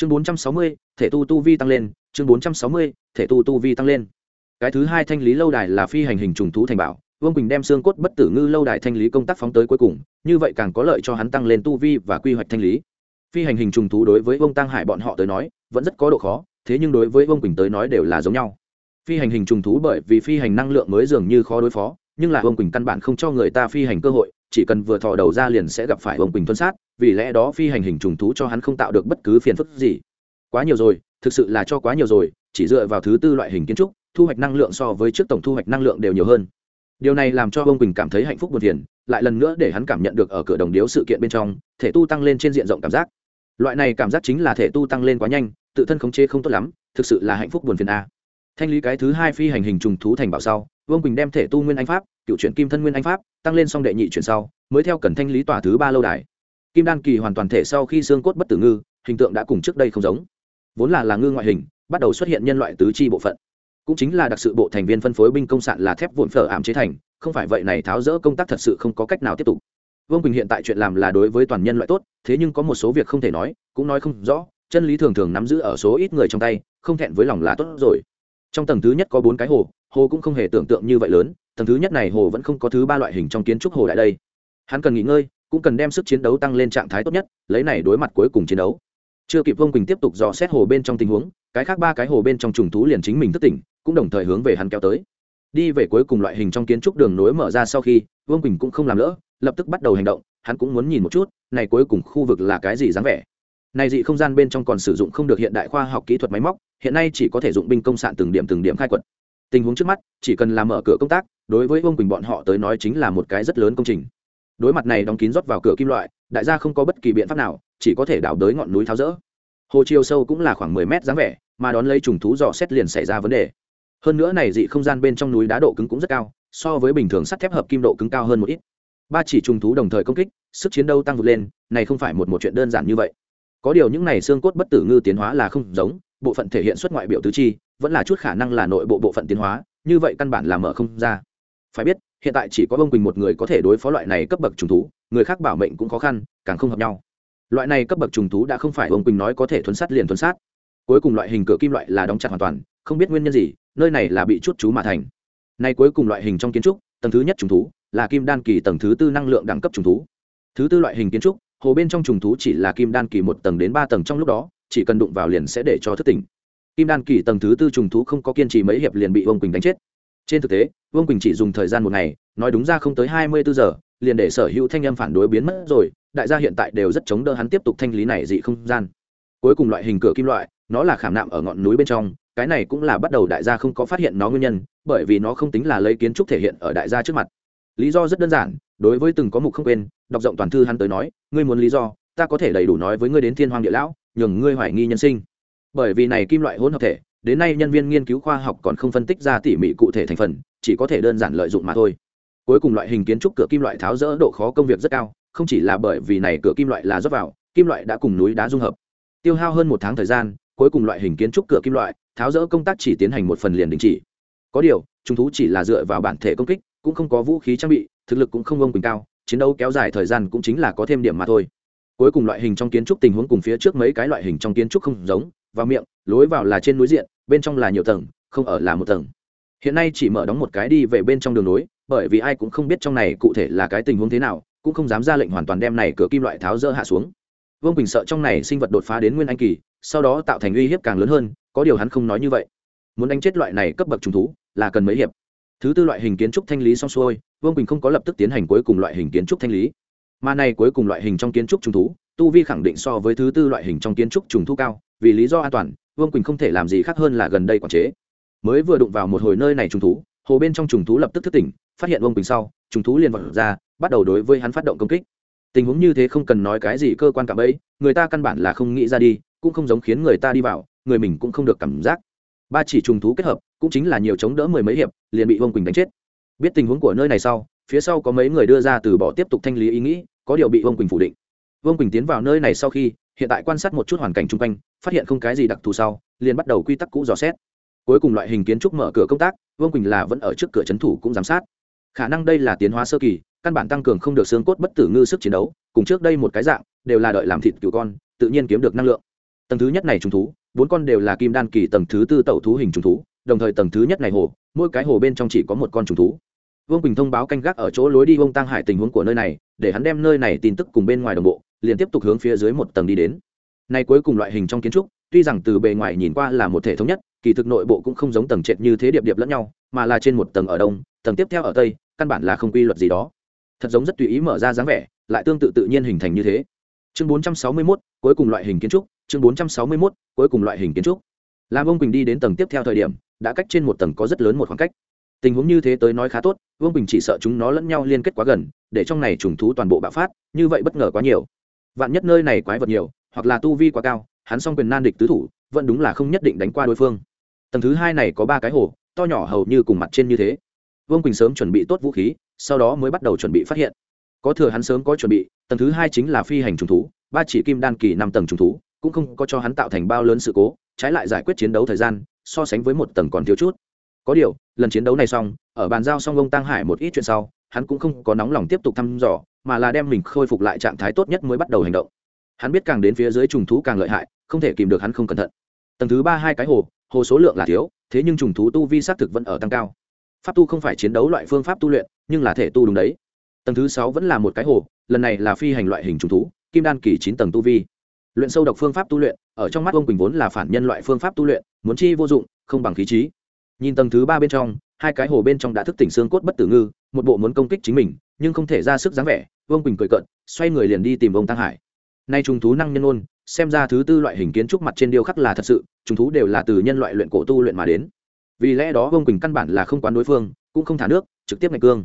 chương bốn trăm sáu mươi, thể tu tu vi tăng lên. Chương bốn trăm sáu mươi, thể tu tu vi tăng lên. Cái thứ hai thanh lý lâu đài là phi hành hình trùng thú thành bảo. Vương quỳnh đem xương cốt bất tử ngư lâu đài thanh lý công tác phóng tới cuối cùng. Như vậy càng có lợi cho hắn tăng lên tu vi và quy hoạch thanh lý. Phi hành hình trùng thú đối với vương tăng hải bọn họ tới nói, vẫn rất có độ khó. Thế nhưng đối với vương quỳnh tới nói đều là giống nhau. Phi hành hình trùng thú bởi vì phi hành năng lượng mới dường như khó đối phó, nhưng là vương quỳnh căn bản không cho người ta phi hành cơ hội chỉ cần vừa thò đầu ra liền sẽ gặp phải vương quỳnh tuân sát, vì lẽ đó phi hành hình trùng thú cho hắn không tạo được bất cứ phiền phức gì. Quá nhiều rồi, thực sự là cho quá nhiều rồi, chỉ dựa vào thứ tư loại hình kiến trúc, thu hoạch năng lượng so với trước tổng thu hoạch năng lượng đều nhiều hơn. Điều này làm cho ông quỳnh cảm thấy hạnh phúc buồn phiền, lại lần nữa để hắn cảm nhận được ở cửa đồng điếu sự kiện bên trong, thể tu tăng lên trên diện rộng cảm giác. Loại này cảm giác chính là thể tu tăng lên quá nhanh, tự thân khống chế không tốt lắm, thực sự là hạnh phúc buồn phiền a. Thanh lý cái thứ hai phi hành hình trùng thú thành bảo sau vương quỳnh đem thể tu nguyên anh pháp cựu chuyển kim thân nguyên anh pháp, tăng lên xong đệ nhị chuyển sau, mới theo cần thanh lý tòa thứ ba lâu đài. Kim đan kỳ hoàn toàn thể sau khi xương cốt bất tử ngư, hình tượng đã cùng trước đây không giống. Vốn là là ngư ngoại hình, bắt đầu xuất hiện nhân loại tứ chi bộ phận. Cũng chính là đặc sự bộ thành viên phân phối binh công sạn là thép vụn phở ảm chế thành, không phải vậy này tháo rỡ công tác thật sự không có cách nào tiếp tục. Vương quỳnh hiện tại chuyện làm là đối với toàn nhân loại tốt, thế nhưng có một số việc không thể nói, cũng nói không rõ, chân lý thường thường nắm giữ ở số ít người trong tay, không thẹn với lòng là tốt rồi. Trong tầng thứ nhất có bốn cái hồ hồ cũng không hề tưởng tượng như vậy lớn tầng thứ nhất này hồ vẫn không có thứ ba loại hình trong kiến trúc hồ đại đây. Hắn cần nghỉ ngơi, cũng cần đem sức chiến đấu tăng lên trạng thái tốt nhất, lấy này đối mặt cuối cùng chiến đấu. Chưa kịp vương quỳnh tiếp tục dò xét hồ bên trong tình huống, cái khác ba cái hồ bên trong trùng thú liền chính mình thức tỉnh, cũng đồng thời hướng về hắn kéo tới. Đi về cuối cùng loại hình trong kiến trúc đường nối mở ra sau khi, vương quỳnh cũng không làm lỡ, lập tức bắt đầu hành động, hắn cũng muốn nhìn một chút, này cuối cùng khu vực là cái gì dáng vẻ. Này dị không gian bên trong còn sử dụng không được hiện đại khoa học kỹ thuật máy móc, hiện nay chỉ có thể dụng binh công sạn từng điểm từng điểm khai quật tình huống trước mắt, chỉ cần làm mở cửa công tác, đối với vương quỳnh bọn họ tới nói chính là một cái rất lớn công trình. Đối mặt này đóng kín rót vào cửa kim loại, đại gia không có bất kỳ biện pháp nào, chỉ có thể đào đới ngọn núi tháo rỡ. Hồ chiều sâu cũng là khoảng mười mét dáng vẻ, mà đón lấy trùng thú dò xét liền xảy ra vấn đề. Hơn nữa này dị không gian bên trong núi đá độ cứng cũng rất cao, so với bình thường sắt thép hợp kim độ cứng cao hơn một ít. Ba chỉ trùng thú đồng thời công kích, sức chiến đấu tăng vượt lên, này không phải một một chuyện đơn giản như vậy. Có điều những này xương cốt bất tử ngư tiến hóa là không giống, bộ phận thể hiện xuất ngoại biểu tứ chi vẫn là chút khả năng là nội bộ bộ phận tiến hóa, như vậy căn bản là mở không ra. Phải biết, hiện tại chỉ có bông quỳnh một người có thể đối phó loại này cấp bậc trùng thú, người khác bảo mệnh cũng khó khăn, càng không hợp nhau. Loại này cấp bậc trùng thú đã không phải bông quỳnh nói có thể thuấn sát liền thuấn sát. Cuối cùng loại hình cửa kim loại là đóng chặt hoàn toàn, không biết nguyên nhân gì, nơi này là bị chút chú mà thành. Nay cuối cùng loại hình trong kiến trúc, tầng thứ nhất trùng thú, là kim đan kỳ tầng thứ tư năng lượng đẳng cấp trùng thú. Thứ tư loại hình kiến trúc, hồ bên trong trùng thú chỉ là kim đan kỳ một tầng đến ba tầng trong lúc đó, chỉ cần đụng vào liền sẽ để cho thức tỉnh kim đan kỳ tầng thứ tư trùng thú không có kiên trì mấy hiệp liền bị vương quỳnh đánh chết. Trên thực tế, vương quỳnh chỉ dùng thời gian một ngày, nói đúng ra không tới hai mươi bốn giờ, liền để sở hữu thanh âm phản đối biến mất rồi, đại gia hiện tại đều rất chống đỡ hắn tiếp tục thanh lý này dị không gian. Cuối cùng loại hình cửa kim loại, nó là khảm nạm ở ngọn núi bên trong, cái này cũng là bắt đầu đại gia không có phát hiện nó nguyên nhân, bởi vì nó không tính là lấy kiến trúc thể hiện ở đại gia trước mặt. Lý do rất đơn giản, đối với từng có mục không quên, đọc rộng toàn thư hắn tới nói, ngươi muốn lý do, ta có thể đầy đủ nói với ngươi đến thiên hoàng địa lão, nhường ngươi hoài nghi nhân sinh bởi vì này kim loại hỗn hợp thể, đến nay nhân viên nghiên cứu khoa học còn không phân tích ra tỉ mỉ cụ thể thành phần, chỉ có thể đơn giản lợi dụng mà thôi. Cuối cùng loại hình kiến trúc cửa kim loại tháo rỡ độ khó công việc rất cao, không chỉ là bởi vì này cửa kim loại là rót vào, kim loại đã cùng núi đá dung hợp. Tiêu hao hơn một tháng thời gian, cuối cùng loại hình kiến trúc cửa kim loại tháo rỡ công tác chỉ tiến hành một phần liền đình chỉ. Có điều, chúng thú chỉ là dựa vào bản thể công kích, cũng không có vũ khí trang bị, thực lực cũng không ông quỳnh cao, chiến đấu kéo dài thời gian cũng chính là có thêm điểm mà thôi. Cuối cùng loại hình trong kiến trúc tình huống cùng phía trước mấy cái loại hình trong kiến trúc không giống vào miệng lối vào là trên núi diện bên trong là nhiều tầng không ở là một tầng. Hiện nay chỉ mở đóng một cái đi về bên trong đường núi, bởi vì ai cũng không biết trong này cụ thể là cái tình huống thế nào cũng không dám ra lệnh hoàn toàn đem này cửa kim loại tháo dỡ hạ xuống. Vương quỳnh sợ trong này sinh vật đột phá đến nguyên anh kỳ sau đó tạo thành uy hiếp càng lớn hơn có điều hắn không nói như vậy. Muốn đánh chết loại này cấp bậc trùng thú là cần mấy hiệp. Thứ tư loại hình kiến trúc thanh lý xong xuôi vương quỳnh không có lập tức tiến hành cuối cùng loại hình kiến trúc thanh lý. Mà này cuối cùng loại hình trong kiến trúc trùng thú tu vi khẳng định so với thứ tư loại hình trong kiến trúc trùng thú cao vì lý do an toàn, vương quỳnh không thể làm gì khác hơn là gần đây quản chế. Mới vừa đụng vào một hồi nơi này trùng thú, hồ bên trong trùng thú lập tức thức tỉnh, phát hiện vương quỳnh sau, trùng thú liền vật ra, bắt đầu đối với hắn phát động công kích. Tình huống như thế không cần nói cái gì cơ quan cảm ấy người ta căn bản là không nghĩ ra đi, cũng không giống khiến người ta đi vào, người mình cũng không được cảm giác. Ba chỉ trùng thú kết hợp, cũng chính là nhiều chống đỡ mười mấy hiệp, liền bị vương quỳnh đánh chết. Biết tình huống của nơi này sau, phía sau có mấy người đưa ra từ bỏ tiếp tục thanh lý ý nghĩ, có điều bị vương quỳnh phủ định. Vương quỳnh tiến vào nơi này sau khi hiện tại quan sát một chút hoàn cảnh chung quanh, phát hiện không cái gì đặc thù sau, liền bắt đầu quy tắc cũ dò xét. Cuối cùng loại hình kiến trúc mở cửa công tác, vương quỳnh là vẫn ở trước cửa c thủ cũng giám sát. Khả năng đây là tiến hóa sơ kỳ, căn bản tăng cường không được xương cốt bất tử ngư sức chiến đấu, cùng trước đây một cái dạng, đều là đợi làm thịt cựu con, tự nhiên kiếm được năng lượng. Tầng thứ nhất này trùng thú, bốn con đều là kim đan kỳ tầng thứ tư tẩu thú hình trùng thú, đồng thời tầng thứ nhất này hồ, mỗi cái hồ bên trong chỉ có một con trùng thú. Vương quỳnh thông báo canh gác ở chỗ lối đi vông tăng hải tình huống của nơi này, để hắn đem nơi này tin tức cùng bên ngoài đồng bộ liền tiếp tục hướng phía dưới một tầng đi đến. Này cuối cùng loại hình trong kiến trúc tuy rằng từ bề ngoài nhìn qua là một thể thống nhất kỳ thực nội bộ cũng không giống tầng trệt như thế điệp điệp lẫn nhau mà là trên một tầng ở đông tầng tiếp theo ở tây căn bản là không quy luật gì đó. Thật giống rất tùy ý mở ra dáng vẻ lại tương tự tự nhiên hình thành như thế. Chương 461, cuối cùng loại hình kiến trúc chương 461, cuối cùng loại hình kiến trúc. Làm ông quỳnh đi đến tầng tiếp theo thời điểm đã cách trên một tầng có rất lớn một khoảng cách. Tình huống như thế tới nói khá tốt vương bình chỉ sợ chúng nó lẫn nhau liên kết quá gần để trong này trùng thú toàn bộ bạo phát như vậy bất ngờ quá nhiều vạn nhất nơi này quái vật nhiều, hoặc là tu vi quá cao, hắn s quyền nan địch tứ thủ, vẫn đúng là không nhất định đánh qua đối phương. Tầng thứ hai này có ba cái hồ, to nhỏ hầu như cùng mặt trên như thế. Vương quỳnh sớm chuẩn bị tốt vũ khí, sau đó mới bắt đầu chuẩn bị phát hiện. Có thừa hắn sớm có chuẩn bị, tầng thứ hai chính là phi hành trùng thú, ba chỉ kim đan kỳ năm tầng trùng thú, cũng không có cho hắn tạo thành bao lớn sự cố, trái lại giải quyết chiến đấu thời gian, so sánh với một tầng còn thiếu chút. Có điều, lần chiến đấu này xong, ở bàn giao xong ông tăng hải một ít chuyện sau, hắn cũng không có nóng lòng tiếp tục thăm dò mà là đem mình khôi phục lại trạng thái tốt nhất mới bắt đầu hành động. Hắn biết càng đến phía dưới trùng thú càng lợi hại, không thể kìm được hắn không cẩn thận. Tầng thứ ba hai cái hồ hồ số lượng là thiếu, thế nhưng trùng thú tu vi xác thực vẫn ở tăng cao. Pháp tu không phải chiến đấu loại phương pháp tu luyện, nhưng là thể tu đúng đấy. Tầng thứ sáu vẫn là một cái hồ, lần này là phi hành loại hình trùng thú, kim đan kỳ chín tầng tu vi. Luyện sâu độc phương pháp tu luyện, ở trong mắt ông quỳnh vốn là phản nhân loại phương pháp tu luyện, muốn chi vô dụng, không bằng khí trí. Nhìn tầng thứ ba bên trong, hai cái hồ bên trong đã thức tỉnh xương cốt bất tử ngư, một bộ muốn công kích chính mình nhưng không thể ra sức dáng vẻ, vương quỳnh cười cận xoay người liền đi tìm ông tăng hải. Nay trùng thú năng nhân ôn, xem ra thứ tư loại hình kiến trúc mặt trên điêu khắc là thật sự, trùng thú đều là từ nhân loại luyện cổ tu luyện mà đến. Vì lẽ đó vương quỳnh căn bản là không quán đối phương, cũng không thả nước, trực tiếp ngày cương.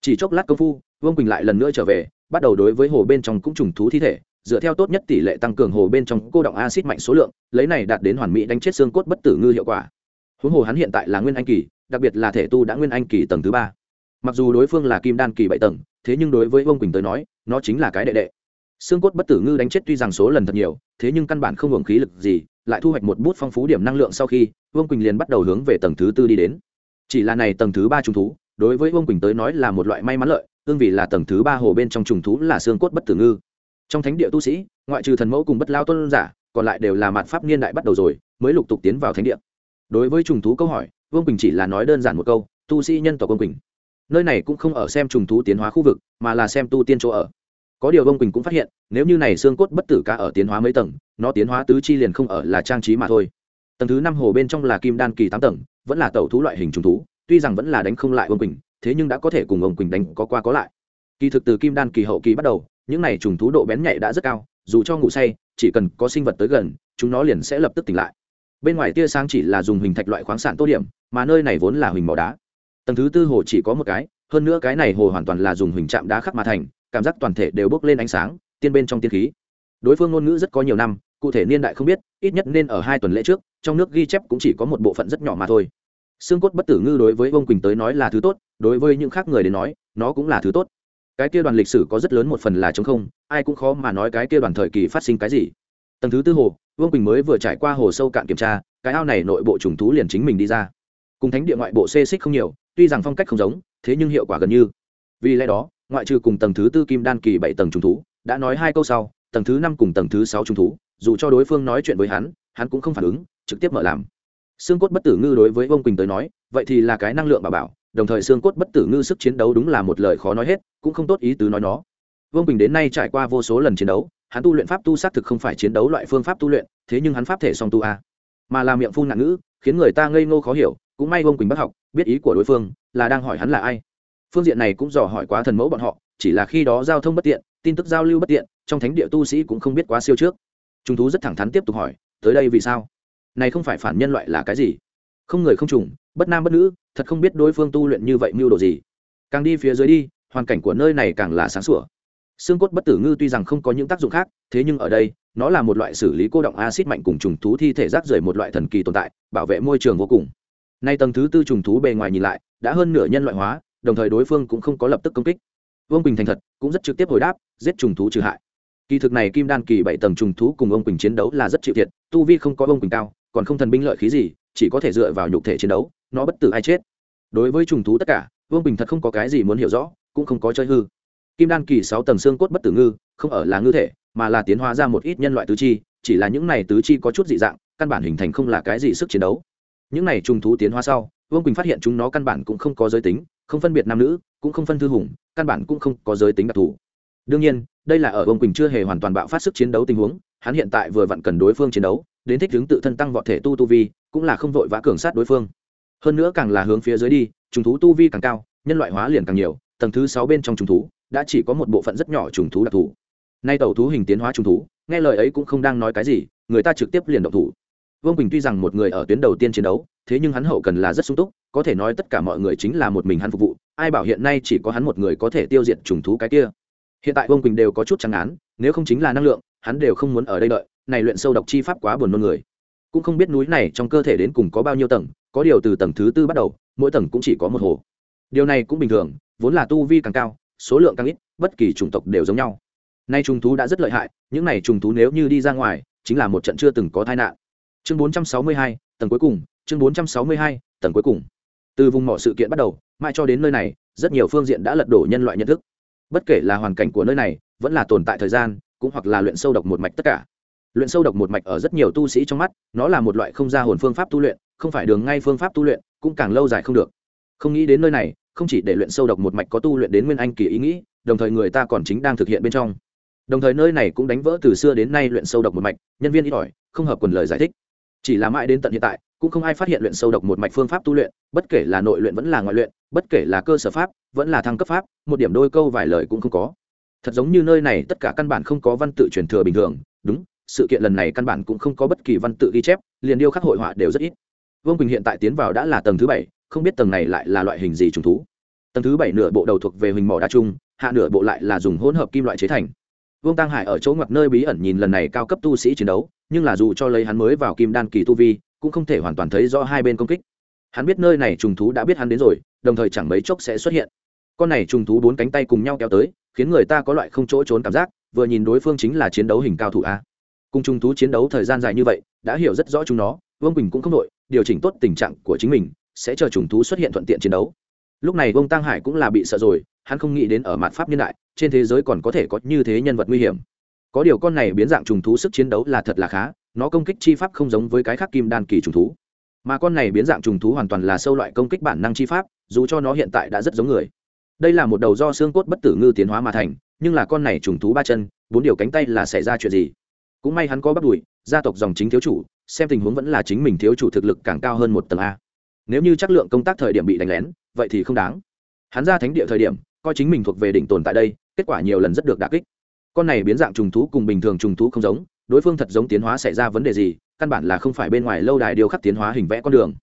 Chỉ chốc lát công phu, vương quỳnh lại lần nữa trở về, bắt đầu đối với hồ bên trong cũng trùng thú thi thể, dựa theo tốt nhất tỷ lệ tăng cường hồ bên trong cô động acid mạnh số lượng, lấy này đạt đến hoàn mỹ đánh chết xương cốt bất tử ngư hiệu quả. Huống hồ hắn hiện tại là nguyên anh kỳ, đặc biệt là thể tu đã nguyên anh kỳ tầng thứ ba mặc dù đối phương là kim đan kỳ bảy tầng, thế nhưng đối với vương quỳnh tới nói, nó chính là cái đệ đệ. Xương cốt bất tử ngư đánh chết tuy rằng số lần thật nhiều, thế nhưng căn bản không hưởng khí lực gì, lại thu hoạch một bút phong phú điểm năng lượng sau khi, vương quỳnh liền bắt đầu hướng về tầng thứ tư đi đến. Chỉ là này tầng thứ ba trùng thú, đối với vương quỳnh tới nói là một loại may mắn lợi, tương vì là tầng thứ ba hồ bên trong trùng thú là xương cốt bất tử ngư. Trong thánh địa tu sĩ, ngoại trừ thần mẫu cùng bất lao tôn giả, còn lại đều là mặt pháp niên đại bắt đầu rồi, mới lục tục tiến vào thánh địa. Đối với trùng thú câu hỏi, vương quỳnh chỉ là nói đơn giản một câu, tu sĩ nhân tộc vương quỳnh nơi này cũng không ở xem trùng thú tiến hóa khu vực, mà là xem tu tiên chỗ ở. Có điều ông quỳnh cũng phát hiện, nếu như này xương cốt bất tử cả ở tiến hóa mấy tầng, nó tiến hóa tứ chi liền không ở là trang trí mà thôi. Tầng thứ năm hồ bên trong là kim đan kỳ tám tầng, vẫn là tẩu thú loại hình trùng thú, tuy rằng vẫn là đánh không lại ông quỳnh, thế nhưng đã có thể cùng ông quỳnh đánh có qua có lại. Kỳ thực từ kim đan kỳ hậu kỳ bắt đầu, những này trùng thú độ bén nhạy đã rất cao, dù cho ngủ say, chỉ cần có sinh vật tới gần, chúng nó liền sẽ lập tức tỉnh lại. Bên ngoài tia sáng chỉ là dùng hình thạch loại khoáng sản tô điểm, mà nơi này vốn là huỳnh mỏ đá tầng thứ tư hồ chỉ có một cái, hơn nữa cái này hồ hoàn toàn là dùng hình chạm đá khắc mà thành, cảm giác toàn thể đều bốc lên ánh sáng, tiên bên trong tiên khí. Đối phương ngôn ngữ rất có nhiều năm, cụ thể niên đại không biết, ít nhất nên ở hai tuần lễ trước, trong nước ghi chép cũng chỉ có một bộ phận rất nhỏ mà thôi. Xương cốt bất tử ngư đối với ông quỳnh tới nói là thứ tốt, đối với những khác người đến nói, nó cũng là thứ tốt. Cái kia đoàn lịch sử có rất lớn một phần là chống không, ai cũng khó mà nói cái kia đoàn thời kỳ phát sinh cái gì. Tầng thứ tư hồ, vương quỳnh mới vừa trải qua hồ sâu cạn kiểm tra, cái ao này nội bộ trùng thú liền chính mình đi ra. Cùng thánh địa ngoại bộ xê xích không nhiều tuy rằng phong cách không giống, thế nhưng hiệu quả gần như. Vì lẽ đó, ngoại trừ cùng tầng thứ tư kim đan kỳ bảy tầng trùng thú, đã nói hai câu sau, tầng thứ năm cùng tầng thứ sáu trùng thú, dù cho đối phương nói chuyện với hắn hắn cũng không phản ứng, trực tiếp mở làm. Xương cốt bất tử ngư đối với vương quỳnh tới nói, vậy thì là cái năng lượng bà bảo, đồng thời xương cốt bất tử ngư sức chiến đấu đúng là một lời khó nói hết, cũng không tốt ý tứ nói nó. Vương quỳnh đến nay trải qua vô số lần chiến đấu, hắn tu luyện pháp tu xác thực không phải chiến đấu loại phương pháp tu luyện, thế nhưng hắn pháp thể song tu a. Mà là miệng phun nạn ngữ, khiến người ta ngây ngô khó hiểu cũng may vương quỳnh bắt học, biết ý của đối phương, là đang hỏi hắn là ai. Phương diện này cũng dò hỏi quá thần mẫu bọn họ, chỉ là khi đó giao thông bất tiện, tin tức giao lưu bất tiện, trong thánh địa tu sĩ cũng không biết quá siêu trước. Trung thú rất thẳng thắn tiếp tục hỏi, tới đây vì sao? Này không phải phản nhân loại là cái gì? Không người không trùng, bất nam bất nữ, thật không biết đối phương tu luyện như vậy mưu đồ gì. Càng đi phía dưới đi, hoàn cảnh của nơi này càng là sáng sủa. Xương cốt bất tử ngư tuy rằng không có những tác dụng khác, thế nhưng ở đây, nó là một loại xử lý cô động acid mạnh cùng trùng thú thi thể rác rưởi một loại thần kỳ tồn tại, bảo vệ môi trường vô cùng nay tầng thứ tư trùng thú bề ngoài nhìn lại, đã hơn nửa nhân loại hóa, đồng thời đối phương cũng không có lập tức công kích. Vương bình thành thật, cũng rất trực tiếp hồi đáp, giết trùng thú trừ hại. Kỳ thực này kim đan kỳ bảy tầng trùng thú cùng ông quỳnh chiến đấu là rất chịu thiệt, tu vi không có ông quỳnh cao, còn không thần binh lợi khí gì, chỉ có thể dựa vào nhục thể chiến đấu, nó bất tử ai chết. Đối với trùng thú tất cả, vương bình thật không có cái gì muốn hiểu rõ, cũng không có chơi hư. Kim đan kỳ sáu tầng xương cốt bất tử ngư, không ở là ngư thể, mà là tiến hóa ra một ít nhân loại tứ chi, chỉ là những này tứ chi có chút dị dạng, căn bản hình thành không là cái gì sức chiến đấu những này trùng thú tiến hóa sau, vương quỳnh phát hiện chúng nó căn bản cũng không có giới tính, không phân biệt nam nữ, cũng không phân thư hùng, căn bản cũng không có giới tính đặc thù. Đương nhiên, đây là ở vương quỳnh chưa hề hoàn toàn bạo phát sức chiến đấu tình huống, hắn hiện tại vừa vặn cần đối phương chiến đấu, đến thích hướng tự thân tăng vọt thể tu tu vi, cũng là không vội vã cường sát đối phương. Hơn nữa càng là hướng phía dưới đi, trùng thú tu vi càng cao, nhân loại hóa liền càng nhiều, tầng thứ sáu bên trong trùng thú, đã chỉ có một bộ phận rất nhỏ trùng thú đặc thù. Nay tẩu thú hình tiến hóa trùng thú, nghe lời ấy cũng không đang nói cái gì, người ta trực tiếp liền động thủ vương quỳnh tuy rằng một người ở tuyến đầu tiên chiến đấu thế nhưng hắn hậu cần là rất sung túc có thể nói tất cả mọi người chính là một mình hắn phục vụ ai bảo hiện nay chỉ có hắn một người có thể tiêu diệt trùng thú cái kia hiện tại vương quỳnh đều có chút chẳng án nếu không chính là năng lượng hắn đều không muốn ở đây đợi này luyện sâu độc chi pháp quá buồn nôn người cũng không biết núi này trong cơ thể đến cùng có bao nhiêu tầng có điều từ tầng thứ tư bắt đầu mỗi tầng cũng chỉ có một hồ điều này cũng bình thường vốn là tu vi càng cao số lượng càng ít bất kỳ chủng tộc đều giống nhau nay trùng thú đã rất lợi hại những này trùng thú nếu như đi ra ngoài chính là một trận chưa từng có tai nạn chương 462, tầng cuối cùng chương 462, tầng cuối cùng. Từ vùng mỏ sự kiện bắt đầu mãi cho đến nơi này rất nhiều phương diện đã lật đổ nhân loại nhận thức. Bất kể là hoàn cảnh của nơi này vẫn là tồn tại thời gian cũng hoặc là luyện sâu độc một mạch tất cả. Luyện sâu độc một mạch ở rất nhiều tu sĩ trong mắt nó là một loại không ra hồn phương pháp tu luyện không phải đường ngay phương pháp tu luyện cũng càng lâu dài không được. Không nghĩ đến nơi này không chỉ để luyện sâu độc một mạch có tu luyện đến nguyên anh kỳ ý nghĩ đồng thời người ta còn chính đang thực hiện bên trong. Đồng thời nơi này cũng đánh vỡ từ xưa đến nay luyện sâu độc một mạch nhân viên ít ỏi không hợp quần lời giải thích chỉ là mãi đến tận hiện tại, cũng không ai phát hiện luyện sâu độc một mạch phương pháp tu luyện, bất kể là nội luyện vẫn là ngoại luyện, bất kể là cơ sở pháp, vẫn là thăng cấp pháp, một điểm đôi câu vài lời cũng không có. Thật giống như nơi này tất cả căn bản không có văn tự truyền thừa bình thường, đúng, sự kiện lần này căn bản cũng không có bất kỳ văn tự ghi chép, liền điêu khắc hội họa đều rất ít. Vương quỳnh hiện tại tiến vào đã là tầng thứ bảy, không biết tầng này lại là loại hình gì trùng thú. Tầng thứ bảy nửa bộ đầu thuộc về hình mỏ đa trung, hạ nửa bộ lại là dùng hỗn hợp kim loại chế thành vương tăng hải ở chỗ ngoặt nơi bí ẩn nhìn lần này cao cấp tu sĩ chiến đấu, nhưng là dù cho lấy hắn mới vào kim đan kỳ tu vi, cũng không thể hoàn toàn thấy rõ hai bên công kích. Hắn biết nơi này trùng thú đã biết hắn đến rồi, đồng thời chẳng mấy chốc sẽ xuất hiện. Con này trùng thú bốn cánh tay cùng nhau kéo tới, khiến người ta có loại không chỗ trốn cảm giác, vừa nhìn đối phương chính là chiến đấu hình cao thủ a. Cùng trùng thú chiến đấu thời gian dài như vậy, đã hiểu rất rõ chúng nó, vương quỳnh cũng không đội điều chỉnh tốt tình trạng của chính mình, sẽ chờ trùng thú xuất hiện thuận tiện chiến đấu. Lúc này vương tăng hải cũng là bị sợ rồi hắn không nghĩ đến ở mặt pháp nhân đại, trên thế giới còn có thể có như thế nhân vật nguy hiểm. Có điều con này biến dạng trùng thú sức chiến đấu là thật là khá, nó công kích chi pháp không giống với cái khác kim đan kỳ trùng thú. Mà con này biến dạng trùng thú hoàn toàn là sâu loại công kích bản năng chi pháp, dù cho nó hiện tại đã rất giống người. Đây là một đầu do xương cốt bất tử ngư tiến hóa mà thành, nhưng là con này trùng thú ba chân, bốn điều cánh tay là xảy ra chuyện gì? Cũng may hắn có bắt đùi gia tộc dòng chính thiếu chủ, xem tình huống vẫn là chính mình thiếu chủ thực lực càng cao hơn một tầng a. Nếu như chất lượng công tác thời điểm bị đánh lén, vậy thì không đáng. Hắn ra thánh địa thời điểm coi chính mình thuộc về đỉnh tồn tại đây, kết quả nhiều lần rất được đà kích. Con này biến dạng trùng thú cùng bình thường trùng thú không giống, đối phương thật giống tiến hóa xảy ra vấn đề gì, căn bản là không phải bên ngoài lâu đài điều khắc tiến hóa hình vẽ con đường.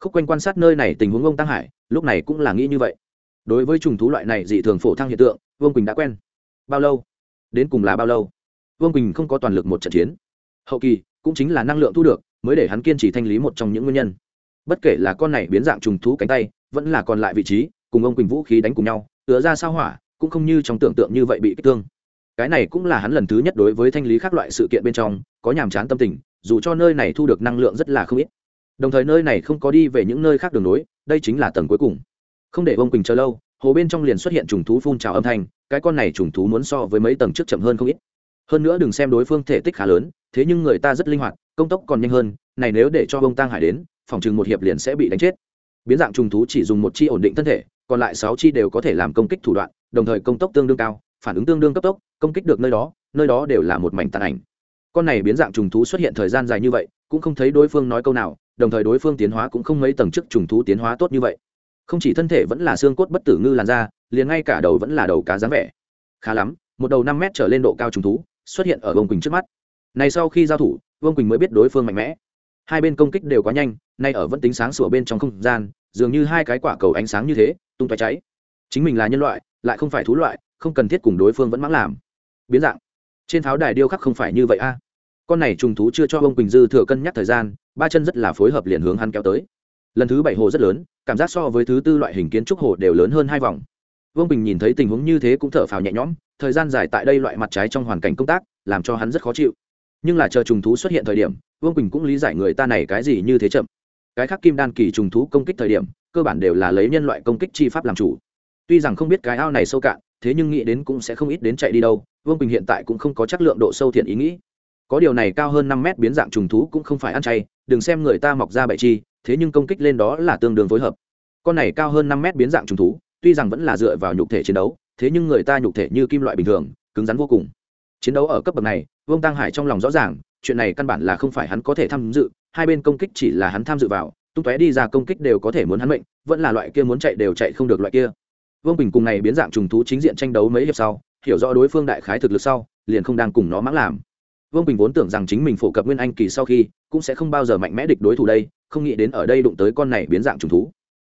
Khúc quanh quan sát nơi này tình huống ông tăng hải, lúc này cũng là nghĩ như vậy. Đối với trùng thú loại này dị thường phổ thăng hiện tượng, vương quỳnh đã quen. Bao lâu? Đến cùng là bao lâu? Vương quỳnh không có toàn lực một trận chiến. Hậu kỳ, cũng chính là năng lượng thu được, mới để hắn kiên trì thanh lý một trong những nguyên nhân. Bất kể là con này biến dạng trùng thú cánh tay, vẫn là còn lại vị trí, cùng ông quỳnh vũ khí đánh cùng nhau tựa ra sao hỏa, cũng không như trong tưởng tượng như vậy bị kích thương. Cái này cũng là hắn lần thứ nhất đối với thanh lý các loại sự kiện bên trong, có nhàm chán tâm tình, dù cho nơi này thu được năng lượng rất là không ít. Đồng thời nơi này không có đi về những nơi khác đường nối, đây chính là tầng cuối cùng. Không để Bông quỳnh chờ lâu, hồ bên trong liền xuất hiện trùng thú phun trào âm thanh, cái con này trùng thú muốn so với mấy tầng trước chậm hơn không ít. Hơn nữa đừng xem đối phương thể tích khá lớn, thế nhưng người ta rất linh hoạt, công tốc còn nhanh hơn, này nếu để cho bông tăng hải đến, phòng chừng một hiệp liền sẽ bị đánh chết. Biến dạng trùng thú chỉ dùng một chi ổn định thân thể còn lại sáu chi đều có thể làm công kích thủ đoạn, đồng thời công tốc tương đương cao, phản ứng tương đương cấp tốc, công kích được nơi đó nơi đó đều là một mảnh tàn ảnh. Con này biến dạng trùng thú xuất hiện thời gian dài như vậy, cũng không thấy đối phương nói câu nào, đồng thời đối phương tiến hóa cũng không mấy tầng chức trùng thú tiến hóa tốt như vậy. Không chỉ thân thể vẫn là xương cốt bất tử ngư làn da, liền ngay cả đầu vẫn là đầu cá dáng vẻ. Khá lắm, một đầu năm mét trở lên độ cao trùng thú xuất hiện ở vương quỳnh trước mắt. Này sau khi giao thủ, vương quỳnh mới biết đối phương mạnh mẽ. Hai bên công kích đều quá nhanh, nay ở vẫn tính sáng sủa bên trong không gian, dường như hai cái quả cầu ánh sáng như thế tung tói cháy. Chính mình là nhân loại, lại không phải thú loại, không cần thiết cùng đối phương vẫn mãng làm. Biến dạng. Trên tháo đài điêu khắc không phải như vậy a. Con này trùng thú chưa cho ông quỳnh dư thừa cân nhắc thời gian, ba chân rất là phối hợp liền hướng hắn kéo tới. Lần thứ bảy hồ rất lớn, cảm giác so với thứ tư loại hình kiến trúc hồ đều lớn hơn hai vòng. Vương bình nhìn thấy tình huống như thế cũng thở phào nhẹ nhõm, thời gian dài tại đây loại mặt trái trong hoàn cảnh công tác, làm cho hắn rất khó chịu. Nhưng là chờ trùng thú xuất hiện thời điểm, vương bình cũng lý giải người ta này cái gì như thế chậm. Cái khác kim đan kỳ trùng thú công kích thời điểm cơ bản đều là lấy nhân loại công kích chi pháp làm chủ. Tuy rằng không biết cái ao này sâu cạn, thế nhưng nghĩ đến cũng sẽ không ít đến chạy đi đâu, vương quỳnh hiện tại cũng không có chất lượng độ sâu thiện ý nghĩ. Có điều này cao hơn năm mét biến dạng trùng thú cũng không phải ăn chay, đừng xem người ta mọc ra bậy chi, thế nhưng công kích lên đó là tương đương phối hợp. Con này cao hơn năm mét biến dạng trùng thú, tuy rằng vẫn là dựa vào nhục thể chiến đấu, thế nhưng người ta nhục thể như kim loại bình thường, cứng rắn vô cùng. Chiến đấu ở cấp bậc này, vương tăng hải trong lòng rõ ràng, chuyện này căn bản là không phải hắn có thể tham dự, hai bên công kích chỉ là hắn tham dự vào tung tóe đi ra công kích đều có thể muốn hắn mệnh, vẫn là loại kia muốn chạy đều chạy không được loại kia. Vương bình cùng này biến dạng trùng thú chính diện tranh đấu mấy hiệp sau, hiểu rõ đối phương đại khái thực lực sau, liền không đang cùng nó mãng làm. Vương bình vốn tưởng rằng chính mình phổ cập nguyên anh kỳ sau khi, cũng sẽ không bao giờ mạnh mẽ địch đối thủ đây, không nghĩ đến ở đây đụng tới con này biến dạng trùng thú.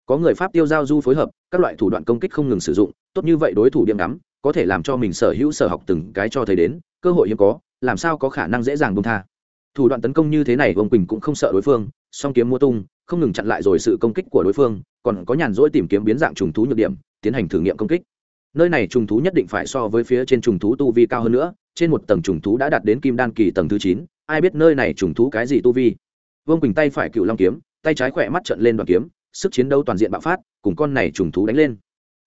Có người pháp tiêu giao du phối hợp, các loại thủ đoạn công kích không ngừng sử dụng, tốt như vậy đối thủ điểm ngắm, có thể làm cho mình sở hữu sở học từng cái cho thấy đến, cơ hội hiếm có, làm sao có khả năng dễ dàng bông tha. Thủ đoạn tấn công như thế này, vương quỳnh cũng không sợ đối phương, song kiếm mua tung không ngừng chặn lại rồi sự công kích của đối phương, còn có nhàn rỗi tìm kiếm biến dạng trùng thú nhược điểm, tiến hành thử nghiệm công kích. Nơi này trùng thú nhất định phải so với phía trên trùng thú tu vi cao hơn nữa, trên một tầng trùng thú đã đạt đến kim đan kỳ tầng thứ chín, ai biết nơi này trùng thú cái gì tu vi. Vương quỳnh tay phải cựu long kiếm, tay trái khỏe mắt trận lên đoàn kiếm, sức chiến đấu toàn diện bạo phát, cùng con này trùng thú đánh lên.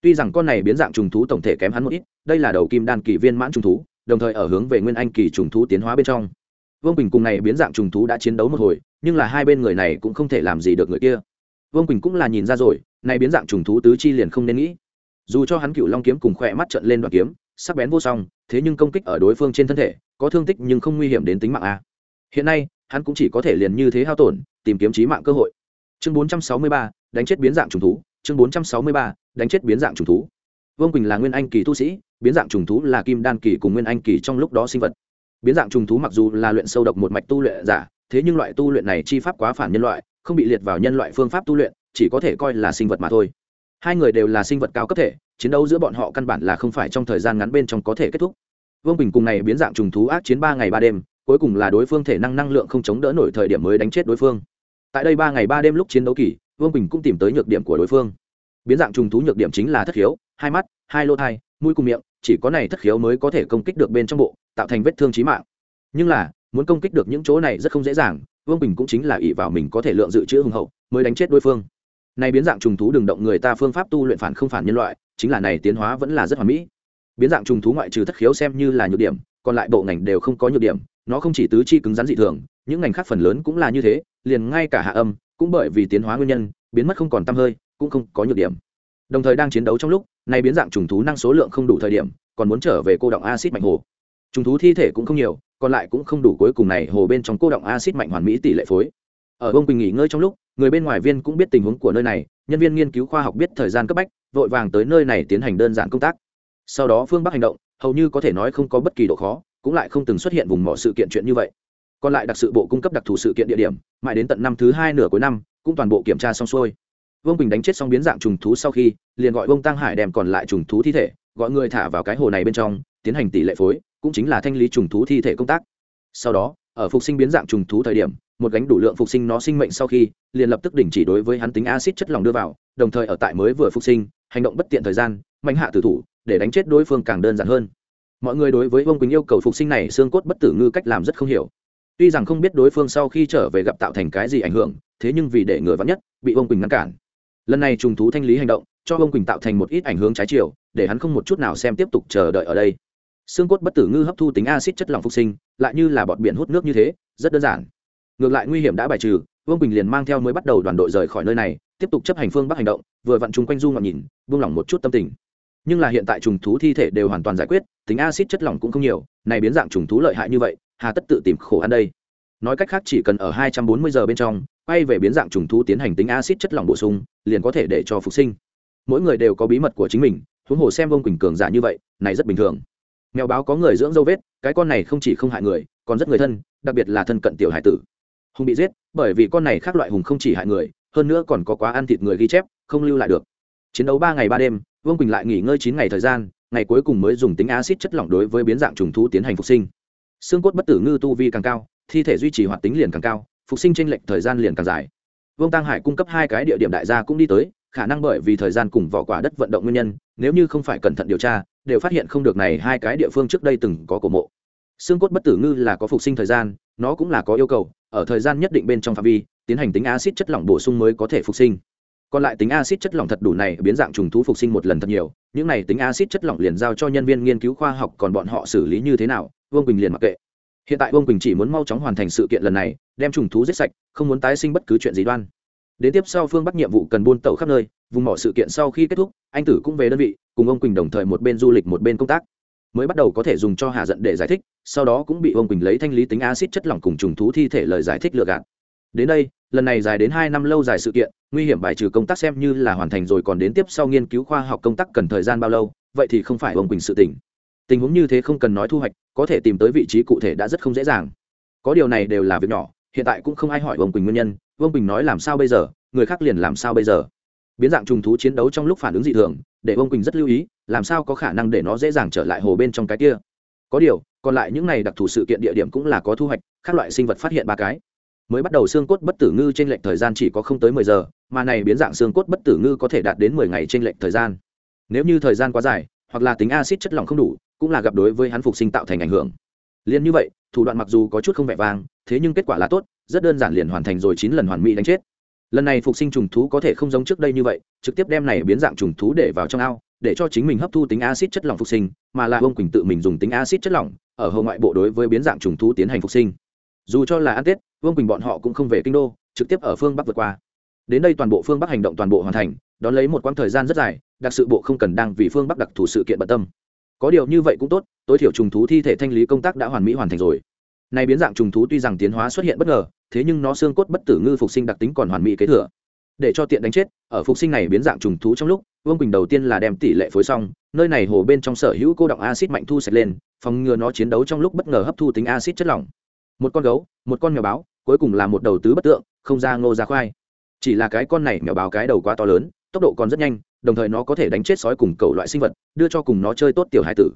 Tuy rằng con này biến dạng trùng thú tổng thể kém hắn một ít, đây là đầu kim đan kỳ viên mãn trùng thú, đồng thời ở hướng về nguyên anh kỳ trùng thú tiến hóa bên trong. Vương quỳnh cùng này biến dạng trùng thú đã chiến đấu một hồi nhưng là hai bên người này cũng không thể làm gì được người kia. Vương quỳnh cũng là nhìn ra rồi này biến dạng trùng thú tứ chi liền không nên nghĩ. Dù cho hắn cựu long kiếm cùng khỏe mắt trận lên đoạn kiếm sắc bén vô song thế nhưng công kích ở đối phương trên thân thể có thương tích nhưng không nguy hiểm đến tính mạng a. Hiện nay hắn cũng chỉ có thể liền như thế hao tổn tìm kiếm trí mạng cơ hội. Chương 463, đánh chết biến dạng trùng thú. Chương 463, đánh chết biến dạng trùng thú. Vương quỳnh là nguyên anh kỳ tu sĩ biến dạng trùng thú là kim đan kỳ cùng nguyên anh kỳ trong lúc đó sinh vật. Biến dạng trùng thú mặc dù là luyện sâu độc một mạch tu luyện giả thế nhưng loại tu luyện này chi pháp quá phản nhân loại, không bị liệt vào nhân loại phương pháp tu luyện, chỉ có thể coi là sinh vật mà thôi. Hai người đều là sinh vật cao cấp thể, chiến đấu giữa bọn họ căn bản là không phải trong thời gian ngắn bên trong có thể kết thúc. Vương bình cùng này biến dạng trùng thú ác chiến ba ngày ba đêm, cuối cùng là đối phương thể năng năng lượng không chống đỡ nổi thời điểm mới đánh chết đối phương. Tại đây ba ngày ba đêm lúc chiến đấu kỳ, vương bình cũng tìm tới nhược điểm của đối phương. Biến dạng trùng thú nhược điểm chính là thất khiếu, hai mắt, hai lô thai, mũi cùng miệng, chỉ có này thất khiếu mới có thể công kích được bên trong bộ, tạo thành vết thương trí mạng. Nhưng là muốn công kích được những chỗ này rất không dễ dàng, vương bình cũng chính là ỷ vào mình có thể lượng dự trữ hùng hậu, mới đánh chết đối phương. Này biến dạng trùng thú đừng động người ta phương pháp tu luyện phản không phản nhân loại, chính là này tiến hóa vẫn là rất hoàn mỹ. Biến dạng trùng thú ngoại trừ thất khiếu xem như là nhược điểm, còn lại bộ ngành đều không có nhược điểm, nó không chỉ tứ chi cứng rắn dị thường, những ngành khác phần lớn cũng là như thế, liền ngay cả hạ âm, cũng bởi vì tiến hóa nguyên nhân, biến mất không còn tăm hơi, cũng không có nhược điểm. Đồng thời đang chiến đấu trong lúc, này biến dạng trùng thú năng số lượng không đủ thời điểm, còn muốn trở về cô động acid mạnh hồ trùng thú thi thể cũng không nhiều, còn lại cũng không đủ cuối cùng này hồ bên trong cô động acid mạnh hoàn mỹ tỷ lệ phối. Ở bông quỳnh nghỉ ngơi trong lúc, người bên ngoài viên cũng biết tình huống của nơi này, nhân viên nghiên cứu khoa học biết thời gian cấp bách, vội vàng tới nơi này tiến hành đơn giản công tác. Sau đó phương bắc hành động, hầu như có thể nói không có bất kỳ độ khó, cũng lại không từng xuất hiện vùng mỏ sự kiện chuyện như vậy. Còn lại đặc sự bộ cung cấp đặc thù sự kiện địa điểm, mãi đến tận năm thứ hai nửa cuối năm, cũng toàn bộ kiểm tra xong xuôi. Vương bình đánh chết xong biến dạng trùng thú sau khi, liền gọi vương tăng hải đem còn lại trùng thú thi thể, gọi người thả vào cái hồ này bên trong, tiến hành tỷ lệ phối cũng chính là thanh lý trùng thú thi thể công tác. Sau đó, ở phục sinh biến dạng trùng thú thời điểm, một gánh đủ lượng phục sinh nó sinh mệnh sau khi, liền lập tức đình chỉ đối với hắn tính acid chất lỏng đưa vào, đồng thời ở tại mới vừa phục sinh, hành động bất tiện thời gian, mạnh hạ tử thủ, để đánh chết đối phương càng đơn giản hơn. Mọi người đối với vương quỳnh yêu cầu phục sinh này xương cốt bất tử ngư cách làm rất không hiểu. Tuy rằng không biết đối phương sau khi trở về gặp tạo thành cái gì ảnh hưởng, thế nhưng vì để người vắn nhất, bị vương quỳnh ngăn cản. Lần này trùng thú thanh lý hành động, cho vương quỳnh tạo thành một ít ảnh hưởng trái chiều, để hắn không một chút nào xem tiếp tục chờ đợi ở đây xương cốt bất tử ngư hấp thu tính acid chất lỏng phục sinh, lại như là bọt biển hút nước như thế, rất đơn giản. Ngược lại nguy hiểm đã bài trừ, vương quỳnh liền mang theo mới bắt đầu đoàn đội rời khỏi nơi này, tiếp tục chấp hành phương bắc hành động, vừa vặn chung quanh du ngọn nhìn, buông lỏng một chút tâm tình. Nhưng là hiện tại trùng thú thi thể đều hoàn toàn giải quyết, tính acid chất lỏng cũng không nhiều, này biến dạng trùng thú lợi hại như vậy, hà tất tự tìm khổ ăn đây. Nói cách khác chỉ cần ở 240 giờ bên trong, quay về biến dạng trùng thú tiến hành tính acid chất lỏng bổ sung, liền có thể để cho phục sinh. Mỗi người đều có bí mật của chính mình, huống hồ xem vương quỳnh cường giả như vậy, này rất bình thường mèo báo có người dưỡng dâu vết, cái con này không chỉ không hại người, còn rất người thân, đặc biệt là thân cận tiểu hải tử. Hùng bị giết, bởi vì con này khác loại hùng không chỉ hại người, hơn nữa còn có quá ăn thịt người ghi chép, không lưu lại được. Chiến đấu ba ngày ba đêm, vương quỳnh lại nghỉ ngơi chín ngày thời gian, ngày cuối cùng mới dùng tính acid chất lỏng đối với biến dạng trùng thú tiến hành phục sinh. Xương cốt bất tử ngư tu vi càng cao, thi thể duy trì hoạt tính liền càng cao, phục sinh tranh lệch thời gian liền càng dài. Vương tăng hải cung cấp hai cái địa điểm đại gia cũng đi tới, khả năng bởi vì thời gian cùng vỏ quả đất vận động nguyên nhân, nếu như không phải cẩn thận điều tra đều phát hiện không được này hai cái địa phương trước đây từng có cổ mộ. Xương cốt bất tử ngư là có phục sinh thời gian, nó cũng là có yêu cầu, ở thời gian nhất định bên trong phạm vi, tiến hành tính acid chất lỏng bổ sung mới có thể phục sinh. Còn lại tính acid chất lỏng thật đủ này, biến dạng trùng thú phục sinh một lần thật nhiều, những này tính acid chất lỏng liền giao cho nhân viên nghiên cứu khoa học còn bọn họ xử lý như thế nào, vương bình liền mặc kệ. Hiện tại vương quỳnh chỉ muốn mau chóng hoàn thành sự kiện lần này, đem trùng thú giết sạch, không muốn tái sinh bất cứ chuyện gì đoan đến tiếp sau phương bắc nhiệm vụ cần buôn tẩu khắp nơi, vùng mỏ sự kiện sau khi kết thúc, anh tử cũng về đơn vị, cùng ông quỳnh đồng thời một bên du lịch một bên công tác. Mới bắt đầu có thể dùng cho hạ giận để giải thích, sau đó cũng bị ông quỳnh lấy thanh lý tính acid chất lỏng cùng trùng thú thi thể lời giải thích lừa gạt. Đến đây, lần này dài đến hai năm lâu dài sự kiện, nguy hiểm bài trừ công tác xem như là hoàn thành rồi còn đến tiếp sau nghiên cứu khoa học công tác cần thời gian bao lâu, vậy thì không phải ông quỳnh sự tỉnh tình huống như thế không cần nói thu hoạch, có thể tìm tới vị trí cụ thể đã rất không dễ dàng. Có điều này đều là việc nhỏ, hiện tại cũng không ai hỏi ông quỳnh nguyên nhân vương quỳnh nói làm sao bây giờ người khác liền làm sao bây giờ biến dạng trùng thú chiến đấu trong lúc phản ứng dị thường để ông quỳnh rất lưu ý làm sao có khả năng để nó dễ dàng trở lại hồ bên trong cái kia có điều còn lại những này đặc thù sự kiện địa điểm cũng là có thu hoạch các loại sinh vật phát hiện ba cái mới bắt đầu xương cốt bất tử ngư trên lệnh thời gian chỉ có không tới mười giờ mà này biến dạng xương cốt bất tử ngư có thể đạt đến mười ngày trên lệnh thời gian nếu như thời gian quá dài hoặc là tính acid chất lỏng không đủ cũng là gặp đối với hắn phục sinh tạo thành ảnh hưởng Liên như vậy thủ đoạn mặc dù có chút không vẻ vang thế nhưng kết quả là tốt, rất đơn giản liền hoàn thành rồi chín lần hoàn mỹ đánh chết. Lần này phục sinh trùng thú có thể không giống trước đây như vậy, trực tiếp đem này biến dạng trùng thú để vào trong ao, để cho chính mình hấp thu tính acid chất lỏng phục sinh, mà là ông quỳnh tự mình dùng tính acid chất lỏng, ở hậu ngoại bộ đối với biến dạng trùng thú tiến hành phục sinh. Dù cho là ăn tết vương quỳnh bọn họ cũng không về kinh đô, trực tiếp ở phương bắc vượt qua. Đến đây toàn bộ phương bắc hành động toàn bộ hoàn thành, đón lấy một quãng thời gian rất dài, đặc sự bộ không cần đang vì phương bắc đặc thù sự kiện bận tâm. Có điều như vậy cũng tốt, tối thiểu trùng thú thi thể thanh lý công tác đã hoàn mỹ hoàn thành rồi này biến dạng trùng thú tuy rằng tiến hóa xuất hiện bất ngờ, thế nhưng nó xương cốt bất tử ngư phục sinh đặc tính còn hoàn mỹ kế thừa. Để cho tiện đánh chết, ở phục sinh này biến dạng trùng thú trong lúc, vương quỳnh đầu tiên là đem tỷ lệ phối xong, nơi này hồ bên trong sở hữu cô động acid mạnh thu sạch lên, phòng ngừa nó chiến đấu trong lúc bất ngờ hấp thu tính acid chất lỏng. Một con gấu, một con mèo báo, cuối cùng là một đầu tứ bất tượng, không ra ngô ra khoai. Chỉ là cái con này mèo báo cái đầu quá to lớn, tốc độ còn rất nhanh, đồng thời nó có thể đánh chết sói cùng cầu loại sinh vật, đưa cho cùng nó chơi tốt tiểu hải tử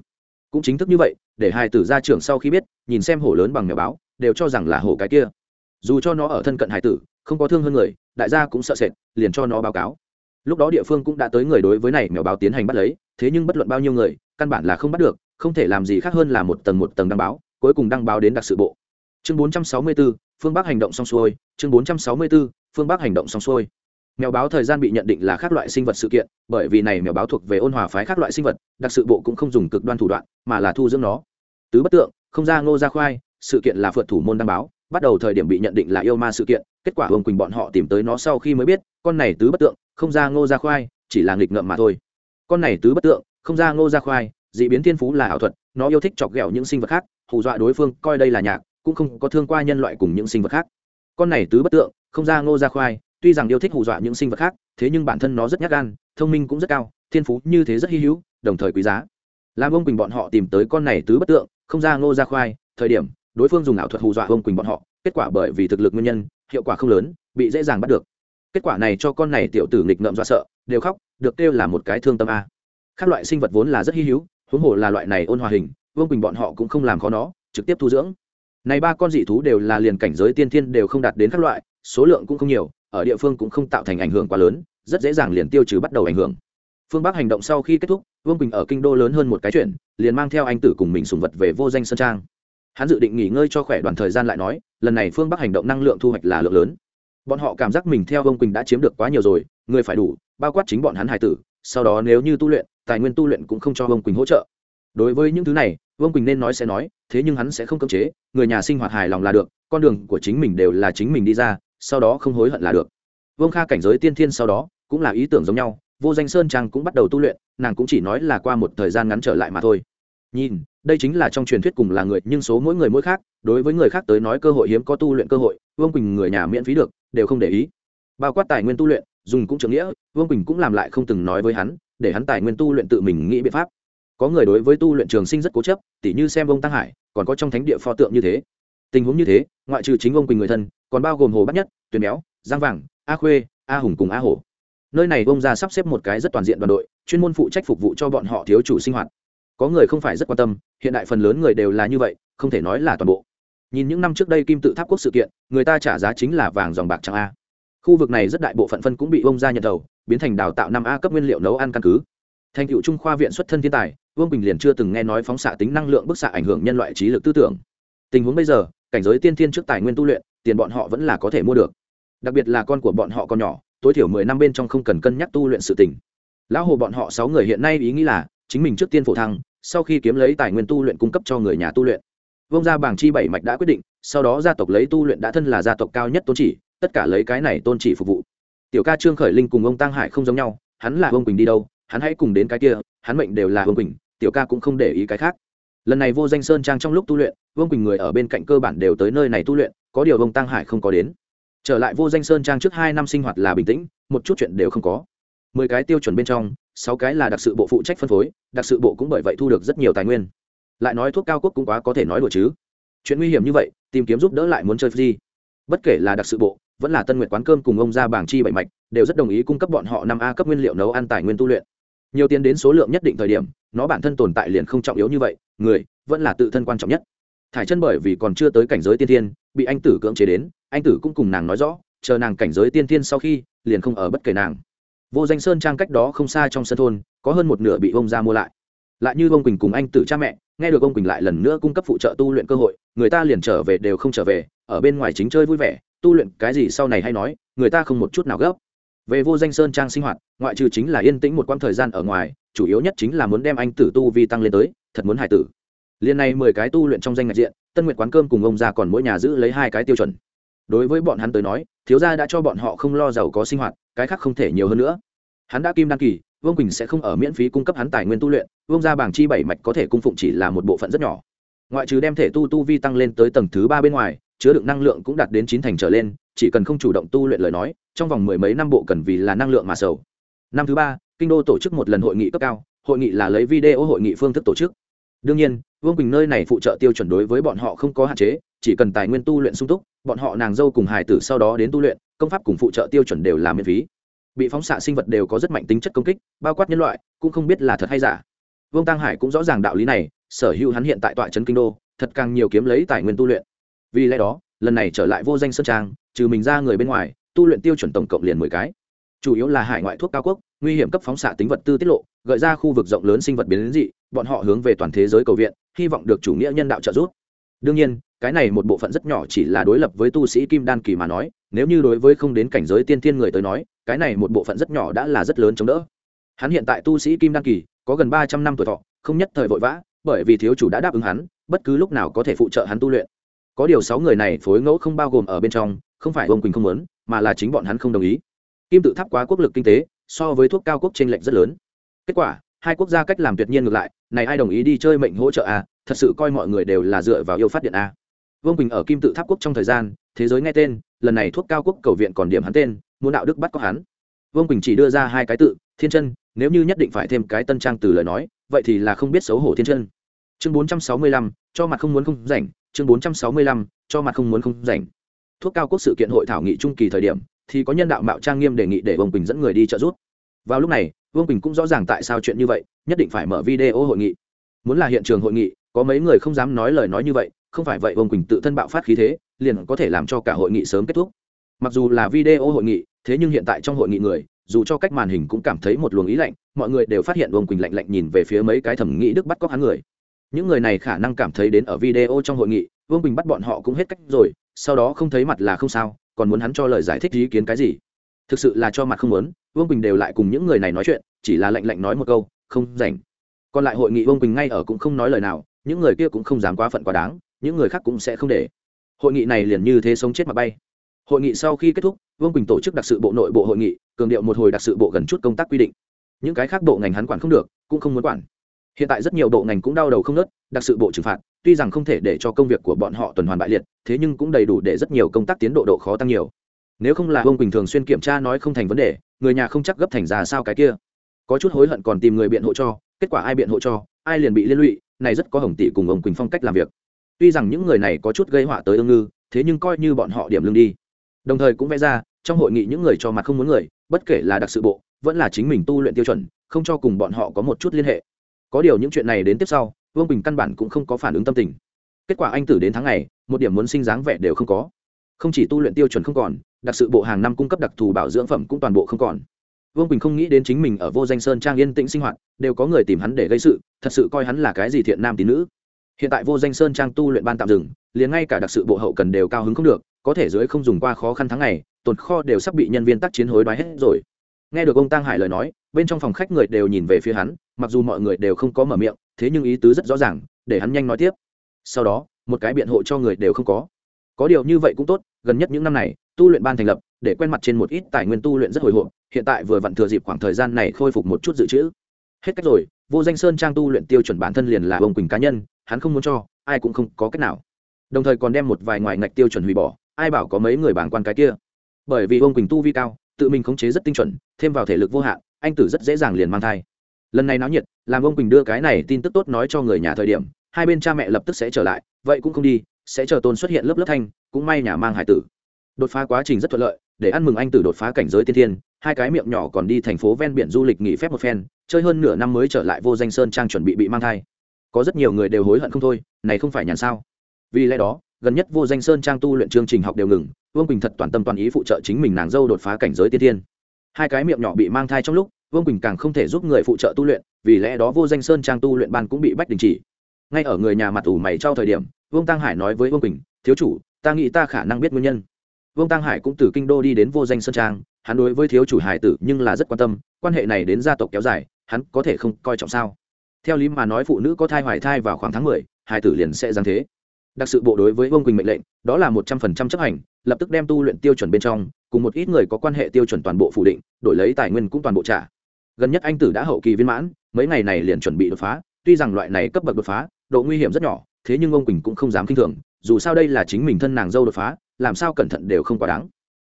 cũng chính thức như vậy để hai tử ra trường sau khi biết nhìn xem hổ lớn bằng mèo báo đều cho rằng là hổ cái kia. Dù cho nó ở thân cận hải tử không có thương hơn người đại gia cũng sợ sệt liền cho nó báo cáo. Lúc đó địa phương cũng đã tới người đối với này mèo báo tiến hành bắt lấy thế nhưng bất luận bao nhiêu người căn bản là không bắt được không thể làm gì khác hơn là một tầng một tầng đăng báo cuối cùng đăng báo đến đặc sự bộ. Chương 464, phương bắc hành động xong xuôi chương 464, phương bắc hành động xong xuôi mèo báo thời gian bị nhận định là các loại sinh vật sự kiện, bởi vì này mèo báo thuộc về ôn hòa phái các loại sinh vật, đặc sự bộ cũng không dùng cực đoan thủ đoạn, mà là thu dưỡng nó. Tứ bất tượng, không ra ngô ra khoai, sự kiện là phượt thủ môn đăng báo, bắt đầu thời điểm bị nhận định là yêu ma sự kiện, kết quả hồng quỳnh bọn họ tìm tới nó sau khi mới biết, con này tứ bất tượng, không ra ngô ra khoai, chỉ là nghịch ngợm mà thôi. Con này tứ bất tượng, không ra ngô ra khoai d ị biến thiên phú là ảo thuật, nó yêu thích chọc ghẹo những sinh vật khác, hù dọa đối phương, coi đây là nhạc, cũng không có thương qua nhân loại cùng những sinh vật khác. Con này tứ bất tượng, không ra ngô ra khoai tuy rằng yêu thích hù dọa những sinh vật khác, thế nhưng bản thân nó rất nhát gan, thông minh cũng rất cao, thiên phú như thế rất hy hữu, đồng thời quý giá. Làm ông quỳnh bọn họ tìm tới con này tứ bất tượng, không ra ngô ra khoai, thời điểm, đối phương dùng ảo thuật hù dọa ông quỳnh bọn họ, kết quả bởi vì thực lực nguyên nhân, hiệu quả không lớn, bị dễ dàng bắt được. Kết quả này cho con này tiểu tử nghịch ngợm dọa sợ, đều khóc, được kêu là một cái thương tâm a. Các loại sinh vật vốn là rất hy hữu, huống hồ là loại này ôn hòa hình vương quỳnh bọn họ cũng không làm khó nó, trực tiếp thu dưỡng. Này ba con dị thú đều là liền cảnh giới tiên thiên đều không đạt đến các loại, số lượng cũng không nhiều ở địa phương cũng không tạo thành ảnh hưởng quá lớn, rất dễ dàng liền tiêu trừ bắt đầu ảnh hưởng. Phương bắc hành động sau khi kết thúc, vương quỳnh ở kinh đô lớn hơn một cái chuyện, liền mang theo anh tử cùng mình sùng vật về vô danh sơn trang. Hắn dự định nghỉ ngơi cho khỏe đoàn thời gian lại nói, lần này phương bắc hành động năng lượng thu hoạch là lượng lớn. Bọn họ cảm giác mình theo vương quỳnh đã chiếm được quá nhiều rồi, người phải đủ, bao quát chính bọn hắn hải tử, sau đó nếu như tu luyện, tài nguyên tu luyện cũng không cho vương quỳnh hỗ trợ. Đối với những thứ này, vương quỳnh nên nói sẽ nói, thế nhưng hắn sẽ không cưỡng chế, người nhà sinh hoạt hài lòng là được, con đường của chính mình đều là chính mình đi ra sau đó không hối hận là được. Vương kha cảnh giới tiên thiên sau đó, cũng là ý tưởng giống nhau, vô danh sơn trang cũng bắt đầu tu luyện, nàng cũng chỉ nói là qua một thời gian ngắn trở lại mà thôi. Nhìn, đây chính là trong truyền thuyết cùng là người, nhưng số mỗi người mỗi khác, đối với người khác tới nói cơ hội hiếm có tu luyện cơ hội, vương quỳnh người nhà miễn phí được, đều không để ý. Bao quát tài nguyên tu luyện, dùng cũng trưởng nghĩa, vương quỳnh cũng làm lại không từng nói với hắn, để hắn tài nguyên tu luyện tự mình nghĩ biện pháp. Có người đối với tu luyện trường sinh rất cố chấp, tỉ như xem ông tăng hải, còn có trong thánh địa pho tượng như thế. Tình huống như thế, ngoại trừ chính ông quỳnh người thân còn bao gồm hồ bát nhất, tuyền béo, giang vàng, a khuê, a hùng cùng a hổ. Nơi này bông ra sắp xếp một cái rất toàn diện đoàn đội, chuyên môn phụ trách phục vụ cho bọn họ thiếu chủ sinh hoạt. Có người không phải rất quan tâm, hiện đại phần lớn người đều là như vậy, không thể nói là toàn bộ. Nhìn những năm trước đây kim tự tháp quốc sự kiện, người ta trả giá chính là vàng dòng bạc trắng a. Khu vực này rất đại bộ phận phân cũng bị bông ra nhận đầu, biến thành đào tạo năm a cấp nguyên liệu nấu ăn căn cứ. Thành cựu trung khoa viện xuất thân thiên tài, vương bình liền chưa từng nghe nói phóng xạ tính năng lượng bức xạ ảnh hưởng nhân loại trí lực tư tưởng. Tình huống bây giờ, cảnh giới tiên thiên trước tài nguyên tu luyện tiền bọn họ vẫn là có thể mua được. Đặc biệt là con của bọn họ còn nhỏ, tối thiểu mười năm bên trong không cần cân nhắc tu luyện sự tỉnh lão hồ bọn họ sáu người hiện nay ý nghĩ là, chính mình trước tiên phổ thăng, sau khi kiếm lấy tài nguyên tu luyện cung cấp cho người nhà tu luyện. Vông gia bảng chi bảy mạch đã quyết định, sau đó gia tộc lấy tu luyện đã thân là gia tộc cao nhất tôn chỉ, tất cả lấy cái này tôn chỉ phục vụ. Tiểu ca trương khởi linh cùng ông tăng hải không giống nhau, hắn là ông quỳnh đi đâu, hắn hãy cùng đến cái kia, hắn mệnh đều là ông quỳnh, tiểu ca cũng không để ý cái khác lần này vô danh sơn trang trong lúc tu luyện, vương quỳnh người ở bên cạnh cơ bản đều tới nơi này tu luyện, có điều ông tăng hải không có đến. Trở lại vô danh sơn trang trước hai năm sinh hoạt là bình tĩnh, một chút chuyện đều không có. Mười cái tiêu chuẩn bên trong, sáu cái là đặc sự bộ phụ trách phân phối, đặc sự bộ cũng bởi vậy thu được rất nhiều tài nguyên. Lại nói thuốc cao quốc cũng quá có thể nói đùa chứ. Chuyện nguy hiểm như vậy, tìm kiếm giúp đỡ lại muốn chơi gì? Bất kể là đặc sự bộ, vẫn là tân nguyệt quán cơm cùng ông ra bảng chi bảy mạch, đều rất đồng ý cung cấp bọn họ năm a cấp nguyên liệu nấu ăn tài nguyên tu luyện. Nhiều tiền đến số lượng nhất định thời điểm, nó bản thân tồn tại liền không trọng yếu như vậy người vẫn là tự thân quan trọng nhất. Thải chân bởi vì còn chưa tới cảnh giới tiên thiên, bị anh tử cưỡng chế đến, anh tử cũng cùng nàng nói rõ, chờ nàng cảnh giới tiên thiên sau khi, liền không ở bất kể nàng. Vô danh sơn trang cách đó không xa trong sân thôn, có hơn một nửa bị ông ra mua lại. Lại như ông quỳnh cùng anh tử cha mẹ, nghe được ông quỳnh lại lần nữa cung cấp phụ trợ tu luyện cơ hội, người ta liền trở về đều không trở về, ở bên ngoài chính chơi vui vẻ, tu luyện cái gì sau này hay nói, người ta không một chút nào gấp. Về vô danh sơn trang sinh hoạt, ngoại trừ chính là yên tĩnh một quãng thời gian ở ngoài, chủ yếu nhất chính là muốn đem anh tử tu vi tăng lên tới thật muốn hải tử. Liên này mười cái tu luyện trong danh ngạch diện, tân nguyện quán cơm cùng ông già còn mỗi nhà giữ lấy hai cái tiêu chuẩn. Đối với bọn hắn tới nói, thiếu gia đã cho bọn họ không lo giàu có sinh hoạt, cái khác không thể nhiều hơn nữa. Hắn đã kim đăng kỳ, vương quỳnh sẽ không ở miễn phí cung cấp hắn tài nguyên tu luyện, vương gia bảng chi bảy mạch có thể cung phụng chỉ là một bộ phận rất nhỏ. Ngoại trừ đem thể tu tu vi tăng lên tới tầng thứ ba bên ngoài, chứa đựng năng lượng cũng đạt đến chín thành trở lên, chỉ cần không chủ động tu luyện lời nói, trong vòng mười mấy năm bộ cần vì là năng lượng mà sầu. Năm thứ ba, kinh đô tổ chức một lần hội nghị cấp cao, hội nghị là lấy video hội nghị phương thức tổ chức đương nhiên, vương quỳnh nơi này phụ trợ tiêu chuẩn đối với bọn họ không có hạn chế, chỉ cần tài nguyên tu luyện sung túc, bọn họ nàng dâu cùng hải tử sau đó đến tu luyện, công pháp cùng phụ trợ tiêu chuẩn đều là miễn phí. Bị phóng xạ sinh vật đều có rất mạnh tính chất công kích, bao quát nhân loại, cũng không biết là thật hay giả. Vương tăng hải cũng rõ ràng đạo lý này, sở hữu hắn hiện tại tọa trấn kinh đô, thật càng nhiều kiếm lấy tài nguyên tu luyện. Vì lẽ đó, lần này trở lại vô danh sơn trang, trừ mình ra người bên ngoài, tu luyện tiêu chuẩn tổng cộng liền mười cái. Chủ yếu là hải ngoại thuốc cao quốc, nguy hiểm cấp phóng xạ tính vật tư tiết lộ gợi ra khu vực rộng lớn sinh vật biến đến dị, bọn họ hướng về toàn thế giới cầu viện, hy vọng được chủ nghĩa nhân đạo trợ giúp. Đương nhiên, cái này một bộ phận rất nhỏ chỉ là đối lập với tu sĩ kim đan kỳ mà nói, nếu như đối với không đến cảnh giới tiên thiên người tới nói, cái này một bộ phận rất nhỏ đã là rất lớn chống đỡ. Hắn hiện tại tu sĩ kim đan kỳ, có gần ba trăm năm tuổi thọ, không nhất thời vội vã, bởi vì thiếu chủ đã đáp ứng hắn, bất cứ lúc nào có thể phụ trợ hắn tu luyện. Có điều sáu người này phối ngẫu không bao gồm ở bên trong, không phải ông quỳnh không muốn, mà là chính bọn hắn không đồng ý. Kim tự tháp quá quốc lực kinh tế, so với thuốc cao quốc t r ê n lệch rất lớn kết quả, hai quốc gia cách làm tuyệt nhiên ngược lại, này ai đồng ý đi chơi mệnh hỗ trợ à thật sự coi mọi người đều là dựa vào yêu phát điện à. vương quỳnh ở kim tự tháp quốc trong thời gian, thế giới nghe tên, lần này thuốc cao quốc cầu viện còn điểm hắn tên, muốn đạo đức bắt có hắn. Vương quỳnh chỉ đưa ra hai cái tự, thiên chân, nếu như nhất định phải thêm cái tân trang từ lời nói, vậy thì là không biết xấu hổ thiên chân. Chương bốn trăm sáu mươi lăm, cho mặt không muốn không rảnh, chương bốn trăm sáu mươi lăm, cho mặt không muốn không rảnh. Thuốc cao quốc sự kiện hội thảo nghị trung kỳ thời điểm, thì có nhân đạo mạo trang nghiêm đề nghị để vương quỳnh dẫn người đi trợ giúp. Vào lúc này vương Bình cũng rõ ràng tại sao chuyện như vậy nhất định phải mở video hội nghị muốn là hiện trường hội nghị có mấy người không dám nói lời nói như vậy không phải vậy vương quỳnh tự thân bạo phát khí thế liền có thể làm cho cả hội nghị sớm kết thúc mặc dù là video hội nghị thế nhưng hiện tại trong hội nghị người dù cho cách màn hình cũng cảm thấy một luồng ý lạnh mọi người đều phát hiện vương quỳnh lạnh lạnh nhìn về phía mấy cái thẩm nghĩ đức bắt cóc hắn người những người này khả năng cảm thấy đến ở video trong hội nghị vương quỳnh bắt bọn họ cũng hết cách rồi sau đó không thấy mặt là không sao còn muốn hắn cho lời giải thích ý kiến cái gì thực sự là cho mặt không muốn vương quỳnh đều lại cùng những người này nói chuyện, chỉ là lạnh lạnh nói một câu, không rảnh. Còn lại hội nghị vương quỳnh ngay ở cũng không nói lời nào, những người kia cũng không dám quá phận quá đáng, những người khác cũng sẽ không để. Hội nghị này liền như thế sống chết mà bay. Hội nghị sau khi kết thúc, vương quỳnh tổ chức đặc sự bộ nội bộ hội nghị, cường điệu một hồi đặc sự bộ gần chút công tác quy định. Những cái khác bộ ngành hắn quản không được, cũng không muốn quản. Hiện tại rất nhiều bộ ngành cũng đau đầu không nớt đặc sự bộ trừng phạt, tuy rằng không thể để cho công việc của bọn họ tuần hoàn bại liệt, thế nhưng cũng đầy đủ để rất nhiều công tác tiến độ độ khó tăng nhiều. Nếu không là vương quỳnh thường xuyên kiểm tra nói không thành vấn đề người nhà không chắc gấp thành ra sao cái kia. Có chút hối hận còn tìm người biện hộ cho, kết quả ai biện hộ cho, ai liền bị liên lụy, này rất có hồng tỷ cùng ông quỳnh phong cách làm việc. Tuy rằng những người này có chút gây họa tới ương ngư, thế nhưng coi như bọn họ điểm lương đi. Đồng thời cũng vẽ ra, trong hội nghị những người cho mặt không muốn người, bất kể là đặc sự bộ, vẫn là chính mình tu luyện tiêu chuẩn, không cho cùng bọn họ có một chút liên hệ. Có điều những chuyện này đến tiếp sau, vương bình căn bản cũng không có phản ứng tâm tình. Kết quả anh tử đến tháng này một điểm muốn sinh dáng vẻ đều không có. Không chỉ tu luyện tiêu chuẩn không còn đặc sự bộ hàng năm cung cấp đặc thù bảo dưỡng phẩm cũng toàn bộ không còn. Vương bình không nghĩ đến chính mình ở vô danh sơn trang yên tĩnh sinh hoạt, đều có người tìm hắn để gây sự, thật sự coi hắn là cái gì thiện nam tín nữ. Hiện tại vô danh sơn trang tu luyện ban tạm dừng, liền ngay cả đặc sự bộ hậu cần đều cao hứng không được, có thể dưới không dùng qua khó khăn tháng ngày, tồn kho đều sắp bị nhân viên tác chiến hối đoái hết rồi. Nghe được ông tăng hải lời nói, bên trong phòng khách người đều nhìn về phía hắn, mặc dù mọi người đều không có mở miệng, thế nhưng ý tứ rất rõ ràng, để hắn nhanh nói tiếp. Sau đó, một cái biện hộ cho người đều không có. Có điều như vậy cũng tốt, gần nhất những năm này tu luyện ban thành lập, để quen mặt trên một ít tài nguyên tu luyện rất hồi hộp, hiện tại vừa vặn thừa dịp khoảng thời gian này khôi phục một chút dự trữ. Hết cách rồi, vô danh sơn trang tu luyện tiêu chuẩn bản thân liền là ông quỳnh cá nhân, hắn không muốn cho, ai cũng không có cách nào. Đồng thời còn đem một vài ngoài ngạch tiêu chuẩn hủy bỏ, ai bảo có mấy người bảng quan cái kia. Bởi vì ông quỳnh tu vi cao, tự mình khống chế rất tinh chuẩn, thêm vào thể lực vô hạn, anh tử rất dễ dàng liền mang thai. Lần này náo nhiệt, làm ông quỳnh đưa cái này tin tức tốt nói cho người nhà thời điểm, hai bên cha mẹ lập tức sẽ trở lại, vậy cũng không đi, sẽ chờ tôn xuất hiện lớp lớp thanh, cũng may nhà mang hải tử đột phá quá trình rất thuận lợi, để ăn mừng anh tử đột phá cảnh giới tiên thiên, hai cái miệng nhỏ còn đi thành phố ven biển du lịch nghỉ phép một phen, chơi hơn nửa năm mới trở lại vô danh sơn trang chuẩn bị bị mang thai. Có rất nhiều người đều hối hận không thôi, này không phải nhàn sao? Vì lẽ đó, gần nhất vô danh sơn trang tu luyện chương trình học đều ngừng, vương quỳnh thật toàn tâm toàn ý phụ trợ chính mình nàng dâu đột phá cảnh giới tiên thiên. Hai cái miệng nhỏ bị mang thai trong lúc, vương quỳnh càng không thể giúp người phụ trợ tu luyện, vì lẽ đó vô danh sơn trang tu luyện ban cũng bị bách đình chỉ. Ngay ở người nhà mặt ủ mày trao thời điểm, vương tăng hải nói với vương quỳnh, thiếu chủ, ta nghĩ ta khả năng biết nguyên nhân vương tăng hải cũng từ kinh đô đi đến vô danh sơn trang hắn đối với thiếu chủ hải tử nhưng là rất quan tâm quan hệ này đến gia tộc kéo dài hắn có thể không coi trọng sao theo lý mà nói phụ nữ có thai hoài thai vào khoảng tháng mười hải tử liền sẽ giáng thế đặc sự bộ đối với vương quỳnh mệnh lệnh đó là một trăm phần trăm chấp hành lập tức đem tu luyện tiêu chuẩn bên trong cùng một ít người có quan hệ tiêu chuẩn toàn bộ phủ định đổi lấy tài nguyên cũng toàn bộ trả gần nhất anh tử đã hậu kỳ viên mãn mấy ngày này liền chuẩn bị đột phá tuy rằng loại này cấp bậc đột phá độ nguy hiểm rất nhỏ thế nhưng ông quỳnh cũng không dám k i n h thường dù sao đây là chính mình thân nàng dâu đột phá làm sao cẩn thận đều không quá đáng.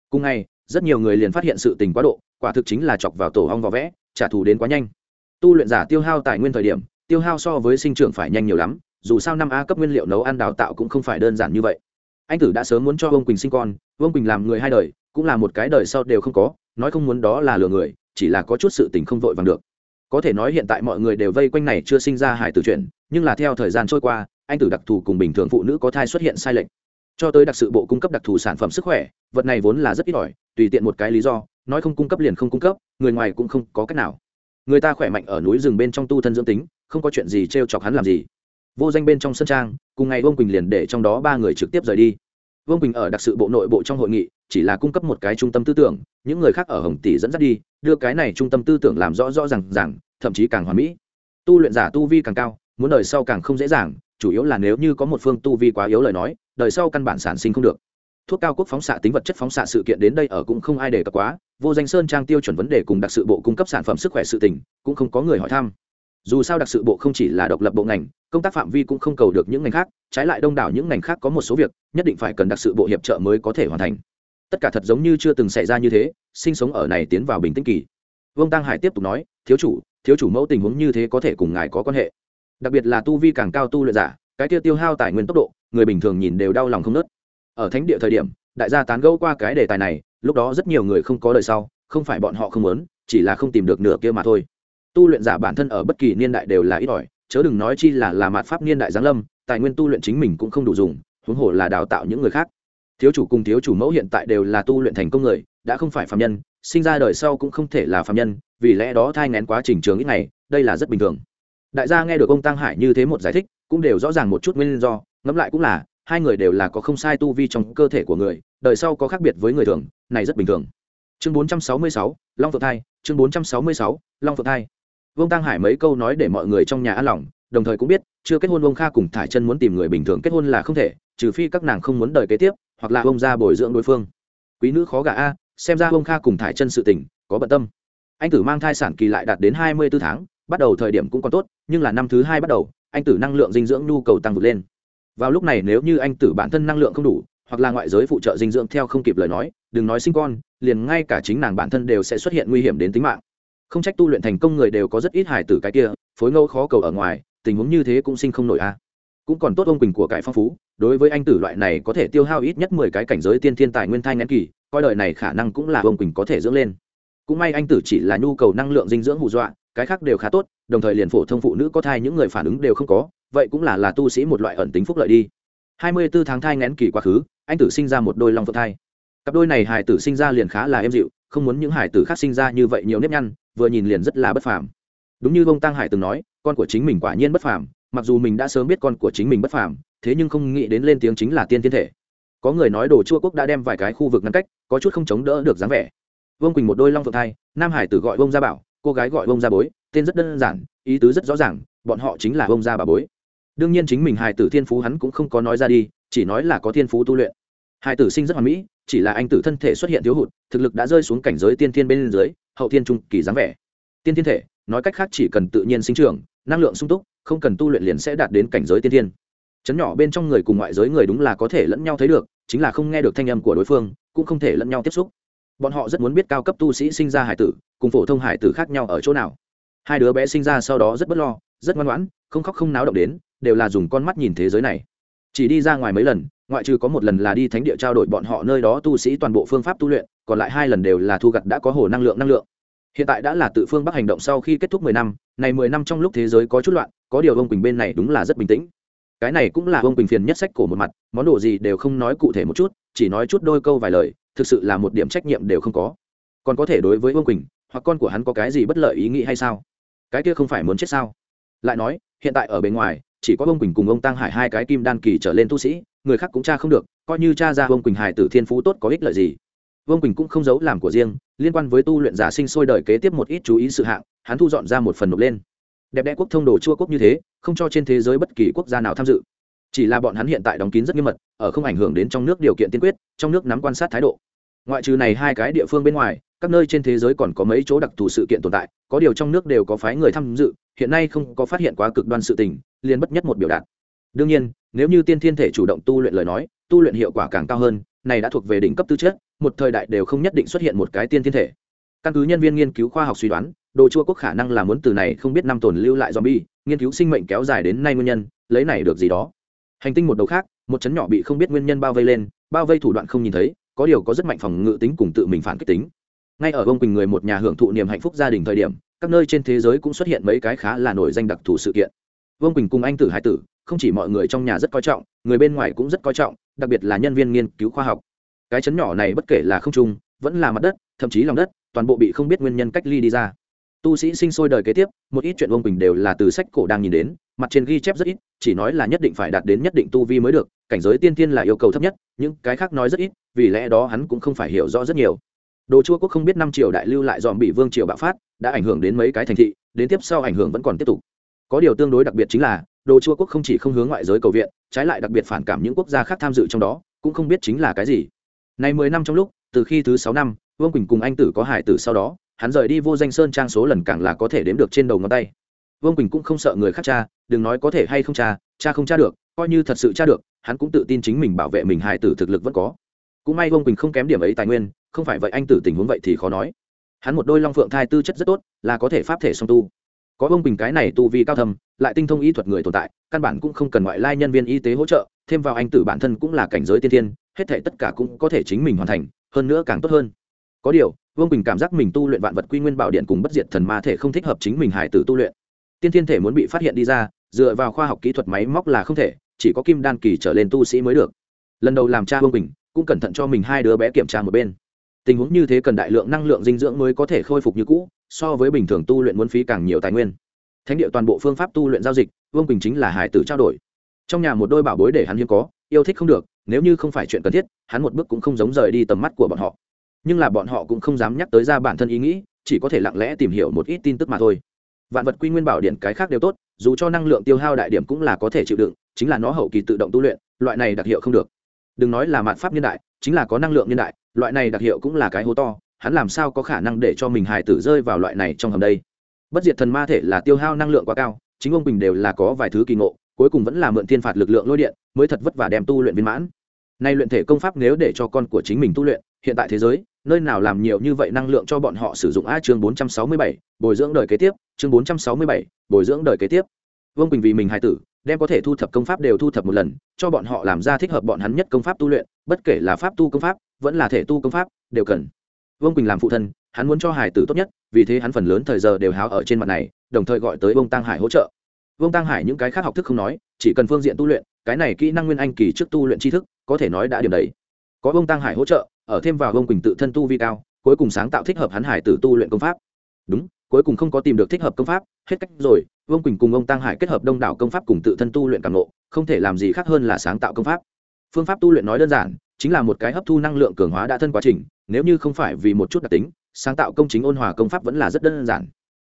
Cùng ngày, rất nhiều người liền phát hiện sự tình quá độ, quả thực chính là chọc vào tổ hong vỏ vẽ, trả thù đến quá nhanh. Tu luyện giả tiêu hao tài nguyên thời điểm, tiêu hao so với sinh trưởng phải nhanh nhiều lắm, dù sao năm a cấp nguyên liệu nấu ăn đào tạo cũng không phải đơn giản như vậy. Anh tử đã sớm muốn cho ông quỳnh sinh con ông quỳnh làm người hai đời, cũng là một cái đời sau đều không có, nói không muốn đó là lừa người, chỉ là có chút sự tình không vội vàng được. Có thể nói hiện tại mọi người đều vây quanh này chưa sinh ra hải tử chuyện, nhưng là theo thời gian trôi qua, anh tử đặc thù cùng bình thường phụ nữ có thai xuất hiện sai lệch cho tới đặc sự bộ cung cấp đặc thù sản phẩm sức khỏe, vật này vốn là rất ít ỏi, tùy tiện một cái lý do, nói không cung cấp liền không cung cấp, người ngoài cũng không có cách nào. Người ta khỏe mạnh ở núi rừng bên trong tu thân dưỡng tính, không có chuyện gì t r e o chọc hắn làm gì. Vô danh bên trong sân trang, cùng ngày vương quỳnh liền để trong đó ba người trực tiếp rời đi. Vương quỳnh ở đặc sự bộ nội bộ trong hội nghị, chỉ là cung cấp một cái trung tâm tư tưởng, những người khác ở hồng tỷ dẫn dắt đi, đưa cái này trung tâm tư tưởng làm rõ rõ r à n g rằng thậm chí càng hoàn mỹ. Tu luyện giả tu vi càng cao, muốn đời sau càng không dễ dàng chủ yếu là nếu như có một phương tu vi quá yếu lời nói, đời sau căn bản sản sinh không được. Thuốc cao quốc phóng xạ tính vật chất phóng xạ sự kiện đến đây ở cũng không ai đề cập quá, vô danh sơn trang tiêu chuẩn vấn đề cùng đặc sự bộ cung cấp sản phẩm sức khỏe sự tỉnh cũng không có người hỏi thăm. Dù sao đặc sự bộ không chỉ là độc lập bộ ngành, công tác phạm vi cũng không cầu được những ngành khác, trái lại đông đảo những ngành khác có một số việc, nhất định phải cần đặc sự bộ hiệp trợ mới có thể hoàn thành. Tất cả thật giống như chưa từng xảy ra như thế, sinh sống ở này tiến vào bình tĩnh kỳ. Vương tăng hải tiếp tục nói, thiếu chủ thiếu chủ mẫu tình huống như thế có thể cùng ngài có quan hệ đặc biệt là tu vi càng cao tu luyện giả, cái tiêu tiêu hao tài nguyên tốc độ, người bình thường nhìn đều đau lòng không nớt. Ở thánh địa thời điểm, đại gia tán gẫu qua cái đề tài này, lúc đó rất nhiều người không có đời sau, không phải bọn họ không muốn, chỉ là không tìm được nửa kia mà thôi. Tu luyện giả bản thân ở bất kỳ niên đại đều là ít ỏi, chớ đừng nói chi là là mạt pháp niên đại giáng lâm, tài nguyên tu luyện chính mình cũng không đủ dùng, huống hồ là đào tạo những người khác. Thiếu chủ cùng thiếu chủ mẫu hiện tại đều là tu luyện thành công người, đã không phải phạm nhân, sinh ra đời sau cũng không thể là phạm nhân, vì lẽ đó thai ngén quá trình trường ít ngày, đây là rất bình thường đại gia nghe được ông tăng hải như thế một giải thích cũng đều rõ ràng một chút nguyên do ngẫm lại cũng là hai người đều là có không sai tu vi trong cơ thể của người đời sau có khác biệt với người thường này rất bình thường. Chương 466, long phượng thai chương 466, long phượng thai. Vương tăng hải mấy câu nói để mọi người trong nhà an lòng đồng thời cũng biết chưa kết hôn ông kha cùng thải chân muốn tìm người bình thường kết hôn là không thể trừ phi các nàng không muốn đời kế tiếp hoặc là ông ra bồi dưỡng đối phương. Quý nữ khó gả a xem ra ông kha cùng thải chân sự tình có bận tâm. Anh tử mang thai sản kỳ lại đạt đến hai mươi 24 tháng bắt đầu thời điểm cũng còn tốt, nhưng là năm thứ hai bắt đầu, anh tử năng lượng dinh dưỡng nhu cầu tăng vượt lên. Vào lúc này nếu như anh tử bản thân năng lượng không đủ, hoặc là ngoại giới phụ trợ dinh dưỡng theo không kịp lời nói, đừng nói sinh con, liền ngay cả chính nàng bản thân đều sẽ xuất hiện nguy hiểm đến tính mạng. Không trách tu luyện thành công người đều có rất ít hài tử cái kia, phối ngẫu khó cầu ở ngoài, tình huống như thế cũng sinh không nổi a. À. Cũng còn tốt ông quỳnh của cải phong phú, đối với anh tử loại này có thể tiêu hao ít nhất mười cái cảnh giới tiên thiên tài nguyên thai ngắn kỳ, coi đời này khả năng cũng là ông quỳnh có thể dưỡng lên. Cũng may anh tử chỉ là nhu cầu năng lượng dinh dưỡng hù dọa cái khác đều khá tốt, đồng thời liền phổ thông phụ nữ có thai những người phản ứng đều không có, vậy cũng là là tu sĩ một loại ẩn tính phúc lợi đi. Hai mươi 24 tháng thai ngén kỳ quá khứ, anh tử sinh ra một đôi long phượng thai. Cặp đôi này hải tử sinh ra liền khá là êm dịu, không muốn những hải tử khác sinh ra như vậy nhiều nếp nhăn, vừa nhìn liền rất là bất phàm. Đúng như bông tăng hải từng nói, con của chính mình quả nhiên bất phàm, mặc dù mình đã sớm biết con của chính mình bất phàm, thế nhưng không nghĩ đến lên tiếng chính là tiên thiên thể. Có người nói đồ chua quốc đã đem vài cái khu vực ngăn cách, có chút không chống đỡ được dáng vẻ. Vương quỳnh một đôi long phượng thai, nam hải tử gọi bông gia bảo cô gái gọi bông ra bối, tên rất đơn giản, ý tứ rất rõ ràng, bọn họ chính là bông ra bà bối. Đương nhiên chính mình hài tử thiên phú hắn cũng không có nói ra đi, chỉ nói là có thiên phú tu luyện. Hài tử sinh rất hoàn mỹ, chỉ là anh tử thân thể xuất hiện thiếu hụt, thực lực đã rơi xuống cảnh giới tiên thiên bên dưới, hậu thiên trung kỳ dáng vẻ. Tiên thiên thể, nói cách khác chỉ cần tự nhiên sinh trưởng, năng lượng sung túc, không cần tu luyện liền sẽ đạt đến cảnh giới tiên thiên. Chấn nhỏ bên trong người cùng ngoại giới người đúng là có thể lẫn nhau thấy được, chính là không nghe được thanh âm của đối phương, cũng không thể lẫn nhau tiếp xúc. Bọn họ rất muốn biết cao cấp tu sĩ sinh ra hải tử cùng phổ thông hải tử khác nhau ở chỗ nào. Hai đứa bé sinh ra sau đó rất bất lo, rất ngoan ngoãn, không khóc không náo động đến, đều là dùng con mắt nhìn thế giới này. Chỉ đi ra ngoài mấy lần, ngoại trừ có một lần là đi thánh địa trao đổi bọn họ nơi đó tu sĩ toàn bộ phương pháp tu luyện, còn lại hai lần đều là thu gặt đã có hồ năng lượng năng lượng. Hiện tại đã là tự phương bắc hành động sau khi kết thúc mười năm, này mười năm trong lúc thế giới có chút loạn, có điều ông quỳnh bên này đúng là rất bình tĩnh. Cái này cũng là ông quỳnh phiền nhất sách cổ một mặt, món đồ gì đều không nói cụ thể một chút, chỉ nói chút đôi câu vài lời, thực sự là một điểm trách nhiệm đều không có. Còn có thể đối với ông quỳnh hoặc con của hắn có cái gì bất lợi ý nghĩ hay sao? Cái kia không phải muốn chết sao? Lại nói, hiện tại ở bên ngoài, chỉ có ông quỳnh cùng ông tăng hải hai cái kim đan kỳ trở lên tu sĩ, người khác cũng tra không được, coi như cha ra ông quỳnh hải tử thiên phú tốt có ích lợi gì. Vương quỳnh cũng không giấu làm của riêng, liên quan với tu luyện giả sinh sôi đời kế tiếp một ít chú ý sự hạng, hắn thu dọn ra một phần nộp lên. Đẹp đẽ quốc thông đồ chua quốc như thế, không cho trên thế giới bất kỳ quốc gia nào tham dự. Chỉ là bọn hắn hiện tại đóng kín rất nghiêm mật, ở không ảnh hưởng đến trong nước điều kiện tiên quyết, trong nước nắm quan sát thái độ. Ngoại trừ này hai cái địa phương bên ngoài các nơi trên thế giới còn có mấy chỗ đặc thù sự kiện tồn tại, có điều trong nước đều có phái người tham dự, hiện nay không có phát hiện quá cực đoan sự tình, liền bất nhất một biểu đạt. Đương nhiên, nếu như tiên thiên thể chủ động tu luyện lời nói, tu luyện hiệu quả càng cao hơn, này đã thuộc về đỉnh cấp tư chất, một thời đại đều không nhất định xuất hiện một cái tiên thiên thể. Căn cứ nhân viên nghiên cứu khoa học suy đoán, đồ chua quốc khả năng là muốn từ này không biết năm tồn lưu lại zombie, nghiên cứu sinh mệnh kéo dài đến nay nguyên nhân, lấy này được gì đó. Hành tinh một đầu khác, một chấn nhỏ bị không biết nguyên nhân bao vây lên, bao vây thủ đoạn không nhìn thấy, có điều có rất mạnh phòng ngự tính cùng tự mình phản kích tính ngay ở Vương quỳnh người một nhà hưởng thụ niềm hạnh phúc gia đình thời điểm, các nơi trên thế giới cũng xuất hiện mấy cái khá là nổi danh đặc thù sự kiện. Vương quỳnh cùng anh tử hải tử, không chỉ mọi người trong nhà rất coi trọng, người bên ngoài cũng rất coi trọng, đặc biệt là nhân viên nghiên cứu khoa học. Cái chấn nhỏ này bất kể là không trung, vẫn là mặt đất, thậm chí lòng đất, toàn bộ bị không biết nguyên nhân cách ly đi ra. Tu sĩ sinh sôi đời kế tiếp, một ít chuyện vương quỳnh đều là từ sách cổ đang nhìn đến, mặt trên ghi chép rất ít, chỉ nói là nhất định phải đạt đến nhất định tu vi mới được, cảnh giới tiên tiên là yêu cầu thấp nhất, những cái khác nói rất ít, vì lẽ đó hắn cũng không phải hiểu rõ rất nhiều đồ chua quốc không biết năm triều đại lưu lại dòm bị vương triều bạo phát, đã ảnh hưởng đến mấy cái thành thị, đến tiếp sau ảnh hưởng vẫn còn tiếp tục. Có điều tương đối đặc biệt chính là, đồ chua quốc không chỉ không hướng ngoại giới cầu viện, trái lại đặc biệt phản cảm những quốc gia khác tham dự trong đó, cũng không biết chính là cái gì. Này mười năm trong lúc, từ khi thứ sáu năm, vương quỳnh cùng anh tử có hải tử sau đó, hắn rời đi vô danh sơn trang số lần càng là có thể đếm được trên đầu ngón tay. Vương quỳnh cũng không sợ người khác cha, đừng nói có thể hay không cha cha không cha được, coi như thật sự cha được, hắn cũng tự tin chính mình bảo vệ mình hải tử thực lực vẫn có. Cũng may vương quỳnh không kém điểm ấy tài nguyên không phải vậy anh tử tình huống vậy thì khó nói. Hắn một đôi long phượng thai tư chất rất tốt, là có thể pháp thể song tu. Có vương Bình cái này tu vi cao thầm lại tinh thông y thuật người tồn tại, căn bản cũng không cần ngoại lai nhân viên y tế hỗ trợ, thêm vào anh tử bản thân cũng là cảnh giới tiên thiên, hết thể tất cả cũng có thể chính mình hoàn thành, hơn nữa càng tốt hơn. Có điều vương quỳnh cảm giác mình tu luyện vạn vật quy nguyên bảo điện cùng bất diệt thần ma thể không thích hợp chính mình hải tử tu luyện. Tiên thiên thể muốn bị phát hiện đi ra, dựa vào khoa học kỹ thuật máy móc là không thể, chỉ có kim đan kỳ trở lên tu sĩ mới được. Lần đầu làm cha vương quỳnh cũng cẩn thận cho mình hai đứa bé kiểm tra một bên tình huống như thế cần đại lượng năng lượng dinh dưỡng mới có thể khôi phục như cũ, so với bình thường tu luyện muốn phí càng nhiều tài nguyên. Thánh địa toàn bộ phương pháp tu luyện giao dịch, vương quỳnh chính là hải tử trao đổi. Trong nhà một đôi bảo bối để hắn hiếm có, yêu thích không được, nếu như không phải chuyện cần thiết, hắn một bước cũng không giống rời đi tầm mắt của bọn họ. Nhưng là bọn họ cũng không dám nhắc tới ra bản thân ý nghĩ, chỉ có thể lặng lẽ tìm hiểu một ít tin tức mà thôi. Vạn vật quy nguyên bảo điện cái khác đều tốt, dù cho năng lượng tiêu hao đại điểm cũng là có thể chịu đựng, chính là nó hậu kỳ tự động tu luyện, loại này đặc hiệu không được. Đừng nói là mạn pháp nhân đại, chính là có năng lượng nhân đại loại này đặc hiệu cũng là cái hố to hắn làm sao có khả năng để cho mình hài tử rơi vào loại này trong hầm đây? Bất diệt thần ma thể là tiêu hao năng lượng quá cao chính ông bình đều là có vài thứ kỳ ngộ cuối cùng vẫn là mượn thiên phạt lực lượng lôi điện mới thật vất vả đem tu luyện viên mãn. Nay luyện thể công pháp nếu để cho con của chính mình tu luyện hiện tại thế giới nơi nào làm nhiều như vậy năng lượng cho bọn họ sử dụng? A chương 467, bồi dưỡng đời kế tiếp chương 467, bồi dưỡng đời kế tiếp. Vương quỳnh vì mình hài tử đem có thể thu thập công pháp đều thu thập một lần, cho bọn họ làm ra thích hợp bọn hắn nhất công pháp tu luyện, bất kể là pháp tu công pháp, vẫn là thể tu công pháp, đều cần. Vương quỳnh làm phụ thân, hắn muốn cho hải tử tốt nhất, vì thế hắn phần lớn thời giờ đều háo ở trên mặt này, đồng thời gọi tới vương tăng hải hỗ trợ. Vương tăng hải những cái khác học thức không nói, chỉ cần phương diện tu luyện, cái này kỹ năng nguyên anh kỳ trước tu luyện tri thức, có thể nói đã điểm đấy có vương tăng hải hỗ trợ, ở thêm vào vương quỳnh tự thân tu vi cao, cuối cùng sáng tạo thích hợp hắn hải tử tu luyện công pháp. Đúng cuối cùng không có tìm được thích hợp công pháp, hết cách rồi, vương quỳnh cùng ông tăng hải kết hợp đông đảo công pháp cùng tự thân tu luyện càng lộ, không thể làm gì khác hơn là sáng tạo công pháp. Phương pháp tu luyện nói đơn giản, chính là một cái hấp thu năng lượng cường hóa đã thân quá trình, nếu như không phải vì một chút đặc tính, sáng tạo công chính ôn hòa công pháp vẫn là rất đơn giản.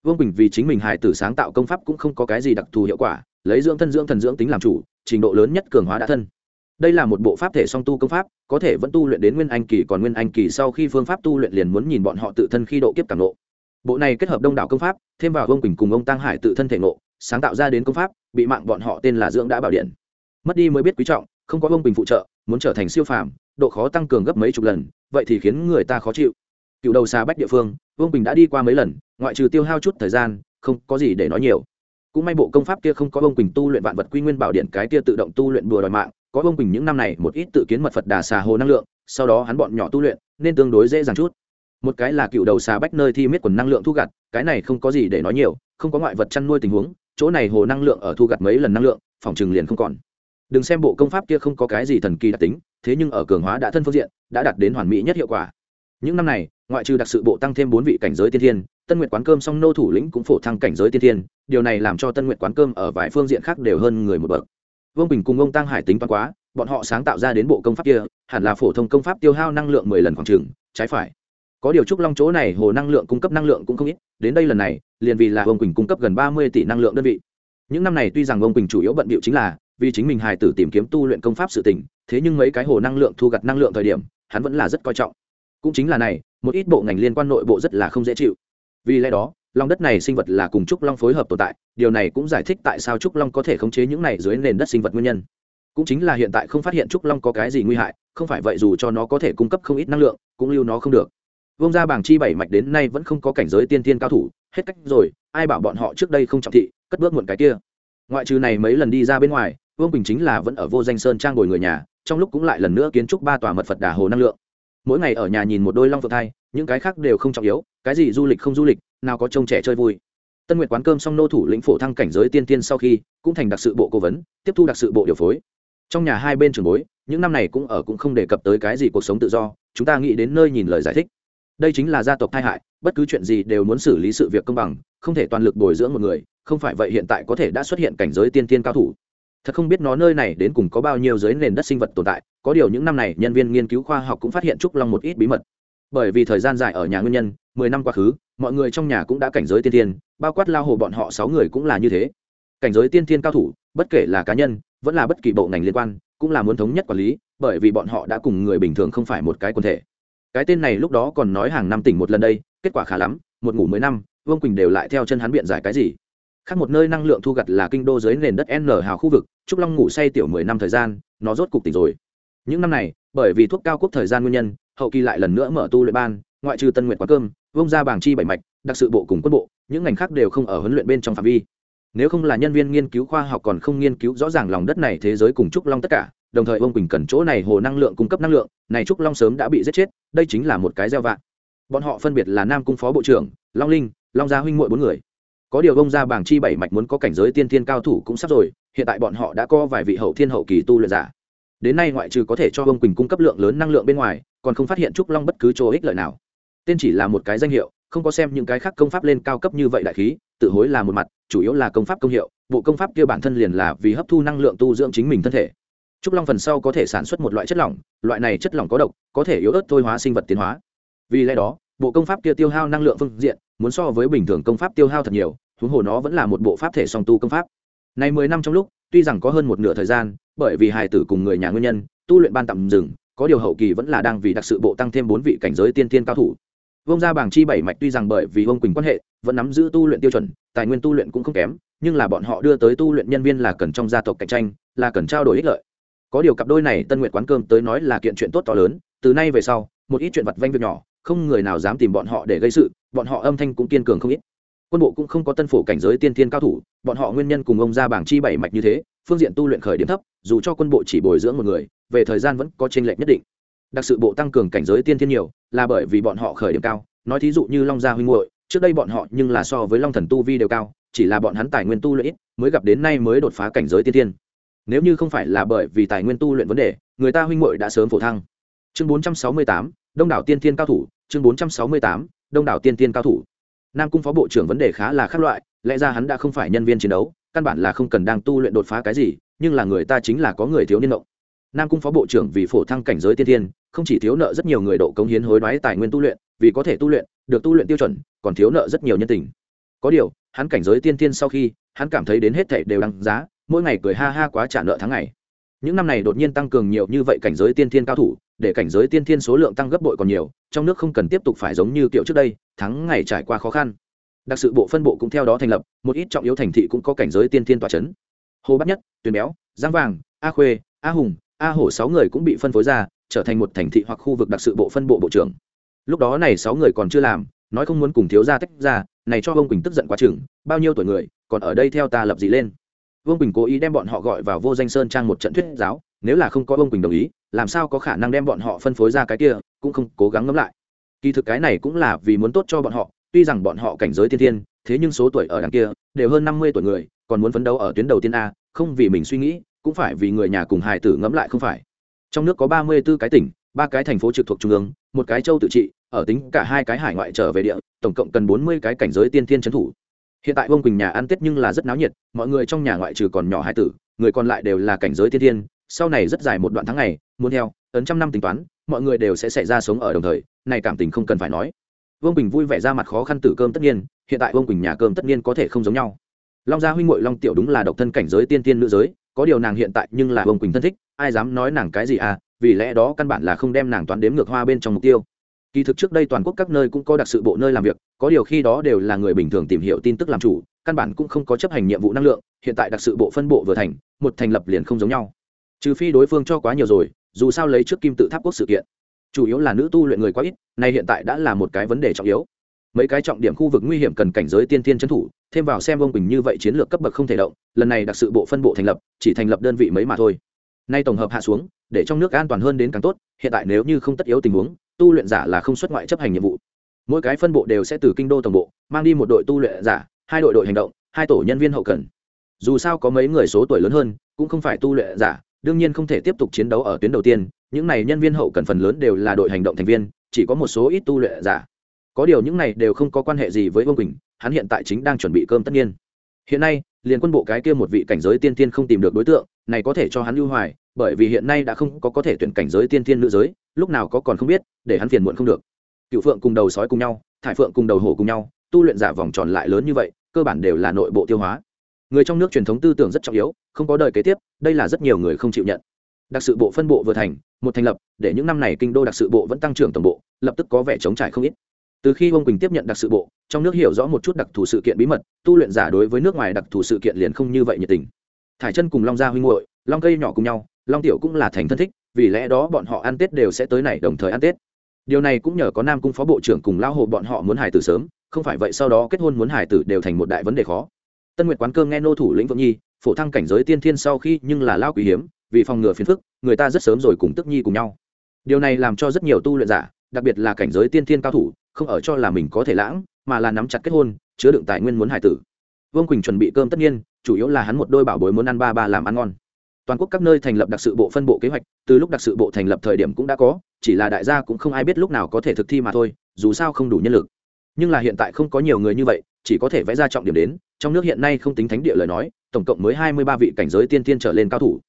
Vương quỳnh vì chính mình hài tử sáng tạo công pháp cũng không có cái gì đặc thù hiệu quả, lấy dưỡng thân dưỡng thần dưỡng tính làm chủ, trình độ lớn nhất cường hóa đã thân. Đây là một bộ pháp thể song tu công pháp, có thể vẫn tu luyện đến nguyên anh kỳ còn nguyên anh kỳ sau khi phương pháp tu luyện liền muốn nhìn bọn họ tự thân khi độ kiếp càng nộ bộ này kết hợp đông đảo công pháp, thêm vào ông quỳnh cùng ông tăng hải tự thân thể ngộ, sáng tạo ra đến công pháp, bị mạng bọn họ tên là dưỡng đã bảo điện. Mất đi mới biết quý trọng, không có ông quỳnh phụ trợ, muốn trở thành siêu phàm, độ khó tăng cường gấp mấy chục lần, vậy thì khiến người ta khó chịu. Cựu đầu xa bách địa phương, vương bình đã đi qua mấy lần, ngoại trừ tiêu hao chút thời gian, không có gì để nói nhiều. Cũng may bộ công pháp kia không có ông quỳnh tu luyện vạn vật quy nguyên bảo điện cái kia tự động tu luyện bùa đòi mạng, có ông quỳnh những năm này một ít tự kiến mật phật đà xà hồ năng lượng, sau đó hắn bọn nhỏ tu luyện, nên tương đối dễ dàng chút một cái là cựu đầu xà bách nơi thi miết quần năng lượng thu gặt, cái này không có gì để nói nhiều, không có ngoại vật chăn nuôi tình huống, chỗ này hồ năng lượng ở thu gặt mấy lần năng lượng, phòng trừng liền không còn. Đừng xem bộ công pháp kia không có cái gì thần kỳ đặc tính, thế nhưng ở cường hóa đã thân phương diện, đã đạt đến hoàn mỹ nhất hiệu quả. Những năm này, ngoại trừ đặc sự bộ tăng thêm bốn vị cảnh giới tiên thiên, tân nguyện quán cơm song nô thủ lĩnh cũng phổ thăng cảnh giới tiên thiên, điều này làm cho tân nguyện quán cơm ở vài phương diện khác đều hơn người một bậc. Vương bình cùng ông tăng hải tính toán quá, bọn họ sáng tạo ra đến bộ công pháp kia, hẳn là phổ thông công pháp tiêu hao năng lượng mười lần khoảng trừng trái phải có điều trúc long chỗ này hồ năng lượng cung cấp năng lượng cũng không ít, đến đây lần này, liền vì là ông quỳnh cung cấp gần ba mươi tỷ năng lượng đơn vị. Những năm này tuy rằng ông quỳnh chủ yếu bận bịu chính là vì chính mình hài tử tìm kiếm tu luyện công pháp sự tỉnh thế nhưng mấy cái hồ năng lượng thu gặt năng lượng thời điểm, hắn vẫn là rất coi trọng. Cũng chính là này, một ít bộ ngành liên quan nội bộ rất là không dễ chịu. Vì lẽ đó lòng đất này sinh vật là cùng trúc long phối hợp tồn tại, điều này cũng giải thích tại sao trúc long có thể khống chế những này dưới nền đất sinh vật nguyên nhân. Cũng chính là hiện tại không phát hiện trúc long có cái gì nguy hại, không phải vậy dù cho nó có thể cung cấp không ít năng lượng, cũng lưu nó không được vông ra bảng chi bảy mạch đến nay vẫn không có cảnh giới tiên tiên cao thủ, hết cách rồi, ai bảo bọn họ trước đây không trọng thị, cất bước muộn cái kia. Ngoại trừ này mấy lần đi ra bên ngoài, vương bình chính là vẫn ở vô danh sơn trang ngồi người nhà, trong lúc cũng lại lần nữa kiến trúc ba tòa mật phật đà hồ năng lượng. Mỗi ngày ở nhà nhìn một đôi long phượng thai, những cái khác đều không trọng yếu, cái gì du lịch không du lịch, nào có trông trẻ chơi vui. Tân nguyệt quán cơm xong nô thủ lĩnh phổ thăng cảnh giới tiên tiên sau khi, cũng thành đặc sự bộ cố vấn, tiếp thu đặc sự bộ điều phối. Trong nhà hai bên trường bối, những năm này cũng ở cũng không đề cập tới cái gì cuộc sống tự do, chúng ta nghĩ đến nơi nhìn lời giải thích đây chính là gia tộc tai hại, bất cứ chuyện gì đều muốn xử lý sự việc công bằng, không thể toàn lực bồi dưỡng một người, không phải vậy hiện tại có thể đã xuất hiện cảnh giới tiên tiên cao thủ. Thật không biết nó nơi này đến cùng có bao nhiêu giới nền đất sinh vật tồn tại, có điều những năm này nhân viên nghiên cứu khoa học cũng phát hiện trúc long một ít bí mật. Bởi vì thời gian dài ở nhà nguyên nhân, mười năm quá khứ, mọi người trong nhà cũng đã cảnh giới tiên tiên, bao quát lao hồ bọn họ sáu người cũng là như thế. Cảnh giới tiên tiên cao thủ, bất kể là cá nhân, vẫn là bất kỳ bộ ngành liên quan, cũng là muốn thống nhất quản lý, bởi vì bọn họ đã cùng người bình thường không phải một cái quần thể cái tên này lúc đó còn nói hàng năm tỉnh một lần đây, kết quả khá lắm, một ngủ mười năm, vương quỳnh đều lại theo chân hắn biện giải cái gì. Khác một nơi năng lượng thu gặt là kinh đô dưới nền đất n hào khu vực, trúc long ngủ say tiểu mười năm thời gian, nó rốt cục tỉnh rồi. Những năm này, bởi vì thuốc cao quốc thời gian nguyên nhân, hậu kỳ lại lần nữa mở tu luyện ban, ngoại trừ tân nguyện quán cơm vông ra bảng chi bảy mạch, đặc sự bộ cùng quân bộ, những ngành khác đều không ở huấn luyện bên trong phạm vi. Nếu không là nhân viên nghiên cứu khoa học còn không nghiên cứu rõ ràng lòng đất này thế giới cùng trúc long tất cả đồng thời ông quỳnh cần chỗ này hồ năng lượng cung cấp năng lượng, này trúc long sớm đã bị giết chết, đây chính là một cái gieo vạn bọn họ phân biệt là nam cung phó bộ trưởng, long linh, long gia huynh muội bốn người. Có điều ông gia bảng chi bảy mạch muốn có cảnh giới tiên thiên cao thủ cũng sắp rồi, hiện tại bọn họ đã có vài vị hậu thiên hậu kỳ tu luyện giả. Đến nay ngoại trừ có thể cho ông quỳnh cung cấp lượng lớn năng lượng bên ngoài, còn không phát hiện trúc long bất cứ chỗ ích lợi nào. Tên chỉ là một cái danh hiệu, không có xem những cái khác công pháp lên cao cấp như vậy đại khí, tự hối là một mặt, chủ yếu là công pháp công hiệu, bộ công pháp kia bản thân liền là vì hấp thu năng lượng tu dưỡng chính mình thân thể trúc long phần sau có thể sản xuất một loại chất lỏng, loại này chất lỏng có độc, có thể yếu ớt thôi hóa sinh vật tiến hóa. Vì lẽ đó, bộ công pháp kia tiêu hao năng lượng phương diện, muốn so với bình thường công pháp tiêu hao thật nhiều, huống hồ nó vẫn là một bộ pháp thể song tu công pháp. Này mười năm trong lúc, tuy rằng có hơn một nửa thời gian, bởi vì hài tử cùng người nhà nguyên nhân, tu luyện ban tạm dừng, có điều hậu kỳ vẫn là đang vì đặc sự bộ tăng thêm bốn vị cảnh giới tiên tiên cao thủ. Vông gia bảng chi bảy mạch tuy rằng bởi vì vông quỳnh quan hệ, vẫn nắm giữ tu luyện tiêu chuẩn, tài nguyên tu luyện cũng không kém, nhưng là bọn họ đưa tới tu luyện nhân viên là cần trong gia tộc cạnh tranh, là cần trao đổi ích lợi có điều cặp đôi này tân nguyện quán cơm tới nói là kiện chuyện tốt to lớn, từ nay về sau, một ít chuyện vặt vanh việc nhỏ, không người nào dám tìm bọn họ để gây sự, bọn họ âm thanh cũng kiên cường không ít. Quân bộ cũng không có tân phổ cảnh giới tiên thiên cao thủ, bọn họ nguyên nhân cùng ông ra bảng chi bảy mạch như thế, phương diện tu luyện khởi điểm thấp, dù cho quân bộ chỉ bồi dưỡng một người, về thời gian vẫn có tranh lệch nhất định. Đặc sự bộ tăng cường cảnh giới tiên thiên nhiều, là bởi vì bọn họ khởi điểm cao, nói thí dụ như long gia huynh hội trước đây bọn họ nhưng là so với long thần tu vi đều cao, chỉ là bọn hắn tài nguyên tu luyện ít, mới gặp đến nay mới đột phá cảnh giới tiên thiên nếu như không phải là bởi vì tài nguyên tu luyện vấn đề người ta huynh muội đã sớm phổ thăng. Chương 468, đông đảo tiên thiên cao thủ. Chương 468, đông đảo tiên thiên cao thủ. Nam cung phó bộ trưởng vấn đề khá là khác loại lẽ ra hắn đã không phải nhân viên chiến đấu căn bản là không cần đang tu luyện đột phá cái gì nhưng là người ta chính là có người thiếu niên động nam cung phó bộ trưởng vì phổ thăng cảnh giới tiên thiên không chỉ thiếu nợ rất nhiều người độ cống hiến hối đoái tài nguyên tu luyện vì có thể tu luyện được tu luyện tiêu chuẩn còn thiếu nợ rất nhiều nhân tình. Có điều hắn cảnh giới tiên thiên sau khi hắn cảm thấy đến hết thảy đều đăng giá mỗi ngày cười ha ha quá trả nợ tháng ngày. Những năm này đột nhiên tăng cường nhiều như vậy cảnh giới tiên thiên cao thủ, để cảnh giới tiên thiên số lượng tăng gấp bội còn nhiều, trong nước không cần tiếp tục phải giống như kiểu trước đây, tháng ngày trải qua khó khăn. Đặc sự bộ phân bộ cũng theo đó thành lập, một ít trọng yếu thành thị cũng có cảnh giới tiên thiên tòa c hồ bắt nhất, tuyền béo, giang vàng, a khuê, a hùng, a hổ sáu người cũng bị phân phối ra, trở thành một thành thị hoặc khu vực đặc sự bộ phân bộ bộ trưởng. Lúc đó này sáu người còn chưa làm, nói không muốn cùng thiếu gia tách ra, này cho ông quỳnh tức giận quá chừng, bao nhiêu tuổi người, còn ở đây theo ta lập gì lên vương quỳnh cố ý đem bọn họ gọi vào vô danh sơn trang một trận thuyết giáo, nếu là không có vương quỳnh đồng ý, làm sao có khả năng đem bọn họ phân phối ra cái kia, cũng không cố gắng ngẫm lại. Kỳ thực cái này cũng là vì muốn tốt cho bọn họ, tuy rằng bọn họ cảnh giới thiên thiên, thế nhưng số tuổi ở đằng kia đều hơn năm mươi tuổi người, còn muốn phấn đấu ở tuyến đầu tiên a, không vì mình suy nghĩ, cũng phải vì người nhà cùng hài tử ngẫm lại không phải. Trong nước có ba mươi 34 cái tỉnh, ba cái thành phố trực thuộc trung ương, một cái châu tự trị, ở tính cả hai cái hải ngoại trở về địa, tổng cộng cần bốn mươi cái cảnh giới tiên thiên trấn thủ hiện tại vương quỳnh nhà ăn tết nhưng là rất náo nhiệt, mọi người trong nhà ngoại trừ còn nhỏ hai tử, người còn lại đều là cảnh giới tiên thiên, sau này rất dài một đoạn tháng ngày, muốn theo, ấn trăm năm tính toán, mọi người đều sẽ xảy ra sống ở đồng thời, này cảm tình không cần phải nói. Vương quỳnh vui vẻ ra mặt khó khăn tử cơm tất nhiên, hiện tại vương quỳnh nhà cơm tất nhiên có thể không giống nhau. Long gia huynh ngội long tiểu đúng là độc thân cảnh giới tiên tiên nữ giới, có điều nàng hiện tại nhưng là vương quỳnh thân thích, ai dám nói nàng cái gì à vì lẽ đó căn bản là không đem nàng toán đếm ngược hoa bên trong mục tiêu kỳ thực trước đây toàn quốc các nơi cũng có đặc sự bộ nơi làm việc, có điều khi đó đều là người bình thường tìm hiểu tin tức làm chủ, căn bản cũng không có chấp hành nhiệm vụ năng lượng, hiện tại đặc sự bộ phân bộ vừa thành, một thành lập liền không giống nhau. Trừ phi đối phương cho quá nhiều rồi, dù sao lấy trước kim tự tháp quốc sự kiện. Chủ yếu là nữ tu luyện người quá ít, nay hiện tại đã là một cái vấn đề trọng yếu. Mấy cái trọng điểm khu vực nguy hiểm cần cảnh giới tiên tiên trấn thủ, thêm vào xem ông quỳnh như vậy chiến lược cấp bậc không thể động, lần này đặc sự bộ phân bộ thành lập, chỉ thành lập đơn vị mấy mà thôi. Nay tổng hợp hạ xuống, để trong nước an toàn hơn đến càng tốt, hiện tại nếu như không tất yếu tình huống tu luyện giả là không xuất ngoại chấp hành nhiệm vụ. Mỗi cái phân bộ đều sẽ từ kinh đô tổng bộ, mang đi một đội tu luyện giả, hai đội đội hành động, hai tổ nhân viên hậu cần. Dù sao có mấy người số tuổi lớn hơn, cũng không phải tu luyện giả, đương nhiên không thể tiếp tục chiến đấu ở tuyến đầu tiên, những này nhân viên hậu cần phần lớn đều là đội hành động thành viên, chỉ có một số ít tu luyện giả. Có điều những này đều không có quan hệ gì với vương quỳnh, hắn hiện tại chính đang chuẩn bị cơm tất nhiên. Hiện nay, liền quân bộ cái kia một vị cảnh giới tiên tiên không tìm được đối tượng này có thể cho hắn lưu hoài, bởi vì hiện nay đã không có có thể tuyển cảnh giới tiên tiên nữ giới, lúc nào có còn không biết, để hắn phiền muộn không được. Cựu phượng cùng đầu sói cùng nhau, thải phượng cùng đầu hổ cùng nhau, tu luyện giả vòng tròn lại lớn như vậy, cơ bản đều là nội bộ tiêu hóa. Người trong nước truyền thống tư tưởng rất trọng yếu, không có đời kế tiếp, đây là rất nhiều người không chịu nhận. Đặc sự bộ phân bộ vừa thành, một thành lập, để những năm này kinh đô đặc sự bộ vẫn tăng trưởng tổng bộ, lập tức có vẻ chống trải không ít. Từ khi ông quỳnh tiếp nhận đặc sự bộ, trong nước hiểu rõ một chút đặc thù sự kiện bí mật, tu luyện giả đối với nước ngoài đặc thù sự kiện liền không như vậy nhiệt tình thải chân cùng long gia huynh muội, long cây nhỏ cùng nhau, long tiểu cũng là thành thân thích, vì lẽ đó bọn họ ăn tết đều sẽ tới này đồng thời ăn tết. Điều này cũng nhờ có nam cung phó bộ trưởng cùng lao hồ bọn họ muốn hài tử sớm, không phải vậy sau đó kết hôn muốn hài tử đều thành một đại vấn đề khó. Tân nguyệt quán cơm nghe nô thủ lĩnh vượng nhi, phổ thăng cảnh giới tiên thiên sau khi nhưng là lao quý hiếm, vì phòng ngừa phiền phức, người ta rất sớm rồi cùng tức nhi cùng nhau. Điều này làm cho rất nhiều tu luyện giả, đặc biệt là cảnh giới tiên thiên cao thủ, không ở cho là mình có thể lãng, mà là nắm chặt kết hôn, chứa đựng tài nguyên muốn hài tử. Vương quỳnh chuẩn bị cơm tất nhiên chủ yếu là hắn một đôi bảo bối muốn ăn ba ba làm ăn ngon. Toàn quốc các nơi thành lập đặc sự bộ phân bộ kế hoạch, từ lúc đặc sự bộ thành lập thời điểm cũng đã có, chỉ là đại gia cũng không ai biết lúc nào có thể thực thi mà thôi, dù sao không đủ nhân lực. Nhưng là hiện tại không có nhiều người như vậy, chỉ có thể vẽ ra trọng điểm đến, trong nước hiện nay không tính thánh địa lời nói, tổng cộng mới hai mươi ba vị cảnh giới tiên tiên trở lên cao thủ.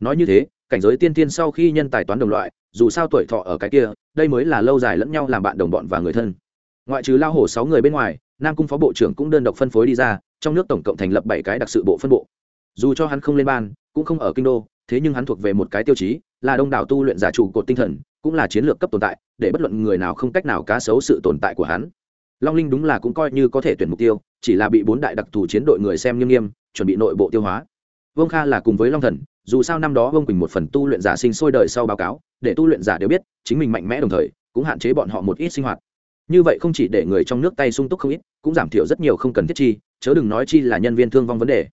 Nói như thế, cảnh giới tiên tiên sau khi nhân tài toán đồng loại, dù sao tuổi thọ ở cái kia, đây mới là lâu dài lẫn nhau làm bạn đồng bọn và người thân. Ngoại trừ lao hổ sáu người bên ngoài, nam cung phó bộ trưởng cũng đơn độc phân phối đi ra trong nước tổng cộng thành lập bảy cái đặc sự bộ phân bộ. Dù cho hắn không lên ban, cũng không ở kinh đô, thế nhưng hắn thuộc về một cái tiêu chí, là đông đảo tu luyện giả chủ cột tinh thần, cũng là chiến lược cấp tồn tại, để bất luận người nào không cách nào cá xấu sự tồn tại của hắn. Long linh đúng là cũng coi như có thể tuyển mục tiêu, chỉ là bị bốn đại đặc thù chiến đội người xem nghiêm nghiêm, chuẩn bị nội bộ tiêu hóa. Vương kha là cùng với long thần, dù sao năm đó vương quỳnh một phần tu luyện giả sinh sôi đời sau báo cáo, để tu luyện giả đều biết, chính mình mạnh mẽ đồng thời, cũng hạn chế bọn họ một ít sinh hoạt như vậy không chỉ để người trong nước tay sung túc không ít, cũng giảm thiểu rất nhiều không cần thiết chi, chớ đừng nói chi là nhân viên thương vong vấn đề.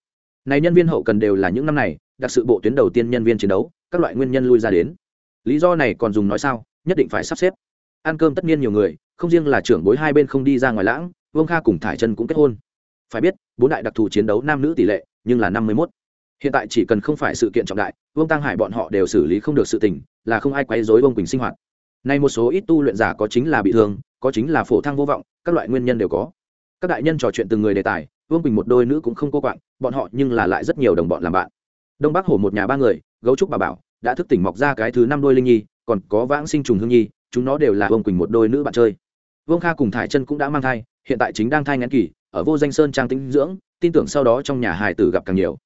Này nhân viên hậu cần đều là những năm này, đặc sự bộ tuyến đầu tiên nhân viên chiến đấu, các loại nguyên nhân lui ra đến. Lý do này còn dùng nói sao, nhất định phải sắp xếp. Ăn cơm tất nhiên nhiều người, không riêng là trưởng bối hai bên không đi ra ngoài lãng, vương kha cùng thải chân cũng kết hôn. Phải biết, bốn đại đặc thù chiến đấu nam nữ tỷ lệ, nhưng là năm mươi mốt. Hiện tại chỉ cần không phải sự kiện trọng đại, vương tăng hải bọn họ đều xử lý không được sự tình, là không ai quấy dối vương quỳnh sinh hoạt. Nay một số ít tu luyện giả có chính là bị thương có chính là phổ thăng vô vọng, các loại nguyên nhân đều có. Các đại nhân trò chuyện từng người đề tài, vương quỳnh một đôi nữ cũng không cô quạng, bọn họ nhưng là lại rất nhiều đồng bọn làm bạn. Đông bắc hổ một nhà ba người, gấu trúc bà bảo, đã thức tỉnh mọc ra cái thứ năm đôi linh nhi, còn có vãng sinh trùng hương nhi, chúng nó đều là vương quỳnh một đôi nữ bạn chơi. Vương kha cùng thải chân cũng đã mang thai, hiện tại chính đang thai ngắn kỳ, ở vô danh sơn trang tinh dưỡng, tin tưởng sau đó trong nhà hài tử gặp càng nhiều.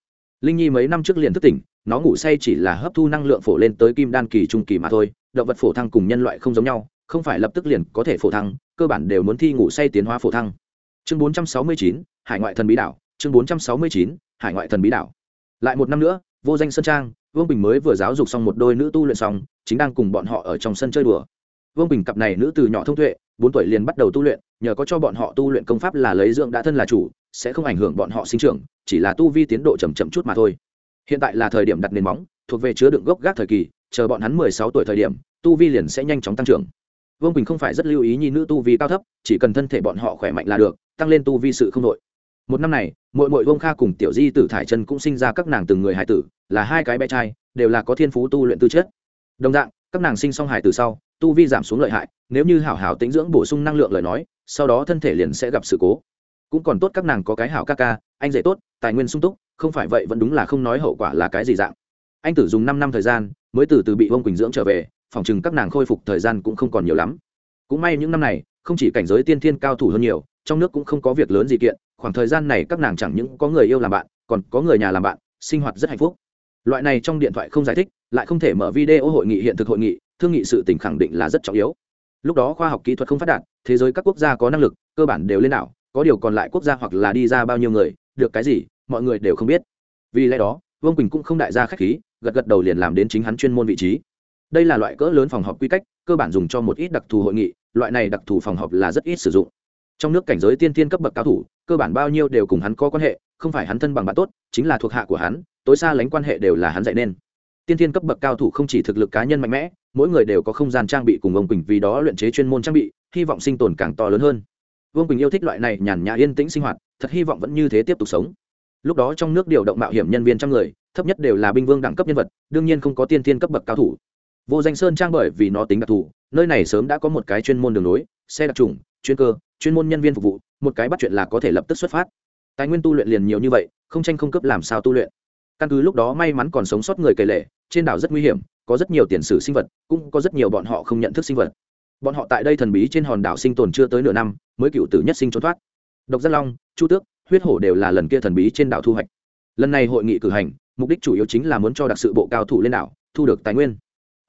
Linh nhi mấy năm trước liền thức tỉnh, nó ngủ say chỉ là hấp thu năng lượng phổ lên tới kim đan kỳ trung kỳ mà thôi, động vật phổ thăng cùng nhân loại không giống nhau không phải lập tức liền có thể phổ thăng cơ bản đều muốn thi ngủ say tiến hóa phổ thăng. Chương 469, hải ngoại thần bí đảo. Chương 469, hải ngoại thần bí đảo. Lại một năm nữa vô danh sơn trang vương bình mới vừa giáo dục xong một đôi nữ tu luyện xong chính đang cùng bọn họ ở trong sân chơi đùa. Vương bình cặp này nữ từ nhỏ thông tuệ bốn tuổi liền bắt đầu tu luyện nhờ có cho bọn họ tu luyện công pháp là lấy dưỡng đã thân là chủ sẽ không ảnh hưởng bọn họ sinh trưởng chỉ là tu vi tiến độ chậm chậm chút mà thôi. Hiện tại là thời điểm đặt nền móng thuộc về chứa đựng gốc gác thời kỳ chờ bọn hắn mười sáu tuổi thời điểm tu vi liền sẽ nhanh chóng tăng trưởng vương bình không phải rất lưu ý nhi nữ tu vi cao thấp chỉ cần thân thể bọn họ khỏe mạnh là được tăng lên tu vi sự không đội một năm này mỗi mỗi Vương kha cùng tiểu di tử thải chân cũng sinh ra các nàng từng người hải tử là hai cái bé trai đều là có thiên phú tu luyện tư chất đồng dạng các nàng sinh xong hải tử sau tu vi giảm xuống lợi hại nếu như hảo hảo tính dưỡng bổ sung năng lượng lời nói sau đó thân thể liền sẽ gặp sự cố cũng còn tốt các nàng có cái hảo ca ca anh dạy tốt tài nguyên sung túc không phải vậy vẫn đúng là không nói hậu quả là cái gì dạng anh tử dùng năm năm thời gian mới từ từ bị Vương quỳnh dưỡng trở về phòng chừng các nàng khôi phục thời gian cũng không còn nhiều lắm. Cũng may những năm này, không chỉ cảnh giới tiên thiên cao thủ hơn nhiều, trong nước cũng không có việc lớn gì kiện, khoảng thời gian này các nàng chẳng những có người yêu làm bạn, còn có người nhà làm bạn, sinh hoạt rất hạnh phúc. Loại này trong điện thoại không giải thích, lại không thể mở video hội nghị hiện thực hội nghị, thương nghị sự tình khẳng định là rất trọng yếu. Lúc đó khoa học kỹ thuật không phát đạt, thế giới các quốc gia có năng lực, cơ bản đều lên đảo, có điều còn lại quốc gia hoặc là đi ra bao nhiêu người, được cái gì, mọi người đều không biết. Vì lẽ đó, vương quỳnh cũng không đại gia khách khí, gật gật đầu liền làm đến chính hắn chuyên môn vị trí đây là loại cỡ lớn phòng họp quy cách, cơ bản dùng cho một ít đặc thù hội nghị, loại này đặc thù phòng họp là rất ít sử dụng. Trong nước cảnh giới tiên tiên cấp bậc cao thủ, cơ bản bao nhiêu đều cùng hắn có quan hệ, không phải hắn thân bằng bạn tốt, chính là thuộc hạ của hắn, tối xa lánh quan hệ đều là hắn dạy nên. Tiên tiên cấp bậc cao thủ không chỉ thực lực cá nhân mạnh mẽ, mỗi người đều có không gian trang bị cùng ông quỳnh vì đó luyện chế chuyên môn trang bị, hy vọng sinh tồn càng to lớn hơn. Vương quỳnh yêu thích loại này nhàn nhã yên tĩnh sinh hoạt, thật hy vọng vẫn như thế tiếp tục sống. Lúc đó trong nước điều động mạo hiểm nhân viên trăm người, thấp nhất đều là binh vương đẳng cấp nhân vật, đương nhiên không có tiên tiên cấp bậc cao thủ vô danh sơn trang bởi vì nó tính đặc thù, nơi này sớm đã có một cái chuyên môn đường lối, xe đặc trùng, chuyên cơ, chuyên môn nhân viên phục vụ, một cái bắt chuyện là có thể lập tức xuất phát. Tài nguyên tu luyện liền nhiều như vậy, không tranh không cấp làm sao tu luyện. Căn cứ lúc đó may mắn còn sống sót người kể lệ, trên đảo rất nguy hiểm, có rất nhiều tiền sử sinh vật, cũng có rất nhiều bọn họ không nhận thức sinh vật. Bọn họ tại đây thần bí trên hòn đảo sinh tồn chưa tới nửa năm, mới cựu tử nhất sinh trốn thoát. Độc giác long, chu tước, huyết hổ đều là lần kia thần bí trên đảo thu hoạch. Lần này hội nghị cử hành, mục đích chủ yếu chính là muốn cho đặc sự bộ cao thủ lên đảo, thu được tài nguyên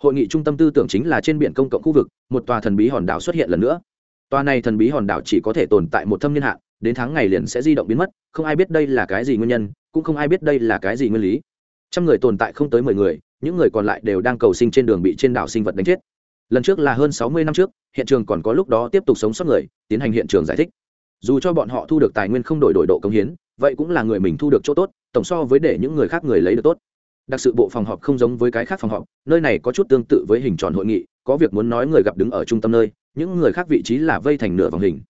hội nghị trung tâm tư tưởng chính là trên biển công cộng khu vực, một tòa thần bí hòn đảo xuất hiện lần nữa. Tòa này thần bí hòn đảo chỉ có thể tồn tại một thâm niên hạn, đến tháng ngày liền sẽ di động biến mất, không ai biết đây là cái gì nguyên nhân, cũng không ai biết đây là cái gì nguyên lý. Trăm người tồn tại không tới mười người, những người còn lại đều đang cầu sinh trên đường bị trên đảo sinh vật đánh chết. Lần trước là hơn sáu mươi năm trước, hiện trường còn có lúc đó tiếp tục sống sót người, tiến hành hiện trường giải thích. Dù cho bọn họ thu được tài nguyên không đổi đổi độ công hiến, vậy cũng là người mình thu được chỗ tốt, tổng so với để những người khác người lấy được tốt đặc sự bộ phòng họp không giống với cái khác phòng họp, nơi này có chút tương tự với hình tròn hội nghị, có việc muốn nói người gặp đứng ở trung tâm nơi, những người khác vị trí là vây thành nửa vòng hình.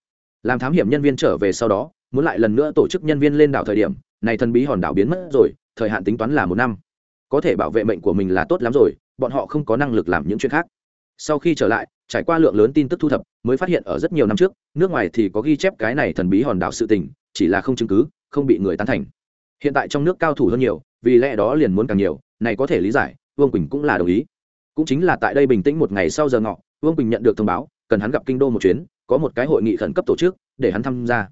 Làm thám hiểm nhân viên trở về sau đó, muốn lại lần nữa tổ chức nhân viên lên đảo thời điểm, này thần bí hòn đảo biến mất rồi, thời hạn tính toán là một năm. Có thể bảo vệ mệnh của mình là tốt lắm rồi, bọn họ không có năng lực làm những chuyện khác. Sau khi trở lại, trải qua lượng lớn tin tức thu thập, mới phát hiện ở rất nhiều năm trước, nước ngoài thì có ghi chép cái này thần bí hòn đảo sự tình, chỉ là không chứng cứ, không bị người tán thành. Hiện tại trong nước cao thủ hơn nhiều vì lẽ đó liền muốn càng nhiều, này có thể lý giải, vương quỳnh cũng là đồng ý. Cũng chính là tại đây bình tĩnh một ngày sau giờ ngọ, vương quỳnh nhận được thông báo, cần hắn gặp kinh đô một chuyến, có một cái hội nghị khẩn cấp tổ chức, để hắn tham gia.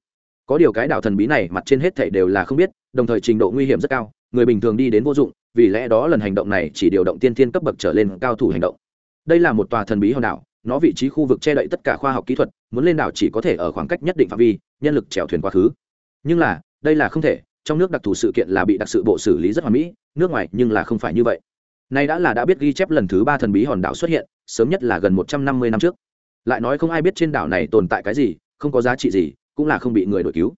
Có điều cái đảo thần bí này mặt trên hết thảy đều là không biết, đồng thời trình độ nguy hiểm rất cao, người bình thường đi đến vô dụng, vì lẽ đó lần hành động này chỉ điều động tiên thiên cấp bậc trở lên cao thủ hành động. Đây là một tòa thần bí hòn đảo, nó vị trí khu vực che đậy tất cả khoa học kỹ thuật, muốn lên đảo chỉ có thể ở khoảng cách nhất định phạm vi, nhân lực chèo thuyền quá khứ. Nhưng là, đây là không thể trong nước đặc thù sự kiện là bị đặc sự bộ xử lý rất hoàn mỹ, nước ngoài nhưng là không phải như vậy. Nay đã là đã biết ghi chép lần thứ ba thần bí hòn đảo xuất hiện, sớm nhất là gần một trăm năm mươi năm trước. Lại nói không ai biết trên đảo này tồn tại cái gì, không có giá trị gì, cũng là không bị người đổi cứu.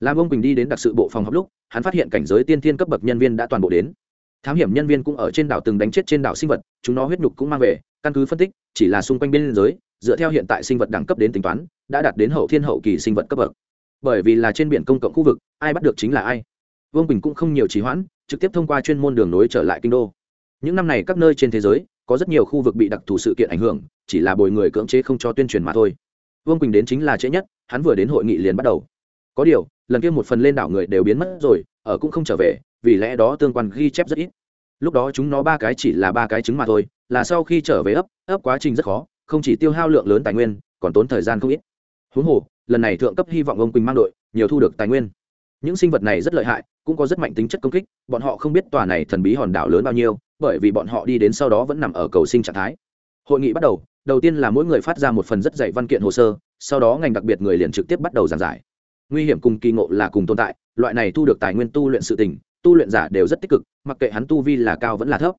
Làm ông bình đi đến đặc sự bộ phòng họp lúc, hắn phát hiện cảnh giới tiên thiên cấp bậc nhân viên đã toàn bộ đến. Thám hiểm nhân viên cũng ở trên đảo từng đánh chết trên đảo sinh vật, chúng nó huyết nhục cũng mang về, căn cứ phân tích, chỉ là xung quanh biên giới dựa theo hiện tại sinh vật đẳng cấp đến tính toán, đã đạt đến hậu thiên hậu kỳ sinh vật cấp bậc bởi vì là trên biển công cộng khu vực, ai bắt được chính là ai. Vương bình cũng không nhiều trì hoãn, trực tiếp thông qua chuyên môn đường nối trở lại kinh đô. Những năm này các nơi trên thế giới, có rất nhiều khu vực bị đặc thù sự kiện ảnh hưởng, chỉ là bồi người cưỡng chế không cho tuyên truyền mà thôi. Vương quỳnh đến chính là trễ nhất, hắn vừa đến hội nghị liền bắt đầu. Có điều, lần kia một phần lên đảo người đều biến mất rồi, ở cũng không trở về, vì lẽ đó tương quan ghi chép rất ít. Lúc đó chúng nó ba cái chỉ là ba cái trứng mà thôi, là sau khi trở về ấp ấp quá trình rất khó, không chỉ tiêu hao lượng lớn tài nguyên, còn tốn thời gian không ít. Huống hồ lần này thượng cấp hy vọng ông quỳnh mang đội, nhiều thu được tài nguyên. Những sinh vật này rất lợi hại, cũng có rất mạnh tính chất công kích, bọn họ không biết tòa này thần bí hòn đảo lớn bao nhiêu, bởi vì bọn họ đi đến sau đó vẫn nằm ở cầu sinh trạng thái. Hội nghị bắt đầu đầu tiên là mỗi người phát ra một phần rất dạy văn kiện hồ sơ, sau đó ngành đặc biệt người liền trực tiếp bắt đầu giảng giải. Nguy hiểm cùng kỳ ngộ là cùng tồn tại, loại này thu được tài nguyên tu luyện sự tình, tu luyện giả đều rất tích cực, mặc kệ hắn tu vi là cao vẫn là thấp.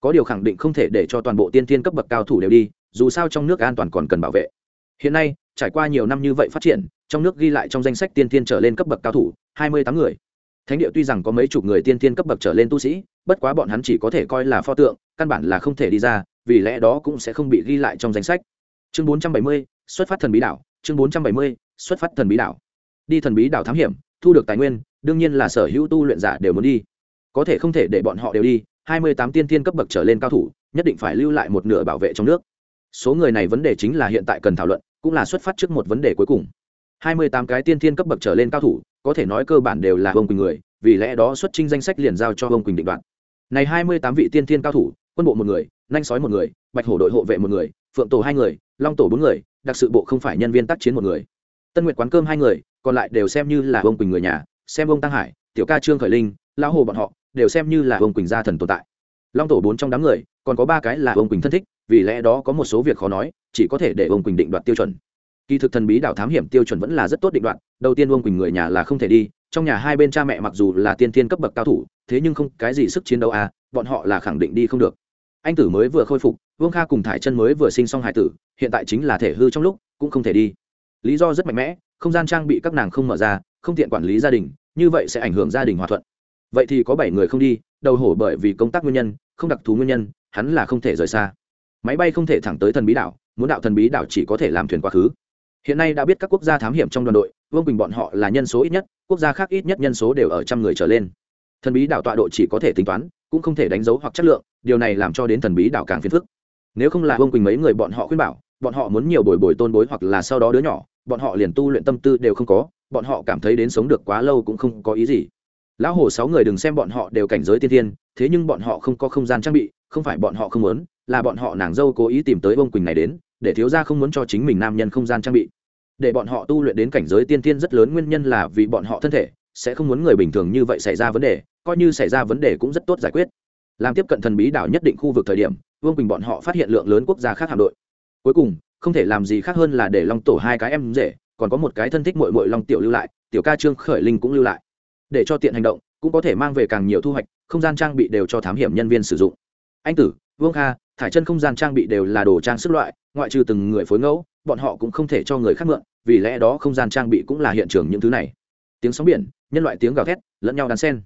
Có điều khẳng định không thể để cho toàn bộ tiên thiên cấp bậc cao thủ đều đi, dù sao trong nước an toàn còn cần bảo vệ. Hiện nay trải qua nhiều năm như vậy phát triển, trong nước ghi lại trong danh sách tiên tiên trở lên cấp bậc cao thủ, hai mươi tám người. Thánh địa tuy rằng có mấy chục người tiên tiên cấp bậc trở lên tu sĩ, bất quá bọn hắn chỉ có thể coi là pho tượng, căn bản là không thể đi ra, vì lẽ đó cũng sẽ không bị ghi lại trong danh sách. Chương bốn trăm bảy mươi, xuất phát thần bí đảo, chương bốn trăm bảy mươi, xuất phát thần bí đảo. Đi thần bí đảo thám hiểm, thu được tài nguyên, đương nhiên là sở hữu tu luyện giả đều muốn đi. Có thể không thể để bọn họ đều đi, hai mươi tám tiên tiên cấp bậc trở lên cao thủ, nhất định phải lưu lại một nửa bảo vệ trong nước. Số người này vấn đề chính là hiện tại cần thảo luận cũng là xuất phát trước một vấn đề cuối cùng. Hai mươi tám cái tiên thiên cấp bậc trở lên cao thủ, có thể nói cơ bản đều là ông quỳnh người, vì lẽ đó xuất trình danh sách liền giao cho ông quỳnh định đoạt. Này hai mươi tám vị tiên thiên cao thủ, quân bộ một người, nanh sói một người, bạch hổ đội hộ vệ một người, phượng tổ hai người, long tổ bốn người, đặc sự bộ không phải nhân viên tác chiến một người. Tân nguyệt quán cơm hai người, còn lại đều xem như là ông quỳnh người nhà, xem ông tăng hải, tiểu ca trương khởi linh, lão hồ bọn họ, đều xem như là ông quỳnh gia thần tồn tại. Long tổ bốn trong đám người, còn có ba cái là ông quỳnh thân thích vì lẽ đó có một số việc khó nói, chỉ có thể để ông quỳnh định đoạt tiêu chuẩn. Kỳ thực thần bí đảo thám hiểm tiêu chuẩn vẫn là rất tốt định đoạn đầu tiên ông quỳnh người nhà là không thể đi, trong nhà hai bên cha mẹ mặc dù là tiên thiên cấp bậc cao thủ, thế nhưng không cái gì sức chiến đấu à bọn họ là khẳng định đi không được. Anh tử mới vừa khôi phục, vương kha cùng thải chân mới vừa sinh xong hải tử, hiện tại chính là thể hư trong lúc, cũng không thể đi. Lý do rất mạnh mẽ, không gian trang bị các nàng không mở ra, không tiện quản lý gia đình, như vậy sẽ ảnh hưởng gia đình hòa thuận. Vậy thì có bảy người không đi, đầu hổ bởi vì công tác nguyên nhân, không đặc thù nguyên nhân, hắn là không thể rời xa máy bay không thể thẳng tới thần bí đảo, muốn đạo thần bí đảo chỉ có thể làm thuyền quá khứ. Hiện nay đã biết các quốc gia thám hiểm trong đoàn đội, vương bình bọn họ là nhân số ít nhất, quốc gia khác ít nhất nhân số đều ở trăm người trở lên. Thần bí đảo tọa độ chỉ có thể tính toán, cũng không thể đánh dấu hoặc chất lượng, điều này làm cho đến thần bí đảo càng phiền phức. Nếu không là vương quỳnh mấy người bọn họ khuyên bảo, bọn họ muốn nhiều bồi bồi tôn bối hoặc là sau đó đứa nhỏ, bọn họ liền tu luyện tâm tư đều không có, bọn họ cảm thấy đến sống được quá lâu cũng không có ý gì. Lão hồ sáu người đừng xem bọn họ đều cảnh giới tiên tiên thế nhưng bọn họ không có không gian trang bị không phải bọn họ không muốn, là bọn họ nàng dâu cố ý tìm tới vương quỳnh này đến, để thiếu gia không muốn cho chính mình nam nhân không gian trang bị. Để bọn họ tu luyện đến cảnh giới tiên tiên rất lớn nguyên nhân là vì bọn họ thân thể, sẽ không muốn người bình thường như vậy xảy ra vấn đề, coi như xảy ra vấn đề cũng rất tốt giải quyết. Làm tiếp cận thần bí đảo nhất định khu vực thời điểm, vương quỳnh bọn họ phát hiện lượng lớn quốc gia khác hạm đội. Cuối cùng, không thể làm gì khác hơn là để long tổ hai cái em rể, còn có một cái thân thích mội mội long tiểu lưu lại, tiểu ca trương khởi linh cũng lưu lại. Để cho tiện hành động, cũng có thể mang về càng nhiều thu hoạch, không gian trang bị đều cho thám hiểm nhân viên sử dụng anh tử, vương kha, thải chân không gian trang bị đều là đồ trang sức loại, ngoại trừ từng người phối ngẫu, bọn họ cũng không thể cho người khác mượn, vì lẽ đó không gian trang bị cũng là hiện trường những thứ này. Tiếng sóng biển, nhân loại tiếng gào thét, lẫn nhau đan sen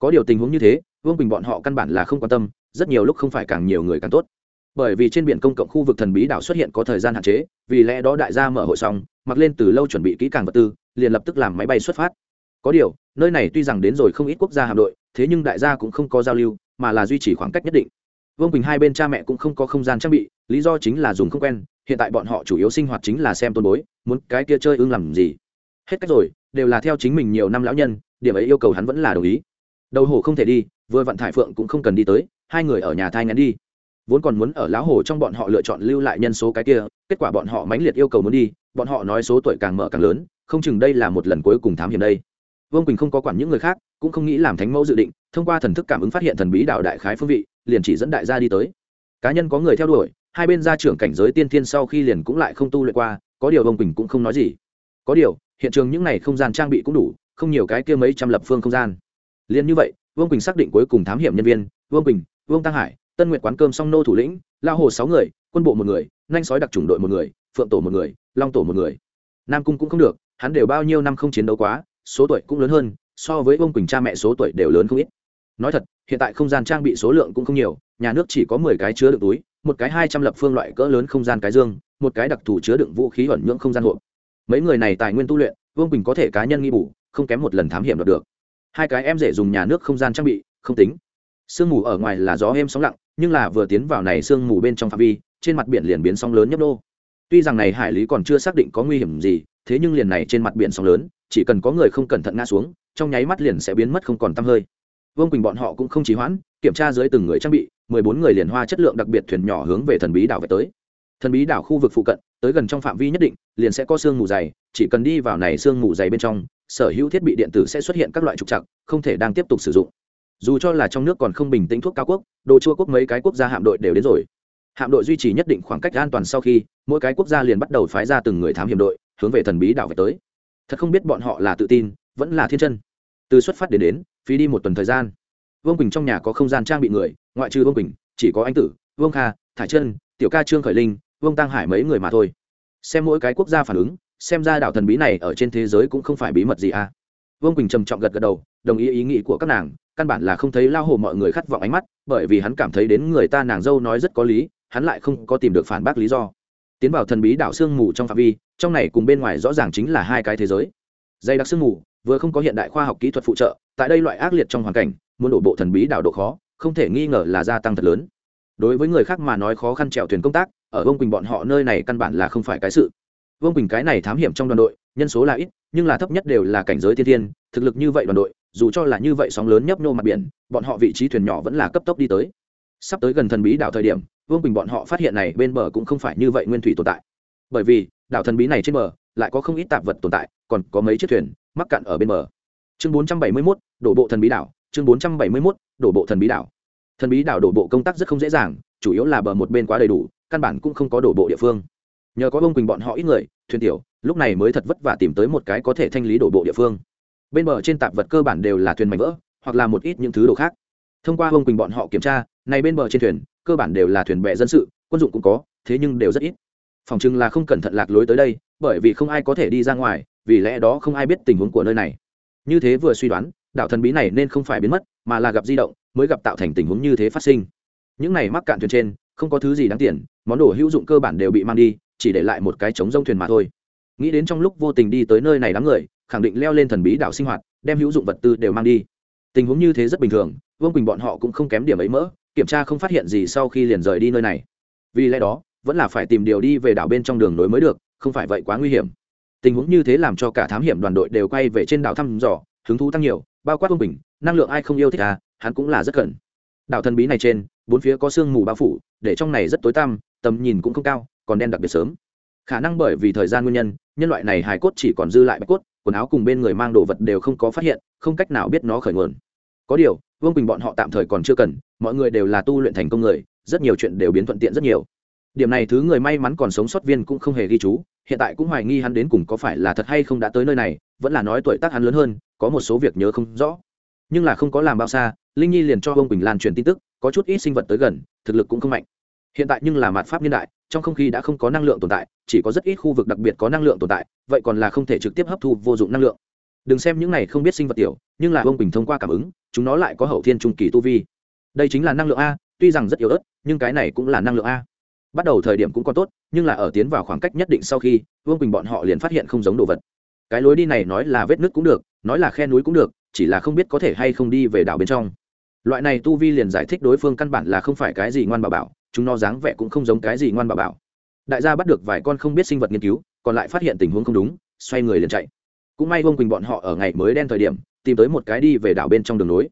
có điều tình huống như thế, vương bình bọn họ căn bản là không quan tâm, rất nhiều lúc không phải càng nhiều người càng tốt. Bởi vì trên biển công cộng khu vực thần bí đảo xuất hiện có thời gian hạn chế, vì lẽ đó đại gia mở hội xong, mặc lên từ lâu chuẩn bị kỹ càng vật tư, liền lập tức làm máy bay xuất phát. Có điều, nơi này tuy rằng đến rồi không ít quốc gia hạm đội, thế nhưng đại gia cũng không có giao lưu, mà là duy trì khoảng cách nhất định vương quỳnh hai bên cha mẹ cũng không có không gian trang bị lý do chính là dùng không quen hiện tại bọn họ chủ yếu sinh hoạt chính là xem tôn bối muốn cái kia chơi ưng làm gì hết cách rồi đều là theo chính mình nhiều năm lão nhân điểm ấy yêu cầu hắn vẫn là đồng ý đầu hồ không thể đi vừa vặn thải phượng cũng không cần đi tới hai người ở nhà thai ngắn đi vốn còn muốn ở lão hồ trong bọn họ lựa chọn lưu lại nhân số cái kia kết quả bọn họ mãnh liệt yêu cầu muốn đi bọn họ nói số tuổi càng mở càng lớn không chừng đây là một lần cuối cùng thám hiểm đây vương quỳnh không có quản những người khác cũng không nghĩ làm thánh mẫu dự định thông qua thần thức cảm ứng phát hiện thần bí đạo đại khái phương vị liền chỉ dẫn đại gia đi tới. Cá nhân có người theo đuổi, hai bên gia trưởng cảnh giới tiên thiên sau khi liền cũng lại không tu luyện qua, có điều vương quỳnh cũng không nói gì. Có điều, hiện trường những n à y không gian trang bị cũng đủ, không nhiều cái kia mấy trăm lập phương không gian. Liền như vậy, vương quỳnh xác định cuối cùng thám hiểm nhân viên, vương quỳnh, vương tăng hải, tân nguyện quán cơm song nô thủ lĩnh, lao hồ sáu người, quân bộ một người nhanh sói đặc trùng đội một người, phượng tổ một người, long tổ một người. Nam cung cũng không được, hắn đều bao nhiêu năm không chiến đấu quá, số tuổi cũng lớn hơn, so với vương quỳnh cha mẹ số tuổi đều lớn không ít nói thật, hiện tại không gian trang bị số lượng cũng không nhiều, nhà nước chỉ có mười cái chứa đựng túi, một cái hai trăm lập phương loại cỡ lớn không gian cái dương, một cái đặc thù chứa đựng vũ khí ẩn nhưỡng không gian hộp. Mấy người này tài nguyên tu luyện, vương quỳnh có thể cá nhân nghi bù không kém một lần thám hiểm được. Hai cái em dễ dùng nhà nước không gian trang bị, không tính. Sương mù ở ngoài là gió êm sóng lặng, nhưng là vừa tiến vào này sương mù bên trong phạm vi, trên mặt biển liền biến sóng lớn nhấp đô tuy rằng này hải lý còn chưa xác định có nguy hiểm gì, thế nhưng liền này trên mặt biển sóng lớn, chỉ cần có người không cẩn thận ngã xuống, trong nháy mắt liền sẽ biến mất không còn tăm hơi vương quỳnh bọn họ cũng không trì hoãn, kiểm tra dưới từng người trang bị, mười bốn người liền hoa chất lượng đặc biệt thuyền nhỏ hướng về thần bí đảo về tới. Thần bí đảo khu vực phụ cận, tới gần trong phạm vi nhất định, liền sẽ có sương mù dày, chỉ cần đi vào này sương mù dày bên trong, sở hữu thiết bị điện tử sẽ xuất hiện các loại trục trặc, không thể đang tiếp tục sử dụng. Dù cho là trong nước còn không bình tĩnh thuốc cao quốc, đồ chua quốc mấy cái quốc gia hạm đội đều đến rồi. Hạm đội duy trì nhất định khoảng cách an toàn sau khi, mỗi cái quốc gia liền bắt đầu phái ra từng người thám hiểm đội, hướng về thần bí đảo về tới. Thật không biết bọn họ là tự tin, vẫn là thiên chân từ xuất phát đến đến phí đi một tuần thời gian. Vương quỳnh trong nhà có không gian trang bị người ngoại trừ vương quỳnh chỉ có anh tử vương kha thải Trân, tiểu ca trương khởi linh vương tăng hải mấy người mà thôi. Xem mỗi cái quốc gia phản ứng xem ra đảo thần bí này ở trên thế giới cũng không phải bí mật gì à. Vương quỳnh trầm trọng gật gật đầu đồng ý ý nghĩ của các nàng căn bản là không thấy lao hồ mọi người khát vọng ánh mắt bởi vì hắn cảm thấy đến người ta nàng dâu nói rất có lý hắn lại không có tìm được phản bác lý do. Tiến vào thần bí đảo sương mù trong phạm vi trong này cùng bên ngoài rõ ràng chính là hai cái thế giới. Dày đặc sương mù vừa không có hiện đại khoa học kỹ thuật phụ trợ, tại đây loại ác liệt trong hoàn cảnh, muốn đổ bộ thần bí đảo độ khó, không thể nghi ngờ là gia tăng thật lớn. Đối với người khác mà nói khó khăn trèo thuyền công tác, ở Vương quỳnh bọn họ nơi này căn bản là không phải cái sự. Vương quỳnh cái này thám hiểm trong đoàn đội, nhân số là ít, nhưng là thấp nhất đều là cảnh giới tiên thiên thực lực như vậy đoàn đội, dù cho là như vậy sóng lớn nhấp nhô mặt biển, bọn họ vị trí thuyền nhỏ vẫn là cấp tốc đi tới. Sắp tới gần thần bí đảo thời điểm, vương quỳnh bọn họ phát hiện này bên bờ cũng không phải như vậy nguyên thủy tồn tại. Bởi vì, đảo thần bí này trên bờ, lại có không ít tạp vật tồn tại, còn có mấy chiếc thuyền mắc cạn ở bên bờ. Chương 471, đổ bộ thần bí đảo. Chương 471, đổ bộ thần bí đảo. Thần bí đảo đổ bộ công tác rất không dễ dàng chủ yếu là bờ một bên quá đầy đủ căn bản cũng không có đổ bộ địa phương. Nhờ có bông quỳnh bọn họ ít người thuyền tiểu lúc này mới thật vất vả tìm tới một cái có thể thanh lý đổ bộ địa phương. Bên bờ trên tạp vật cơ bản đều là thuyền mảnh vỡ hoặc là một ít những thứ đồ khác. Thông qua bông quỳnh bọn họ kiểm tra này bên bờ trên thuyền cơ bản đều là thuyền bè dân sự quân dụng cũng có thế nhưng đều rất ít. Phòng chừng là không cẩn thận lạc lối tới đây bởi vì không ai có thể đi ra ngoài vì lẽ đó không ai biết tình huống của nơi này. Như thế vừa suy đoán, đạo thần bí này nên không phải biến mất, mà là gặp di động, mới gặp tạo thành tình huống như thế phát sinh. Những này mắc cạn thuyền trên, không có thứ gì đáng tiền, món đồ hữu dụng cơ bản đều bị mang đi, chỉ để lại một cái trống rông thuyền mà thôi. Nghĩ đến trong lúc vô tình đi tới nơi này đám người, khẳng định leo lên thần bí đảo sinh hoạt, đem hữu dụng vật tư đều mang đi. Tình huống như thế rất bình thường, vương quỳnh bọn họ cũng không kém điểm ấy mỡ, kiểm tra không phát hiện gì sau khi liền rời đi nơi này. Vì lẽ đó, vẫn là phải tìm điều đi về đảo bên trong đường nối mới được, không phải vậy quá nguy hiểm tình huống như thế làm cho cả thám hiểm đoàn đội đều quay về trên đảo thăm dò, hứng thú tăng nhiều, bao quát vương bình, năng lượng ai không yêu thích à hắn cũng là rất cần đảo thần bí này trên, bốn phía có sương mù bao phủ, để trong này rất tối tăm, tầm nhìn cũng không cao, còn đen đặc biệt sớm. Khả năng bởi vì thời gian nguyên nhân nhân loại này hài cốt chỉ còn dư lại bạch cốt, quần áo cùng bên người mang đồ vật đều không có phát hiện, không cách nào biết nó khởi nguồn. Có điều vương quỳnh bọn họ tạm thời còn chưa cần, mọi người đều là tu luyện thành công người, rất nhiều chuyện đều biến thuận tiện rất nhiều điểm này thứ người may mắn còn sống sót viên cũng không hề ghi chú, hiện tại cũng hoài nghi hắn đến cùng có phải là thật hay không đã tới nơi này, vẫn là nói tuổi tác hắn lớn hơn, có một số việc nhớ không rõ. Nhưng là không có làm bao xa, linh nhi liền cho ông quỳnh lan truyền tin tức, có chút ít sinh vật tới gần, thực lực cũng không mạnh. Hiện tại nhưng là mạt pháp niên đại, trong không khí đã không có năng lượng tồn tại, chỉ có rất ít khu vực đặc biệt có năng lượng tồn tại, vậy còn là không thể trực tiếp hấp thu vô dụng năng lượng. Đừng xem những này không biết sinh vật tiểu, nhưng là ông quỳnh thông qua cảm ứng, chúng nó lại có hậu thiên trung kỳ tu vi. Đây chính là năng lượng a, tuy rằng rất yếu ớt, nhưng cái này cũng là năng lượng a bắt đầu thời điểm cũng còn tốt, nhưng là ở tiến vào khoảng cách nhất định sau khi, vương quỳnh bọn họ liền phát hiện không giống đồ vật. Cái lối đi này nói là vết nứt cũng được, nói là khe núi cũng được, chỉ là không biết có thể hay không đi về đảo bên trong. Loại này tu vi liền giải thích đối phương căn bản là không phải cái gì ngoan bảo bảo, chúng nó dáng vẻ cũng không giống cái gì ngoan bảo bảo. Đại gia bắt được vài con không biết sinh vật nghiên cứu, còn lại phát hiện tình huống không đúng, xoay người liền chạy. Cũng may vương quỳnh bọn họ ở ngày mới đen thời điểm, tìm tới một cái đi về đảo bên trong đường nối.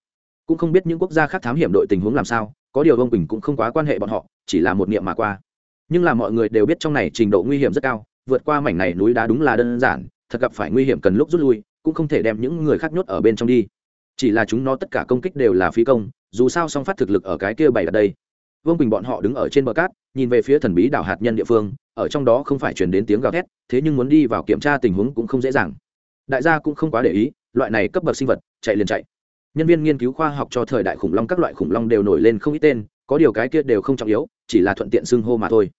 Cũng không biết những quốc gia khác thám hiểm đội tình huống làm sao, có điều vương quỳnh cũng không quá quan hệ bọn họ, chỉ là một niệm mà qua nhưng là mọi người đều biết trong này trình độ nguy hiểm rất cao, vượt qua mảnh này núi đá đúng là đơn giản, thật gặp phải nguy hiểm cần lúc rút lui, cũng không thể đem những người khác nhốt ở bên trong đi. Chỉ là chúng nó tất cả công kích đều là phi công, dù sao song phát thực lực ở cái kia bày ở đây. Vương bình bọn họ đứng ở trên bờ cát, nhìn về phía thần bí đảo hạt nhân địa phương, ở trong đó không phải chuyển đến tiếng gào thét, thế nhưng muốn đi vào kiểm tra tình huống cũng không dễ dàng. Đại gia cũng không quá để ý, loại này cấp bậc sinh vật, chạy liền chạy. Nhân viên nghiên cứu khoa học cho thời đại khủng long các loại khủng long đều nổi lên không ít tên có điều cái kia đều không trọng yếu, chỉ là thuận tiện xưng hô mà thôi.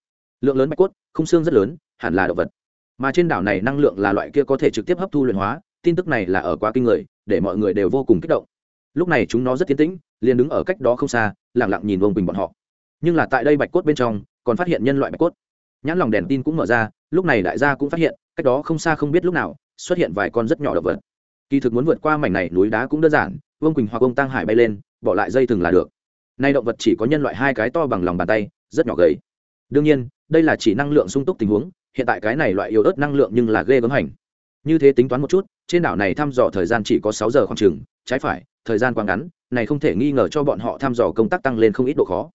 Lượng lớn bạch cốt, không xương rất lớn, hẳn là động vật. Mà trên đảo này năng lượng là loại kia có thể trực tiếp hấp thu luyện hóa, tin tức này là ở quá kinh người, để mọi người đều vô cùng kích động. Lúc này chúng nó rất tiến tĩnh, liền đứng ở cách đó không xa lẳng lặng nhìn vông quỳnh bọn họ. Nhưng là tại đây bạch cốt bên trong, còn phát hiện nhân loại bạch cốt. Nhãn lòng đèn tin cũng mở ra, lúc này đại gia cũng phát hiện, cách đó không xa không biết lúc nào, xuất hiện vài con rất nhỏ động vật. Kỳ thực muốn vượt qua mảnh này núi đá cũng đơn giản, vương quỳnh hoặc ông tăng hải bay lên, bỏ lại dây thừng là được nay động vật chỉ có nhân loại hai cái to bằng lòng bàn tay, rất nhỏ gầy. Đương nhiên, đây là chỉ năng lượng sung túc tình huống, hiện tại cái này loại yếu ớt năng lượng nhưng là ghê gớm hành. Như thế tính toán một chút, trên đảo này thăm dò thời gian chỉ có sáu giờ khoảng chừng, trái phải, thời gian quá ngắn, này không thể nghi ngờ cho bọn họ thăm dò công tác tăng lên không ít độ khó.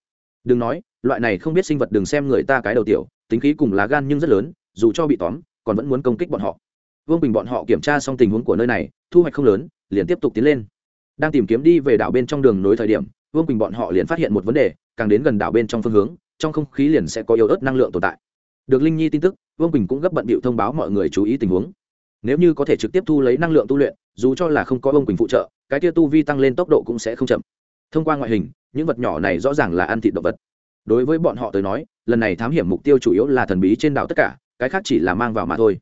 Đừng nói, loại này không biết sinh vật đừng xem người ta cái đầu tiểu, tính khí cùng lá gan nhưng rất lớn, dù cho bị tóm, còn vẫn muốn công kích bọn họ. Vương bình bọn họ kiểm tra xong tình huống của nơi này, thu hoạch không lớn, liền tiếp tục tiến lên. Đang tìm kiếm đi về đảo bên trong đường nối thời điểm vương bình bọn họ liền phát hiện một vấn đề, càng đến gần đảo bên trong phương hướng, trong không khí liền sẽ có yếu ớt năng lượng tồn tại. Được linh nhi tin tức, vương bình cũng gấp bận bịu thông báo mọi người chú ý tình huống. Nếu như có thể trực tiếp thu lấy năng lượng tu luyện, dù cho là không có vương bình phụ trợ, cái tia tu vi tăng lên tốc độ cũng sẽ không chậm. Thông qua ngoại hình, những vật nhỏ này rõ ràng là ăn thịt động vật. Đối với bọn họ tới nói, lần này thám hiểm mục tiêu chủ yếu là thần bí trên đảo tất cả, cái khác chỉ là mang vào mà thôi.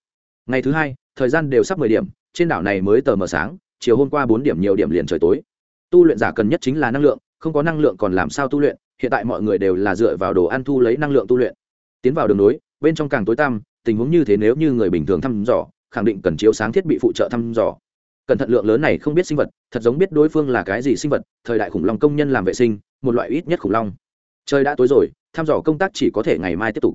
Ngày thứ hai, thời gian đều sắp mười điểm, trên đảo này mới tờ mờ sáng, chiều hôm qua bốn điểm nhiều điểm liền trời tối. Tu luyện giả cần nhất chính là năng lượng không có năng lượng còn làm sao tu luyện, hiện tại mọi người đều là dựa vào đồ ăn thu lấy năng lượng tu luyện. Tiến vào đường nối, bên trong càng tối tăm, tình huống như thế nếu như người bình thường thăm dò, khẳng định cần chiếu sáng thiết bị phụ trợ thăm dò. Cẩn thận lượng lớn này không biết sinh vật, thật giống biết đối phương là cái gì sinh vật, thời đại khủng long công nhân làm vệ sinh, một loại ít nhất khủng long. Trời đã tối rồi, thăm dò công tác chỉ có thể ngày mai tiếp tục.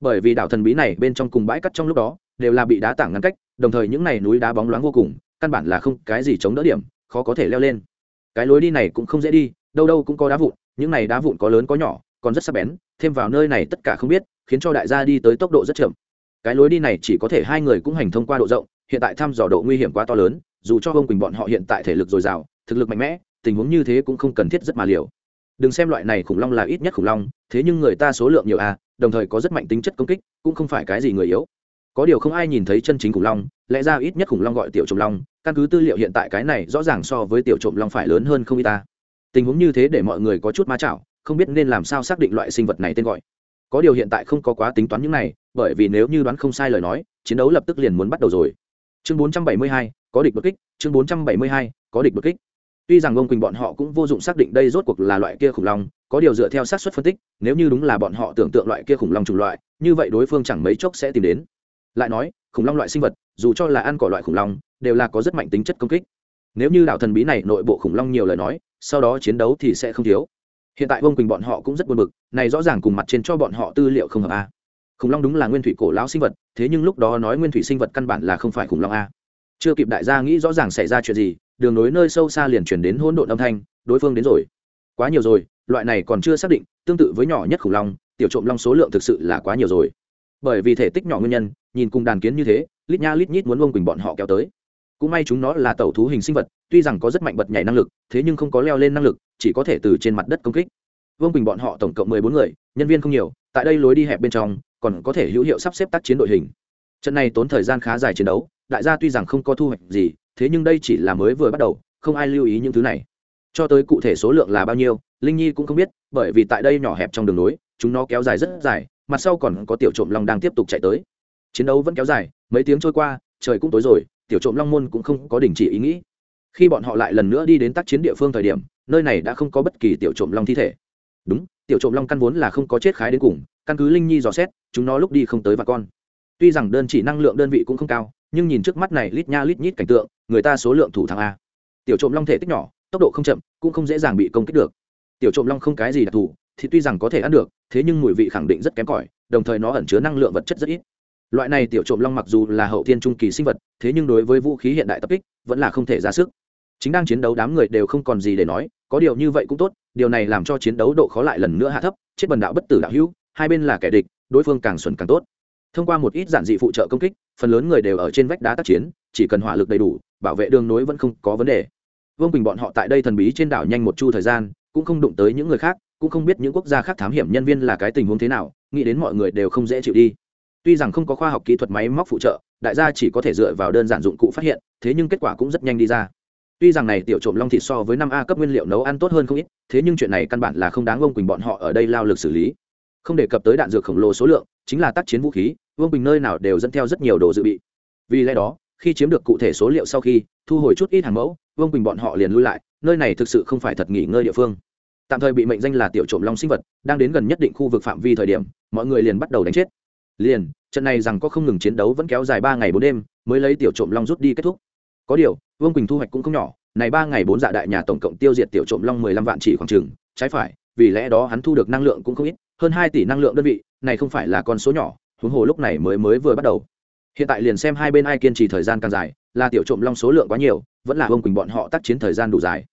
Bởi vì đảo thần bí này bên trong cùng bãi cắt trong lúc đó, đều là bị đá tảng ngăn cách, đồng thời những này núi đá bóng loáng vô cùng, căn bản là không cái gì chống đỡ điểm, khó có thể leo lên. Cái lối đi này cũng không dễ đi đâu đâu cũng có đá vụn, những này đá vụn có lớn có nhỏ, còn rất sắc bén, thêm vào nơi này tất cả không biết, khiến cho đại gia đi tới tốc độ rất chậm. Cái lối đi này chỉ có thể hai người cũng hành thông qua độ rộng, hiện tại thăm dò độ nguy hiểm quá to lớn, dù cho ông quỳnh bọn họ hiện tại thể lực dồi dào, thực lực mạnh mẽ, tình huống như thế cũng không cần thiết rất mà liều. Đừng xem loại này khủng long là ít nhất khủng long, thế nhưng người ta số lượng nhiều à đồng thời có rất mạnh tính chất công kích, cũng không phải cái gì người yếu. Có điều không ai nhìn thấy chân chính khủng long, lẽ ra ít nhất khủng long gọi tiểu trộm long, căn cứ tư liệu hiện tại cái này rõ ràng so với tiểu trộm long phải lớn hơn không y ta tình huống như thế để mọi người có chút ma chảo không biết nên làm sao xác định loại sinh vật này tên gọi. Có điều hiện tại không có quá tính toán những này bởi vì nếu như đoán không sai lời nói chiến đấu lập tức liền muốn bắt đầu rồi. Chương 472, có địch bất kích chương 472, có địch bất kích. Tuy rằng ông quỳnh bọn họ cũng vô dụng xác định đây rốt cuộc là loại kia khủng long có điều dựa theo xác suất phân tích nếu như đúng là bọn họ tưởng tượng loại kia khủng long chủng loại như vậy đối phương chẳng mấy chốc sẽ tìm đến. Lại nói khủng long loại sinh vật dù cho là ăn cỏ loại khủng long đều là có rất mạnh tính chất công kích nếu như đạo thần bí này nội bộ khủng long nhiều lời nói, sau đó chiến đấu thì sẽ không thiếu. Hiện tại vương quỳnh bọn họ cũng rất buồn bực, này rõ ràng cùng mặt trên cho bọn họ tư liệu không hợp a. Khủng long đúng là nguyên thủy cổ lão sinh vật, thế nhưng lúc đó nói nguyên thủy sinh vật căn bản là không phải khủng long a. Chưa kịp đại gia nghĩ rõ ràng xảy ra chuyện gì, đường nối nơi sâu xa liền chuyển đến hỗn độn âm thanh, đối phương đến rồi. Quá nhiều rồi, loại này còn chưa xác định, tương tự với nhỏ nhất khủng long, tiểu trộm long số lượng thực sự là quá nhiều rồi. Bởi vì thể tích nhỏ nguyên nhân, nhìn cùng đàn kiến như thế, lít nha lít nhít muốn Vương quỳnh bọn họ kéo tới cũng may chúng nó là tẩu thú hình sinh vật, tuy rằng có rất mạnh bật nhảy năng lực, thế nhưng không có leo lên năng lực, chỉ có thể từ trên mặt đất công kích. Vương quỳnh bọn họ tổng cộng mười bốn người, nhân viên không nhiều, tại đây lối đi hẹp bên trong, còn có thể hữu hiệu sắp xếp tác chiến đội hình. Trận này tốn thời gian khá dài chiến đấu, đại gia tuy rằng không có thu hoạch gì, thế nhưng đây chỉ là mới vừa bắt đầu, không ai lưu ý những thứ này. Cho tới cụ thể số lượng là bao nhiêu, linh nhi cũng không biết, bởi vì tại đây nhỏ hẹp trong đường nối chúng nó kéo dài rất dài, mặt sau còn có tiểu trộm long đang tiếp tục chạy tới. Chiến đấu vẫn kéo dài, mấy tiếng trôi qua, trời cũng tối rồi tiểu trộm long môn cũng không có đình chỉ ý nghĩ. Khi bọn họ lại lần nữa đi đến tác chiến địa phương thời điểm, nơi này đã không có bất kỳ tiểu trộm long thi thể. Đúng, tiểu trộm long căn vốn là không có chết khái đến cùng, căn cứ linh nhi dò xét, chúng nó lúc đi không tới và con. Tuy rằng đơn chỉ năng lượng đơn vị cũng không cao, nhưng nhìn trước mắt này lít nha lít nhít cảnh tượng, người ta số lượng thủ thắng a. Tiểu trộm long thể tích nhỏ, tốc độ không chậm, cũng không dễ dàng bị công kích được. Tiểu trộm long không cái gì đặc thù, thì tuy rằng có thể ăn được, thế nhưng mùi vị khẳng định rất kém cỏi, đồng thời nó ẩn chứa năng lượng vật chất rất ít loại này tiểu trộm long mặc dù là hậu thiên trung kỳ sinh vật, thế nhưng đối với vũ khí hiện đại tập kích, vẫn là không thể ra sức. Chính đang chiến đấu đám người đều không còn gì để nói, có điều như vậy cũng tốt, điều này làm cho chiến đấu độ khó lại lần nữa hạ thấp, chết bần đạo bất tử đạo hữu, hai bên là kẻ địch, đối phương càng xuẩn càng tốt. Thông qua một ít giản dị phụ trợ công kích, phần lớn người đều ở trên vách đá tác chiến, chỉ cần hỏa lực đầy đủ, bảo vệ đường nối vẫn không có vấn đề. Vương bình bọn họ tại đây thần bí trên đảo nhanh một chu thời gian, cũng không đụng tới những người khác, cũng không biết những quốc gia khác thám hiểm nhân viên là cái tình huống thế nào, nghĩ đến mọi người đều không dễ chịu đi tuy rằng không có khoa học kỹ thuật máy móc phụ trợ, đại gia chỉ có thể dựa vào đơn giản dụng cụ phát hiện, thế nhưng kết quả cũng rất nhanh đi ra. Tuy rằng này tiểu trộm long thịt so với năm a cấp nguyên liệu nấu ăn tốt hơn không ít, thế nhưng chuyện này căn bản là không đáng ông quỳnh bọn họ ở đây lao lực xử lý. Không đề cập tới đạn dược khổng lồ số lượng, chính là tác chiến vũ khí vương bình nơi nào đều dẫn theo rất nhiều đồ dự bị. Vì lẽ đó, khi chiếm được cụ thể số liệu sau khi thu hồi chút ít hàng mẫu vương bình bọn họ liền lui lại, nơi này thực sự không phải thật nghỉ ngơi địa phương. Tạm thời bị mệnh danh là tiểu trộm long sinh vật, đang đến gần nhất định khu vực phạm vi thời điểm, mọi người liền bắt đầu đánh chết liền, trận này rằng có không ngừng chiến đấu vẫn kéo dài ba ngày bốn đêm, mới lấy tiểu trộm long rút đi kết thúc. Có điều, vương quỳnh thu hoạch cũng không nhỏ, này ba ngày bốn dạ đại nhà tổng cộng tiêu diệt tiểu trộm long mười lăm vạn chỉ khoảng chừng, trái phải, vì lẽ đó hắn thu được năng lượng cũng không ít, hơn hai tỷ năng lượng đơn vị, này không phải là con số nhỏ, huống hồ lúc này mới mới vừa bắt đầu. Hiện tại liền xem hai bên ai kiên trì thời gian càng dài, là tiểu trộm long số lượng quá nhiều, vẫn là vương quỳnh bọn họ tác chiến thời gian đủ dài.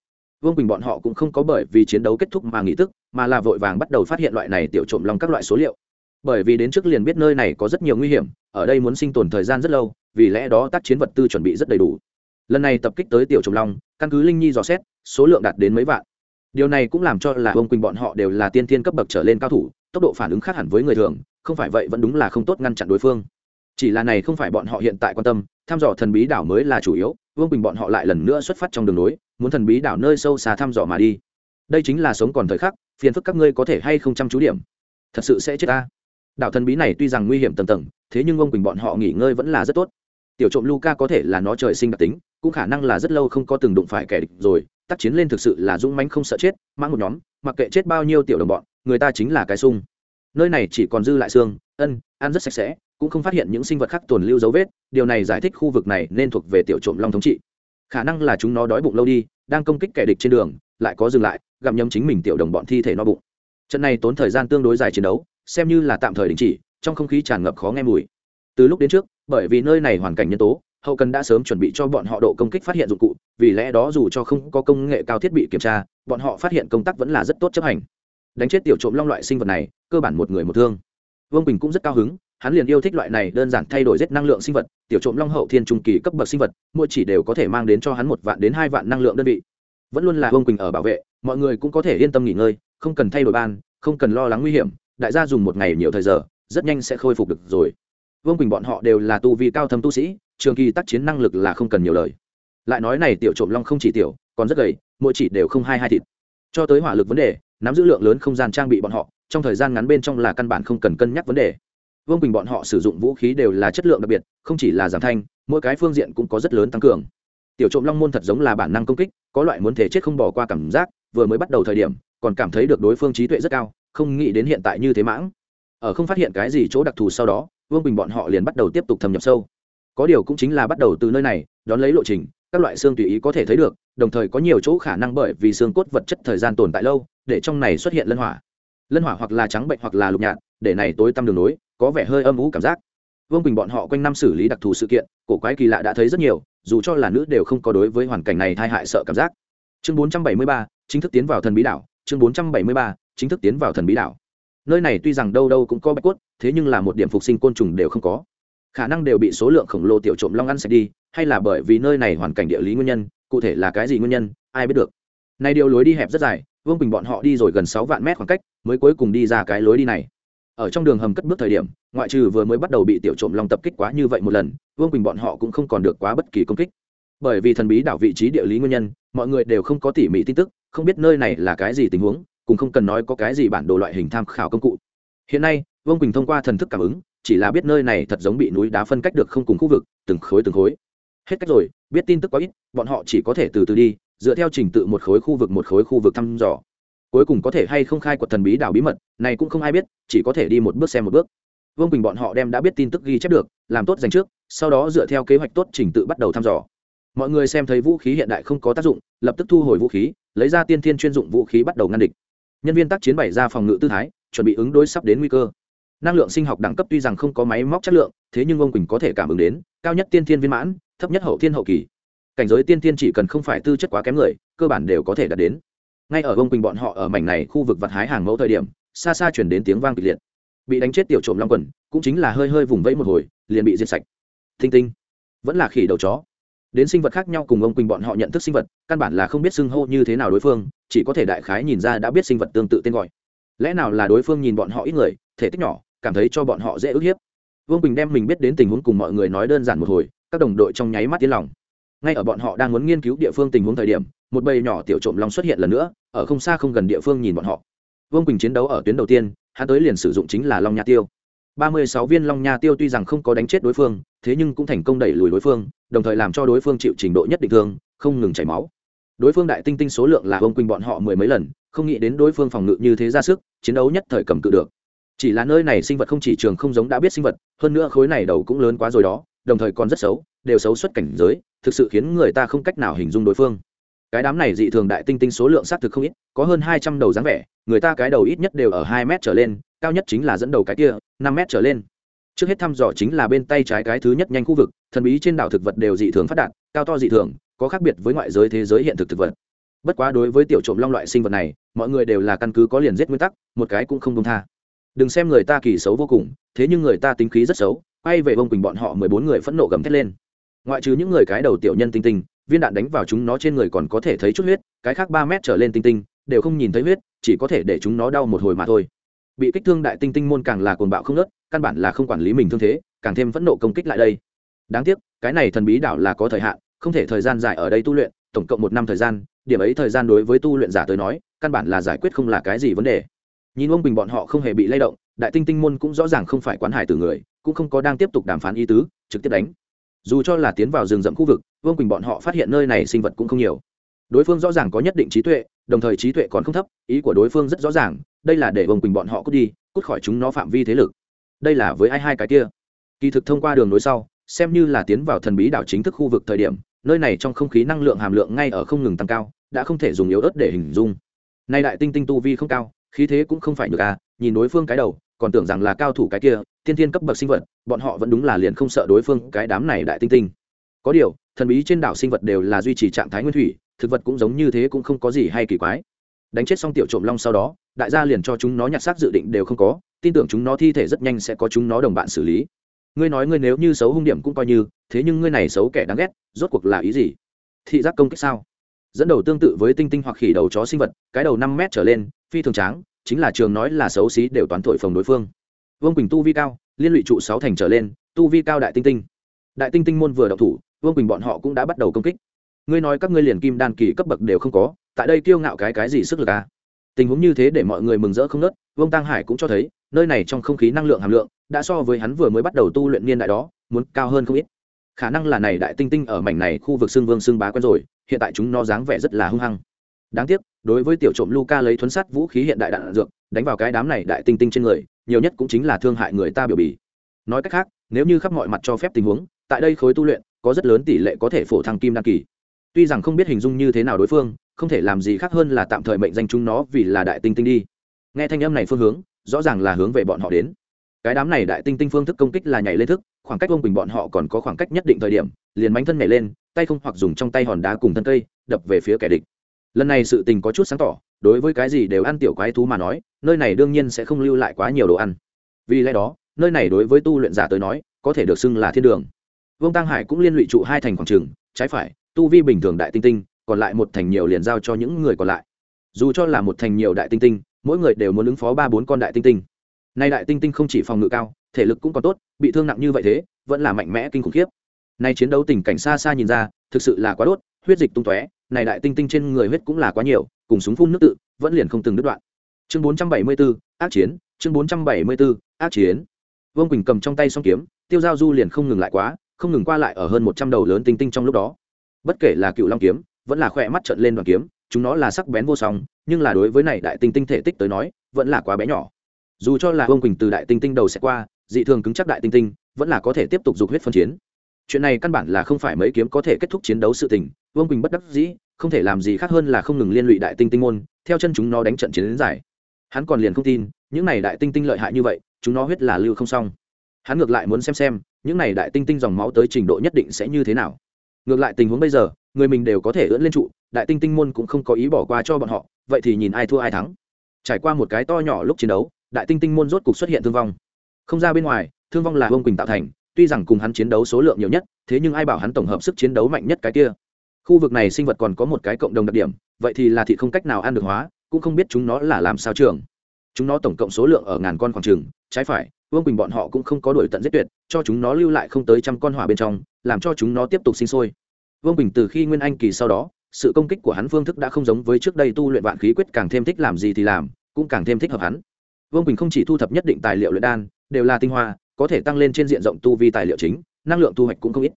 Vương quỳnh bọn họ cũng không có bởi vì chiến đấu kết thúc mà nghỉ tức, mà là vội vàng bắt đầu phát hiện loại này tiểu trộm long các loại số liệu bởi vì đến trước liền biết nơi này có rất nhiều nguy hiểm, ở đây muốn sinh tồn thời gian rất lâu, vì lẽ đó tác chiến vật tư chuẩn bị rất đầy đủ. Lần này tập kích tới tiểu trồng long, căn cứ linh nhi dò xét, số lượng đạt đến mấy vạn. Điều này cũng làm cho là ông quỳnh bọn họ đều là tiên thiên cấp bậc trở lên cao thủ, tốc độ phản ứng khác hẳn với người thường, không phải vậy vẫn đúng là không tốt ngăn chặn đối phương. Chỉ là này không phải bọn họ hiện tại quan tâm, thăm dò thần bí đảo mới là chủ yếu, vương quỳnh bọn họ lại lần nữa xuất phát trong đường nối, muốn thần bí đảo nơi sâu xa thăm dò mà đi. Đây chính là sống còn thời khắc, phiền phức các ngươi có thể hay không chăm chú điểm. Thật sự sẽ chết ta đảo thần bí này tuy rằng nguy hiểm tầng tầng, thế nhưng ông quỳnh bọn họ nghỉ ngơi vẫn là rất tốt. Tiểu trộm luca có thể là nó trời sinh đặc tính, cũng khả năng là rất lâu không có từng đụng phải kẻ địch rồi, tác chiến lên thực sự là dũng mãnh không sợ chết mang một nhóm, mặc kệ chết bao nhiêu tiểu đồng bọn, người ta chính là cái sung. Nơi này chỉ còn dư lại xương, ân, ăn rất sạch sẽ, cũng không phát hiện những sinh vật khác tồn lưu dấu vết, điều này giải thích khu vực này nên thuộc về tiểu trộm long thống trị. Khả năng là chúng nó đói bụng lâu đi, đang công kích kẻ địch trên đường, lại có dừng lại, gặm nhấm chính mình tiểu đồng bọn thi thể no bụng. Trận này tốn thời gian tương đối dài chiến đấu xem như là tạm thời đình chỉ, trong không khí tràn ngập khó nghe mùi. Từ lúc đến trước, bởi vì nơi này hoàn cảnh nhân tố, hậu cần đã sớm chuẩn bị cho bọn họ độ công kích phát hiện dụng cụ, vì lẽ đó dù cho không có công nghệ cao thiết bị kiểm tra, bọn họ phát hiện công tác vẫn là rất tốt chấp hành. Đánh chết tiểu trộm long loại sinh vật này, cơ bản một người một thương. Vương bình cũng rất cao hứng, hắn liền yêu thích loại này đơn giản thay đổi rất năng lượng sinh vật, tiểu trộm long hậu thiên trung kỳ cấp bậc sinh vật, mỗi chỉ đều có thể mang đến cho hắn một vạn đến hai vạn năng lượng đơn vị. Vẫn luôn là vương quỳnh ở bảo vệ, mọi người cũng có thể yên tâm nghỉ ngơi, không cần thay đổi ban, không cần lo lắng nguy hiểm đại gia dùng một ngày nhiều thời giờ, rất nhanh sẽ khôi phục được rồi. Vương quỳnh bọn họ đều là tu vi cao thâm tu sĩ, trường kỳ tác chiến năng lực là không cần nhiều lời. Lại nói này tiểu trộm long không chỉ tiểu, còn rất gầy, mỗi chỉ đều không hai hai thịt. Cho tới hỏa lực vấn đề, nắm giữ lượng lớn không gian trang bị bọn họ, trong thời gian ngắn bên trong là căn bản không cần cân nhắc vấn đề. Vương quỳnh bọn họ sử dụng vũ khí đều là chất lượng đặc biệt, không chỉ là giảm thanh, mỗi cái phương diện cũng có rất lớn tăng cường. Tiểu trộm long môn thật giống là bản năng công kích, có loại muốn thể chết không bỏ qua cảm giác, vừa mới bắt đầu thời điểm, còn cảm thấy được đối phương trí tuệ rất cao không nghĩ đến hiện tại như thế mãng. Ở không phát hiện cái gì chỗ đặc thù sau đó vương bình bọn họ liền bắt đầu tiếp tục thâm nhập sâu. Có điều cũng chính là bắt đầu từ nơi này đón lấy lộ trình các loại xương tùy ý có thể thấy được đồng thời có nhiều chỗ khả năng bởi vì xương cốt vật chất thời gian tồn tại lâu để trong này xuất hiện lân hỏa. Lân hỏa hoặc là trắng bệnh hoặc là lục nhạt để này tối tăm đường nối có vẻ hơi âm ú cảm giác. Vương bình bọn họ quanh năm xử lý đặc thù sự kiện cổ quái kỳ lạ đã thấy rất nhiều dù cho là nữ đều không có đối với hoàn cảnh này tai hại sợ cảm giác. Chương 473, chính thức tiến vào thần bí đảo chương 473, chính thức tiến vào thần bí đảo. Nơi này tuy rằng đâu đâu cũng có bạch cốt, thế nhưng là một điểm phục sinh côn trùng đều không có. Khả năng đều bị số lượng khổng lồ tiểu trộm long ăn sạch đi, hay là bởi vì nơi này hoàn cảnh địa lý nguyên nhân, cụ thể là cái gì nguyên nhân, ai biết được. Này điều lối đi hẹp rất dài, vương bình bọn họ đi rồi gần sáu vạn mét khoảng cách, mới cuối cùng đi ra cái lối đi này. Ở trong đường hầm cất bước thời điểm, ngoại trừ vừa mới bắt đầu bị tiểu trộm long tập kích quá như vậy một lần, vương bình bọn họ cũng không còn được quá bất kỳ công kích. Bởi vì thần bí đảo vị trí địa lý nguyên nhân, mọi người đều không có tỉ mỉ tin tức, không biết nơi này là cái gì tình huống cũng không cần nói có cái gì bản đồ loại hình tham khảo công cụ. Hiện nay, vương quỳnh thông qua thần thức cảm ứng, chỉ là biết nơi này thật giống bị núi đá phân cách được không cùng khu vực, từng khối từng khối. Hết cách rồi, biết tin tức quá ít, bọn họ chỉ có thể từ từ đi, dựa theo trình tự một khối khu vực một khối khu vực thăm dò. Cuối cùng có thể hay không khai quật thần bí đảo bí mật, này cũng không ai biết, chỉ có thể đi một bước xem một bước. Vương quỳnh bọn họ đem đã biết tin tức ghi chép được, làm tốt dành trước, sau đó dựa theo kế hoạch tốt trình tự bắt đầu thăm dò. Mọi người xem thấy vũ khí hiện đại không có tác dụng, lập tức thu hồi vũ khí, lấy ra tiên thiên chuyên dụng vũ khí bắt đầu ngăn địch nhân viên tác chiến bày ra phòng ngự tư thái, chuẩn bị ứng đối sắp đến nguy cơ. Năng lượng sinh học đẳng cấp tuy rằng không có máy móc chất lượng, thế nhưng ông quỳnh có thể cảm ứng đến, cao nhất tiên thiên viên mãn, thấp nhất hậu thiên hậu kỳ. Cảnh giới tiên thiên chỉ cần không phải tư chất quá kém người, cơ bản đều có thể đạt đến. Ngay ở ông quỳnh bọn họ ở mảnh này khu vực vặt hái hàng mẫu thời điểm, xa xa chuyển đến tiếng vang kịch liệt. Bị đánh chết tiểu trộm long quần, cũng chính là hơi hơi vùng vẫy một hồi, liền bị diệt sạch. Thinh tinh, vẫn là khỉ đầu chó đến sinh vật khác nhau cùng ông quỳnh bọn họ nhận thức sinh vật, căn bản là không biết xưng hô như thế nào đối phương, chỉ có thể đại khái nhìn ra đã biết sinh vật tương tự tên gọi. Lẽ nào là đối phương nhìn bọn họ ít người, thể tích nhỏ, cảm thấy cho bọn họ dễ ức hiếp? Vương quỳnh đem mình biết đến tình huống cùng mọi người nói đơn giản một hồi, các đồng đội trong nháy mắt tiến lòng. Ngay ở bọn họ đang muốn nghiên cứu địa phương tình huống thời điểm, một bầy nhỏ tiểu trộm long xuất hiện lần nữa, ở không xa không gần địa phương nhìn bọn họ. Vương quỳnh chiến đấu ở tuyến đầu tiên, hắn tới liền sử dụng chính là long nha tiêu ba mươi sáu viên long nha tiêu tuy rằng không có đánh chết đối phương, thế nhưng cũng thành công đẩy lùi đối phương, đồng thời làm cho đối phương chịu trình độ nhất định thương, không ngừng chảy máu. Đối phương đại tinh tinh số lượng là vương quỳnh bọn họ mười mấy lần, không nghĩ đến đối phương phòng ngự như thế ra sức, chiến đấu nhất thời cầm cự được. Chỉ là nơi này sinh vật không chỉ trường không giống đã biết sinh vật, hơn nữa khối này đầu cũng lớn quá rồi đó, đồng thời còn rất xấu, đều xấu xuất cảnh giới, thực sự khiến người ta không cách nào hình dung đối phương. Cái đám này dị thường đại tinh tinh số lượng xác thực không ít, có hơn hai trăm đầu dáng vẻ, người ta cái đầu ít nhất đều ở hai mét trở lên cao nhất chính là dẫn đầu cái kia, năm mét trở lên. Trước hết thăm dò chính là bên tay trái cái thứ nhất nhanh khu vực, thần bí trên đảo thực vật đều dị thường phát đạt, cao to dị thường, có khác biệt với ngoại giới thế giới hiện thực thực vật. Bất quá đối với tiểu trộm long loại sinh vật này, mọi người đều là căn cứ có liền giết nguyên tắc, một cái cũng không công tha. Đừng xem người ta kỳ xấu vô cùng, thế nhưng người ta tính khí rất xấu, quay về bông quỳnh bọn họ mười bốn người phẫn nộ gầm thét lên. Ngoại trừ những người cái đầu tiểu nhân tinh tinh, viên đạn đánh vào chúng nó trên người còn có thể thấy chút huyết, cái khác ba mét trở lên tinh tinh, đều không nhìn thấy huyết, chỉ có thể để chúng nó đau một hồi mà thôi bị kích thương đại tinh tinh môn càng là cuồng bạo không nớt căn bản là không quản lý mình thương thế, càng thêm phẫn nộ công kích lại đây. Đáng tiếc, cái này thần bí đảo là có thời hạn, không thể thời gian dài ở đây tu luyện, tổng cộng một năm thời gian, điểm ấy thời gian đối với tu luyện giả tới nói, căn bản là giải quyết không là cái gì vấn đề. Nhìn ông bình bọn họ không hề bị lay động, đại tinh tinh môn cũng rõ ràng không phải quán hải từ người, cũng không có đang tiếp tục đàm phán ý tứ, trực tiếp đánh. Dù cho là tiến vào rừng rậm khu vực vương quỳnh bọn họ phát hiện nơi này sinh vật cũng không nhiều đối phương rõ ràng có nhất định trí tuệ, đồng thời trí tuệ còn không thấp, ý của đối phương rất rõ ràng, đây là để vồng quỳnh bọn họ cút đi, cút khỏi chúng nó phạm vi thế lực. Đây là với ai hai cái kia. Kỳ thực thông qua đường nối sau, xem như là tiến vào thần bí đảo chính thức khu vực thời điểm, nơi này trong không khí năng lượng hàm lượng ngay ở không ngừng tăng cao, đã không thể dùng yếu ớt để hình dung. Nay đại tinh tinh tu vi không cao, khí thế cũng không phải được à nhìn đối phương cái đầu, còn tưởng rằng là cao thủ cái kia, thiên thiên cấp bậc sinh vật, bọn họ vẫn đúng là liền không sợ đối phương cái đám này đại tinh tinh. Có điều, thần bí trên đảo sinh vật đều là duy trì trạng thái nguyên thủy thực vật cũng giống như thế cũng không có gì hay kỳ quái. Đánh chết xong tiểu trộm long sau đó, đại gia liền cho chúng nó nhặt xác dự định đều không có, tin tưởng chúng nó thi thể rất nhanh sẽ có chúng nó đồng bạn xử lý. Ngươi nói ngươi nếu như xấu hung điểm cũng coi như, thế nhưng ngươi này xấu kẻ đáng ghét, rốt cuộc là ý gì? Thị giác công kích sao? Dẫn đầu tương tự với tinh tinh hoặc khỉ đầu chó sinh vật, cái đầu năm mét trở lên, phi thường tráng, chính là trường nói là xấu xí đều toán thổi phồng đối phương. Vương quỳnh tu vi cao, liên lụy trụ sáu thành trở lên, tu vi cao đại tinh tinh. Đại tinh tinh môn vừa đậu thủ, vương quỳnh bọn họ cũng đã bắt đầu công kích ngươi nói các ngươi liền kim đan kỳ cấp bậc đều không có, tại đây kiêu ngạo cái cái gì sức lực à? Tình huống như thế để mọi người mừng rỡ không nớt vương tăng hải cũng cho thấy, nơi này trong không khí năng lượng hàm lượng, đã so với hắn vừa mới bắt đầu tu luyện niên đại đó, muốn cao hơn không ít. Khả năng là này đại tinh tinh ở mảnh này khu vực xương vương xương bá quen rồi, hiện tại chúng nó dáng vẻ rất là hung hăng. Đáng tiếc, đối với tiểu trộm Luca lấy thuấn sắt vũ khí hiện đại đạn dược, đánh vào cái đám này đại tinh tinh trên người, nhiều nhất cũng chính là thương hại người ta biểu bì. Nói cách khác, nếu như khắp mọi mặt cho phép tình huống, tại đây khối tu luyện, có rất lớn tỷ lệ có thể phổ thăng kim đăng kỳ tuy rằng không biết hình dung như thế nào đối phương, không thể làm gì khác hơn là tạm thời mệnh danh chúng nó vì là đại tinh tinh đi. Nghe thanh âm này phương hướng, rõ ràng là hướng về bọn họ đến. Cái đám này đại tinh tinh phương thức công kích là nhảy lên thức, khoảng cách ông bình bọn họ còn có khoảng cách nhất định thời điểm, liền mánh thân nhảy lên, tay không hoặc dùng trong tay hòn đá cùng thân cây, đập về phía kẻ địch. Lần này sự tình có chút sáng tỏ, đối với cái gì đều ăn tiểu quái thú mà nói, nơi này đương nhiên sẽ không lưu lại quá nhiều đồ ăn. Vì lẽ đó, nơi này đối với tu luyện giả tới nói, có thể được xưng là thiên đường. Vương tăng hải cũng liên lụy trụ hai thành khoảng trường, trái phải tu vi bình thường đại tinh tinh còn lại một thành nhiều liền giao cho những người còn lại. Dù cho là một thành nhiều đại tinh tinh mỗi người đều muốn ứng phó ba bốn con đại tinh tinh. Nay đại tinh tinh không chỉ phòng ngự cao thể lực cũng còn tốt bị thương nặng như vậy thế vẫn là mạnh mẽ kinh khủng khiếp. Nay chiến đấu tình cảnh xa xa nhìn ra thực sự là quá đốt huyết dịch tung tóe này đại tinh tinh trên người huyết cũng là quá nhiều cùng súng phun nước tự vẫn liền không từng đứt đoạn. Chương 474, ác chiến chương 474, ác chiến. Vương quỳnh cầm trong tay song kiếm tiêu giao du liền không ngừng lại quá không ngừng qua lại ở hơn một trăm đầu lớn tinh tinh trong lúc đó bất kể là cựu long kiếm, vẫn là khỏe mắt trận lên đoàn kiếm, chúng nó là sắc bén vô song, nhưng là đối với này đại tinh tinh thể tích tới nói, vẫn là quá bé nhỏ. Dù cho là vương quỳnh từ đại tinh tinh đầu sẽ qua, dị thường cứng chắc đại tinh tinh, vẫn là có thể tiếp tục dục huyết phân chiến. Chuyện này căn bản là không phải mấy kiếm có thể kết thúc chiến đấu sự tình vương quỳnh bất đắc dĩ, không thể làm gì khác hơn là không ngừng liên lụy đại tinh tinh môn, theo chân chúng nó đánh trận chiến đến giải. Hắn còn liền không tin, những này đại tinh tinh lợi hại như vậy, chúng nó huyết là lưu không xong. Hắn ngược lại muốn xem xem, những này đại tinh tinh dòng máu tới trình độ nhất định sẽ như thế nào ngược lại tình huống bây giờ, người mình đều có thể ưỡn lên trụ, đại tinh tinh môn cũng không có ý bỏ qua cho bọn họ, vậy thì nhìn ai thua ai thắng. Trải qua một cái to nhỏ lúc chiến đấu, đại tinh tinh môn rốt cục xuất hiện thương vong. Không ra bên ngoài, thương vong là vương quỳnh tạo thành, tuy rằng cùng hắn chiến đấu số lượng nhiều nhất, thế nhưng ai bảo hắn tổng hợp sức chiến đấu mạnh nhất cái kia. Khu vực này sinh vật còn có một cái cộng đồng đặc điểm, vậy thì là thị không cách nào ăn được hóa, cũng không biết chúng nó là làm sao trường. Chúng nó tổng cộng số lượng ở ngàn con khoảng trường trái phải, vương quỳnh bọn họ cũng không có đuổi tận giết tuyệt, cho chúng nó lưu lại không tới trăm con hỏa bên trong làm cho chúng nó tiếp tục sinh sôi. Vương Bình từ khi nguyên anh kỳ sau đó, sự công kích của hắn phương thức đã không giống với trước đây tu luyện vạn khí quyết càng thêm thích làm gì thì làm, cũng càng thêm thích hợp hắn. Vương Bình không chỉ thu thập nhất định tài liệu luyện đan, đều là tinh hoa, có thể tăng lên trên diện rộng tu vi tài liệu chính, năng lượng thu hoạch cũng không ít.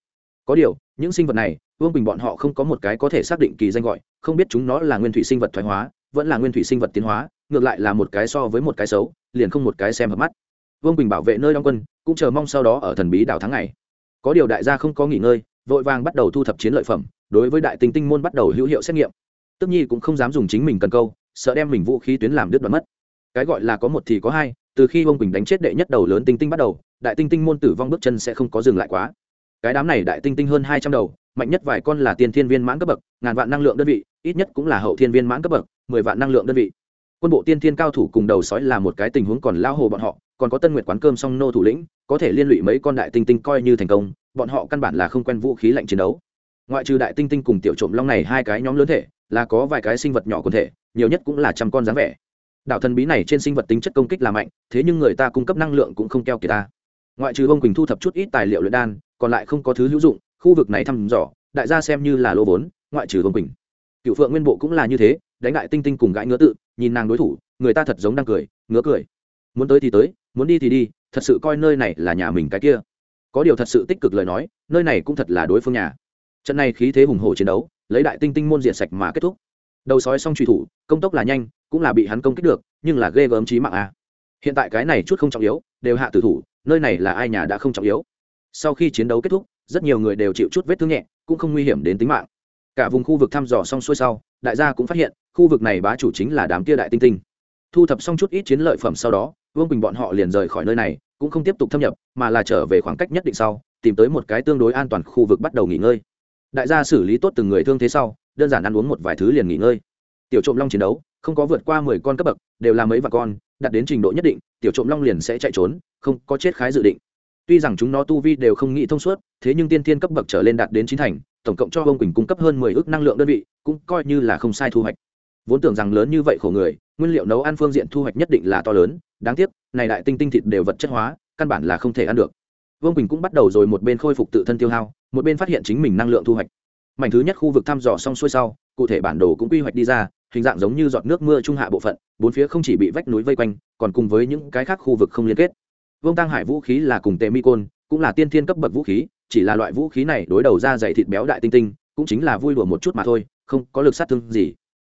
Có điều, những sinh vật này, vương bình bọn họ không có một cái có thể xác định kỳ danh gọi, không biết chúng nó là nguyên thủy sinh vật thoái hóa, vẫn là nguyên thủy sinh vật tiến hóa, ngược lại là một cái so với một cái xấu, liền không một cái xem hợp mắt. Vương bình bảo vệ nơi đóng quân, cũng chờ mong sau đó ở thần bí đảo tháng ngày có điều đại gia không có nghỉ ngơi, vội vàng bắt đầu thu thập chiến lợi phẩm, đối với đại tinh tinh môn bắt đầu hữu hiệu xét nghiệm. Tức nhi cũng không dám dùng chính mình cần câu, sợ đem mình vũ khí tuyến làm đứt đoạn mất. Cái gọi là có một thì có hai, từ khi ông quỳnh đánh chết đệ nhất đầu lớn tinh tinh bắt đầu, đại tinh tinh môn tử vong bước chân sẽ không có dừng lại quá. Cái đám này đại tinh tinh hơn hai trăm đầu, mạnh nhất vài con là tiên thiên viên mãn cấp bậc, ngàn vạn năng lượng đơn vị, ít nhất cũng là hậu thiên viên mãn cấp bậc, mười vạn năng lượng đơn vị quân bộ tiên thiên cao thủ cùng đầu sói là một cái tình huống còn lao hồ bọn họ, còn có tân nguyệt quán cơm song nô thủ lĩnh, có thể liên lụy mấy con đại tinh tinh coi như thành công, bọn họ căn bản là không quen vũ khí lạnh chiến đấu. Ngoại trừ đại tinh tinh cùng tiểu trộm long này hai cái nhóm lớn thể, là có vài cái sinh vật nhỏ quần thể, nhiều nhất cũng là trăm con dáng vẻ. Đạo thần bí này trên sinh vật tính chất công kích là mạnh, thế nhưng người ta cung cấp năng lượng cũng không keo kiệt ta. Ngoại trừ bông quỳnh thu thập chút ít tài liệu luyện đan, còn lại không có thứ hữu dụng, khu vực này thăm dò, đại gia xem như là lô vốn, ngoại trừ bông quỳnh. Cựu phượng nguyên bộ cũng là như thế, đánh đại tinh tinh cùng gãi ngứa tự nhìn nàng đối thủ, người ta thật giống đang cười, ngứa cười. Muốn tới thì tới, muốn đi thì đi, thật sự coi nơi này là nhà mình cái kia. Có điều thật sự tích cực lời nói, nơi này cũng thật là đối phương nhà. Trận này khí thế hùng hổ chiến đấu, lấy đại tinh tinh môn diện sạch mà kết thúc. Đầu sói xong truy thủ, công tốc là nhanh, cũng là bị hắn công kích được, nhưng là ghê gớm trí mạng a hiện tại cái này chút không trọng yếu, đều hạ tử thủ, nơi này là ai nhà đã không trọng yếu. Sau khi chiến đấu kết thúc, rất nhiều người đều chịu chút vết thương nhẹ, cũng không nguy hiểm đến tính mạng. Cả vùng khu vực thăm dò xong xuôi sau đại gia cũng phát hiện, khu vực này bá chủ chính là đám kia đại tinh tinh. Thu thập xong chút ít chiến lợi phẩm sau đó, vương bình bọn họ liền rời khỏi nơi này, cũng không tiếp tục thâm nhập, mà là trở về khoảng cách nhất định sau, tìm tới một cái tương đối an toàn khu vực bắt đầu nghỉ ngơi. Đại gia xử lý tốt từng người thương thế sau, đơn giản ăn uống một vài thứ liền nghỉ ngơi. Tiểu trộm long chiến đấu, không có vượt qua mười con cấp bậc, đều là mấy và con, Đạt đến trình độ nhất định, tiểu trộm long liền sẽ chạy trốn, không có chết khái dự định tuy rằng chúng nó tu vi đều không nghĩ thông suốt, thế nhưng tiên thiên cấp bậc trở lên đạt đến chín thành, tổng cộng cho ông quỳnh cung cấp hơn mười ước năng lượng đơn vị, cũng coi như là không sai thu hoạch. Vốn tưởng rằng lớn như vậy khổ người, nguyên liệu nấu ăn phương diện thu hoạch nhất định là to lớn, đáng tiếc, này đại tinh tinh thịt đều vật chất hóa, căn bản là không thể ăn được. Vương quỳnh cũng bắt đầu rồi một bên khôi phục tự thân tiêu hao, một bên phát hiện chính mình năng lượng thu hoạch. Mảnh thứ nhất khu vực thăm dò xong xuôi sau, cụ thể bản đồ cũng quy hoạch đi ra, hình dạng giống như giọt nước mưa trung hạ bộ phận, bốn phía không chỉ bị vách núi vây quanh, còn cùng với những cái khác khu vực không liên kết vương tăng hải vũ khí là cùng tề mi côn, cũng là tiên thiên cấp bậc vũ khí, chỉ là loại vũ khí này đối đầu ra dày thịt béo đại tinh tinh, cũng chính là vui đùa một chút mà thôi, không có lực sát thương gì.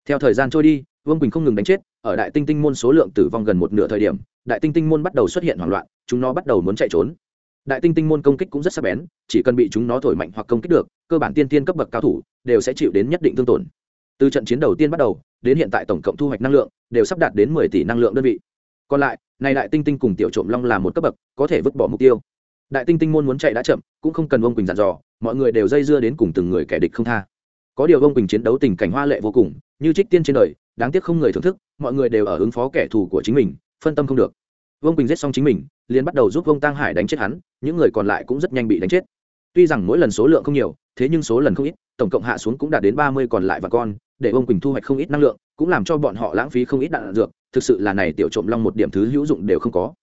Theo thời gian trôi đi, vương quỳnh không ngừng đánh chết, ở đại tinh tinh môn số lượng tử vong gần một nửa thời điểm, đại tinh tinh môn bắt đầu xuất hiện hoảng loạn, chúng nó bắt đầu muốn chạy trốn. Đại tinh tinh môn công kích cũng rất sắc bén, chỉ cần bị chúng nó thổi mạnh hoặc công kích được, cơ bản tiên tiên cấp bậc cao thủ đều sẽ chịu đến nhất định thương tổn. Từ trận chiến đầu tiên bắt đầu, đến hiện tại tổng cộng thu hoạch năng lượng, đều sắp đạt đến mười tỷ năng lượng đơn vị còn lại, này đại tinh tinh cùng tiểu trộm long là một cấp bậc, có thể vứt bỏ mục tiêu. Đại tinh tinh môn muốn chạy đã chậm, cũng không cần ông quỳnh dặn dò, mọi người đều dây dưa đến cùng từng người kẻ địch không tha. Có điều ông quỳnh chiến đấu tình cảnh hoa lệ vô cùng, như trích tiên trên đời, đáng tiếc không người thưởng thức, mọi người đều ở ứng phó kẻ thù của chính mình, phân tâm không được. Vương quỳnh giết xong chính mình, liền bắt đầu giúp vương tăng hải đánh chết hắn, những người còn lại cũng rất nhanh bị đánh chết. Tuy rằng mỗi lần số lượng không nhiều, thế nhưng số lần không ít, tổng cộng hạ xuống cũng đạt đến ba mươi còn lại và con, để vương quỳnh thu hoạch không ít năng lượng, cũng làm cho bọn họ lãng phí không ít đạn dược thực sự là này tiểu trộm long một điểm thứ hữu dụng đều không có.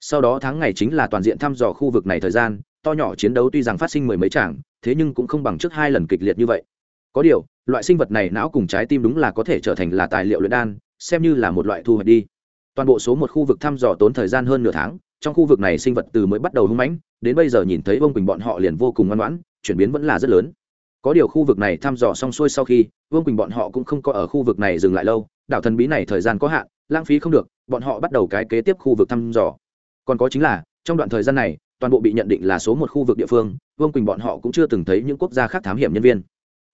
Sau đó tháng ngày chính là toàn diện thăm dò khu vực này thời gian, to nhỏ chiến đấu tuy rằng phát sinh mười mấy tràng, thế nhưng cũng không bằng trước hai lần kịch liệt như vậy. Có điều, loại sinh vật này não cùng trái tim đúng là có thể trở thành là tài liệu luyện đan, xem như là một loại thu hoạch đi. Toàn bộ số một khu vực thăm dò tốn thời gian hơn nửa tháng, trong khu vực này sinh vật từ mới bắt đầu hung mãnh, đến bây giờ nhìn thấy vương quỳnh bọn họ liền vô cùng ngoan ngoãn, chuyển biến vẫn là rất lớn. Có điều khu vực này thăm dò xong xuôi sau khi, vương quỳnh bọn họ cũng không có ở khu vực này dừng lại lâu, đảo thần bí này thời gian có hạn lãng phí không được, bọn họ bắt đầu cái kế tiếp khu vực thăm dò. Còn có chính là, trong đoạn thời gian này, toàn bộ bị nhận định là số một khu vực địa phương, vương quỳnh bọn họ cũng chưa từng thấy những quốc gia khác thám hiểm nhân viên.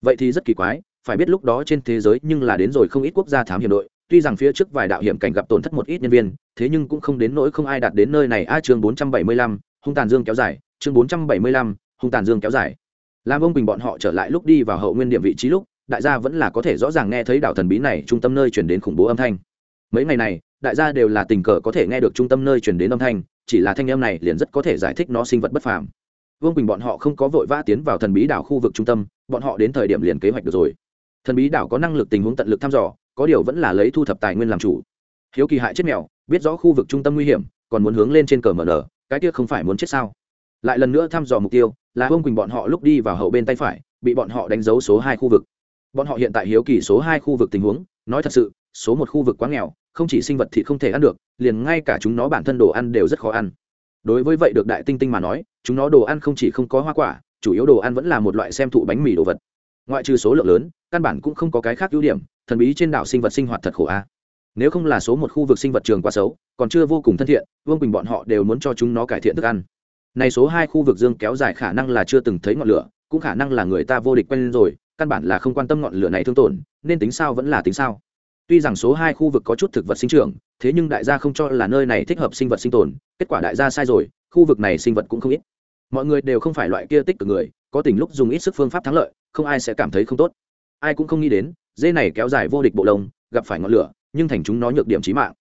Vậy thì rất kỳ quái, phải biết lúc đó trên thế giới nhưng là đến rồi không ít quốc gia thám hiểm đội, tuy rằng phía trước vài đạo hiểm cảnh gặp tổn thất một ít nhân viên, thế nhưng cũng không đến nỗi không ai đạt đến nơi này. A, chương bốn trăm bảy mươi lăm, hung tàn dương kéo dài. Chương bốn trăm bảy mươi lăm, hung tàn dương kéo dài. Làm ông bình bọn họ trở lại lúc đi vào hậu nguyên điểm vị trí lúc, đại gia vẫn là có thể rõ ràng nghe thấy đảo thần bí này trung tâm nơi chuyển đến khủng bố âm thanh mấy ngày này, đại gia đều là tình cờ có thể nghe được trung tâm nơi chuyển đến âm thanh, chỉ là thanh âm này liền rất có thể giải thích nó sinh vật bất phàm. Vương bình bọn họ không có vội vã tiến vào thần bí đảo khu vực trung tâm, bọn họ đến thời điểm liền kế hoạch được rồi. Thần bí đảo có năng lực tình huống tận lực thăm dò, có điều vẫn là lấy thu thập tài nguyên làm chủ. Hiếu kỳ hại chết mèo, biết rõ khu vực trung tâm nguy hiểm, còn muốn hướng lên trên cờ mở nở, cái kia không phải muốn chết sao? Lại lần nữa thăm dò mục tiêu, là vương quỳnh bọn họ lúc đi vào hậu bên tay phải, bị bọn họ đánh dấu số hai khu vực. Bọn họ hiện tại hiếu kỳ số hai khu vực tình huống, nói thật sự, số một khu vực quá nghèo không chỉ sinh vật thì không thể ăn được, liền ngay cả chúng nó bản thân đồ ăn đều rất khó ăn. Đối với vậy được đại tinh tinh mà nói, chúng nó đồ ăn không chỉ không có hoa quả, chủ yếu đồ ăn vẫn là một loại xem thụ bánh mì đồ vật. Ngoại trừ số lượng lớn, căn bản cũng không có cái khác ưu điểm, thần bí trên đảo sinh vật sinh hoạt thật khổ a. Nếu không là số một khu vực sinh vật trường quá xấu, còn chưa vô cùng thân thiện, vương bình bọn họ đều muốn cho chúng nó cải thiện thức ăn. Này số hai khu vực dương kéo dài khả năng là chưa từng thấy ngọn lửa, cũng khả năng là người ta vô địch quen rồi, căn bản là không quan tâm ngọn lửa này thương tổn, nên tính sao vẫn là tính sao tuy rằng số hai khu vực có chút thực vật sinh trưởng, thế nhưng đại gia không cho là nơi này thích hợp sinh vật sinh tồn, kết quả đại gia sai rồi, khu vực này sinh vật cũng không ít. Mọi người đều không phải loại kia tích cực người, có tình lúc dùng ít sức phương pháp thắng lợi, không ai sẽ cảm thấy không tốt. Ai cũng không nghĩ đến, dê này kéo dài vô địch bộ lông, gặp phải ngọn lửa, nhưng thành chúng nó nhược điểm trí mạng.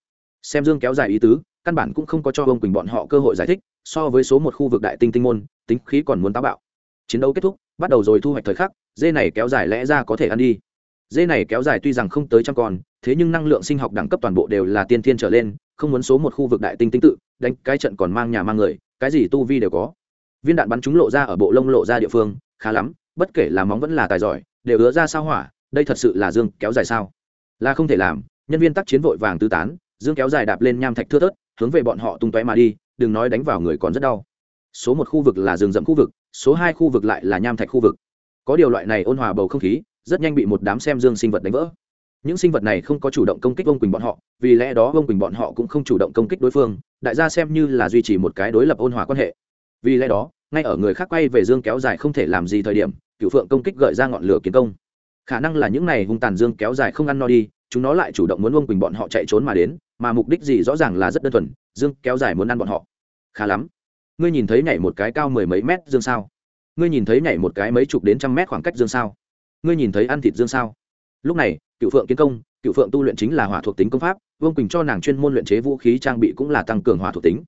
Xem dương kéo dài ý tứ, căn bản cũng không có cho ông quỳnh bọn họ cơ hội giải thích, so với số một khu vực đại tinh tinh môn, tính khí còn muốn táo bạo. Chiến đấu kết thúc, bắt đầu rồi thu hoạch thời khắc, dê này kéo dài lẽ ra có thể ăn đi dê này kéo dài tuy rằng không tới trăm con, thế nhưng năng lượng sinh học đẳng cấp toàn bộ đều là tiên thiên trở lên, không muốn số một khu vực đại tinh tinh tự, đánh cái trận còn mang nhà mang người, cái gì tu vi đều có. Viên đạn bắn chúng lộ ra ở bộ lông lộ ra địa phương, khá lắm, bất kể là móng vẫn là tài giỏi, đều ứa ra sao hỏa, đây thật sự là dương kéo dài sao? Là không thể làm, nhân viên tác chiến vội vàng tứ tán, dương kéo dài đạp lên nham thạch thưa thớt, hướng về bọn họ tung tóe mà đi, đừng nói đánh vào người còn rất đau. Số một khu vực là rừng rậm khu vực, số hai khu vực lại là nham thạch khu vực. Có điều loại này ôn hòa bầu không khí rất nhanh bị một đám xem dương sinh vật đánh vỡ. Những sinh vật này không có chủ động công kích ông quỳnh bọn họ, vì lẽ đó ông quỳnh bọn họ cũng không chủ động công kích đối phương, đại gia xem như là duy trì một cái đối lập ôn hòa quan hệ. Vì lẽ đó, ngay ở người khác quay về dương kéo dài không thể làm gì thời điểm cựu phượng công kích gợi ra ngọn lửa kiến công. Khả năng là những này hung tàn dương kéo dài không ăn no đi, chúng nó lại chủ động muốn ông quỳnh bọn họ chạy trốn mà đến, mà mục đích gì rõ ràng là rất đơn thuần, dương kéo dài muốn ăn bọn họ. Khá lắm. Ngươi nhìn thấy nhảy một cái cao mười mấy mét dương sao? Ngươi nhìn thấy nhảy một cái mấy chục đến trăm mét khoảng cách dương sao? Ngươi nhìn thấy ăn thịt dương sao? Lúc này, cựu phượng kiến công, cựu phượng tu luyện chính là hỏa thuộc tính công pháp, vương quỳnh cho nàng chuyên môn luyện chế vũ khí trang bị cũng là tăng cường hỏa thuộc tính.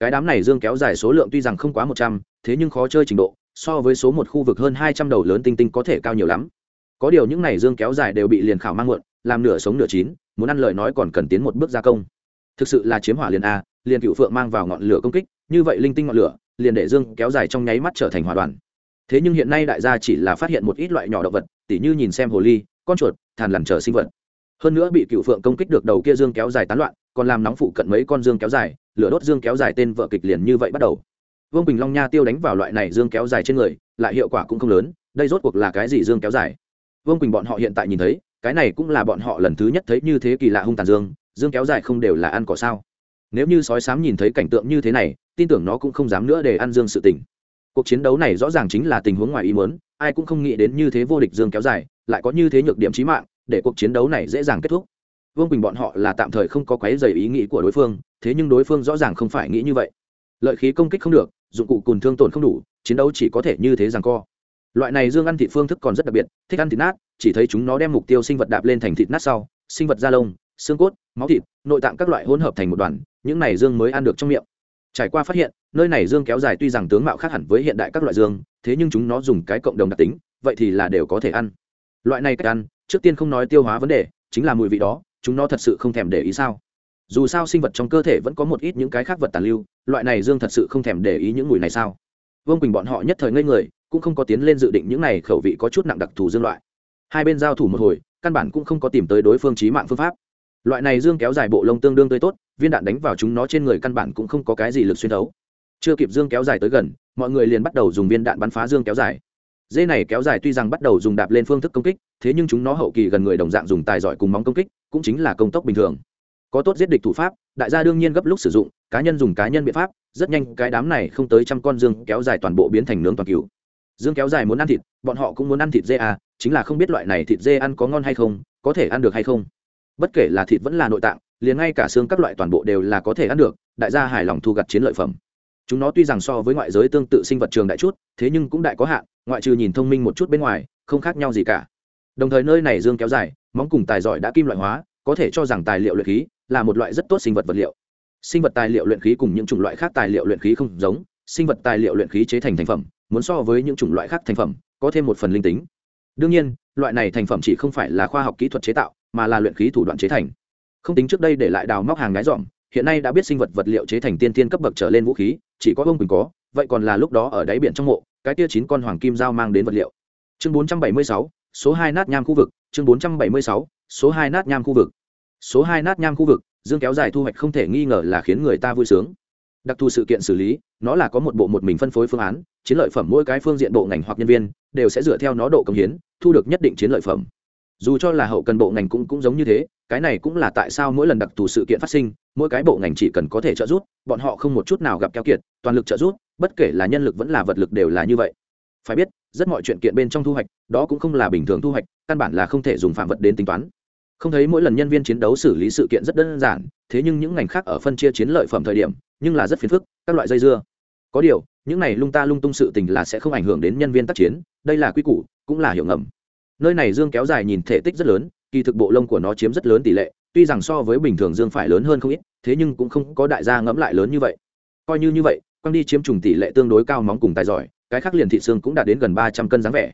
Cái đám này dương kéo dài số lượng tuy rằng không quá một trăm, thế nhưng khó chơi trình độ, so với số một khu vực hơn hai trăm đầu lớn tinh tinh có thể cao nhiều lắm. Có điều những này dương kéo dài đều bị liền khảo mang muộn, làm nửa sống nửa chín, muốn ăn lời nói còn cần tiến một bước gia công. Thực sự là chiếm hỏa liền a, liền cựu phượng mang vào ngọn lửa công kích, như vậy linh tinh ngọn lửa, liền để dương kéo dài trong nháy mắt trở thành hỏa đoàn. Thế nhưng hiện nay đại gia chỉ là phát hiện một ít loại nhỏ động vật tỉ như nhìn xem hồ ly, con chuột, thàn lằn trở sinh vật. Hơn nữa bị cựu phượng công kích được đầu kia dương kéo dài tán loạn, còn làm nóng phụ cận mấy con dương kéo dài, lửa đốt dương kéo dài tên vợ kịch liền như vậy bắt đầu. Vương bình long nha tiêu đánh vào loại này dương kéo dài trên người, lại hiệu quả cũng không lớn, đây rốt cuộc là cái gì dương kéo dài? Vương bình bọn họ hiện tại nhìn thấy, cái này cũng là bọn họ lần thứ nhất thấy như thế kỳ lạ hung tàn dương dương kéo dài không đều là ăn cỏ sao? Nếu như sói sám nhìn thấy cảnh tượng như thế này, tin tưởng nó cũng không dám nữa để ăn dương sự tình. Cuộc chiến đấu này rõ ràng chính là tình huống ngoài ý muốn ai cũng không nghĩ đến như thế vô địch dương kéo dài, lại có như thế nhược điểm trí mạng, để cuộc chiến đấu này dễ dàng kết thúc. Vương quỳnh bọn họ là tạm thời không có quấy dày ý nghĩ của đối phương, thế nhưng đối phương rõ ràng không phải nghĩ như vậy. Lợi khí công kích không được, dụng cụ cùn thương tổn không đủ, chiến đấu chỉ có thể như thế rằng co. Loại này dương ăn thịt phương thức còn rất đặc biệt, thích ăn thịt nát, chỉ thấy chúng nó đem mục tiêu sinh vật đạp lên thành thịt nát sau, sinh vật da lông, xương cốt, máu thịt, nội tạng các loại hỗn hợp thành một đoàn, những này dương mới ăn được trong miệng. Trải qua phát hiện nơi này dương kéo dài tuy rằng tướng mạo khác hẳn với hiện đại các loại dương, thế nhưng chúng nó dùng cái cộng đồng đặc tính, vậy thì là đều có thể ăn. Loại này cách ăn, trước tiên không nói tiêu hóa vấn đề, chính là mùi vị đó, chúng nó thật sự không thèm để ý sao? Dù sao sinh vật trong cơ thể vẫn có một ít những cái khác vật tàn lưu, loại này dương thật sự không thèm để ý những mùi này sao? Vương quỳnh bọn họ nhất thời ngây người, cũng không có tiến lên dự định những này khẩu vị có chút nặng đặc thù dương loại. Hai bên giao thủ một hồi, căn bản cũng không có tìm tới đối phương trí mạng phương pháp. Loại này dương kéo dài bộ lông tương đương tươi tốt, viên đạn đánh vào chúng nó trên người căn bản cũng không có cái gì lực xuyên thấu chưa kịp dương kéo dài tới gần, mọi người liền bắt đầu dùng viên đạn bắn phá dương kéo dài. Dê này kéo dài tuy rằng bắt đầu dùng đạp lên phương thức công kích, thế nhưng chúng nó hậu kỳ gần người đồng dạng dùng tài giỏi cùng móng công kích, cũng chính là công tốc bình thường. Có tốt giết địch thủ pháp, đại gia đương nhiên gấp lúc sử dụng, cá nhân dùng cá nhân biện pháp, rất nhanh cái đám này không tới trăm con dương kéo dài toàn bộ biến thành nướng toàn cứu dương kéo dài muốn ăn thịt, bọn họ cũng muốn ăn thịt dê à chính là không biết loại này thịt dê ăn có ngon hay không, có thể ăn được hay không. Bất kể là thịt vẫn là nội tạng, liền ngay cả xương các loại toàn bộ đều là có thể ăn được, đại gia hài lòng thu gặt chiến lợi phẩm chúng nó tuy rằng so với ngoại giới tương tự sinh vật trường đại chút, thế nhưng cũng đại có hạn, ngoại trừ nhìn thông minh một chút bên ngoài, không khác nhau gì cả. Đồng thời nơi này dương kéo dài, móng cùng tài giỏi đã kim loại hóa, có thể cho rằng tài liệu luyện khí là một loại rất tốt sinh vật vật liệu. Sinh vật tài liệu luyện khí cùng những chủng loại khác tài liệu luyện khí không giống, sinh vật tài liệu luyện khí chế thành thành phẩm, muốn so với những chủng loại khác thành phẩm, có thêm một phần linh tính. Đương nhiên, loại này thành phẩm chỉ không phải là khoa học kỹ thuật chế tạo, mà là luyện khí thủ đoạn chế thành. Không tính trước đây để lại đào móc hàng ngái dòm hiện nay đã biết sinh vật vật liệu chế thành tiên tiên cấp bậc trở lên vũ khí, chỉ có ông quỳnh có, vậy còn là lúc đó ở đáy biển trong mộ, cái tia chín con hoàng kim giao mang đến vật liệu. Chương bốn trăm bảy mươi sáu, số hai nát nham khu vực, chương bốn trăm bảy mươi sáu, số hai nát nham khu vực. Số hai nát nham khu vực, dương kéo dài thu hoạch không thể nghi ngờ là khiến người ta vui sướng. Đặc thù sự kiện xử lý, nó là có một bộ một mình phân phối phương án, chiến lợi phẩm mỗi cái phương diện bộ ngành hoặc nhân viên, đều sẽ dựa theo nó độ công hiến, thu được nhất định chiến lợi phẩm. Dù cho là hậu cần bộ ngành cũng cũng giống như thế cái này cũng là tại sao mỗi lần đặc thù sự kiện phát sinh, mỗi cái bộ ngành chỉ cần có thể trợ giúp, bọn họ không một chút nào gặp keo kiệt, toàn lực trợ giúp, bất kể là nhân lực vẫn là vật lực đều là như vậy. Phải biết, rất mọi chuyện kiện bên trong thu hoạch, đó cũng không là bình thường thu hoạch, căn bản là không thể dùng phạm vật đến tính toán. Không thấy mỗi lần nhân viên chiến đấu xử lý sự kiện rất đơn giản, thế nhưng những ngành khác ở phân chia chiến lợi phẩm thời điểm, nhưng là rất phiền phức, các loại dây dưa. Có điều, những này lung ta lung tung sự tình là sẽ không ảnh hưởng đến nhân viên tác chiến, đây là quy củ, cũng là hiệu ngầm. Nơi này dương kéo dài nhìn thể tích rất lớn kỳ thực bộ lông của nó chiếm rất lớn tỷ lệ, tuy rằng so với bình thường dương phải lớn hơn không ít, thế nhưng cũng không có đại gia ngẫm lại lớn như vậy. Coi như như vậy, quang đi chiếm trùng tỷ lệ tương đối cao móng cùng tài giỏi, cái khác liền thị xương cũng đạt đến gần ba trăm cân dáng vẻ.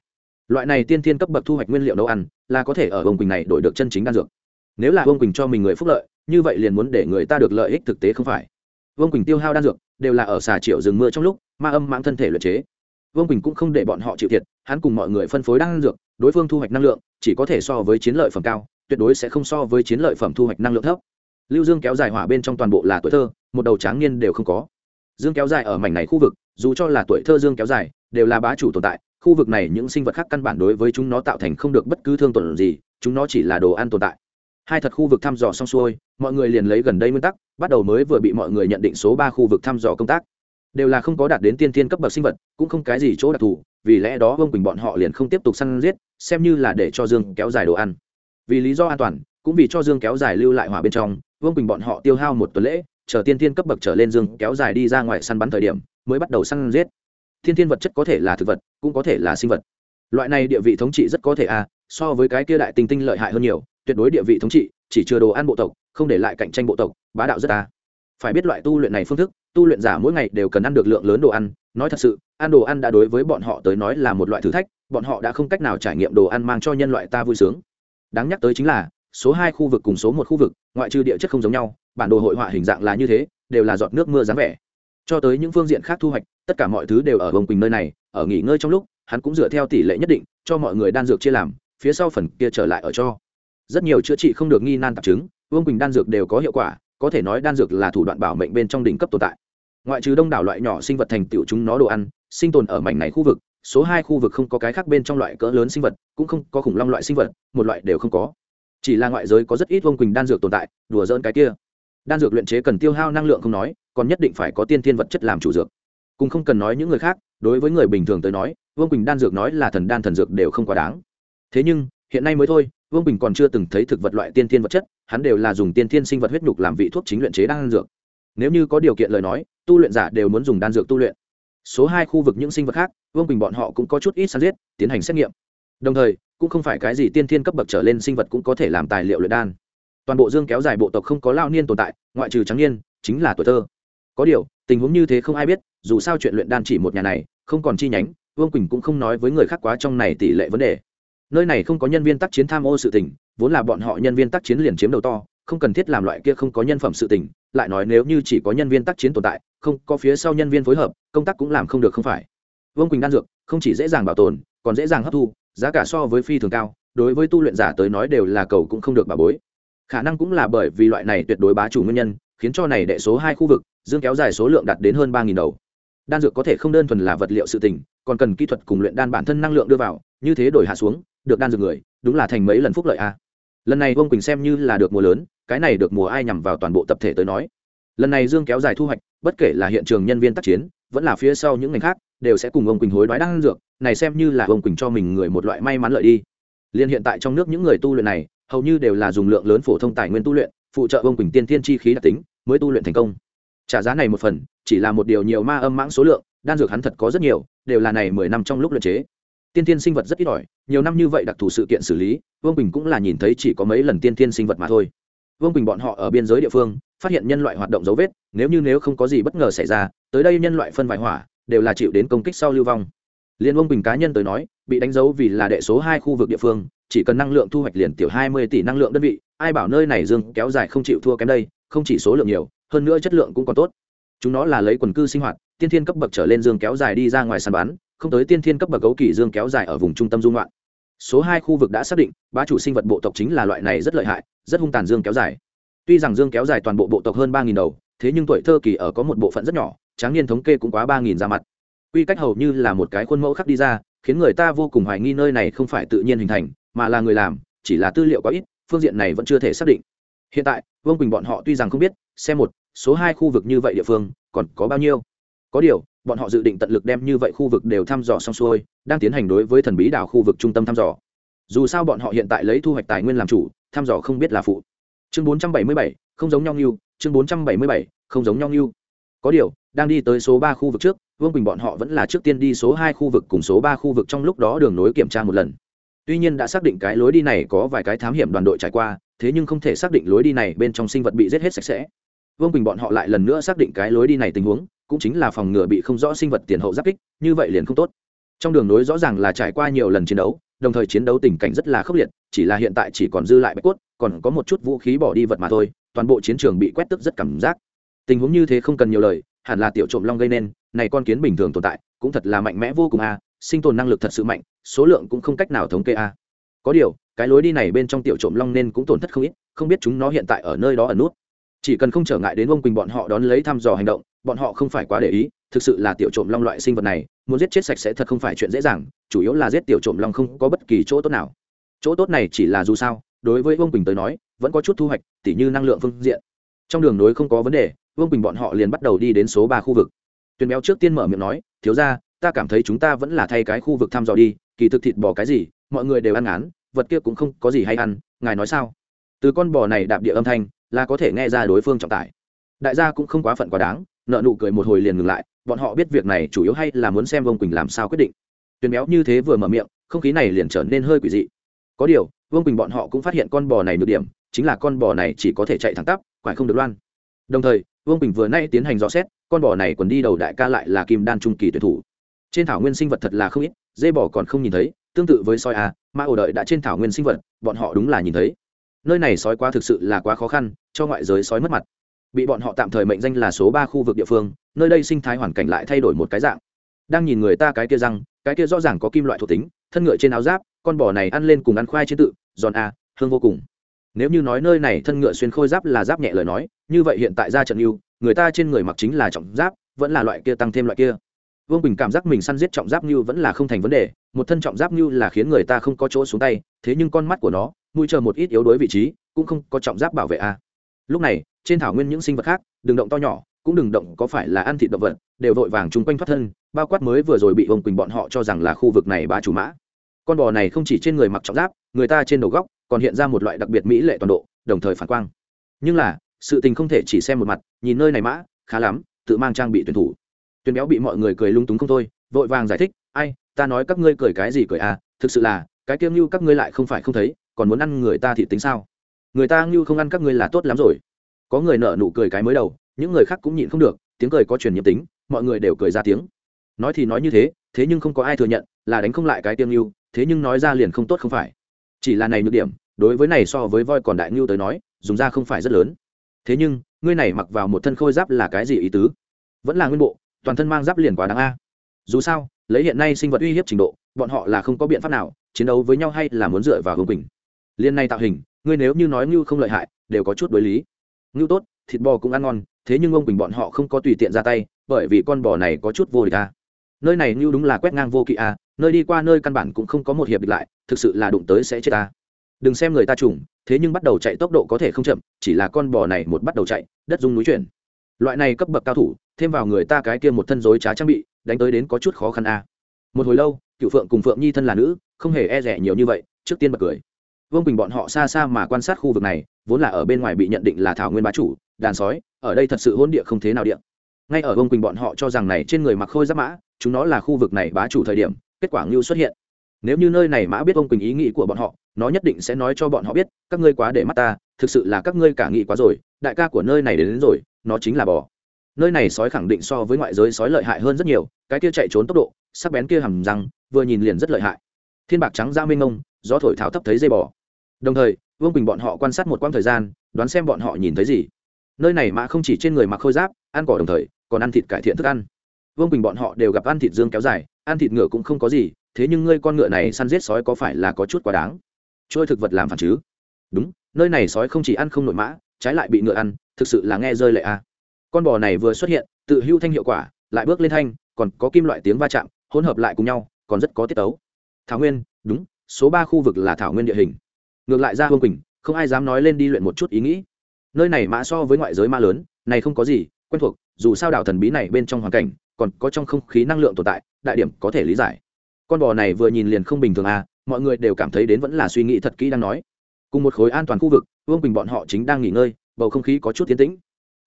Loại này tiên thiên cấp bậc thu hoạch nguyên liệu nấu ăn, là có thể ở ông quỳnh này đổi được chân chính đan dược. Nếu là ông quỳnh cho mình người phúc lợi, như vậy liền muốn để người ta được lợi ích thực tế không phải. Vương quỳnh tiêu hao đan dược, đều là ở xà triệu rừng mưa trong lúc, ma âm mạng thân thể luyện chế. Vương quỳnh cũng không để bọn họ chịu thiệt, hắn cùng mọi người phân phối đan dược, đối phương thu hoạch năng lượng chỉ có thể so với chiến lợi phẩm cao, tuyệt đối sẽ không so với chiến lợi phẩm thu hoạch năng lượng thấp. Lưu dương kéo dài hỏa bên trong toàn bộ là tuổi thơ, một đầu tráng niên đều không có. Dương kéo dài ở mảnh này khu vực, dù cho là tuổi thơ dương kéo dài, đều là bá chủ tồn tại. Khu vực này những sinh vật khác căn bản đối với chúng nó tạo thành không được bất cứ thương tổn gì, chúng nó chỉ là đồ ăn tồn tại. Hai thật khu vực thăm dò xong xuôi, mọi người liền lấy gần đây nguyên tắc, bắt đầu mới vừa bị mọi người nhận định số ba khu vực thăm dò công tác. Đều là không có đạt đến tiên tiên cấp bậc sinh vật, cũng không cái gì chỗ đặc thù, vì lẽ đó vương quỳnh bọn họ liền không tiếp tục săn giết xem như là để cho dương kéo dài đồ ăn vì lý do an toàn, cũng vì cho dương kéo dài lưu lại hỏa bên trong, vương quỳnh bọn họ tiêu hao một tuần lễ, chờ tiên tiên cấp bậc trở lên dương kéo dài đi ra ngoài săn bắn thời điểm, mới bắt đầu săn giết thiên thiên vật chất có thể là thực vật, cũng có thể là sinh vật loại này địa vị thống trị rất có thể à? so với cái kia đại tinh tinh lợi hại hơn nhiều, tuyệt đối địa vị thống trị, chỉ chưa đồ ăn bộ tộc, không để lại cạnh tranh bộ tộc, bá đạo rất à? Phải biết loại tu luyện này phương thức, tu luyện giả mỗi ngày đều cần ăn được lượng lớn đồ ăn. Nói thật sự, ăn đồ ăn đã đối với bọn họ tới nói là một loại thử thách, bọn họ đã không cách nào trải nghiệm đồ ăn mang cho nhân loại ta vui sướng. Đáng nhắc tới chính là, số hai khu vực cùng số một khu vực, ngoại trừ địa chất không giống nhau, bản đồ hội họa hình dạng là như thế, đều là giọt nước mưa dáng vẻ. Cho tới những phương diện khác thu hoạch, tất cả mọi thứ đều ở bồng quỳnh nơi này, ở nghỉ ngơi trong lúc, hắn cũng dựa theo tỷ lệ nhất định, cho mọi người đan dược chia làm, phía sau phần kia trở lại ở cho. Rất nhiều chữa trị không được nghi nan tạp chứng, vương quỳnh đan dược đều có hiệu quả có thể nói đan dược là thủ đoạn bảo mệnh bên trong đỉnh cấp tồn tại. Ngoại trừ đông đảo loại nhỏ sinh vật thành tựu chúng nó đồ ăn, sinh tồn ở mảnh này khu vực, số hai khu vực không có cái khác bên trong loại cỡ lớn sinh vật, cũng không có khủng long loại sinh vật, một loại đều không có. Chỉ là ngoại giới có rất ít vương quỳnh đan dược tồn tại, đùa dỡn cái kia. Đan dược luyện chế cần tiêu hao năng lượng không nói, còn nhất định phải có tiên thiên vật chất làm chủ dược. Cũng không cần nói những người khác, đối với người bình thường tới nói, vương quỳnh đan dược nói là thần đan thần dược đều không quá đáng. Thế nhưng, hiện nay mới thôi vương bình còn chưa từng thấy thực vật loại tiên thiên vật chất, hắn đều là dùng tiên thiên sinh vật huyết nhục làm vị thuốc chính luyện chế đan dược. Nếu như có điều kiện lời nói, tu luyện giả đều muốn dùng đan dược tu luyện. Số hai khu vực những sinh vật khác, vương bình bọn họ cũng có chút ít săn giết, tiến hành xét nghiệm. Đồng thời, cũng không phải cái gì tiên thiên cấp bậc trở lên sinh vật cũng có thể làm tài liệu luyện đan. Toàn bộ dương kéo dài bộ tộc không có lao niên tồn tại, ngoại trừ trắng niên, chính là tuổi thơ. Có điều, tình huống như thế không ai biết, dù sao chuyện luyện đan chỉ một nhà này, không còn chi nhánh, vương quỳnh cũng không nói với người khác quá trong này tỷ lệ vấn đề nơi này không có nhân viên tác chiến tham ô sự tình, vốn là bọn họ nhân viên tác chiến liền chiếm đầu to, không cần thiết làm loại kia không có nhân phẩm sự tình, lại nói nếu như chỉ có nhân viên tác chiến tồn tại, không, có phía sau nhân viên phối hợp, công tác cũng làm không được không phải. Vương quỳnh đan dược, không chỉ dễ dàng bảo tồn, còn dễ dàng hấp thu, giá cả so với phi thường cao, đối với tu luyện giả tới nói đều là cầu cũng không được bà bối. Khả năng cũng là bởi vì loại này tuyệt đối bá chủ nguyên nhân, khiến cho này đệ số hai khu vực, dương kéo dài số lượng đạt đến hơn ba nghìn đầu. Đan dược có thể không đơn thuần là vật liệu sự tình, còn cần kỹ thuật cùng luyện đan bản thân năng lượng đưa vào, như thế đổi hạ xuống được đan dược người, đúng là thành mấy lần phúc lợi a lần này vương quỳnh xem như là được mùa lớn, cái này được mùa ai nhằm vào toàn bộ tập thể tới nói. Lần này dương kéo dài thu hoạch, bất kể là hiện trường nhân viên tác chiến, vẫn là phía sau những ngành khác, đều sẽ cùng ông quỳnh hối đoái đan dược, này xem như là ông quỳnh cho mình người một loại may mắn lợi đi. Liên hiện tại trong nước những người tu luyện này, hầu như đều là dùng lượng lớn phổ thông tài nguyên tu luyện, phụ trợ ông quỳnh tiên tiên chi khí đặc tính, mới tu luyện thành công. Trả giá này một phần, chỉ là một điều nhiều ma âm mãng số lượng, đan dược hắn thật có rất nhiều, đều là này mười năm trong lúc luyện chế tiên tiên sinh vật rất ít ỏi, nhiều năm như vậy đặc thù sự kiện xử lý, vương bình cũng là nhìn thấy chỉ có mấy lần tiên tiên sinh vật mà thôi. Vương bình bọn họ ở biên giới địa phương, phát hiện nhân loại hoạt động dấu vết, nếu như nếu không có gì bất ngờ xảy ra, tới đây nhân loại phân vải hỏa, đều là chịu đến công kích sau lưu vong. Liên vương bình cá nhân tới nói, bị đánh dấu vì là đệ số hai khu vực địa phương, chỉ cần năng lượng thu hoạch liền tiểu hai mươi tỷ năng lượng đơn vị, ai bảo nơi này dương kéo dài không chịu thua kém đây, không chỉ số lượng nhiều, hơn nữa chất lượng cũng còn tốt. Chúng nó là lấy quần cư sinh hoạt, tiên thiên cấp bậc trở lên dương kéo dài đi ra ngoài sàn bán không tới tiên thiên cấp bậc gấu kỳ dương kéo dài ở vùng trung tâm dung loạn số hai khu vực đã xác định, bá chủ sinh vật bộ tộc chính là loại này rất lợi hại, rất hung tàn dương kéo dài. Tuy rằng dương kéo dài toàn bộ bộ tộc hơn ba đầu, thế nhưng tuổi thơ kỳ ở có một bộ phận rất nhỏ, tráng niên thống kê cũng quá ba ra mặt. Quy cách hầu như là một cái khuôn mẫu khắc đi ra, khiến người ta vô cùng hoài nghi nơi này không phải tự nhiên hình thành, mà là người làm, chỉ là tư liệu có ít, phương diện này vẫn chưa thể xác định. Hiện tại, vương quỳnh bọn họ tuy rằng không biết, xem một, số hai khu vực như vậy địa phương, còn có bao nhiêu? Có điều bọn họ dự định tận lực đem như vậy khu vực đều thăm dò xong xuôi đang tiến hành đối với thần bí đảo khu vực trung tâm thăm dò. Dù sao bọn họ hiện tại lấy thu hoạch tài nguyên làm chủ thăm dò không biết là phụ. Chương 477, không giống nhau như chương 477, không giống nhau như. Có điều đang đi tới số ba khu vực trước vương bình bọn họ vẫn là trước tiên đi số hai khu vực cùng số ba khu vực trong lúc đó đường nối kiểm tra một lần. Tuy nhiên đã xác định cái lối đi này có vài cái thám hiểm đoàn đội trải qua thế nhưng không thể xác định lối đi này bên trong sinh vật bị giết hết sạch sẽ. Vương quỳnh bọn họ lại lần nữa xác định cái lối đi này tình huống cũng chính là phòng ngừa bị không rõ sinh vật tiền hậu giáp kích, như vậy liền không tốt. Trong đường nối rõ ràng là trải qua nhiều lần chiến đấu, đồng thời chiến đấu tình cảnh rất là khốc liệt, chỉ là hiện tại chỉ còn dư lại bạch cốt, còn có một chút vũ khí bỏ đi vật mà thôi, toàn bộ chiến trường bị quét tức rất cảm giác. Tình huống như thế không cần nhiều lời, hẳn là tiểu trộm long gây nên, này con kiến bình thường tồn tại, cũng thật là mạnh mẽ vô cùng a, sinh tồn năng lực thật sự mạnh, số lượng cũng không cách nào thống kê a. Có điều, cái lối đi này bên trong tiểu trộm long nên cũng tổn thất không ít, không biết chúng nó hiện tại ở nơi đó ở nút. Chỉ cần không trở ngại đến ông quỳnh bọn họ đón lấy thăm dò hành động bọn họ không phải quá để ý, thực sự là tiểu trộm long loại sinh vật này, muốn giết chết sạch sẽ thật không phải chuyện dễ dàng, chủ yếu là giết tiểu trộm long không có bất kỳ chỗ tốt nào. Chỗ tốt này chỉ là dù sao, đối với vương quỳnh tới nói, vẫn có chút thu hoạch, tỉ như năng lượng phương diện. Trong đường nối không có vấn đề, vương quỳnh bọn họ liền bắt đầu đi đến số ba khu vực. Tuyền béo trước tiên mở miệng nói, thiếu ra ta cảm thấy chúng ta vẫn là thay cái khu vực thăm dò đi, kỳ thực thịt bò cái gì, mọi người đều ăn ngán, vật kia cũng không có gì hay ăn, ngài nói sao? Từ con bò này đạp địa âm thanh, là có thể nghe ra đối phương trọng tải. Đại gia cũng không quá phận quá đáng nợ nụ cười một hồi liền ngừng lại, bọn họ biết việc này chủ yếu hay là muốn xem vông quỳnh làm sao quyết định. Tuyền béo như thế vừa mở miệng, không khí này liền trở nên hơi quỷ dị. Có điều, vương quỳnh bọn họ cũng phát hiện con bò này được điểm, chính là con bò này chỉ có thể chạy thẳng tắp, quải không được loan. Đồng thời, vương quỳnh vừa nay tiến hành rõ xét, con bò này còn đi đầu đại ca lại là kim đan trung kỳ tuyển thủ. Trên thảo nguyên sinh vật thật là không ít, dê bò còn không nhìn thấy, tương tự với soi a mà ổ đợi đã trên thảo nguyên sinh vật, bọn họ đúng là nhìn thấy. Nơi này sói quá thực sự là quá khó khăn, cho ngoại giới sói mất mặt bị bọn họ tạm thời mệnh danh là số ba khu vực địa phương, nơi đây sinh thái hoàn cảnh lại thay đổi một cái dạng. Đang nhìn người ta cái kia răng, cái kia rõ ràng có kim loại thuộc tính, thân ngựa trên áo giáp, con bò này ăn lên cùng ăn khoai chế tự, giòn a, hương vô cùng. Nếu như nói nơi này thân ngựa xuyên khôi giáp là giáp nhẹ lời nói, như vậy hiện tại ra trận yêu, người ta trên người mặc chính là trọng giáp, vẫn là loại kia tăng thêm loại kia. Vương bình cảm giác mình săn giết trọng giáp như vẫn là không thành vấn đề, một thân trọng giáp như là khiến người ta không có chỗ xuống tay, thế nhưng con mắt của nó, mũi chờ một ít yếu đuối vị trí, cũng không có trọng giáp bảo vệ a lúc này, trên thảo nguyên những sinh vật khác, đừng động to nhỏ, cũng đừng động có phải là ăn thịt động vật, đều vội vàng chung quanh thoát thân, bao quát mới vừa rồi bị ông quỳnh bọn họ cho rằng là khu vực này bá chủ mã. Con bò này không chỉ trên người mặc trọng giáp, người ta trên đầu góc còn hiện ra một loại đặc biệt mỹ lệ toàn độ, đồng thời phản quang. Nhưng là, sự tình không thể chỉ xem một mặt, nhìn nơi này mã, khá lắm, tự mang trang bị tuyển thủ. Tuyển béo bị mọi người cười lung túng không thôi, vội vàng giải thích, ai, ta nói các ngươi cười cái gì cười à thực sự là, cái kiêng như các ngươi lại không phải không thấy, còn muốn ăn người ta thì tính sao? Người ta như không ăn các ngươi là tốt lắm rồi. Có người nợ nụ cười cái mới đầu, những người khác cũng nhịn không được, tiếng cười có truyền nhiễm tính, mọi người đều cười ra tiếng. Nói thì nói như thế thế nhưng không có ai thừa nhận, là đánh không lại cái tiêm lưu thế nhưng nói ra liền không tốt không phải. Chỉ là này nhược điểm, đối với này so với voi còn đại ngưu tới nói, dùng ra không phải rất lớn. Thế nhưng, ngươi này mặc vào một thân khôi giáp là cái gì ý tứ? Vẫn là nguyên bộ, toàn thân mang giáp liền quá đáng a. Dù sao, lấy hiện nay sinh vật uy hiếp trình độ, bọn họ là không có biện pháp nào chiến đấu với nhau hay là muốn dựa vào hương quỳnh. Liên này tạo hình ngươi nếu như nói ngưu không lợi hại, đều có chút đối lý. Ngưu tốt, thịt bò cũng ăn ngon, thế nhưng ông quỳnh bọn họ không có tùy tiện ra tay, bởi vì con bò này có chút vô địch a nơi này ngưu đúng là quét ngang vô kỵ a nơi đi qua nơi căn bản cũng không có một hiệp địch lại, thực sự là đụng tới sẽ chết ta đừng xem người ta trùng, thế nhưng bắt đầu chạy tốc độ có thể không chậm, chỉ là con bò này một bắt đầu chạy, đất dung núi chuyển. Loại này cấp bậc cao thủ, thêm vào người ta cái kia một thân dối trá trang bị, đánh tới đến có chút khó khăn a một hồi lâu cựu phượng cùng phượng nhi thân là nữ, không hề e rẻ nhiều như vậy, trước tiên bật cười vương quỳnh bọn họ xa xa mà quan sát khu vực này vốn là ở bên ngoài bị nhận định là thảo nguyên bá chủ đàn sói ở đây thật sự hôn địa không thế nào địa ngay ở vương quỳnh bọn họ cho rằng này trên người mặc khôi giáp mã chúng nó là khu vực này bá chủ thời điểm kết quả ngưu xuất hiện nếu như nơi này mã biết Vương quỳnh ý nghĩ của bọn họ nó nhất định sẽ nói cho bọn họ biết các ngươi quá để mắt ta thực sự là các ngươi cả nghĩ quá rồi đại ca của nơi này đến, đến rồi nó chính là bò nơi này sói khẳng định so với ngoại giới sói lợi hại hơn rất nhiều cái kia chạy trốn tốc độ sắc bén kia hầm răng vừa nhìn liền rất lợi hại thiên bạc trắng ra mênh ngông, gió thổi tháo thấp thấy dây bò đồng thời, vương quỳnh bọn họ quan sát một quãng thời gian, đoán xem bọn họ nhìn thấy gì. Nơi này mã không chỉ trên người mặc khôi giáp, ăn cỏ đồng thời, còn ăn thịt cải thiện thức ăn. Vương quỳnh bọn họ đều gặp ăn thịt dương kéo dài, ăn thịt ngựa cũng không có gì, thế nhưng ngươi con ngựa này săn giết sói có phải là có chút quá đáng? Trôi thực vật làm phản chứ? Đúng, nơi này sói không chỉ ăn không nội mã, trái lại bị ngựa ăn, thực sự là nghe rơi lệ a. À. con bò này vừa xuất hiện, tự hưu thanh hiệu quả, lại bước lên thanh, còn có kim loại tiếng va chạm, hỗn hợp lại cùng nhau, còn rất có tiết tấu. Thảo nguyên, đúng, số ba khu vực là thảo nguyên địa hình ngược lại ra hương quỳnh, không ai dám nói lên đi luyện một chút ý nghĩ. Nơi này mã so với ngoại giới ma lớn, này không có gì, quen thuộc, dù sao đảo thần bí này bên trong hoàn cảnh, còn có trong không khí năng lượng tồn tại, đại điểm có thể lý giải. Con bò này vừa nhìn liền không bình thường à mọi người đều cảm thấy đến vẫn là suy nghĩ thật kỹ đang nói. Cùng một khối an toàn khu vực, vương bình bọn họ chính đang nghỉ ngơi, bầu không khí có chút tiến tĩnh.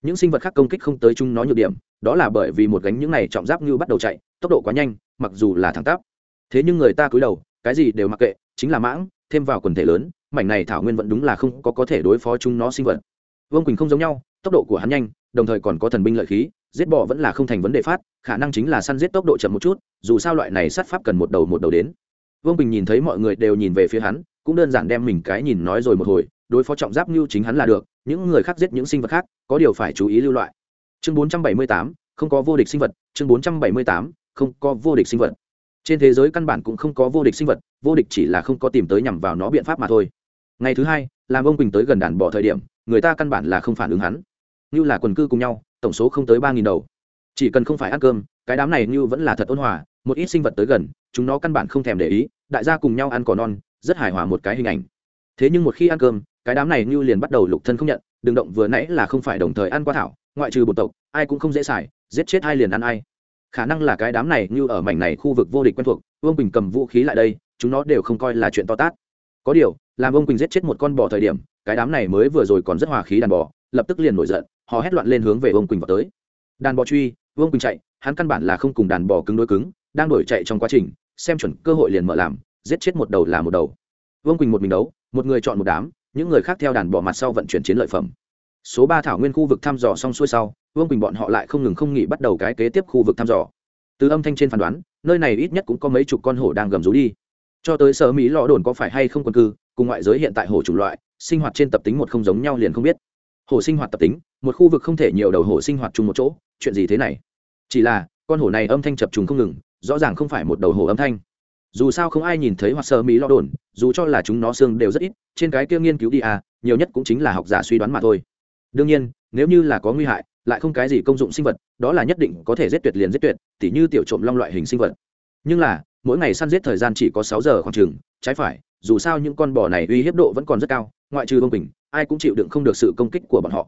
Những sinh vật khác công kích không tới chung nó nhược điểm, đó là bởi vì một gánh những này trọng giáp như bắt đầu chạy, tốc độ quá nhanh, mặc dù là thẳng tắp. Thế nhưng người ta cúi đầu, cái gì đều mặc kệ, chính là mãng, thêm vào quần thể lớn mảnh này thảo nguyên vẫn đúng là không có có thể đối phó chúng nó sinh vật. Vương quỳnh không giống nhau tốc độ của hắn nhanh đồng thời còn có thần binh lợi khí giết bò vẫn là không thành vấn đề phát khả năng chính là săn giết tốc độ chậm một chút dù sao loại này sát pháp cần một đầu một đầu đến. Vương bình nhìn thấy mọi người đều nhìn về phía hắn cũng đơn giản đem mình cái nhìn nói rồi một hồi đối phó trọng giáp như chính hắn là được những người khác giết những sinh vật khác có điều phải chú ý lưu loại. Chương 478, không có vô địch sinh vật chương 478, không có vô địch sinh vật. Trên thế giới căn bản cũng không có vô địch sinh vật vô địch chỉ là không có tìm tới nhằm vào nó biện pháp mà thôi ngày thứ hai, làm ông quỳnh tới gần đàn bỏ thời điểm, người ta căn bản là không phản ứng hắn. Như là quần cư cùng nhau, tổng số không tới ba nghìn đầu. Chỉ cần không phải ăn cơm, cái đám này như vẫn là thật ôn hòa, một ít sinh vật tới gần, chúng nó căn bản không thèm để ý, đại gia cùng nhau ăn cỏ non, rất hài hòa một cái hình ảnh. Thế nhưng một khi ăn cơm, cái đám này như liền bắt đầu lục thân không nhận đường động vừa nãy là không phải đồng thời ăn qua thảo, ngoại trừ bột tộc, ai cũng không dễ xài, giết chết ai liền ăn ai. Khả năng là cái đám này như ở mảnh này khu vực vô địch quen thuộc, vương bình cầm vũ khí lại đây, chúng nó đều không coi là chuyện to tát. Có điều làm ông quỳnh giết chết một con bò thời điểm, cái đám này mới vừa rồi còn rất hòa khí đàn bò, lập tức liền nổi giận họ hét loạn lên hướng về ông quỳnh vào tới. Đàn bò truy vương quỳnh chạy, hắn căn bản là không cùng đàn bò cứng đối cứng, đang đổi chạy trong quá trình, xem chuẩn cơ hội liền mở làm, giết chết một đầu là một đầu. Vương quỳnh một mình đấu, một người chọn một đám, những người khác theo đàn bò mặt sau vận chuyển chiến lợi phẩm. Số ba thảo nguyên khu vực thăm dò xong xuôi sau, vương quỳnh bọn họ lại không ngừng không nghỉ bắt đầu cái kế tiếp khu vực thăm dò. Từ âm thanh trên phán đoán, nơi này ít nhất cũng có mấy chục con hổ đang gầm rú đi. Cho tới sở mỹ lọ đồn có phải hay không quân cư cùng ngoại giới hiện tại hổ chủng loại, sinh hoạt trên tập tính một không giống nhau liền không biết. Hổ sinh hoạt tập tính, một khu vực không thể nhiều đầu hổ sinh hoạt chung một chỗ, chuyện gì thế này? Chỉ là, con hổ này âm thanh chập trùng không ngừng, rõ ràng không phải một đầu hổ âm thanh. Dù sao không ai nhìn thấy hoặc sơ mỹ lo đồn, dù cho là chúng nó xương đều rất ít, trên cái kia nghiên cứu đi à nhiều nhất cũng chính là học giả suy đoán mà thôi. Đương nhiên, nếu như là có nguy hại, lại không cái gì công dụng sinh vật, đó là nhất định có thể giết tuyệt liền giết tuyệt, tỉ như tiểu trộm long loại hình sinh vật. Nhưng là, mỗi ngày săn giết thời gian chỉ có sáu giờ khoảng chừng, trái phải dù sao những con bò này uy hiếp độ vẫn còn rất cao, ngoại trừ Vương bình ai cũng chịu đựng không được sự công kích của bọn họ.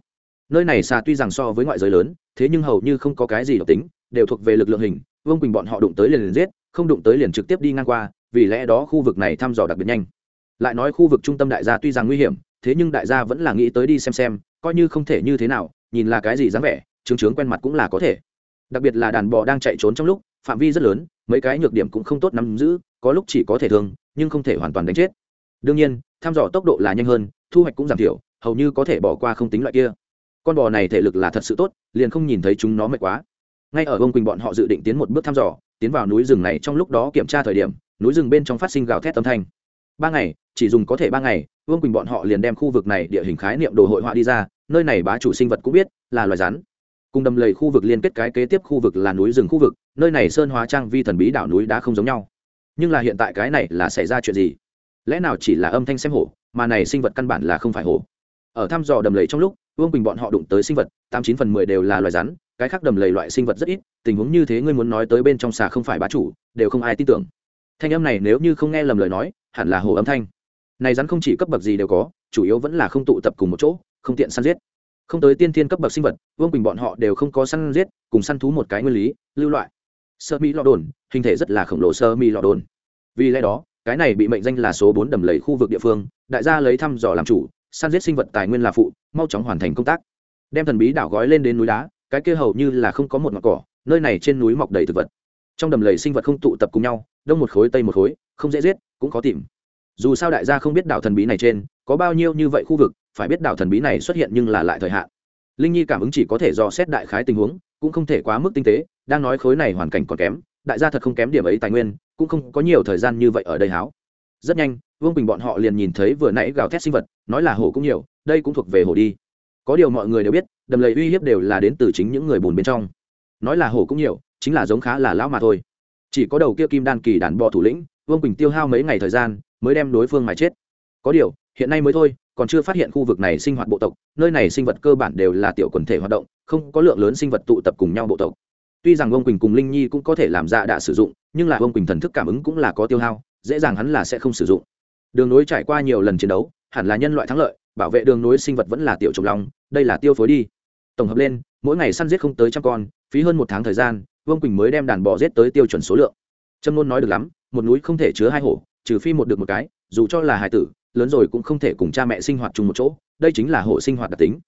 Nơi này xà tuy rằng so với ngoại giới lớn, thế nhưng hầu như không có cái gì độc tính, đều thuộc về lực lượng hình, vương Bình bọn họ đụng tới liền liền giết, không đụng tới liền trực tiếp đi ngang qua, vì lẽ đó khu vực này thăm dò đặc biệt nhanh. Lại nói khu vực trung tâm đại gia tuy rằng nguy hiểm, thế nhưng đại gia vẫn là nghĩ tới đi xem xem, coi như không thể như thế nào, nhìn là cái gì dáng vẻ, chứng chướng quen mặt cũng là có thể. Đặc biệt là đàn bò đang chạy trốn trong lúc, phạm vi rất lớn, mấy cái nhược điểm cũng không tốt nắm giữ, có lúc chỉ có thể thương nhưng không thể hoàn toàn đánh chết. Đương nhiên, thăm dò tốc độ là nhanh hơn, thu hoạch cũng giảm thiểu, hầu như có thể bỏ qua không tính loại kia. Con bò này thể lực là thật sự tốt, liền không nhìn thấy chúng nó mệt quá. Ngay ở Vương quỳnh bọn họ dự định tiến một bước thăm dò, tiến vào núi rừng này trong lúc đó kiểm tra thời điểm, núi rừng bên trong phát sinh gào thét âm thanh. Ba ngày, chỉ dùng có thể ba ngày vương quỳnh bọn họ liền đem khu vực này địa hình khái niệm đồ hội họa đi ra, nơi này bá chủ sinh vật cũng biết, là loài rắn. Cùng đầm lầy khu vực liên kết cái kế tiếp khu vực là núi rừng khu vực, nơi này sơn hóa trang vi thần bí đảo núi đá không giống nhau nhưng là hiện tại cái này là xảy ra chuyện gì? Lẽ nào chỉ là âm thanh xem hổ, mà này sinh vật căn bản là không phải hổ? Ở thăm dò đầm lầy trong lúc, vương quỳnh bọn họ đụng tới sinh vật, tám chín phần mười đều là loài rắn, cái khác đầm lầy loại sinh vật rất ít, tình huống như thế ngươi muốn nói tới bên trong xà không phải bá chủ, đều không ai tin tưởng. Thanh âm này nếu như không nghe lầm lời nói, hẳn là hồ âm thanh. Này rắn không chỉ cấp bậc gì đều có, chủ yếu vẫn là không tụ tập cùng một chỗ, không tiện săn giết. Không tới tiên thiên cấp bậc sinh vật, vương quỳnh bọn họ đều không có săn giết, cùng săn thú một cái nguyên lý, lưu loại sơ mi lọ đồn, hình thể rất là khổng lồ sơ mi lọ đồn. Vì lẽ đó, cái này bị mệnh danh là số bốn đầm lầy khu vực địa phương, đại gia lấy thăm dò làm chủ săn giết sinh vật tài nguyên là phụ, mau chóng hoàn thành công tác. Đem thần bí đảo gói lên đến núi đá, cái kia hầu như là không có một ngọn cỏ, nơi này trên núi mọc đầy thực vật. Trong đầm lầy sinh vật không tụ tập cùng nhau, đông một khối tây một khối, không dễ giết, cũng khó tìm. Dù sao đại gia không biết đảo thần bí này trên, có bao nhiêu như vậy khu vực, phải biết đảo thần bí này xuất hiện nhưng là lại thời hạn. Linh nhi cảm ứng chỉ có thể do xét đại khái tình huống cũng không thể quá mức tinh tế, đang nói khối này hoàn cảnh còn kém, đại gia thật không kém điểm ấy tài nguyên, cũng không có nhiều thời gian như vậy ở đây háo. Rất nhanh, vương bình bọn họ liền nhìn thấy vừa nãy gào thét sinh vật, nói là hổ cũng nhiều, đây cũng thuộc về hổ đi. Có điều mọi người đều biết, đầm lầy uy hiếp đều là đến từ chính những người bùn bên trong. Nói là hổ cũng nhiều, chính là giống khá là lão mà thôi. Chỉ có đầu kia kim đan kỳ đàn bò thủ lĩnh, vương bình tiêu hao mấy ngày thời gian, mới đem đối phương mà chết. Có điều, hiện nay mới thôi còn chưa phát hiện khu vực này sinh hoạt bộ tộc, nơi này sinh vật cơ bản đều là tiểu quần thể hoạt động, không có lượng lớn sinh vật tụ tập cùng nhau bộ tộc. Tuy rằng ông quỳnh cùng linh nhi cũng có thể làm dạ đạ sử dụng, nhưng là ông quỳnh thần thức cảm ứng cũng là có tiêu hao, dễ dàng hắn là sẽ không sử dụng. Đường nối trải qua nhiều lần chiến đấu, hẳn là nhân loại thắng lợi, bảo vệ đường nối sinh vật vẫn là tiểu trồng long, đây là tiêu phối đi. Tổng hợp lên, mỗi ngày săn giết không tới trăm con, phí hơn một tháng thời gian, vương quỳnh mới đem đàn bò giết tới tiêu chuẩn số lượng. Trâm luôn nói được lắm, một núi không thể chứa hai hổ, trừ phi một được một cái, dù cho là hải tử lớn rồi cũng không thể cùng cha mẹ sinh hoạt chung một chỗ, đây chính là hộ sinh hoạt đặc tính.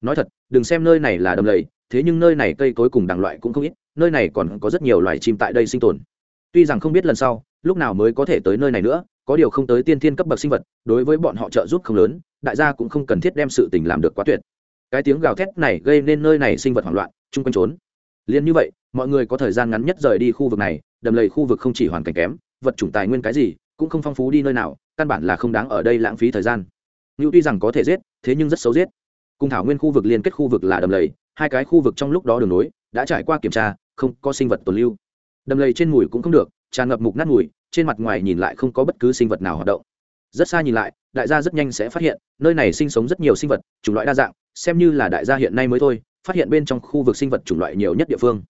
Nói thật, đừng xem nơi này là đầm lầy, thế nhưng nơi này cây cối cùng đằng loại cũng không ít, nơi này còn có rất nhiều loài chim tại đây sinh tồn. Tuy rằng không biết lần sau, lúc nào mới có thể tới nơi này nữa, có điều không tới tiên thiên cấp bậc sinh vật, đối với bọn họ trợ giúp không lớn, đại gia cũng không cần thiết đem sự tình làm được quá tuyệt. Cái tiếng gào thét này gây nên nơi này sinh vật hoảng loạn, chung quanh trốn. Liền như vậy, mọi người có thời gian ngắn nhất rời đi khu vực này, đầm lầy khu vực không chỉ hoàn cảnh kém, vật chủng tài nguyên cái gì, cũng không phong phú đi nơi nào căn bản là không đáng ở đây lãng phí thời gian. Ngưu tuy rằng có thể giết, thế nhưng rất xấu giết. Cùng thảo nguyên khu vực liên kết khu vực là đầm lầy, hai cái khu vực trong lúc đó đường nối, đã trải qua kiểm tra, không có sinh vật tồn lưu. Đầm lầy trên mùi cũng không được, tràn ngập mục nát mùi, trên mặt ngoài nhìn lại không có bất cứ sinh vật nào hoạt động. Rất xa nhìn lại, đại gia rất nhanh sẽ phát hiện, nơi này sinh sống rất nhiều sinh vật, chủng loại đa dạng, xem như là đại gia hiện nay mới thôi, phát hiện bên trong khu vực sinh vật chủng loại nhiều nhất địa phương.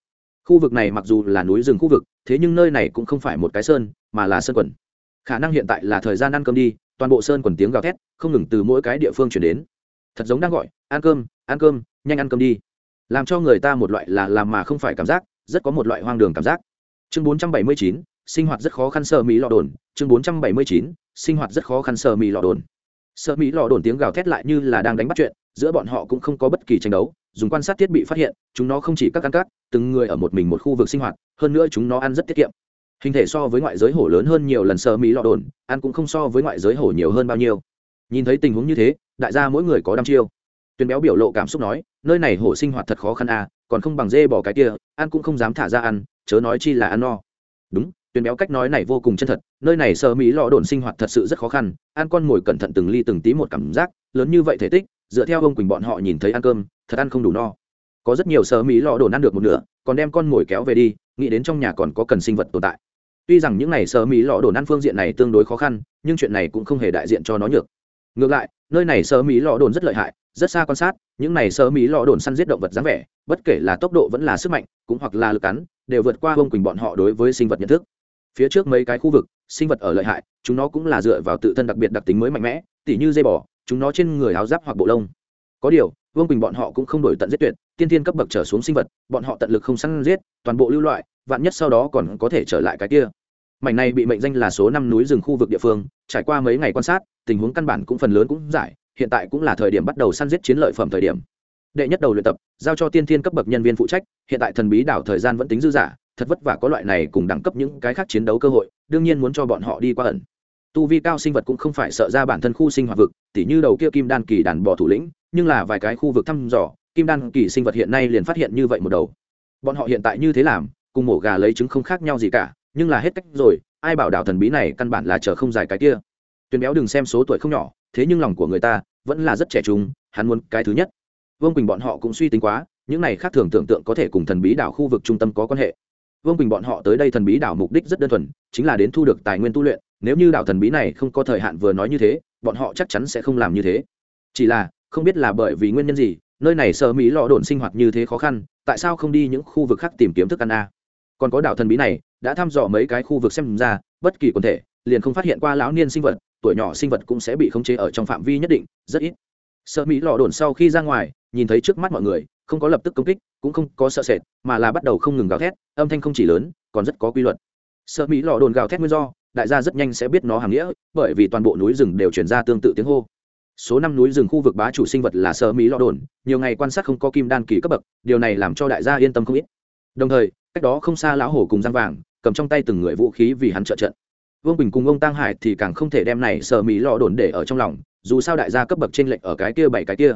Khu vực này mặc dù là núi rừng khu vực, thế nhưng nơi này cũng không phải một cái sơn, mà là sơn quần khả năng hiện tại là thời gian ăn cơm đi toàn bộ sơn quần tiếng gào thét không ngừng từ mỗi cái địa phương chuyển đến. Thật giống đang gọi ăn cơm ăn cơm nhanh ăn cơm đi. Làm cho người ta một loại là làm mà không phải cảm giác rất có một loại hoang đường cảm giác. Chương 479, sinh hoạt rất khó khăn sợ mỹ lọ đồn. Chương 479, sinh hoạt rất khó khăn sợ mỹ lọ đồn. Sợ mỹ lọ đồn tiếng gào thét lại như là đang đánh bắt chuyện giữa bọn họ cũng không có bất kỳ tranh đấu dùng quan sát thiết bị phát hiện chúng nó không chỉ các căn cát từng người ở một mình một khu vực sinh hoạt hơn nữa chúng nó ăn rất tiết kiệm hình thể so với ngoại giới hổ lớn hơn nhiều lần sơ mỹ lọ đồn, ăn cũng không so với ngoại giới hổ nhiều hơn bao nhiêu. Nhìn thấy tình huống như thế, đại gia mỗi người có đăm chiêu. Tuyền béo biểu lộ cảm xúc nói, nơi này hổ sinh hoạt thật khó khăn à còn không bằng dê bỏ cái kia, ăn cũng không dám thả ra ăn, chớ nói chi là ăn no. Đúng, tuyền béo cách nói này vô cùng chân thật, nơi này sơ mỹ lọ đồn sinh hoạt thật sự rất khó khăn, ăn con mồi cẩn thận từng ly từng tí một cảm giác, lớn như vậy thể tích, dựa theo ông quỳnh bọn họ nhìn thấy ăn cơm, thật ăn không đủ no. Có rất nhiều sơ mỹ lọ đồn ăn được một nửa, còn đem con mồi kéo về đi, nghĩ đến trong nhà còn có cần sinh vật tồn tại tuy rằng những n à y sơ mỹ lọ đồn ăn phương diện này tương đối khó khăn, nhưng chuyện này cũng không hề đại diện cho nó nhược. Ngược lại, nơi này sơ mỹ lọ đồn rất lợi hại, rất xa quan sát, những này sơ mỹ lọ đồn săn giết động vật dáng vẻ, bất kể là tốc độ vẫn là sức mạnh, cũng hoặc là lực cắn, đều vượt qua bông quỳnh bọn họ đối với sinh vật nhận thức. Phía trước mấy cái khu vực, sinh vật ở lợi hại, chúng nó cũng là dựa vào tự thân đặc biệt đặc tính mới mạnh mẽ, tỉ như dây bò, chúng nó trên người áo giáp hoặc bộ lông. Có điều, vương quỳnh bọn họ cũng không đổi tận giết tuyệt, tiên tiên cấp bậc trở xuống sinh vật, bọn họ tận lực không săn giết, toàn bộ lưu loại vạn nhất sau đó còn có thể trở lại cái kia. Mảnh này bị mệnh danh là số năm núi rừng khu vực địa phương, trải qua mấy ngày quan sát, tình huống căn bản cũng phần lớn cũng giải, hiện tại cũng là thời điểm bắt đầu săn giết chiến lợi phẩm thời điểm. Đệ nhất đầu luyện tập, giao cho tiên thiên cấp bậc nhân viên phụ trách, hiện tại thần bí đảo thời gian vẫn tính dư giả thật vất vả có loại này cùng đẳng cấp những cái khác chiến đấu cơ hội, đương nhiên muốn cho bọn họ đi qua ẩn. Tu vi cao sinh vật cũng không phải sợ ra bản thân khu sinh hoạt vực, tỉ như đầu kia kim đan kỳ đàn bò thủ lĩnh, nhưng là vài cái khu vực thăm dò, kim đan kỳ sinh vật hiện nay liền phát hiện như vậy một đầu. Bọn họ hiện tại như thế làm cùng mổ gà lấy trứng không khác nhau gì cả, nhưng là hết cách rồi, ai bảo đảo thần bí này căn bản là chờ không dài cái kia. Tuyền béo đừng xem số tuổi không nhỏ, thế nhưng lòng của người ta vẫn là rất trẻ trung, hắn muốn cái thứ nhất. Vương quỳnh bọn họ cũng suy tính quá, những này khác thường tưởng tượng có thể cùng thần bí đảo khu vực trung tâm có quan hệ. Vương quỳnh bọn họ tới đây thần bí đảo mục đích rất đơn thuần, chính là đến thu được tài nguyên tu luyện, nếu như đảo thần bí này không có thời hạn vừa nói như thế, bọn họ chắc chắn sẽ không làm như thế. Chỉ là, không biết là bởi vì nguyên nhân gì, nơi này sợ mỹ lọ đồn sinh hoạt như thế khó khăn, tại sao không đi những khu vực khác tìm kiếm thức ăn a? Còn có đảo thần bí này, đã thăm dò mấy cái khu vực xem ra, bất kỳ quần thể, liền không phát hiện qua lão niên sinh vật, tuổi nhỏ sinh vật cũng sẽ bị khống chế ở trong phạm vi nhất định, rất ít. Sợ mỹ lọ đồn sau khi ra ngoài, nhìn thấy trước mắt mọi người, không có lập tức công kích, cũng không có sợ sệt, mà là bắt đầu không ngừng gào thét, âm thanh không chỉ lớn, còn rất có quy luật. Sợ mỹ lọ đồn gào thét nguyên do, đại gia rất nhanh sẽ biết nó hàm nghĩa, bởi vì toàn bộ núi rừng đều chuyển ra tương tự tiếng hô. Số năm núi rừng khu vực bá chủ sinh vật là sợ mỹ lọ đồn, nhiều ngày quan sát không có kim đan kỳ cấp bậc, điều này làm cho đại gia yên tâm không ít. Đồng thời cách đó không xa lão hổ cùng giang vàng cầm trong tay từng người vũ khí vì hắn trợ trận. Vương bình cùng ông tăng hải thì càng không thể đem này sợ mỹ lọ đồn để ở trong lòng dù sao đại gia cấp bậc trên lệnh ở cái kia bảy cái kia.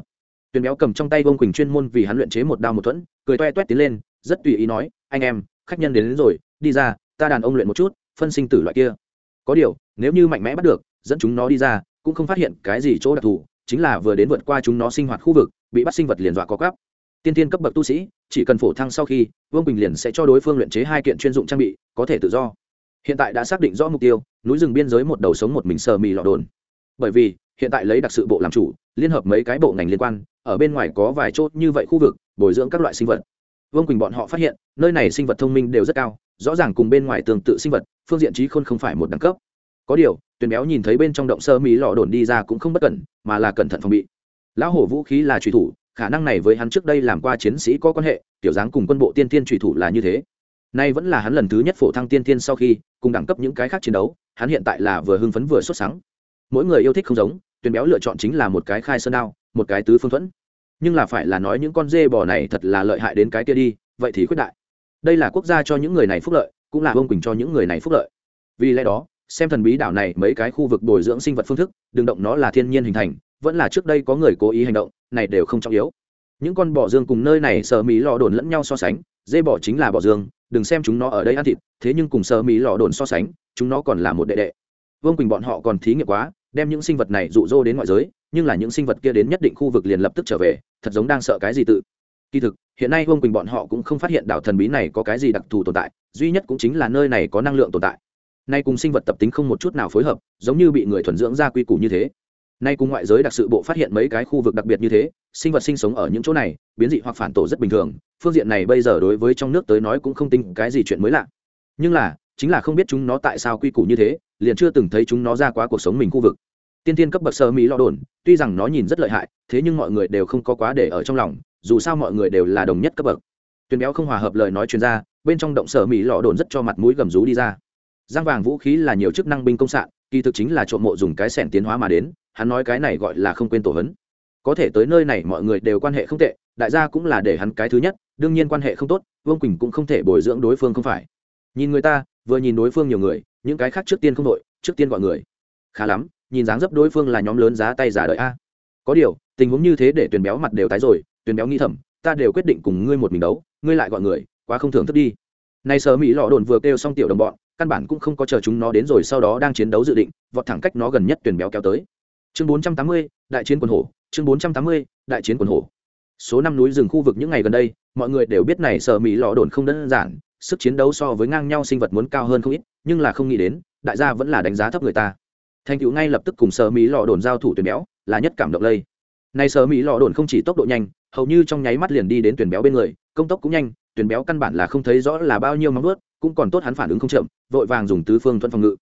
Tuyền béo cầm trong tay vương quỳnh chuyên môn vì hắn luyện chế một đao một thuẫn cười toe toét tiến lên rất tùy ý nói anh em khách nhân đến, đến rồi đi ra ta đàn ông luyện một chút phân sinh tử loại kia. Có điều nếu như mạnh mẽ bắt được dẫn chúng nó đi ra cũng không phát hiện cái gì chỗ đặc thù chính là vừa đến vượt qua chúng nó sinh hoạt khu vực bị bắt sinh vật liền dọa có cắp tiên tiên cấp bậc tu sĩ, chỉ cần phổ thăng sau khi, vương quỳnh liền sẽ cho đối phương luyện chế hai kiện chuyên dụng trang bị, có thể tự do. Hiện tại đã xác định rõ mục tiêu, núi rừng biên giới một đầu sống một mình sờ mì lọ đồn. Bởi vì, hiện tại lấy đặc sự bộ làm chủ, liên hợp mấy cái bộ ngành liên quan, ở bên ngoài có vài chốt như vậy khu vực, bồi dưỡng các loại sinh vật. Vương quỳnh bọn họ phát hiện, nơi này sinh vật thông minh đều rất cao, rõ ràng cùng bên ngoài tương tự sinh vật, phương diện trí khôn không phải một đẳng cấp. Có điều, tuyền béo nhìn thấy bên trong động sơ mỹ lọ đồn đi ra cũng không bất cẩn, mà là cẩn thận phòng bị. Lão hổ vũ khí là truy thủ khả năng này với hắn trước đây làm qua chiến sĩ có quan hệ, tiểu dáng cùng quân bộ tiên tiên trùy thủ là như thế. Nay vẫn là hắn lần thứ nhất phổ thăng tiên tiên sau khi, cùng đẳng cấp những cái khác chiến đấu, hắn hiện tại là vừa hưng phấn vừa xuất sáng mỗi người yêu thích không giống, tuyển béo lựa chọn chính là một cái khai sơn đao, một cái tứ phương thuẫn. Nhưng là phải là nói những con dê bò này thật là lợi hại đến cái kia đi, vậy thì khuyết đại. Đây là quốc gia cho những người này phúc lợi, cũng là ông quỳnh cho những người này phúc lợi. Vì lẽ đó, xem thần bí đảo này mấy cái khu vực bồi dưỡng sinh vật phương thức, đừng động nó là thiên nhiên hình thành, vẫn là trước đây có người cố ý hành động này đều không trọng yếu. Những con bò dương cùng nơi này sờ mỹ lò đồn lẫn nhau so sánh, dê bò chính là bò dương, đừng xem chúng nó ở đây ăn thịt, thế nhưng cùng sờ mỹ lò đồn so sánh, chúng nó còn là một đệ đệ. Vương quỳnh bọn họ còn thí nghiệm quá, đem những sinh vật này rụ rô đến ngoại giới, nhưng là những sinh vật kia đến nhất định khu vực liền lập tức trở về, thật giống đang sợ cái gì tự. Kỳ thực, hiện nay vương quỳnh bọn họ cũng không phát hiện đảo thần bí này có cái gì đặc thù tồn tại, duy nhất cũng chính là nơi này có năng lượng tồn tại. Nay cùng sinh vật tập tính không một chút nào phối hợp, giống như bị người thuần dưỡng ra quy củ như thế nay cùng ngoại giới đặc sự bộ phát hiện mấy cái khu vực đặc biệt như thế, sinh vật sinh sống ở những chỗ này, biến dị hoặc phản tổ rất bình thường, phương diện này bây giờ đối với trong nước tới nói cũng không tính cái gì chuyện mới lạ. Nhưng là, chính là không biết chúng nó tại sao quy củ như thế, liền chưa từng thấy chúng nó ra quá cuộc sống mình khu vực. Tiên tiên cấp bậc sơ mỹ lo đồn, tuy rằng nó nhìn rất lợi hại, thế nhưng mọi người đều không có quá để ở trong lòng, dù sao mọi người đều là đồng nhất cấp bậc. Tuyển béo không hòa hợp lời nói chuyên gia, bên trong động sở mỹ lọ đồn rất cho mặt mũi gầm rú đi ra. Giang vàng vũ khí là nhiều chức năng binh công sạn, kỳ thực chính là trộm mộ dùng cái sẻn tiến hóa mà đến hắn nói cái này gọi là không quên tổ hấn. Có thể tới nơi này mọi người đều quan hệ không tệ, đại gia cũng là để hắn cái thứ nhất, đương nhiên quan hệ không tốt, vương quỳnh cũng không thể bồi dưỡng đối phương không phải. Nhìn người ta, vừa nhìn đối phương nhiều người, những cái khác trước tiên không đội, trước tiên gọi người. Khá lắm, nhìn dáng dấp đối phương là nhóm lớn giá tay giả đợi a. Có điều, tình huống như thế để tuyển béo mặt đều tái rồi tuyển béo nghĩ thầm, ta đều quyết định cùng ngươi một mình đấu, ngươi lại gọi người, quá không thưởng thức đi. Này sở mỹ lọ đồn vừa kêu xong tiểu đồng bọn, căn bản cũng không có chờ chúng nó đến rồi sau đó đang chiến đấu dự định, vọt thẳng cách nó gần nhất tuyển béo kéo tới chương 480, đại chiến quần hổ chương 480, đại chiến quần hổ. Số năm núi rừng khu vực những ngày gần đây mọi người đều biết này sở mỹ lọ đồn không đơn giản sức chiến đấu so với ngang nhau sinh vật muốn cao hơn không ít nhưng là không nghĩ đến đại gia vẫn là đánh giá thấp người ta. Thành tựu ngay lập tức cùng sở mỹ lọ đồn giao thủ tuyển béo là nhất cảm động lây. Này sở mỹ lọ đồn không chỉ tốc độ nhanh hầu như trong nháy mắt liền đi đến tuyển béo bên người công tốc cũng nhanh tuyển béo căn bản là không thấy rõ là bao nhiêu móng vuốt cũng còn tốt hắn phản ứng không chậm vội vàng dùng tứ phương thuận phòng ngự.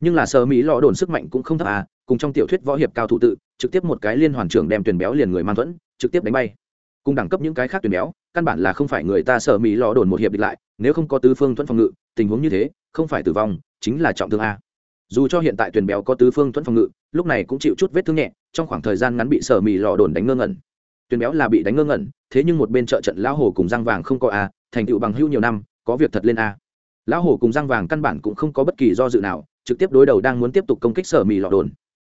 Nhưng là sở mỹ lọ đồn sức mạnh cũng không thấp à cùng trong tiểu thuyết võ hiệp cao thủ tự, trực tiếp một cái liên hoàn trưởng đem tuyển béo liền người mang thuẫn, trực tiếp đánh bay. Cùng đẳng cấp những cái khác tuyển béo, căn bản là không phải người ta sở mỹ lọ đồn một hiệp địch lại, nếu không có tứ phương thuận phòng ngự, tình huống như thế, không phải tử vong, chính là trọng thương a. Dù cho hiện tại tuyển béo có tứ phương thuận phòng ngự, lúc này cũng chịu chút vết thương nhẹ, trong khoảng thời gian ngắn bị sở mỹ lọ đồn đánh ngơ ngẩn. Tuyển béo là bị đánh ngơ ngẩn, thế nhưng một bên trợ trận lão hồ cùng răng vàng không có a, thành tựu bằng hưu nhiều năm, có việc thật lên a. Lão hồ cùng răng vàng căn bản cũng không có bất kỳ do dự nào, trực tiếp đối đầu đang muốn tiếp tục công kích sở mì lọ đồn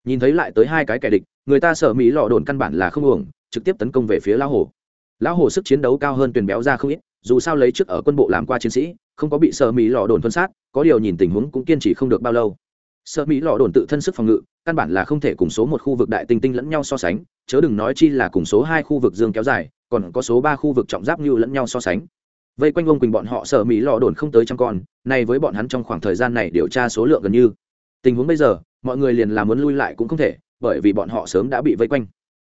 nhìn thấy lại tới hai cái kẻ địch, người ta sợ mỹ lọ đồn căn bản là không uổng, trực tiếp tấn công về phía lão hồ. Lão hồ sức chiến đấu cao hơn tuyển béo ra không ít, dù sao lấy trước ở quân bộ làm qua chiến sĩ, không có bị sợ mỹ lọ đồn phân sát, có điều nhìn tình huống cũng kiên trì không được bao lâu. Sợ mỹ lọ đồn tự thân sức phòng ngự, căn bản là không thể cùng số một khu vực đại tinh tinh lẫn nhau so sánh, chớ đừng nói chi là cùng số hai khu vực dương kéo dài, còn có số ba khu vực trọng giáp như lẫn nhau so sánh. Vây quanh ông quỳnh bọn họ sợ mỹ lọ đồn không tới trăm con, nay với bọn hắn trong khoảng thời gian này điều tra số lượng gần như. Tình huống bây giờ mọi người liền làm muốn lui lại cũng không thể, bởi vì bọn họ sớm đã bị vây quanh.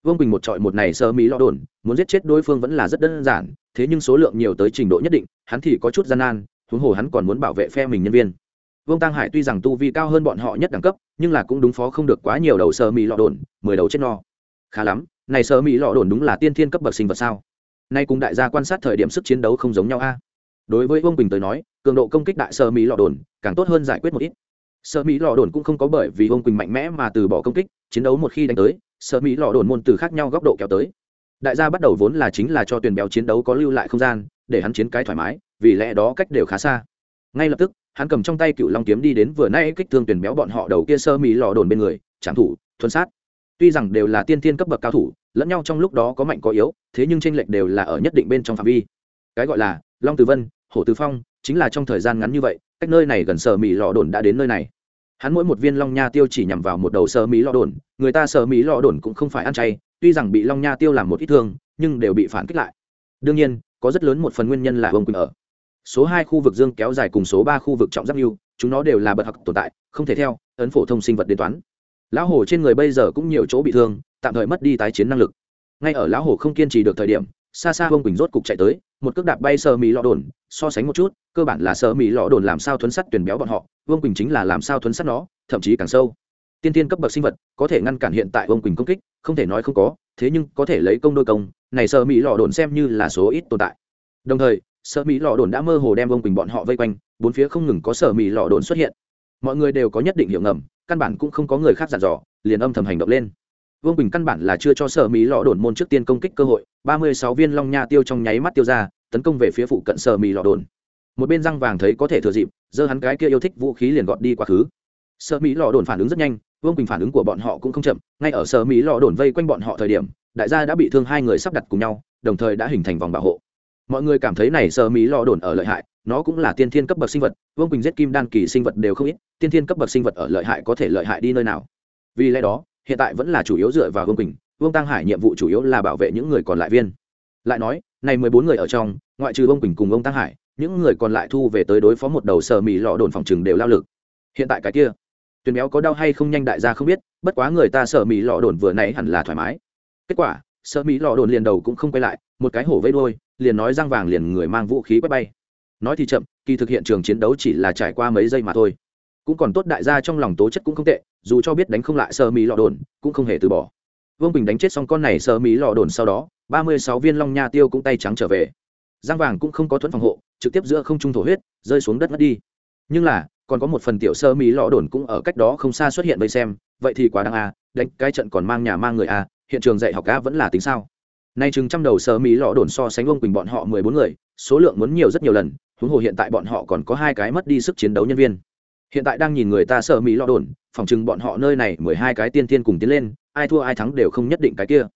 Vương quỳnh một trọi một này sơ mỹ lọ đồn, muốn giết chết đối phương vẫn là rất đơn giản, thế nhưng số lượng nhiều tới trình độ nhất định, hắn thì có chút gian nan, huống hồ hắn còn muốn bảo vệ phe mình nhân viên. Vương tăng hải tuy rằng tu vi cao hơn bọn họ nhất đẳng cấp, nhưng là cũng đúng phó không được quá nhiều đầu sơ mỹ lọ đồn, mười đầu chết no. Khá lắm, này sơ mỹ lọ đồn đúng là tiên thiên cấp bậc sinh vật sao? Nay cùng đại gia quan sát thời điểm sức chiến đấu không giống nhau a. Đối với vương bình tới nói, cường độ công kích đại sơ mỹ lọ đồn, càng tốt hơn giải quyết một ít sơ mỹ lọ đồn cũng không có bởi vì ông quỳnh mạnh mẽ mà từ bỏ công kích, chiến đấu một khi đánh tới sơ mỹ lọ đồn môn từ khác nhau góc độ kéo tới. Đại gia bắt đầu vốn là chính là cho tuyển béo chiến đấu có lưu lại không gian, để hắn chiến cái thoải mái, vì lẽ đó cách đều khá xa. Ngay lập tức, hắn cầm trong tay cựu long kiếm đi đến vừa nay kích thương tuyển béo bọn họ đầu kia sơ mỹ lò đồn bên người, trảm thủ, thuần sát. Tuy rằng đều là tiên tiên cấp bậc cao thủ, lẫn nhau trong lúc đó có mạnh có yếu, thế nhưng tranh lệch đều là ở nhất định bên trong phạm vi. Cái gọi là long từ vân, hổ từ phong, chính là trong thời gian ngắn như vậy cách nơi này gần sở mỹ lò đồn đã đến nơi này. Hắn mỗi một viên long nha tiêu chỉ nhằm vào một đầu sở mỹ lò đồn, người ta sở mỹ lò đồn cũng không phải ăn chay, tuy rằng bị long nha tiêu làm một ít thương, nhưng đều bị phản kích lại. Đương nhiên, có rất lớn một phần nguyên nhân là ông quỳnh ở. Số hai khu vực dương kéo dài cùng số ba khu vực trọng giáp lưu, chúng nó đều là bậc học tồn tại, không thể theo ấn phổ thông sinh vật đến toán. Lão hổ trên người bây giờ cũng nhiều chỗ bị thương, tạm thời mất đi tái chiến năng lực. Ngay ở lão hổ không kiên trì được thời điểm, xa xa vương quỳnh rốt cục chạy tới một cước đạp bay sơ mỹ lọ đồn, so sánh một chút, cơ bản là sơ mỹ lọ đồn làm sao thuấn sắt tuyển béo bọn họ, vương quỳnh chính là làm sao thuấn sắt nó, thậm chí càng sâu. Tiên tiên cấp bậc sinh vật, có thể ngăn cản hiện tại vương quỳnh công kích, không thể nói không có, thế nhưng có thể lấy công đôi công, này sơ mỹ lọ đồn xem như là số ít tồn tại. Đồng thời sơ mỹ lọ đồn đã mơ hồ đem vương quỳnh bọn họ vây quanh, bốn phía không ngừng có sơ mỹ lọ đồn xuất hiện. Mọi người đều có nhất định hiệu ngầm, căn bản cũng không có người khác dặn dò, liền âm thầm hành động lên vương quỳnh căn bản là chưa cho sở mỹ lọ đồn môn trước tiên công kích cơ hội ba mươi sáu viên long nha tiêu trong nháy mắt tiêu ra, tấn công về phía phụ cận sở mỹ lọ đồn. một bên răng vàng thấy có thể thừa dịp, giơ hắn cái kia yêu thích vũ khí liền gọt đi quá khứ. Sở mỹ Lọ đồn phản ứng rất nhanh, vương quỳnh phản ứng của bọn họ cũng không chậm, ngay ở Sở mỹ Lọ đồn vây quanh bọn họ thời điểm, đại gia đã bị thương hai người sắp đặt cùng nhau, đồng thời đã hình thành vòng bảo hộ. mọi người cảm thấy này Sở mỹ Lọ đồn ở lợi hại, nó cũng là tiên thiên cấp bậc sinh vật, vương quỳnh giết kim đan kỳ sinh vật đều không ít, tiên thiên cấp bậc sinh vật ở lợi hại có thể lợi hại đi nơi nào? vì lẽ đó hiện tại vẫn là chủ yếu dựa vào vương quỳnh, vương tăng hải nhiệm vụ chủ yếu là bảo vệ những người còn lại viên. Lại nói, này mười bốn người ở trong, ngoại trừ vương quỳnh cùng ông tăng hải, những người còn lại thu về tới đối phó một đầu sở mì lọ đồn phòng trừng đều lao lực. Hiện tại cái kia tuyến béo có đau hay không nhanh đại gia không biết, bất quá người ta sợ mì lọ đồn vừa nãy hẳn là thoải mái. Kết quả sợ mì lọ đồn liền đầu cũng không quay lại, một cái hổ vây đôi liền nói răng vàng liền người mang vũ khí quét bay. Nói thì chậm, kỳ thực hiện trường chiến đấu chỉ là trải qua mấy giây mà thôi cũng còn tốt đại gia trong lòng tố chất cũng không tệ, dù cho biết đánh không lại sơ mỹ lọ đồn, cũng không hề từ bỏ. Vương bình đánh chết xong con này sơ mỹ lọ đồn sau đó, ba mươi sáu viên long nha tiêu cũng tay trắng trở về. Giang vàng cũng không có thuẫn phòng hộ, trực tiếp giữa không trung thổ huyết, rơi xuống đất mất đi. Nhưng là, còn có một phần tiểu sơ mỹ lọ đồn cũng ở cách đó không xa xuất hiện vây xem, vậy thì quá đáng a đánh cái trận còn mang nhà mang người a hiện trường dạy học a vẫn là tính sao? Nay chừng trăm đầu sơ mỹ lọ đồn so sánh ông quỳnh bọn họ mười bốn người, số lượng muốn nhiều rất nhiều lần, huống hồ hiện tại bọn họ còn có hai cái mất đi sức chiến đấu nhân viên hiện tại đang nhìn người ta sợ mỹ lọ đồn phòng chừng bọn họ nơi này mười hai cái tiên tiên cùng tiến lên, ai thua ai thắng đều không nhất định cái kia.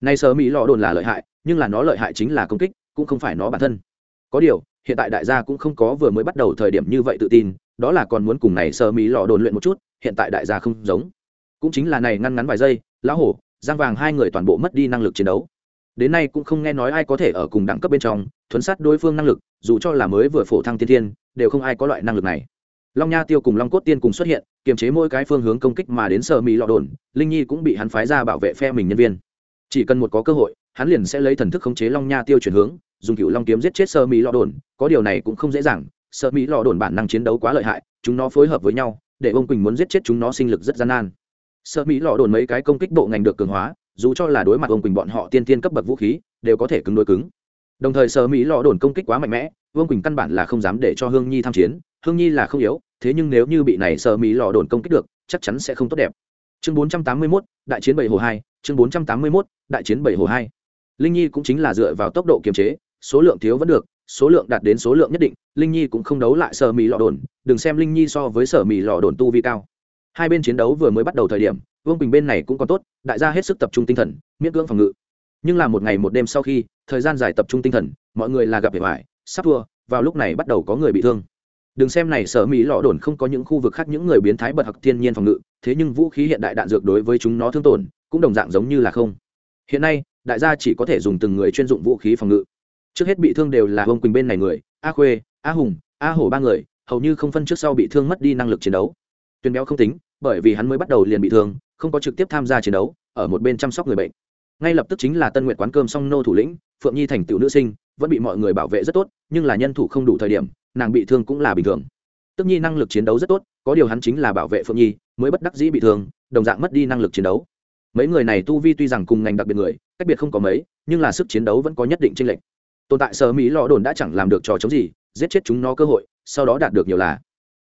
Nay sợ mỹ lọ đồn là lợi hại, nhưng là nó lợi hại chính là công kích, cũng không phải nó bản thân. Có điều, hiện tại đại gia cũng không có vừa mới bắt đầu thời điểm như vậy tự tin, đó là còn muốn cùng này sợ mỹ lọ đồn luyện một chút, hiện tại đại gia không giống. Cũng chính là này ngăn ngắn vài giây, lão hổ, giang vàng hai người toàn bộ mất đi năng lực chiến đấu. Đến nay cũng không nghe nói ai có thể ở cùng đẳng cấp bên trong, thuấn sát đối phương năng lực, dù cho là mới vừa phổ thăng tiên tiên đều không ai có loại năng lực này long nha tiêu cùng long cốt tiên cùng xuất hiện, kiềm chế mỗi cái phương hướng công kích mà đến sở mỹ lọ đồn, linh nhi cũng bị hắn phái ra bảo vệ phe mình nhân viên. Chỉ cần một có cơ hội, hắn liền sẽ lấy thần thức khống chế long nha tiêu chuyển hướng, dùng cựu long kiếm giết chết sơ mỹ lọ đồn, có điều này cũng không dễ dàng Sơ mỹ lọ đồn bản năng chiến đấu quá lợi hại, chúng nó phối hợp với nhau, để ông quỳnh muốn giết chết chúng nó sinh lực rất gian nan. Sơ mỹ lọ đồn mấy cái công kích bộ ngành được cường hóa, dù cho là đối mặt ông quỳnh bọn họ tiên tiên cấp bậc vũ khí, đều có thể cứng đối cứng. Đồng thời Sơ mỹ lọ đồn công kích quá mạnh mẽ vương quỳnh căn bản là không dám để cho hương nhi tham chiến hương nhi là không yếu thế nhưng nếu như bị này sợ mỹ lọ đồn công kích được chắc chắn sẽ không tốt đẹp. Chương 481, đại chiến bảy hồ hai chương 481, đại chiến bảy hồ hai. Linh nhi cũng chính là dựa vào tốc độ kiềm chế số lượng thiếu vẫn được số lượng đạt đến số lượng nhất định linh nhi cũng không đấu lại sở mỹ lọ đồn đừng xem linh nhi so với sở mỹ lọ đồn tu vi cao. Hai bên chiến đấu vừa mới bắt đầu thời điểm vương bình bên này cũng còn tốt đại gia hết sức tập trung tinh thần miễn cưỡng phòng ngự. Nhưng là một ngày một đêm sau khi thời gian dài tập trung tinh thần mọi người là gặp hiệp hoại sắp thua vào lúc này bắt đầu có người bị thương đừng xem này sở mỹ lọ đồn không có những khu vực khác những người biến thái bật học thiên nhiên phòng ngự, thế nhưng vũ khí hiện đại đạn dược đối với chúng nó thương tổn, cũng đồng dạng giống như là không. Hiện nay, đại gia chỉ có thể dùng từng người chuyên dụng vũ khí phòng ngự. Trước hết bị thương đều là ông quỳnh bên này người, a khuê, a hùng, a hổ ba người, hầu như không phân trước sau bị thương mất đi năng lực chiến đấu. Tuyên béo không tính, bởi vì hắn mới bắt đầu liền bị thương, không có trực tiếp tham gia chiến đấu, ở một bên chăm sóc người bệnh. Ngay lập tức chính là tân nguyện quán cơm song nô thủ lĩnh, phượng nhi thành tựu nữ sinh, vẫn bị mọi người bảo vệ rất tốt, nhưng là nhân thủ không đủ thời điểm nàng bị thương cũng là bình thường. Tức nhi năng lực chiến đấu rất tốt, có điều hắn chính là bảo vệ phượng nhi, mới bất đắc dĩ bị thương, đồng dạng mất đi năng lực chiến đấu. Mấy người này tu vi tuy rằng cùng ngành đặc biệt người, cách biệt không có mấy, nhưng là sức chiến đấu vẫn có nhất định tranh lệch. Tồn tại sở mỹ lọ đồn đã chẳng làm được trò chống gì, giết chết chúng nó cơ hội, sau đó đạt được nhiều là.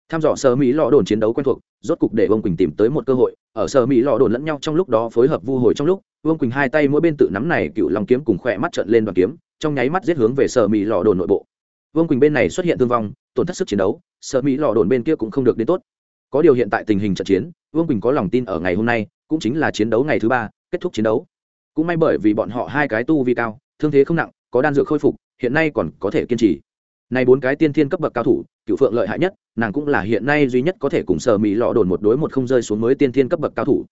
Tham dò sở mỹ lọ đồn chiến đấu quen thuộc, rốt cục để vương quỳnh tìm tới một cơ hội, ở sở mỹ lọ đồn lẫn nhau trong lúc đó phối hợp vu hồi trong lúc, vương quỳnh hai tay mỗi bên tự nắm này cựu long kiếm cùng khỏe mắt trận lên đoàn kiếm, trong nháy mắt giết hướng về sở mỹ lọ đồn nội bộ vương quỳnh bên này xuất hiện thương vong tổn thất sức chiến đấu sở mỹ lọ đồn bên kia cũng không được đến tốt có điều hiện tại tình hình trận chiến vương quỳnh có lòng tin ở ngày hôm nay cũng chính là chiến đấu ngày thứ ba kết thúc chiến đấu cũng may bởi vì bọn họ hai cái tu vi cao thương thế không nặng có đan dược khôi phục hiện nay còn có thể kiên trì Nay bốn cái tiên thiên cấp bậc cao thủ cựu phượng lợi hại nhất nàng cũng là hiện nay duy nhất có thể cùng sở mỹ lọ đồn một đối một không rơi xuống mới tiên thiên cấp bậc cao thủ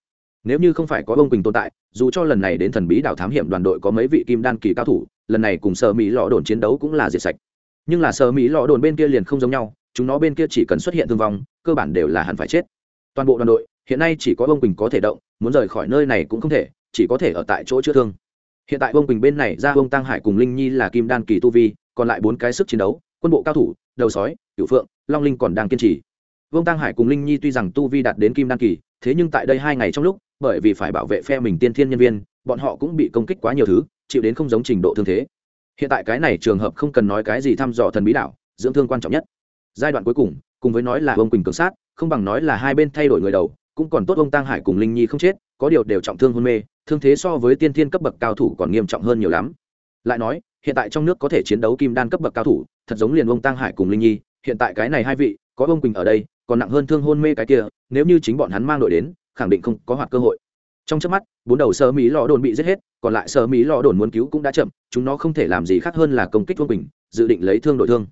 nếu như không phải có bông quỳnh tồn tại dù cho lần này đến thần bí đảo thám hiểm đoàn đội có mấy vị kim đan kỳ cao thủ lần này cùng sở mỹ lọ đồn chiến đấu cũng là diệt sạch nhưng là sở mỹ lọ đồn bên kia liền không giống nhau, chúng nó bên kia chỉ cần xuất hiện thương vong, cơ bản đều là hẳn phải chết. Toàn bộ đoàn đội, hiện nay chỉ có ông quỳnh có thể động, muốn rời khỏi nơi này cũng không thể, chỉ có thể ở tại chỗ chữa thương. Hiện tại ông quỳnh bên này ra ông tăng hải cùng linh nhi là kim đan kỳ tu vi, còn lại bốn cái sức chiến đấu, quân bộ cao thủ, đầu sói, cửu phượng, long linh còn đang kiên trì. Vương tăng hải cùng linh nhi tuy rằng tu vi đạt đến kim đan kỳ, thế nhưng tại đây hai ngày trong lúc, bởi vì phải bảo vệ phe mình tiên thiên nhân viên, bọn họ cũng bị công kích quá nhiều thứ, chịu đến không giống trình độ thương thế hiện tại cái này trường hợp không cần nói cái gì thăm dò thần bí đảo, dưỡng thương quan trọng nhất. Giai đoạn cuối cùng cùng với nói là ông quỳnh cường sát, không bằng nói là hai bên thay đổi người đầu, cũng còn tốt ông tăng hải cùng linh nhi không chết, có điều đều trọng thương hôn mê, thương thế so với tiên thiên cấp bậc cao thủ còn nghiêm trọng hơn nhiều lắm. Lại nói, hiện tại trong nước có thể chiến đấu kim đan cấp bậc cao thủ, thật giống liền ông tăng hải cùng linh nhi, hiện tại cái này hai vị, có ông quỳnh ở đây, còn nặng hơn thương hôn mê cái kia, nếu như chính bọn hắn mang đội đến, khẳng định không có hoạt cơ hội. Trong chớp mắt, bốn đầu sơ mỹ lọ đồn bị giết hết còn lại sở mỹ lọ đồn muốn cứu cũng đã chậm, chúng nó không thể làm gì khác hơn là công kích vương bình dự định lấy thương đội thương.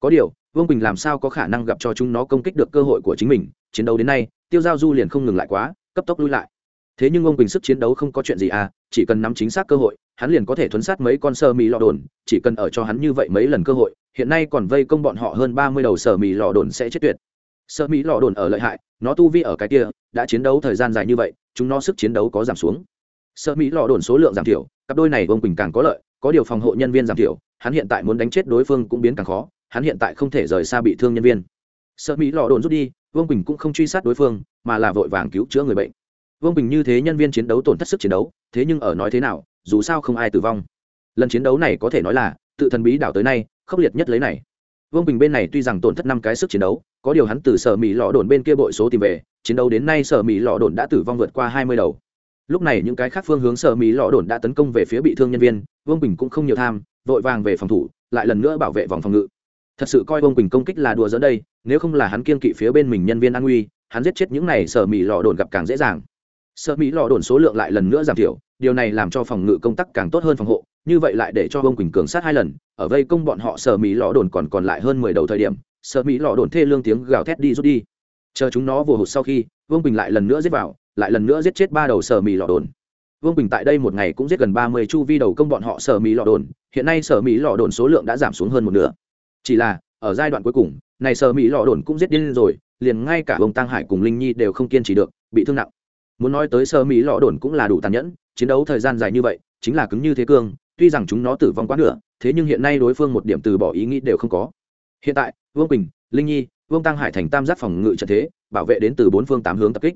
Có điều, vương bình làm sao có khả năng gặp cho chúng nó công kích được cơ hội của chính mình, chiến đấu đến nay, tiêu giao du liền không ngừng lại quá, cấp tốc lui lại. Thế nhưng ông bình sức chiến đấu không có chuyện gì à chỉ cần nắm chính xác cơ hội, hắn liền có thể thuấn sát mấy con sơ mì lọ đồn, chỉ cần ở cho hắn như vậy mấy lần cơ hội, hiện nay còn vây công bọn họ hơn ba mươi đầu sơ mì lọ đồn sẽ chết tuyệt. Sơ mì lọ đồn ở lợi hại, nó tu vi ở cái kia, đã chiến đấu thời gian dài như vậy, chúng nó sức chiến đấu có giảm xuống sợ mỹ lọ đồn số lượng giảm thiểu, cặp đôi này ông quỳnh càng có lợi, có điều phòng hộ nhân viên giảm thiểu, hắn hiện tại muốn đánh chết đối phương cũng biến càng khó, hắn hiện tại không thể rời xa bị thương nhân viên. Sợ mỹ lọ đồn rút đi, vương quỳnh cũng không truy sát đối phương, mà là vội vàng cứu chữa người bệnh. Vương quỳnh như thế nhân viên chiến đấu tổn thất sức chiến đấu, thế nhưng ở nói thế nào, dù sao không ai tử vong. Lần chiến đấu này có thể nói là, tự thần bí đảo tới nay, khốc liệt nhất lấy này. Vương quỳnh bên này tuy rằng tổn thất năm cái sức chiến đấu, có điều hắn từ sở mỹ lọ đồn bên kia bội số tìm về, chiến đấu đến nay sở mỹ lọ đồn đã tử vong vượt qua hai mươi đầu lúc này những cái khác phương hướng sở mỹ lọ đồn đã tấn công về phía bị thương nhân viên, vương bình cũng không nhiều tham, vội vàng về phòng thủ, lại lần nữa bảo vệ vòng phòng ngự. Thật sự coi vương bình công kích là đùa dẫn đây, nếu không là hắn kiên kỵ phía bên mình nhân viên an nguy, hắn giết chết những này sở mỹ lọ đồn gặp càng dễ dàng. Sở mỹ lọ đồn số lượng lại lần nữa giảm thiểu, điều này làm cho phòng ngự công tác càng tốt hơn phòng hộ, như vậy lại để cho vương quỳnh cường sát hai lần, ở vây công bọn họ sở mỹ lọ đồn còn còn lại hơn mười đầu thời điểm, sở mỹ lọ đồn thê lương tiếng gào thét đi rút đi. Chờ chúng nó vừa hụt sau khi, vương quỳnh lại lần nữa giết vào lại lần nữa giết chết ba đầu sở mì lọ đồn. Vương quỳnh tại đây một ngày cũng giết gần ba mươi chu vi đầu công bọn họ sở mì lọ đồn, hiện nay sở mì lọ đồn số lượng đã giảm xuống hơn một nửa. Chỉ là, ở giai đoạn cuối cùng, này sở mì lọ đồn cũng giết điên rồi, liền ngay cả ông tăng hải cùng linh nhi đều không kiên trì được, bị thương nặng. Muốn nói tới sở mì lọ đồn cũng là đủ tàn nhẫn, chiến đấu thời gian dài như vậy, chính là cứng như thế cương, tuy rằng chúng nó tử vong quá nửa, thế nhưng hiện nay đối phương một điểm từ bỏ ý nghĩ đều không có. Hiện tại, vương quỳnh, linh nhi, vương tăng hải thành tam giác phòng ngự trận thế, bảo vệ đến từ bốn phương tám hướng tập kích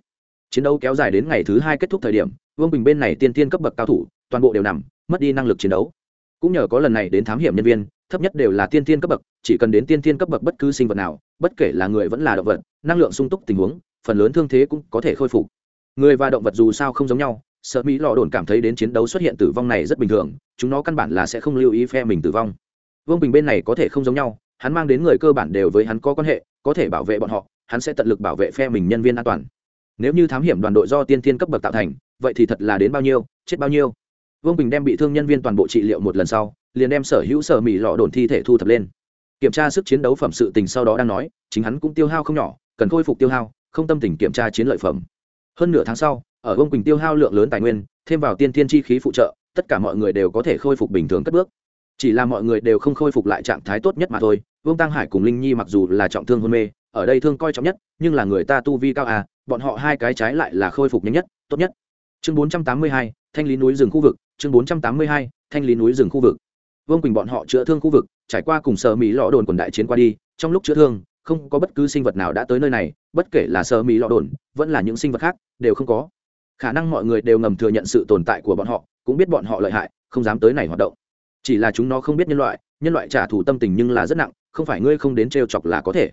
chiến đấu kéo dài đến ngày thứ hai kết thúc thời điểm, vương bình bên này tiên tiên cấp bậc cao thủ, toàn bộ đều nằm, mất đi năng lực chiến đấu. Cũng nhờ có lần này đến thám hiểm nhân viên, thấp nhất đều là tiên tiên cấp bậc, chỉ cần đến tiên tiên cấp bậc bất cứ sinh vật nào, bất kể là người vẫn là động vật, năng lượng sung túc tình huống, phần lớn thương thế cũng có thể khôi phục. Người và động vật dù sao không giống nhau, sợ mỹ lò đồn cảm thấy đến chiến đấu xuất hiện tử vong này rất bình thường, chúng nó căn bản là sẽ không lưu ý phe mình tử vong. Vương bình bên này có thể không giống nhau, hắn mang đến người cơ bản đều với hắn có quan hệ, có thể bảo vệ bọn họ, hắn sẽ tận lực bảo vệ phe mình nhân viên an toàn nếu như thám hiểm đoàn đội do tiên thiên cấp bậc tạo thành, vậy thì thật là đến bao nhiêu, chết bao nhiêu. Vương bình đem bị thương nhân viên toàn bộ trị liệu một lần sau, liền đem sở hữu sở mỹ lọ đồn thi thể thu thập lên. Kiểm tra sức chiến đấu phẩm sự tình sau đó đang nói, chính hắn cũng tiêu hao không nhỏ, cần khôi phục tiêu hao, không tâm tình kiểm tra chiến lợi phẩm. Hơn nửa tháng sau, ở vương quỳnh tiêu hao lượng lớn tài nguyên, thêm vào tiên thiên chi khí phụ trợ, tất cả mọi người đều có thể khôi phục bình thường cất bước. Chỉ là mọi người đều không khôi phục lại trạng thái tốt nhất mà thôi, vương tăng hải cùng linh nhi mặc dù là trọng thương hôn mê ở đây thương coi trọng nhất nhưng là người ta tu vi cao à bọn họ hai cái trái lại là khôi phục nhanh nhất tốt nhất. Chương 482, thanh lý núi rừng khu vực chương 482, thanh lý núi rừng khu vực. Vương quỳnh bọn họ chữa thương khu vực trải qua cùng sở mỹ lọ đồn quần đại chiến qua đi trong lúc chữa thương không có bất cứ sinh vật nào đã tới nơi này bất kể là sở mỹ lọ đồn vẫn là những sinh vật khác đều không có. Khả năng mọi người đều ngầm thừa nhận sự tồn tại của bọn họ cũng biết bọn họ lợi hại không dám tới này hoạt động. Chỉ là chúng nó không biết nhân loại nhân loại trả thù tâm tình nhưng là rất nặng không phải ngươi không đến t chọc là có thể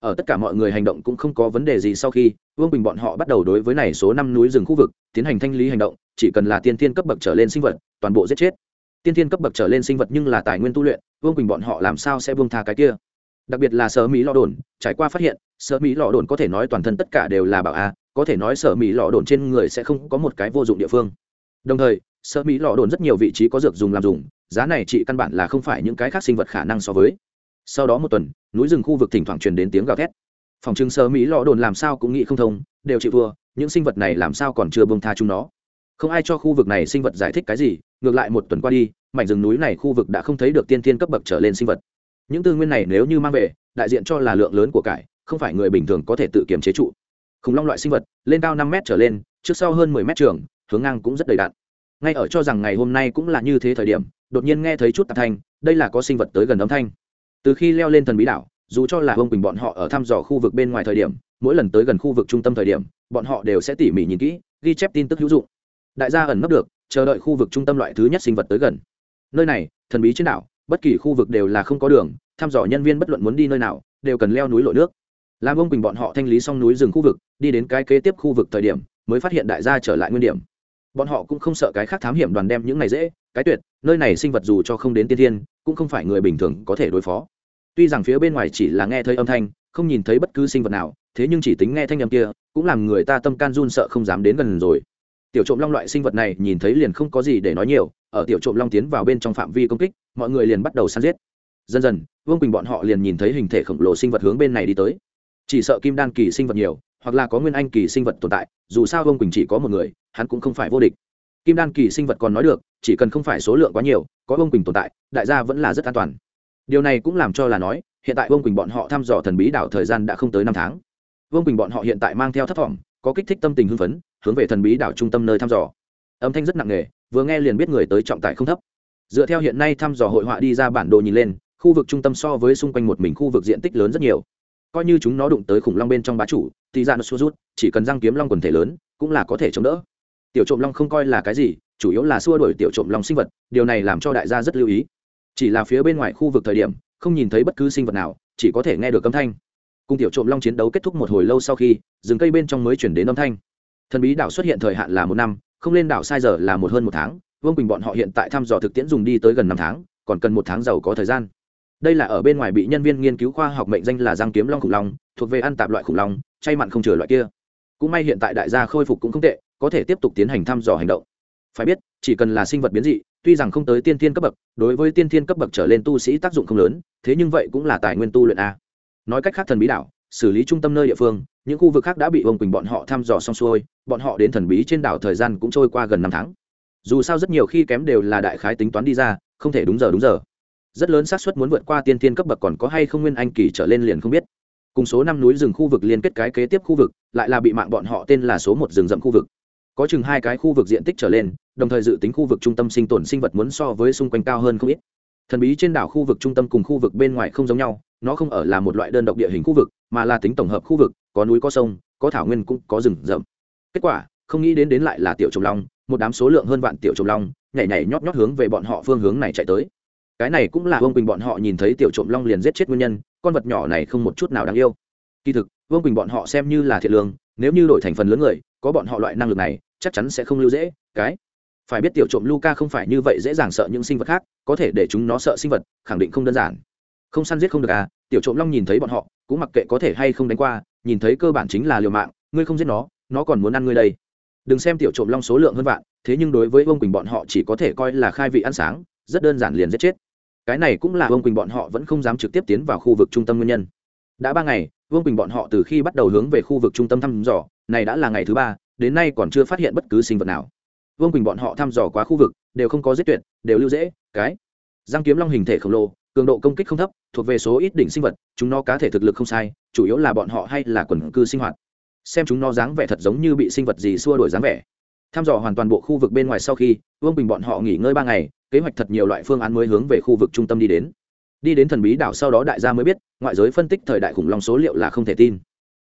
ở tất cả mọi người hành động cũng không có vấn đề gì sau khi, vương bình bọn họ bắt đầu đối với này số năm núi rừng khu vực, tiến hành thanh lý hành động, chỉ cần là tiên tiên cấp bậc trở lên sinh vật, toàn bộ giết chết. Tiên tiên cấp bậc trở lên sinh vật nhưng là tài nguyên tu luyện, vương bình bọn họ làm sao sẽ vương tha cái kia? Đặc biệt là sở mỹ lọ đồn, trải qua phát hiện, sở mỹ lọ đồn có thể nói toàn thân tất cả đều là bảo a, có thể nói sở mỹ lọ đồn trên người sẽ không có một cái vô dụng địa phương. Đồng thời, sở mỹ lọ đồn rất nhiều vị trí có dược dùng làm dùng, giá này chỉ căn bản là không phải những cái khác sinh vật khả năng so với sau đó một tuần, núi rừng khu vực thỉnh thoảng truyền đến tiếng gào thét. Phòng trưng sơ mỹ lò đồn làm sao cũng nghĩ không thông, đều chịu thua, những sinh vật này làm sao còn chưa bông tha chúng nó? Không ai cho khu vực này sinh vật giải thích cái gì, ngược lại một tuần qua đi, mảnh rừng núi này khu vực đã không thấy được tiên tiên cấp bậc trở lên sinh vật. Những tư nguyên này nếu như mang về, đại diện cho là lượng lớn của cải, không phải người bình thường có thể tự kiềm chế trụ. Khủng long loại sinh vật, lên cao năm m trở lên, trước sau hơn mười m trường, hướng ngang cũng rất đầy đạn ngay ở cho rằng ngày hôm nay cũng là như thế thời điểm, đột nhiên nghe thấy chút tạp thanh, đây là có sinh vật tới gần âm thanh từ khi leo lên thần bí đảo, dù cho là ông quỳnh bọn họ ở thăm dò khu vực bên ngoài thời điểm, mỗi lần tới gần khu vực trung tâm thời điểm, bọn họ đều sẽ tỉ mỉ nhìn kỹ, ghi chép tin tức hữu dụng. Đại gia ẩn nấp được, chờ đợi khu vực trung tâm loại thứ nhất sinh vật tới gần. Nơi này, thần bí trên đảo, bất kỳ khu vực đều là không có đường, thăm dò nhân viên bất luận muốn đi nơi nào, đều cần leo núi lội nước. Làm ông quỳnh bọn họ thanh lý xong núi rừng khu vực, đi đến cái kế tiếp khu vực thời điểm, mới phát hiện đại gia trở lại nguyên điểm bọn họ cũng không sợ cái khác thám hiểm đoàn đem những này dễ, cái tuyệt, nơi này sinh vật dù cho không đến tiên thiên, cũng không phải người bình thường có thể đối phó. Tuy rằng phía bên ngoài chỉ là nghe thấy âm thanh, không nhìn thấy bất cứ sinh vật nào, thế nhưng chỉ tính nghe thanh â m kia, cũng làm người ta tâm can run sợ không dám đến gần rồi. Tiểu trộm long loại sinh vật này nhìn thấy liền không có gì để nói nhiều, ở tiểu trộm long tiến vào bên trong phạm vi công kích, mọi người liền bắt đầu săn giết. Dần dần, vương quỳnh bọn họ liền nhìn thấy hình thể khổng lồ sinh vật hướng bên này đi tới. Chỉ sợ kim đan kỳ sinh vật nhiều, hoặc là có nguyên anh kỳ sinh vật tồn tại, dù sao vương quỳnh chỉ có một người hắn cũng không phải vô địch. Kim đan kỳ sinh vật còn nói được, chỉ cần không phải số lượng quá nhiều, có vương quỳnh tồn tại, đại gia vẫn là rất an toàn. Điều này cũng làm cho là nói, hiện tại vương quỳnh bọn họ thăm dò thần bí đảo thời gian đã không tới năm tháng. Vương quỳnh bọn họ hiện tại mang theo thất vọng, có kích thích tâm tình hưng phấn, hướng về thần bí đảo trung tâm nơi thăm dò. Âm thanh rất nặng nề, vừa nghe liền biết người tới trọng tải không thấp. Dựa theo hiện nay thăm dò hội họa đi ra bản đồ nhìn lên, khu vực trung tâm so với xung quanh một mình khu vực diện tích lớn rất nhiều. Coi như chúng nó đụng tới khủng long bên trong bá chủ, thì ra nó xua rút, chỉ cần răng kiếm long quần thể lớn, cũng là có thể chống đỡ tiểu trộm long không coi là cái gì, chủ yếu là xua đuổi tiểu trộm long sinh vật, điều này làm cho đại gia rất lưu ý. Chỉ là phía bên ngoài khu vực thời điểm, không nhìn thấy bất cứ sinh vật nào, chỉ có thể nghe được âm thanh. Cùng tiểu trộm long chiến đấu kết thúc một hồi lâu sau khi, rừng cây bên trong mới chuyển đến âm thanh. Thần bí đảo xuất hiện thời hạn là một năm, không lên đảo sai giờ là một hơn một tháng, vương quỳnh bọn họ hiện tại thăm dò thực tiễn dùng đi tới gần năm tháng, còn cần một tháng giàu có thời gian. Đây là ở bên ngoài bị nhân viên nghiên cứu khoa học mệnh danh là giang kiếm long khủng long, thuộc về ăn tạp loại khủng long, chay mặn không chừa loại kia. Cũng may hiện tại đại gia khôi phục cũng không tệ có thể tiếp tục tiến hành thăm dò hành động. Phải biết, chỉ cần là sinh vật biến dị, tuy rằng không tới tiên thiên cấp bậc, đối với tiên thiên cấp bậc trở lên tu sĩ tác dụng không lớn, thế nhưng vậy cũng là tài nguyên tu luyện a. Nói cách khác thần bí đảo, xử lý trung tâm nơi địa phương, những khu vực khác đã bị ông quỳnh bọn họ thăm dò xong xuôi, bọn họ đến thần bí trên đảo thời gian cũng trôi qua gần năm tháng. Dù sao rất nhiều khi kém đều là đại khái tính toán đi ra, không thể đúng giờ đúng giờ. Rất lớn xác suất muốn vượt qua tiên thiên cấp bậc còn có hay không nguyên anh kỳ trở lên liền không biết. Cùng số năm núi rừng khu vực liên kết cái kế tiếp khu vực, lại là bị mạng bọn họ tên là số một rừng rậm khu vực có chừng hai cái khu vực diện tích trở lên, đồng thời dự tính khu vực trung tâm sinh tồn sinh vật muốn so với xung quanh cao hơn không ít. Thần bí trên đảo khu vực trung tâm cùng khu vực bên ngoài không giống nhau, nó không ở là một loại đơn độc địa hình khu vực, mà là tính tổng hợp khu vực, có núi có sông, có thảo nguyên cũng có rừng rậm. Kết quả, không nghĩ đến đến lại là tiểu trồng long, một đám số lượng hơn vạn tiểu trồng long, nhảy nhảy nhót nhót hướng về bọn họ phương hướng này chạy tới. Cái này cũng là vương quỳnh bọn họ nhìn thấy tiểu trộm long liền giết chết nguyên nhân, con vật nhỏ này không một chút nào đáng yêu. Kỳ thực vương quỳnh bọn họ xem như là thiệt lương, nếu như đổi thành phần lớn người, có bọn họ loại năng lực này, chắc chắn sẽ không lưu dễ, cái. Phải biết tiểu trộm luca không phải như vậy dễ dàng sợ những sinh vật khác, có thể để chúng nó sợ sinh vật, khẳng định không đơn giản. Không săn giết không được à tiểu trộm long nhìn thấy bọn họ, cũng mặc kệ có thể hay không đánh qua, nhìn thấy cơ bản chính là liều mạng, ngươi không giết nó nó còn muốn ăn ngươi đây. Đừng xem tiểu trộm long số lượng hơn vạn, thế nhưng đối với vương quỳnh bọn họ chỉ có thể coi là khai vị ăn sáng, rất đơn giản liền giết chết. Cái này cũng là vương quỳnh bọn họ vẫn không dám trực tiếp tiến vào khu vực trung tâm nguyên nhân đã ba ngày, vương quỳnh bọn họ từ khi bắt đầu hướng về khu vực trung tâm thăm dò, này đã là ngày thứ ba, đến nay còn chưa phát hiện bất cứ sinh vật nào. Vương quỳnh bọn họ thăm dò quá khu vực, đều không có giết tuyệt, đều lưu dễ, cái. Giang kiếm long hình thể khổng lồ, cường độ công kích không thấp, thuộc về số ít đỉnh sinh vật, chúng nó cá thể thực lực không sai, chủ yếu là bọn họ hay là quần cư sinh hoạt. Xem chúng nó dáng vẻ thật giống như bị sinh vật gì xua đổi dáng vẻ. Thăm dò hoàn toàn bộ khu vực bên ngoài sau khi, vương bình bọn họ nghỉ ngơi ba ngày, kế hoạch thật nhiều loại phương án mới hướng về khu vực trung tâm đi đến đi đến thần bí đảo sau đó đại gia mới biết, ngoại giới phân tích thời đại khủng long số liệu là không thể tin.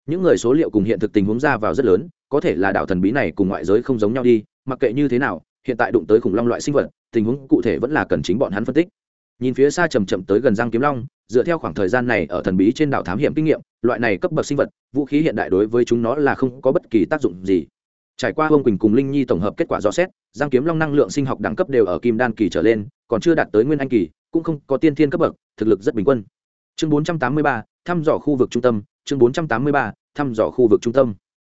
Những người số liệu cùng hiện thực tình huống ra vào rất lớn, có thể là đảo thần bí này cùng ngoại giới không giống nhau đi, mặc kệ như thế nào, hiện tại đụng tới khủng long loại sinh vật, tình huống cụ thể vẫn là cần chính bọn hắn phân tích. Nhìn phía xa chầm chậm tới gần giang kiếm long, dựa theo khoảng thời gian này ở thần bí trên đảo thám hiểm kinh nghiệm, loại này cấp bậc sinh vật, vũ khí hiện đại đối với chúng nó là không có bất kỳ tác dụng gì. Trải qua hông quỳnh cùng linh nhi tổng hợp kết quả rõ xét, giang kiếm long năng lượng sinh học đẳng cấp đều ở kim đan kỳ trở lên, còn chưa đạt tới nguyên anh kỳ cũng không có tiên thiên cấp bậc thực lực rất bình quân. Chương 483, thăm dò khu vực trung tâm. Chương 483, thăm dò khu vực trung tâm.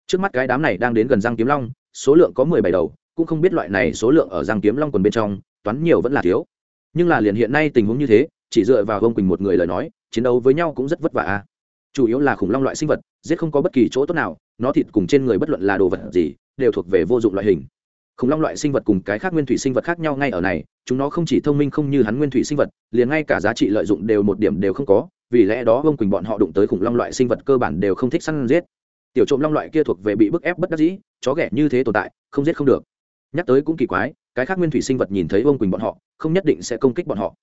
Trước mắt cái đám này đang đến gần giang kiếm long số lượng có mười bảy đầu cũng không biết loại này số lượng ở giang kiếm long quần bên trong toán nhiều vẫn là thiếu. Nhưng là liền hiện nay tình huống như thế chỉ dựa vào ông quỳnh một người lời nói chiến đấu với nhau cũng rất vất vả a chủ yếu là khủng long loại sinh vật giết không có bất kỳ chỗ tốt nào nó thịt cùng trên người bất luận là đồ vật gì đều thuộc về vô dụng loại hình khủng long loại sinh vật cùng cái khác nguyên thủy sinh vật khác nhau ngay ở này, chúng nó không chỉ thông minh không như hắn nguyên thủy sinh vật, liền ngay cả giá trị lợi dụng đều một điểm đều không có, vì lẽ đó ông quỳnh bọn họ đụng tới khủng long loại sinh vật cơ bản đều không thích săn giết. Tiểu trộm long loại kia thuộc về bị bức ép bất đắc dĩ, chó ghẻ như thế tồn tại, không giết không được. Nhắc tới cũng kỳ quái, cái khác nguyên thủy sinh vật nhìn thấy ông quỳnh bọn họ, không nhất định sẽ công kích bọn họ.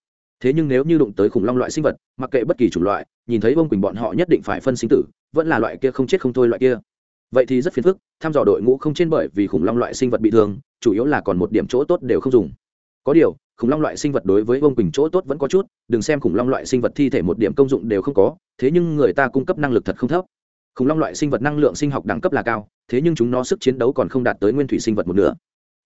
Thế nhưng nếu như đụng tới khủng long loại sinh vật, mặc kệ bất kỳ chủng loại, nhìn thấy ông quỳnh bọn họ nhất định phải phân sinh tử, vẫn là loại kia không chết không thôi loại kia vậy thì rất phiền phức, thăm dò đội ngũ không trên bởi vì khủng long loại sinh vật bị thương, chủ yếu là còn một điểm chỗ tốt đều không dùng. Có điều, khủng long loại sinh vật đối với ông quỳnh chỗ tốt vẫn có chút, đừng xem khủng long loại sinh vật thi thể một điểm công dụng đều không có, thế nhưng người ta cung cấp năng lực thật không thấp. Khủng long loại sinh vật năng lượng sinh học đẳng cấp là cao, thế nhưng chúng nó sức chiến đấu còn không đạt tới nguyên thủy sinh vật một nửa.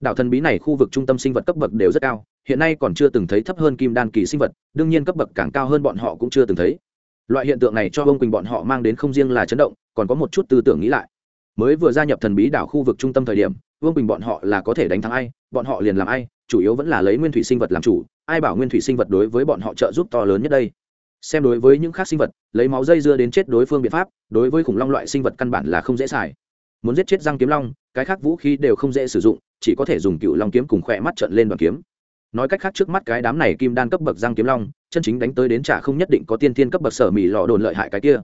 Đảo thần bí này khu vực trung tâm sinh vật cấp bậc đều rất cao, hiện nay còn chưa từng thấy thấp hơn kim đan kỳ sinh vật, đương nhiên cấp bậc càng cao hơn bọn họ cũng chưa từng thấy. Loại hiện tượng này cho ông quỳnh bọn họ mang đến không riêng là chấn động, còn có một chút tư tưởng nghĩ lại mới vừa gia nhập thần bí đảo khu vực trung tâm thời điểm, vương bình bọn họ là có thể đánh thắng ai, bọn họ liền làm ai, chủ yếu vẫn là lấy nguyên thủy sinh vật làm chủ, ai bảo nguyên thủy sinh vật đối với bọn họ trợ giúp to lớn nhất đây? Xem đối với những khác sinh vật, lấy máu dây dưa đến chết đối phương biện pháp, đối với khủng long loại sinh vật căn bản là không dễ xài. Muốn giết chết răng kiếm long, cái khác vũ khí đều không dễ sử dụng, chỉ có thể dùng cựu long kiếm cùng khỏe mắt trận lên đoàn kiếm. Nói cách khác trước mắt cái đám này kim đan cấp bậc răng kiếm long, chân chính đánh tới đến trả không nhất định có tiên thiên cấp bậc sở mỹ lò đồn lợi hại cái kia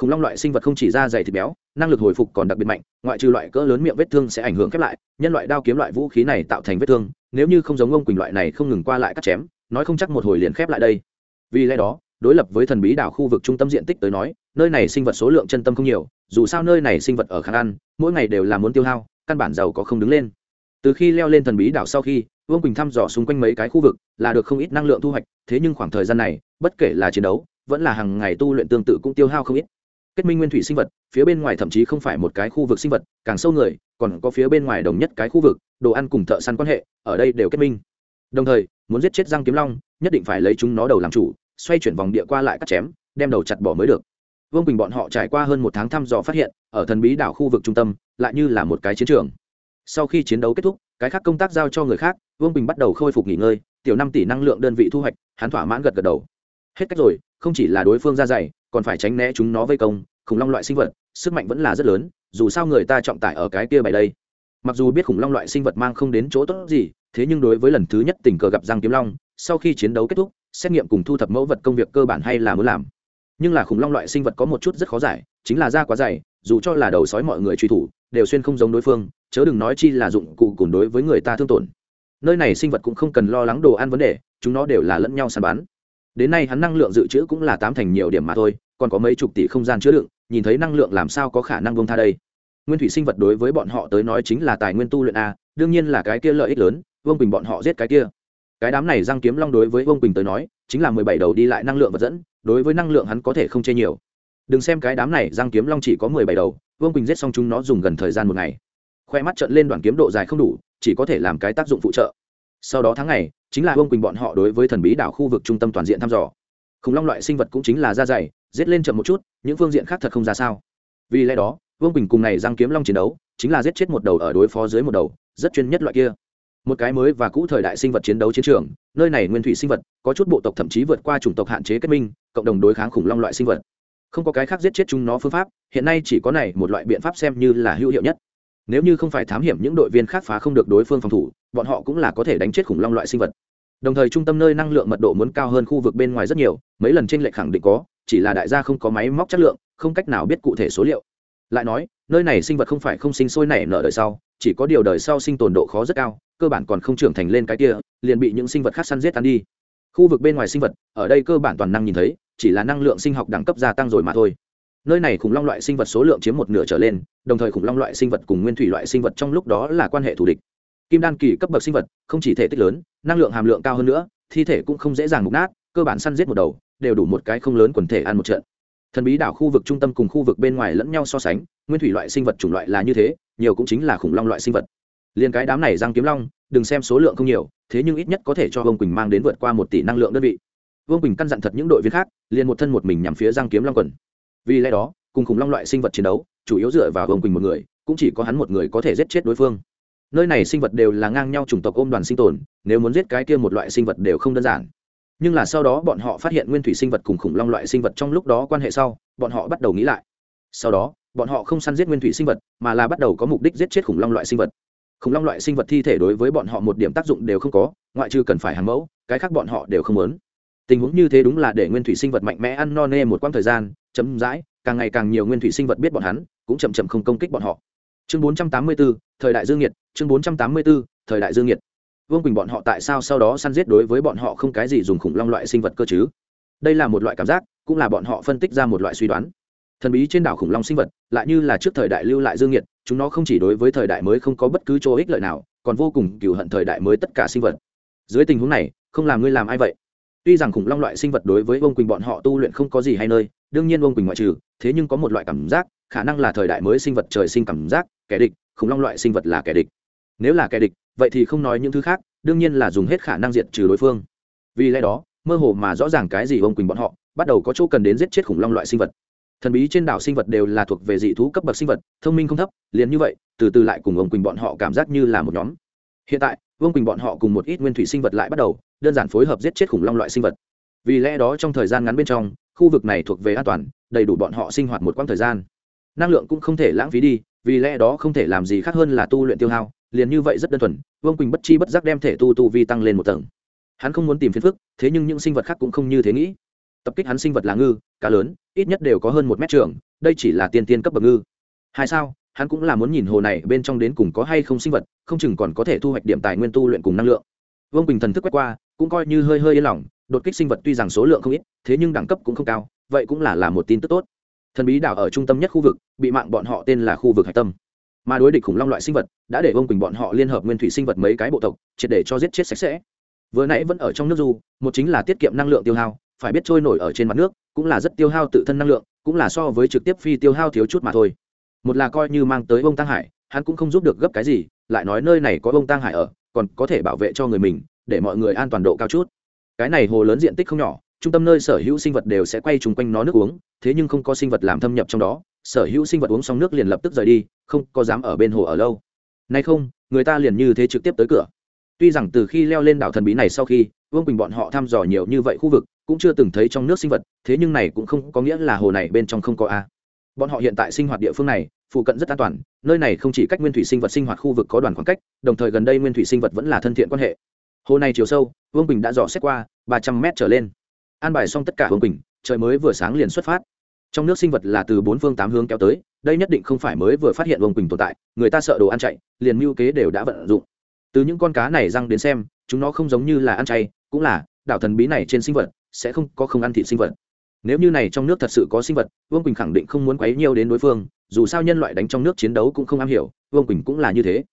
khủng long loại sinh vật không chỉ da dày thịt béo, năng lực hồi phục còn đặc biệt mạnh, ngoại trừ loại cỡ lớn miệng vết thương sẽ ảnh hưởng khép lại, nhân loại đao kiếm loại vũ khí này tạo thành vết thương, nếu như không giống ông quỳnh loại này không ngừng qua lại cắt chém, nói không chắc một hồi liền khép lại đây. Vì lẽ đó, đối lập với thần bí đảo khu vực trung tâm diện tích tới nói, nơi này sinh vật số lượng chân tâm không nhiều, dù sao nơi này sinh vật ở khả ăn mỗi ngày đều là muốn tiêu hao, căn bản giàu có không đứng lên. Từ khi leo lên thần bí đảo sau khi vương quỳnh thăm dò xung quanh mấy cái khu vực, là được không ít năng lượng thu hoạch, thế nhưng khoảng thời gian này, bất kể là chiến đấu, vẫn là hàng ngày tu luyện tương tự cũng tiêu hao không ít kết minh nguyên thủy sinh vật, phía bên ngoài thậm chí không phải một cái khu vực sinh vật, càng sâu người, còn có phía bên ngoài đồng nhất cái khu vực, đồ ăn cùng thợ săn quan hệ, ở đây đều kết minh. Đồng thời, muốn giết chết răng kiếm long, nhất định phải lấy chúng nó đầu làm chủ, xoay chuyển vòng địa qua lại cắt chém, đem đầu chặt bỏ mới được. Vương quỳnh bọn họ trải qua hơn một tháng thăm dò phát hiện, ở thần bí đảo khu vực trung tâm, lại như là một cái chiến trường. Sau khi chiến đấu kết thúc, cái khác công tác giao cho người khác, vương bình bắt đầu khôi phục nghỉ ngơi, tiểu năm tỷ năng lượng đơn vị thu hoạch, hắn thỏa mãn gật gật đầu hết cách rồi, không chỉ là đối phương ra dày, còn phải tránh né chúng nó vây công, khủng long loại sinh vật, sức mạnh vẫn là rất lớn, dù sao người ta trọng tải ở cái kia bày đây. Mặc dù biết khủng long loại sinh vật mang không đến chỗ tốt gì, thế nhưng đối với lần thứ nhất tình cờ gặp giang kiếm long, sau khi chiến đấu kết thúc, xét nghiệm cùng thu thập mẫu vật công việc cơ bản hay là muốn làm. Nhưng là khủng long loại sinh vật có một chút rất khó giải, chính là da quá dày, dù cho là đầu sói mọi người truy thủ, đều xuyên không giống đối phương, chớ đừng nói chi là dụng cụ cùn đối với người ta thương tổn. Nơi này sinh vật cũng không cần lo lắng đồ ăn vấn đề, chúng nó đều là lẫn nhau săn bắn đến nay hắn năng lượng dự trữ cũng là tám thành nhiều điểm mà thôi, còn có mấy chục tỷ không gian chứa đựng, nhìn thấy năng lượng làm sao có khả năng bông tha đây. Nguyên thủy sinh vật đối với bọn họ tới nói chính là tài nguyên tu luyện a, đương nhiên là cái kia lợi ích lớn, vương bình bọn họ giết cái kia. Cái đám này giang kiếm long đối với vương bình tới nói, chính là mười bảy đầu đi lại năng lượng vật dẫn, đối với năng lượng hắn có thể không chê nhiều. Đừng xem cái đám này giang kiếm long chỉ có mười bảy đầu, vương bình giết xong chúng nó dùng gần thời gian một ngày. Khoe mắt trận lên đoạn kiếm độ dài không đủ, chỉ có thể làm cái tác dụng phụ trợ. Sau đó tháng ngày chính là vương quỳnh bọn họ đối với thần bí đảo khu vực trung tâm toàn diện thăm dò. Khủng long loại sinh vật cũng chính là da dày, giết lên chậm một chút, những phương diện khác thật không ra sao. Vì lẽ đó, vương quỳnh cùng này răng kiếm long chiến đấu, chính là giết chết một đầu ở đối phó dưới một đầu, rất chuyên nhất loại kia. Một cái mới và cũ thời đại sinh vật chiến đấu chiến trường, nơi này nguyên thủy sinh vật, có chút bộ tộc thậm chí vượt qua chủng tộc hạn chế kết minh, cộng đồng đối kháng khủng long loại sinh vật. Không có cái khác giết chết chúng nó phương pháp, hiện nay chỉ có này một loại biện pháp xem như là hữu hiệu nhất nếu như không phải thám hiểm những đội viên khác phá không được đối phương phòng thủ, bọn họ cũng là có thể đánh chết khủng long loại sinh vật. Đồng thời trung tâm nơi năng lượng mật độ muốn cao hơn khu vực bên ngoài rất nhiều, mấy lần trên lệch khẳng định có, chỉ là đại gia không có máy móc chất lượng, không cách nào biết cụ thể số liệu. Lại nói, nơi này sinh vật không phải không sinh sôi nảy nở đời sau, chỉ có điều đời sau sinh tồn độ khó rất cao, cơ bản còn không trưởng thành lên cái kia, liền bị những sinh vật khác săn giết tan đi. Khu vực bên ngoài sinh vật, ở đây cơ bản toàn năng nhìn thấy, chỉ là năng lượng sinh học đẳng cấp gia tăng rồi mà thôi nơi này khủng long loại sinh vật số lượng chiếm một nửa trở lên, đồng thời khủng long loại sinh vật cùng nguyên thủy loại sinh vật trong lúc đó là quan hệ thù địch. Kim đan kỳ cấp bậc sinh vật, không chỉ thể tích lớn, năng lượng hàm lượng cao hơn nữa, thi thể cũng không dễ dàng mục nát, cơ bản săn giết một đầu, đều đủ một cái không lớn quần thể ăn một trận. Thần bí đảo khu vực trung tâm cùng khu vực bên ngoài lẫn nhau so sánh, nguyên thủy loại sinh vật chủng loại là như thế, nhiều cũng chính là khủng long loại sinh vật. Liền cái đám này giang kiếm long, đừng xem số lượng không nhiều, thế nhưng ít nhất có thể cho vương quỳnh mang đến vượt qua một tỷ năng lượng đơn vị. Vương quỳnh căn dặn thật những đội viên khác, liền một thân một mình nhằm phía giang kiếm long quần vì lẽ đó, cùng khủng long loại sinh vật chiến đấu, chủ yếu dựa vào vương quỳnh một người, cũng chỉ có hắn một người có thể giết chết đối phương. Nơi này sinh vật đều là ngang nhau chủng tộc ôm đoàn sinh tồn, nếu muốn giết cái kia một loại sinh vật đều không đơn giản. Nhưng là sau đó bọn họ phát hiện nguyên thủy sinh vật cùng khủng long loại sinh vật trong lúc đó quan hệ sau, bọn họ bắt đầu nghĩ lại. Sau đó, bọn họ không săn giết nguyên thủy sinh vật, mà là bắt đầu có mục đích giết chết khủng long loại sinh vật. Khủng long loại sinh vật thi thể đối với bọn họ một điểm tác dụng đều không có, ngoại trừ cần phải hàng mẫu, cái khác bọn họ đều không muốn tình huống như thế đúng là để nguyên thủy sinh vật mạnh mẽ ăn no nê một quãng thời gian chấm dãi càng ngày càng nhiều nguyên thủy sinh vật biết bọn hắn cũng chậm chậm không công kích bọn họ. Chương 484, thời đại dương nhiệt chương 484, thời đại dương nhiệt. Vương quỳnh bọn họ tại sao sau đó săn giết đối với bọn họ không cái gì dùng khủng long loại sinh vật cơ chứ? Đây là một loại cảm giác cũng là bọn họ phân tích ra một loại suy đoán. Thần bí trên đảo khủng long sinh vật lại như là trước thời đại lưu lại dương nhiệt chúng nó không chỉ đối với thời đại mới không có bất cứ chỗ ích lợi nào còn vô cùng cừu hận thời đại mới tất cả sinh vật. Dưới tình huống này không làm ngươi làm ai vậy? Tuy rằng khủng long loại sinh vật đối với ông quỳnh bọn họ tu luyện không có gì hay nơi, đương nhiên ông quỳnh ngoại trừ, thế nhưng có một loại cảm giác, khả năng là thời đại mới sinh vật trời sinh cảm giác, kẻ địch, khủng long loại sinh vật là kẻ địch. Nếu là kẻ địch, vậy thì không nói những thứ khác, đương nhiên là dùng hết khả năng diệt trừ đối phương. Vì lẽ đó, mơ hồ mà rõ ràng cái gì ông quỳnh bọn họ bắt đầu có chỗ cần đến giết chết khủng long loại sinh vật. Thần bí trên đảo sinh vật đều là thuộc về dị thú cấp bậc sinh vật, thông minh không thấp, liền như vậy, từ từ lại cùng ông quỳnh bọn họ cảm giác như là một nhóm. Hiện tại, vương quỳnh bọn họ cùng một ít nguyên thủy sinh vật lại bắt đầu đơn giản phối hợp giết chết khủng long loại sinh vật. Vì lẽ đó trong thời gian ngắn bên trong, khu vực này thuộc về an toàn, đầy đủ bọn họ sinh hoạt một quãng thời gian. Năng lượng cũng không thể lãng phí đi, vì lẽ đó không thể làm gì khác hơn là tu luyện tiêu hao, liền như vậy rất đơn thuần, vương quỳnh bất chi bất giác đem thể tu tu vi tăng lên một tầng. Hắn không muốn tìm phiền phức, thế nhưng những sinh vật khác cũng không như thế nghĩ. Tập kích hắn sinh vật là ngư, cá lớn, ít nhất đều có hơn một mét trường, đây chỉ là tiên tiên cấp bậc ngư. Hai sao, hắn cũng là muốn nhìn hồ này bên trong đến cùng có hay không sinh vật, không chừng còn có thể thu hoạch điểm tài nguyên tu luyện cùng năng lượng. Vương quỳnh thần thức quét qua cũng coi như hơi hơi yên lòng, đột kích sinh vật tuy rằng số lượng không ít, thế nhưng đẳng cấp cũng không cao, vậy cũng là là một tin tức tốt. Thần bí đảo ở trung tâm nhất khu vực, bị mạng bọn họ tên là khu vực hạch tâm. Mà đối địch khủng long loại sinh vật, đã để ông quỳnh bọn họ liên hợp nguyên thủy sinh vật mấy cái bộ tộc, triệt để cho giết chết sạch sẽ. Vừa nãy vẫn ở trong nước du, một chính là tiết kiệm năng lượng tiêu hao, phải biết trôi nổi ở trên mặt nước, cũng là rất tiêu hao tự thân năng lượng, cũng là so với trực tiếp phi tiêu hao thiếu chút mà thôi. Một là coi như mang tới ông tăng hải, hắn cũng không giúp được gấp cái gì, lại nói nơi này có ông tăng hải ở, còn có thể bảo vệ cho người mình để mọi người an toàn độ cao chút. Cái này hồ lớn diện tích không nhỏ, trung tâm nơi sở hữu sinh vật đều sẽ quay chung quanh nó nước uống, thế nhưng không có sinh vật làm thâm nhập trong đó, sở hữu sinh vật uống xong nước liền lập tức rời đi, không có dám ở bên hồ ở lâu. Nay không, người ta liền như thế trực tiếp tới cửa. Tuy rằng từ khi leo lên đảo thần bí này sau khi, vương quỳnh bọn họ thăm dò nhiều như vậy khu vực, cũng chưa từng thấy trong nước sinh vật, thế nhưng này cũng không có nghĩa là hồ này bên trong không có a. Bọn họ hiện tại sinh hoạt địa phương này, phụ cận rất an toàn, nơi này không chỉ cách nguyên thủy sinh vật sinh hoạt khu vực có đoàn khoảng cách, đồng thời gần đây nguyên thủy sinh vật vẫn là thân thiện quan hệ hồ này chiều sâu, vương quỳnh đã dò xét qua, ba trăm mét trở lên. An bài xong tất cả vương quỳnh, trời mới vừa sáng liền xuất phát. Trong nước sinh vật là từ bốn phương tám hướng kéo tới, đây nhất định không phải mới vừa phát hiện vương quỳnh tồn tại, người ta sợ đồ ăn chạy, liền mưu kế đều đã vận dụng. Từ những con cá này răng đến xem, chúng nó không giống như là ăn chay, cũng là, đảo thần bí này trên sinh vật, sẽ không có không ăn thịt sinh vật. Nếu như này trong nước thật sự có sinh vật, vương quỳnh khẳng định không muốn quấy nhiều đến đối phương, dù sao nhân loại đánh trong nước chiến đấu cũng không am hiểu, vương quỳnh cũng là như thế.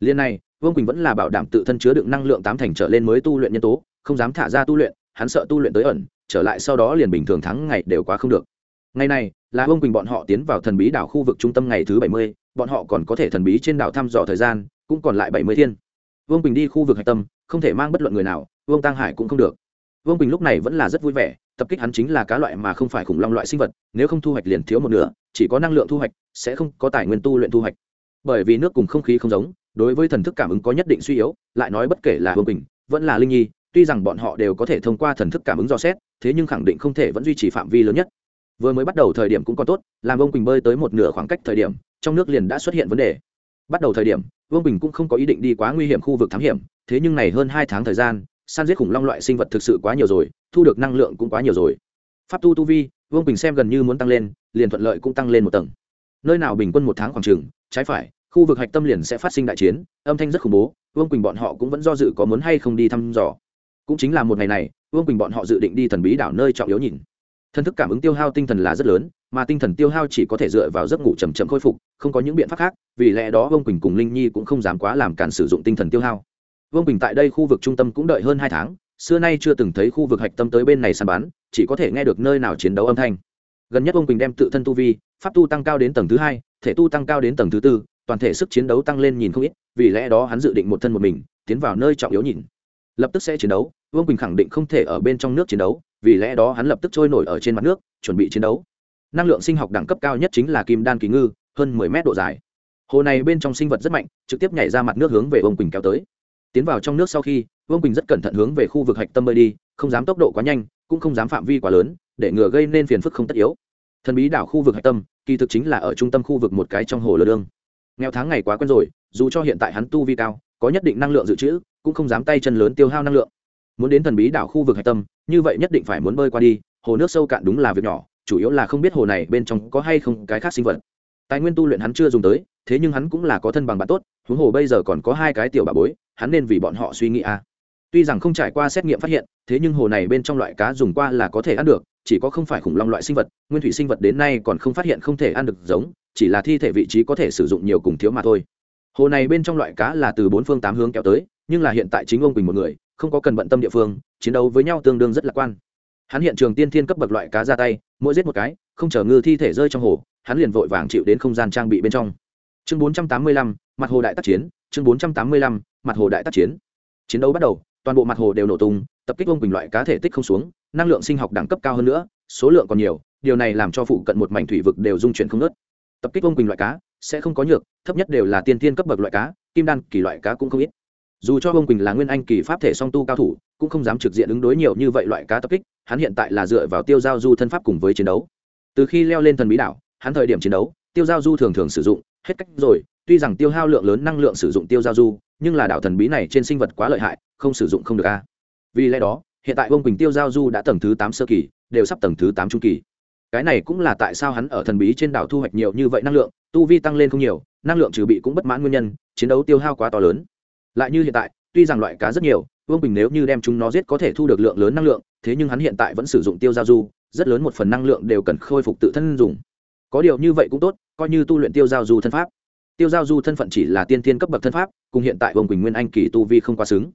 Liên này vương quỳnh vẫn là bảo đảm tự thân chứa đựng năng lượng tám thành trở lên mới tu luyện nhân tố, không dám thả ra tu luyện, hắn sợ tu luyện tới ẩn, trở lại sau đó liền bình thường thắng ngày đều quá không được. Ngày này, là vương quỳnh bọn họ tiến vào thần bí đảo khu vực trung tâm ngày thứ bảy mươi, bọn họ còn có thể thần bí trên đảo thăm dò thời gian, cũng còn lại bảy mươi thiên. Vương quỳnh đi khu vực hạch tâm, không thể mang bất luận người nào, vương tăng hải cũng không được. Vương quỳnh lúc này vẫn là rất vui vẻ, tập kích hắn chính là cá loại mà không phải khủng long loại sinh vật, nếu không thu hoạch liền thiếu một nửa, chỉ có năng lượng thu hoạch, sẽ không có tài nguyên tu luyện thu hoạch. Bởi vì nước cùng không khí không giống đối với thần thức cảm ứng có nhất định suy yếu, lại nói bất kể là vương quỳnh, vẫn là linh nhi, tuy rằng bọn họ đều có thể thông qua thần thức cảm ứng dò xét, thế nhưng khẳng định không thể vẫn duy trì phạm vi lớn nhất. Vừa mới bắt đầu thời điểm cũng còn tốt, làm ông quỳnh bơi tới một nửa khoảng cách thời điểm, trong nước liền đã xuất hiện vấn đề. Bắt đầu thời điểm, vương bình cũng không có ý định đi quá nguy hiểm khu vực thám hiểm, thế nhưng này hơn hai tháng thời gian, săn giết khủng long loại sinh vật thực sự quá nhiều rồi, thu được năng lượng cũng quá nhiều rồi. Pháp tu tu vi, vương bình xem gần như muốn tăng lên, liền thuận lợi cũng tăng lên một tầng. Nơi nào bình quân một tháng khoảng trừng trái phải khu vực hạch tâm liền sẽ phát sinh đại chiến, âm thanh rất khủng bố, vương quỳnh bọn họ cũng vẫn do dự có muốn hay không đi thăm dò. Cũng chính là một ngày này, vương quỳnh bọn họ dự định đi thần bí đảo nơi trọng yếu nhìn. Thân thức cảm ứng tiêu hao tinh thần là rất lớn, mà tinh thần tiêu hao chỉ có thể dựa vào giấc ngủ chầm chậm khôi phục, không có những biện pháp khác, vì lẽ đó vương quỳnh cùng linh nhi cũng không dám quá làm cản sử dụng tinh thần tiêu hao. Vương quỳnh tại đây khu vực trung tâm cũng đợi hơn hai tháng, xưa nay chưa từng thấy khu vực hạch tâm tới bên này săn bắn, chỉ có thể nghe được nơi nào chiến đấu âm thanh. Gần nhất vương quỳnh đem tự thân tu vi, pháp tu tăng cao đến tầng thứ hai, thể tu tăng cao đến tầng thứ tư toàn thể sức chiến đấu tăng lên nhìn không ít, vì lẽ đó hắn dự định một thân một mình tiến vào nơi trọng yếu nhìn. Lập tức sẽ chiến đấu, vương quỳnh khẳng định không thể ở bên trong nước chiến đấu, vì lẽ đó hắn lập tức trôi nổi ở trên mặt nước, chuẩn bị chiến đấu. Năng lượng sinh học đẳng cấp cao nhất chính là kim đan kỳ ngư, hơn mười mét độ dài. Hồ này bên trong sinh vật rất mạnh, trực tiếp nhảy ra mặt nước hướng về vương quỳnh kéo tới. Tiến vào trong nước sau khi, vương quỳnh rất cẩn thận hướng về khu vực hạch tâm bơi đi, không dám tốc độ quá nhanh, cũng không dám phạm vi quá lớn, để ngừa gây nên phiền phức không tất yếu. Thần bí đảo khu vực hạch tâm, kỳ thực chính là ở trung tâm khu vực một cái trong hồ lơ đương nghèo tháng ngày quá quen rồi, dù cho hiện tại hắn tu vi cao, có nhất định năng lượng dự trữ, cũng không dám tay chân lớn tiêu hao năng lượng muốn đến thần bí đảo khu vực hạch tâm, như vậy nhất định phải muốn bơi qua đi, hồ nước sâu cạn đúng là việc nhỏ, chủ yếu là không biết hồ này bên trong có hay không cái khác sinh vật tài nguyên tu luyện hắn chưa dùng tới, thế nhưng hắn cũng là có thân bằng bạn tốt, huống hồ bây giờ còn có hai cái tiểu bà bối, hắn nên vì bọn họ suy nghĩ à. tuy rằng không trải qua xét nghiệm phát hiện, thế nhưng hồ này bên trong loại cá dùng qua là có thể ăn được, chỉ có không phải khủng long loại sinh vật, nguyên thủy sinh vật đến nay còn không phát hiện không thể ăn được giống chỉ là thi thể vị trí có thể sử dụng nhiều cùng thiếu mà thôi. Hồ này bên trong loại cá là từ bốn phương tám hướng kéo tới, nhưng là hiện tại chính ông quỳnh một người, không có cần bận tâm địa phương, chiến đấu với nhau tương đương rất lạc quan. Hắn hiện trường tiên thiên cấp bậc loại cá ra tay, mỗi giết một cái, không chờ ngư thi thể rơi trong hồ, hắn liền vội vàng chịu đến không gian trang bị bên trong. Chương bốn trăm tám mươi lăm, mặt hồ đại tác chiến, chương bốn trăm tám mươi lăm, mặt hồ đại tác chiến. Chiến đấu bắt đầu, toàn bộ mặt hồ đều nổ tung, tập kích ông quỳnh loại cá thể tích không xuống, năng lượng sinh học đẳng cấp cao hơn nữa, số lượng còn nhiều, điều này làm cho phụ cận một mảnh thủy vực đều dung chuyển không nớt tập kích ông quỳnh loại cá, sẽ không có nhược, thấp nhất đều là tiên tiên cấp bậc loại cá, kim đan kỳ loại cá cũng không ít. Dù cho ông quỳnh là nguyên anh kỳ pháp thể song tu cao thủ, cũng không dám trực diện ứng đối nhiều như vậy loại cá tập kích, hắn hiện tại là dựa vào tiêu giao du thân pháp cùng với chiến đấu. Từ khi leo lên thần bí đảo, hắn thời điểm chiến đấu, tiêu giao du thường thường sử dụng, hết cách rồi, tuy rằng tiêu hao lượng lớn năng lượng sử dụng tiêu giao du, nhưng là đảo thần bí này trên sinh vật quá lợi hại, không sử dụng không được a. Vì lẽ đó, hiện tại ông quỳnh tiêu giao du đã tầng thứ tám sơ kỳ, đều sắp tầng thứ tám trung kỳ cái này cũng là tại sao hắn ở thần bí trên đảo thu hoạch nhiều như vậy năng lượng, tu vi tăng lên không nhiều, năng lượng trừ bị cũng bất mãn nguyên nhân, chiến đấu tiêu hao quá to lớn. Lại như hiện tại, tuy rằng loại cá rất nhiều, vương bình nếu như đem chúng nó giết có thể thu được lượng lớn năng lượng, thế nhưng hắn hiện tại vẫn sử dụng tiêu giao du, rất lớn một phần năng lượng đều cần khôi phục tự thân dùng. Có điều như vậy cũng tốt, coi như tu luyện tiêu giao du thân pháp. Tiêu giao du thân phận chỉ là tiên tiên cấp bậc thân pháp, cùng hiện tại vương bình nguyên anh kỳ tu vi không quá xứng.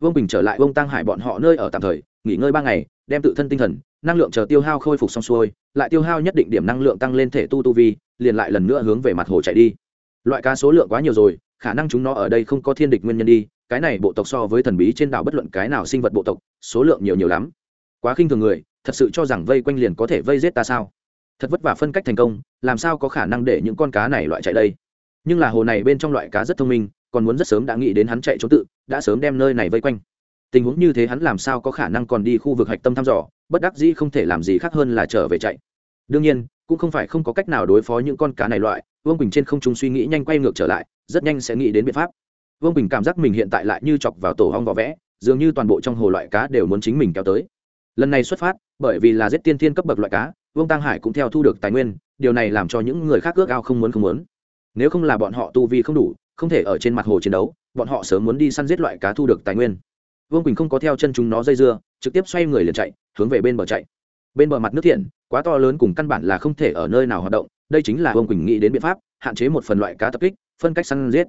Vương bình trở lại vương tăng hải bọn họ nơi ở tạm thời, nghỉ ngơi ba ngày đem tự thân tinh thần, năng lượng chờ tiêu hao khôi phục xong xuôi, lại tiêu hao nhất định điểm năng lượng tăng lên thể tu tu vi, liền lại lần nữa hướng về mặt hồ chạy đi. Loại cá số lượng quá nhiều rồi, khả năng chúng nó ở đây không có thiên địch nguyên nhân đi, cái này bộ tộc so với thần bí trên đảo bất luận cái nào sinh vật bộ tộc, số lượng nhiều nhiều lắm. Quá khinh thường người, thật sự cho rằng vây quanh liền có thể vây giết ta sao? Thật vất vả phân cách thành công, làm sao có khả năng để những con cá này loại chạy đây? Nhưng là hồ này bên trong loại cá rất thông minh, còn muốn rất sớm đã nghĩ đến hắn chạy trốn tự, đã sớm đem nơi này vây quanh tình huống như thế hắn làm sao có khả năng còn đi khu vực hạch tâm thăm dò, bất đắc dĩ không thể làm gì khác hơn là trở về chạy. Đương nhiên, cũng không phải không có cách nào đối phó những con cá này loại, vương quỳnh trên không trung suy nghĩ nhanh quay ngược trở lại, rất nhanh sẽ nghĩ đến biện pháp. Vương quỳnh cảm giác mình hiện tại lại như chọc vào tổ hong vỏ vẽ, dường như toàn bộ trong hồ loại cá đều muốn chính mình kéo tới. Lần này xuất phát, bởi vì là giết tiên thiên cấp bậc loại cá, vương tăng hải cũng theo thu được tài nguyên, điều này làm cho những người khác ước ao không muốn không muốn. Nếu không là bọn họ tu vi không đủ, không thể ở trên mặt hồ chiến đấu, bọn họ sớm muốn đi săn giết loại cá thu được tài nguyên vương quỳnh không có theo chân chúng nó dây dưa trực tiếp xoay người liền chạy hướng về bên bờ chạy bên bờ mặt nước thiện quá to lớn cùng căn bản là không thể ở nơi nào hoạt động đây chính là vương quỳnh nghĩ đến biện pháp hạn chế một phần loại cá tập kích phân cách săn giết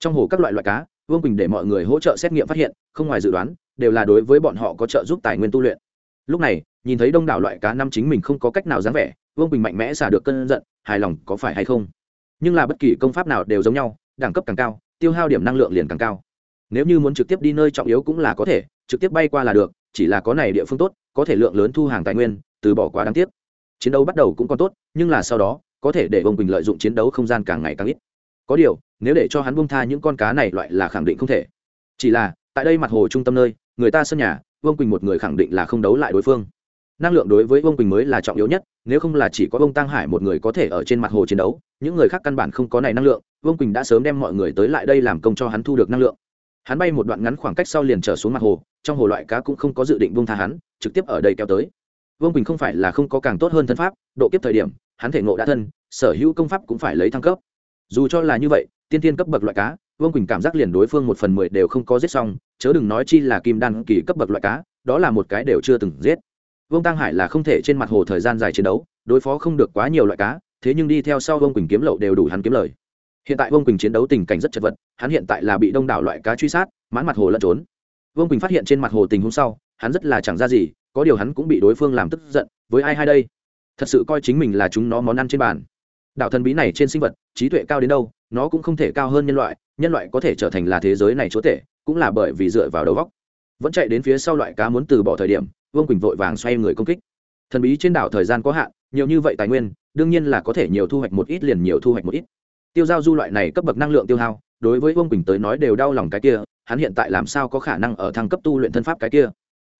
trong hồ các loại loại cá vương quỳnh để mọi người hỗ trợ xét nghiệm phát hiện không ngoài dự đoán đều là đối với bọn họ có trợ giúp tài nguyên tu luyện lúc này nhìn thấy đông đảo loại cá năm chính mình không có cách nào dám vẻ vương quỳnh mạnh mẽ xả được cơn giận hài lòng có phải hay không nhưng là bất kỳ công pháp nào đều giống nhau đẳng cấp càng cao tiêu hao điểm năng lượng liền càng cao nếu như muốn trực tiếp đi nơi trọng yếu cũng là có thể, trực tiếp bay qua là được, chỉ là có này địa phương tốt, có thể lượng lớn thu hàng tài nguyên, từ bỏ quá đáng tiếc. Chiến đấu bắt đầu cũng còn tốt, nhưng là sau đó, có thể để ông quỳnh lợi dụng chiến đấu không gian càng ngày càng ít. Có điều, nếu để cho hắn bông tha những con cá này loại là khẳng định không thể. Chỉ là, tại đây mặt hồ trung tâm nơi, người ta sân nhà, vương quỳnh một người khẳng định là không đấu lại đối phương. Năng lượng đối với vương quỳnh mới là trọng yếu nhất, nếu không là chỉ có ông tăng hải một người có thể ở trên mặt hồ chiến đấu, những người khác căn bản không có này năng lượng, vương quỳnh đã sớm đem mọi người tới lại đây làm công cho hắn thu được năng lượng hắn bay một đoạn ngắn khoảng cách sau liền trở xuống mặt hồ, trong hồ loại cá cũng không có dự định buông tha hắn, trực tiếp ở đây kéo tới. Vương quỳnh không phải là không có càng tốt hơn thân pháp, độ kiếp thời điểm, hắn thể ngộ đã thân, sở hữu công pháp cũng phải lấy thăng cấp. Dù cho là như vậy, tiên tiên cấp bậc loại cá, vương quỳnh cảm giác liền đối phương một phần mười đều không có giết xong, chớ đừng nói chi là kim đan kỳ cấp bậc loại cá, đó là một cái đều chưa từng giết. Vương tăng hải là không thể trên mặt hồ thời gian dài chiến đấu, đối phó không được quá nhiều loại cá, thế nhưng đi theo sau vương quỳnh kiếm lậu đều đủ hắn kiếm lời hiện tại vương quỳnh chiến đấu tình cảnh rất chật vật, hắn hiện tại là bị đông đảo loại cá truy sát, mãn mặt hồ lẫn trốn. Vương quỳnh phát hiện trên mặt hồ tình hôm sau, hắn rất là chẳng ra gì, có điều hắn cũng bị đối phương làm tức giận, với ai hai đây? Thật sự coi chính mình là chúng nó món ăn trên bàn. Đạo thần bí này trên sinh vật, trí tuệ cao đến đâu, nó cũng không thể cao hơn nhân loại nhân loại có thể trở thành là thế giới này chúa tể, cũng là bởi vì dựa vào đầu góc vẫn chạy đến phía sau loại cá muốn từ bỏ thời điểm, vương quỳnh vội vàng xoay người công kích. Thần bí trên đảo thời gian có hạn, nhiều như vậy tài nguyên, đương nhiên là có thể nhiều thu hoạch một ít liền nhiều thu hoạch một ít tiêu giao du loại này cấp bậc năng lượng tiêu hao, đối với vương quỳnh tới nói đều đau lòng cái kia, hắn hiện tại làm sao có khả năng ở thăng cấp tu luyện thân pháp cái kia?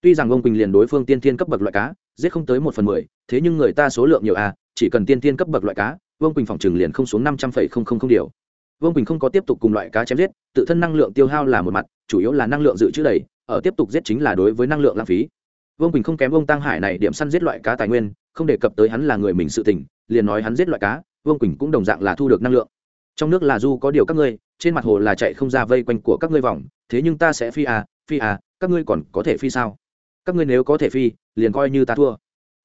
Tuy rằng vương quỳnh liền đối phương tiên thiên cấp bậc loại cá, giết không tới một phần mười, thế nhưng người ta số lượng nhiều à chỉ cần tiên thiên cấp bậc loại cá, vương quỳnh phòng trừng liền không xuống năm trăm phẩy không không không điều. Vương quỳnh không có tiếp tục cùng loại cá chém giết, tự thân năng lượng tiêu hao là một mặt, chủ yếu là năng lượng dự trữ đầy, ở tiếp tục giết chính là đối với năng lượng lãng phí. Vương quỳnh không kém ông tăng hải này điểm săn giết loại cá tài nguyên, không đề cập tới hắn là người mình sự tình, liền nói hắn giết loại cá, vương quỳnh cũng đồng dạng là thu được năng lượng trong nước là du có điều các ngươi, trên mặt hồ là chạy không ra vây quanh của các ngươi vòng, thế nhưng ta sẽ phi à phi à các ngươi còn có thể phi sao? Các ngươi nếu có thể phi, liền coi như ta thua.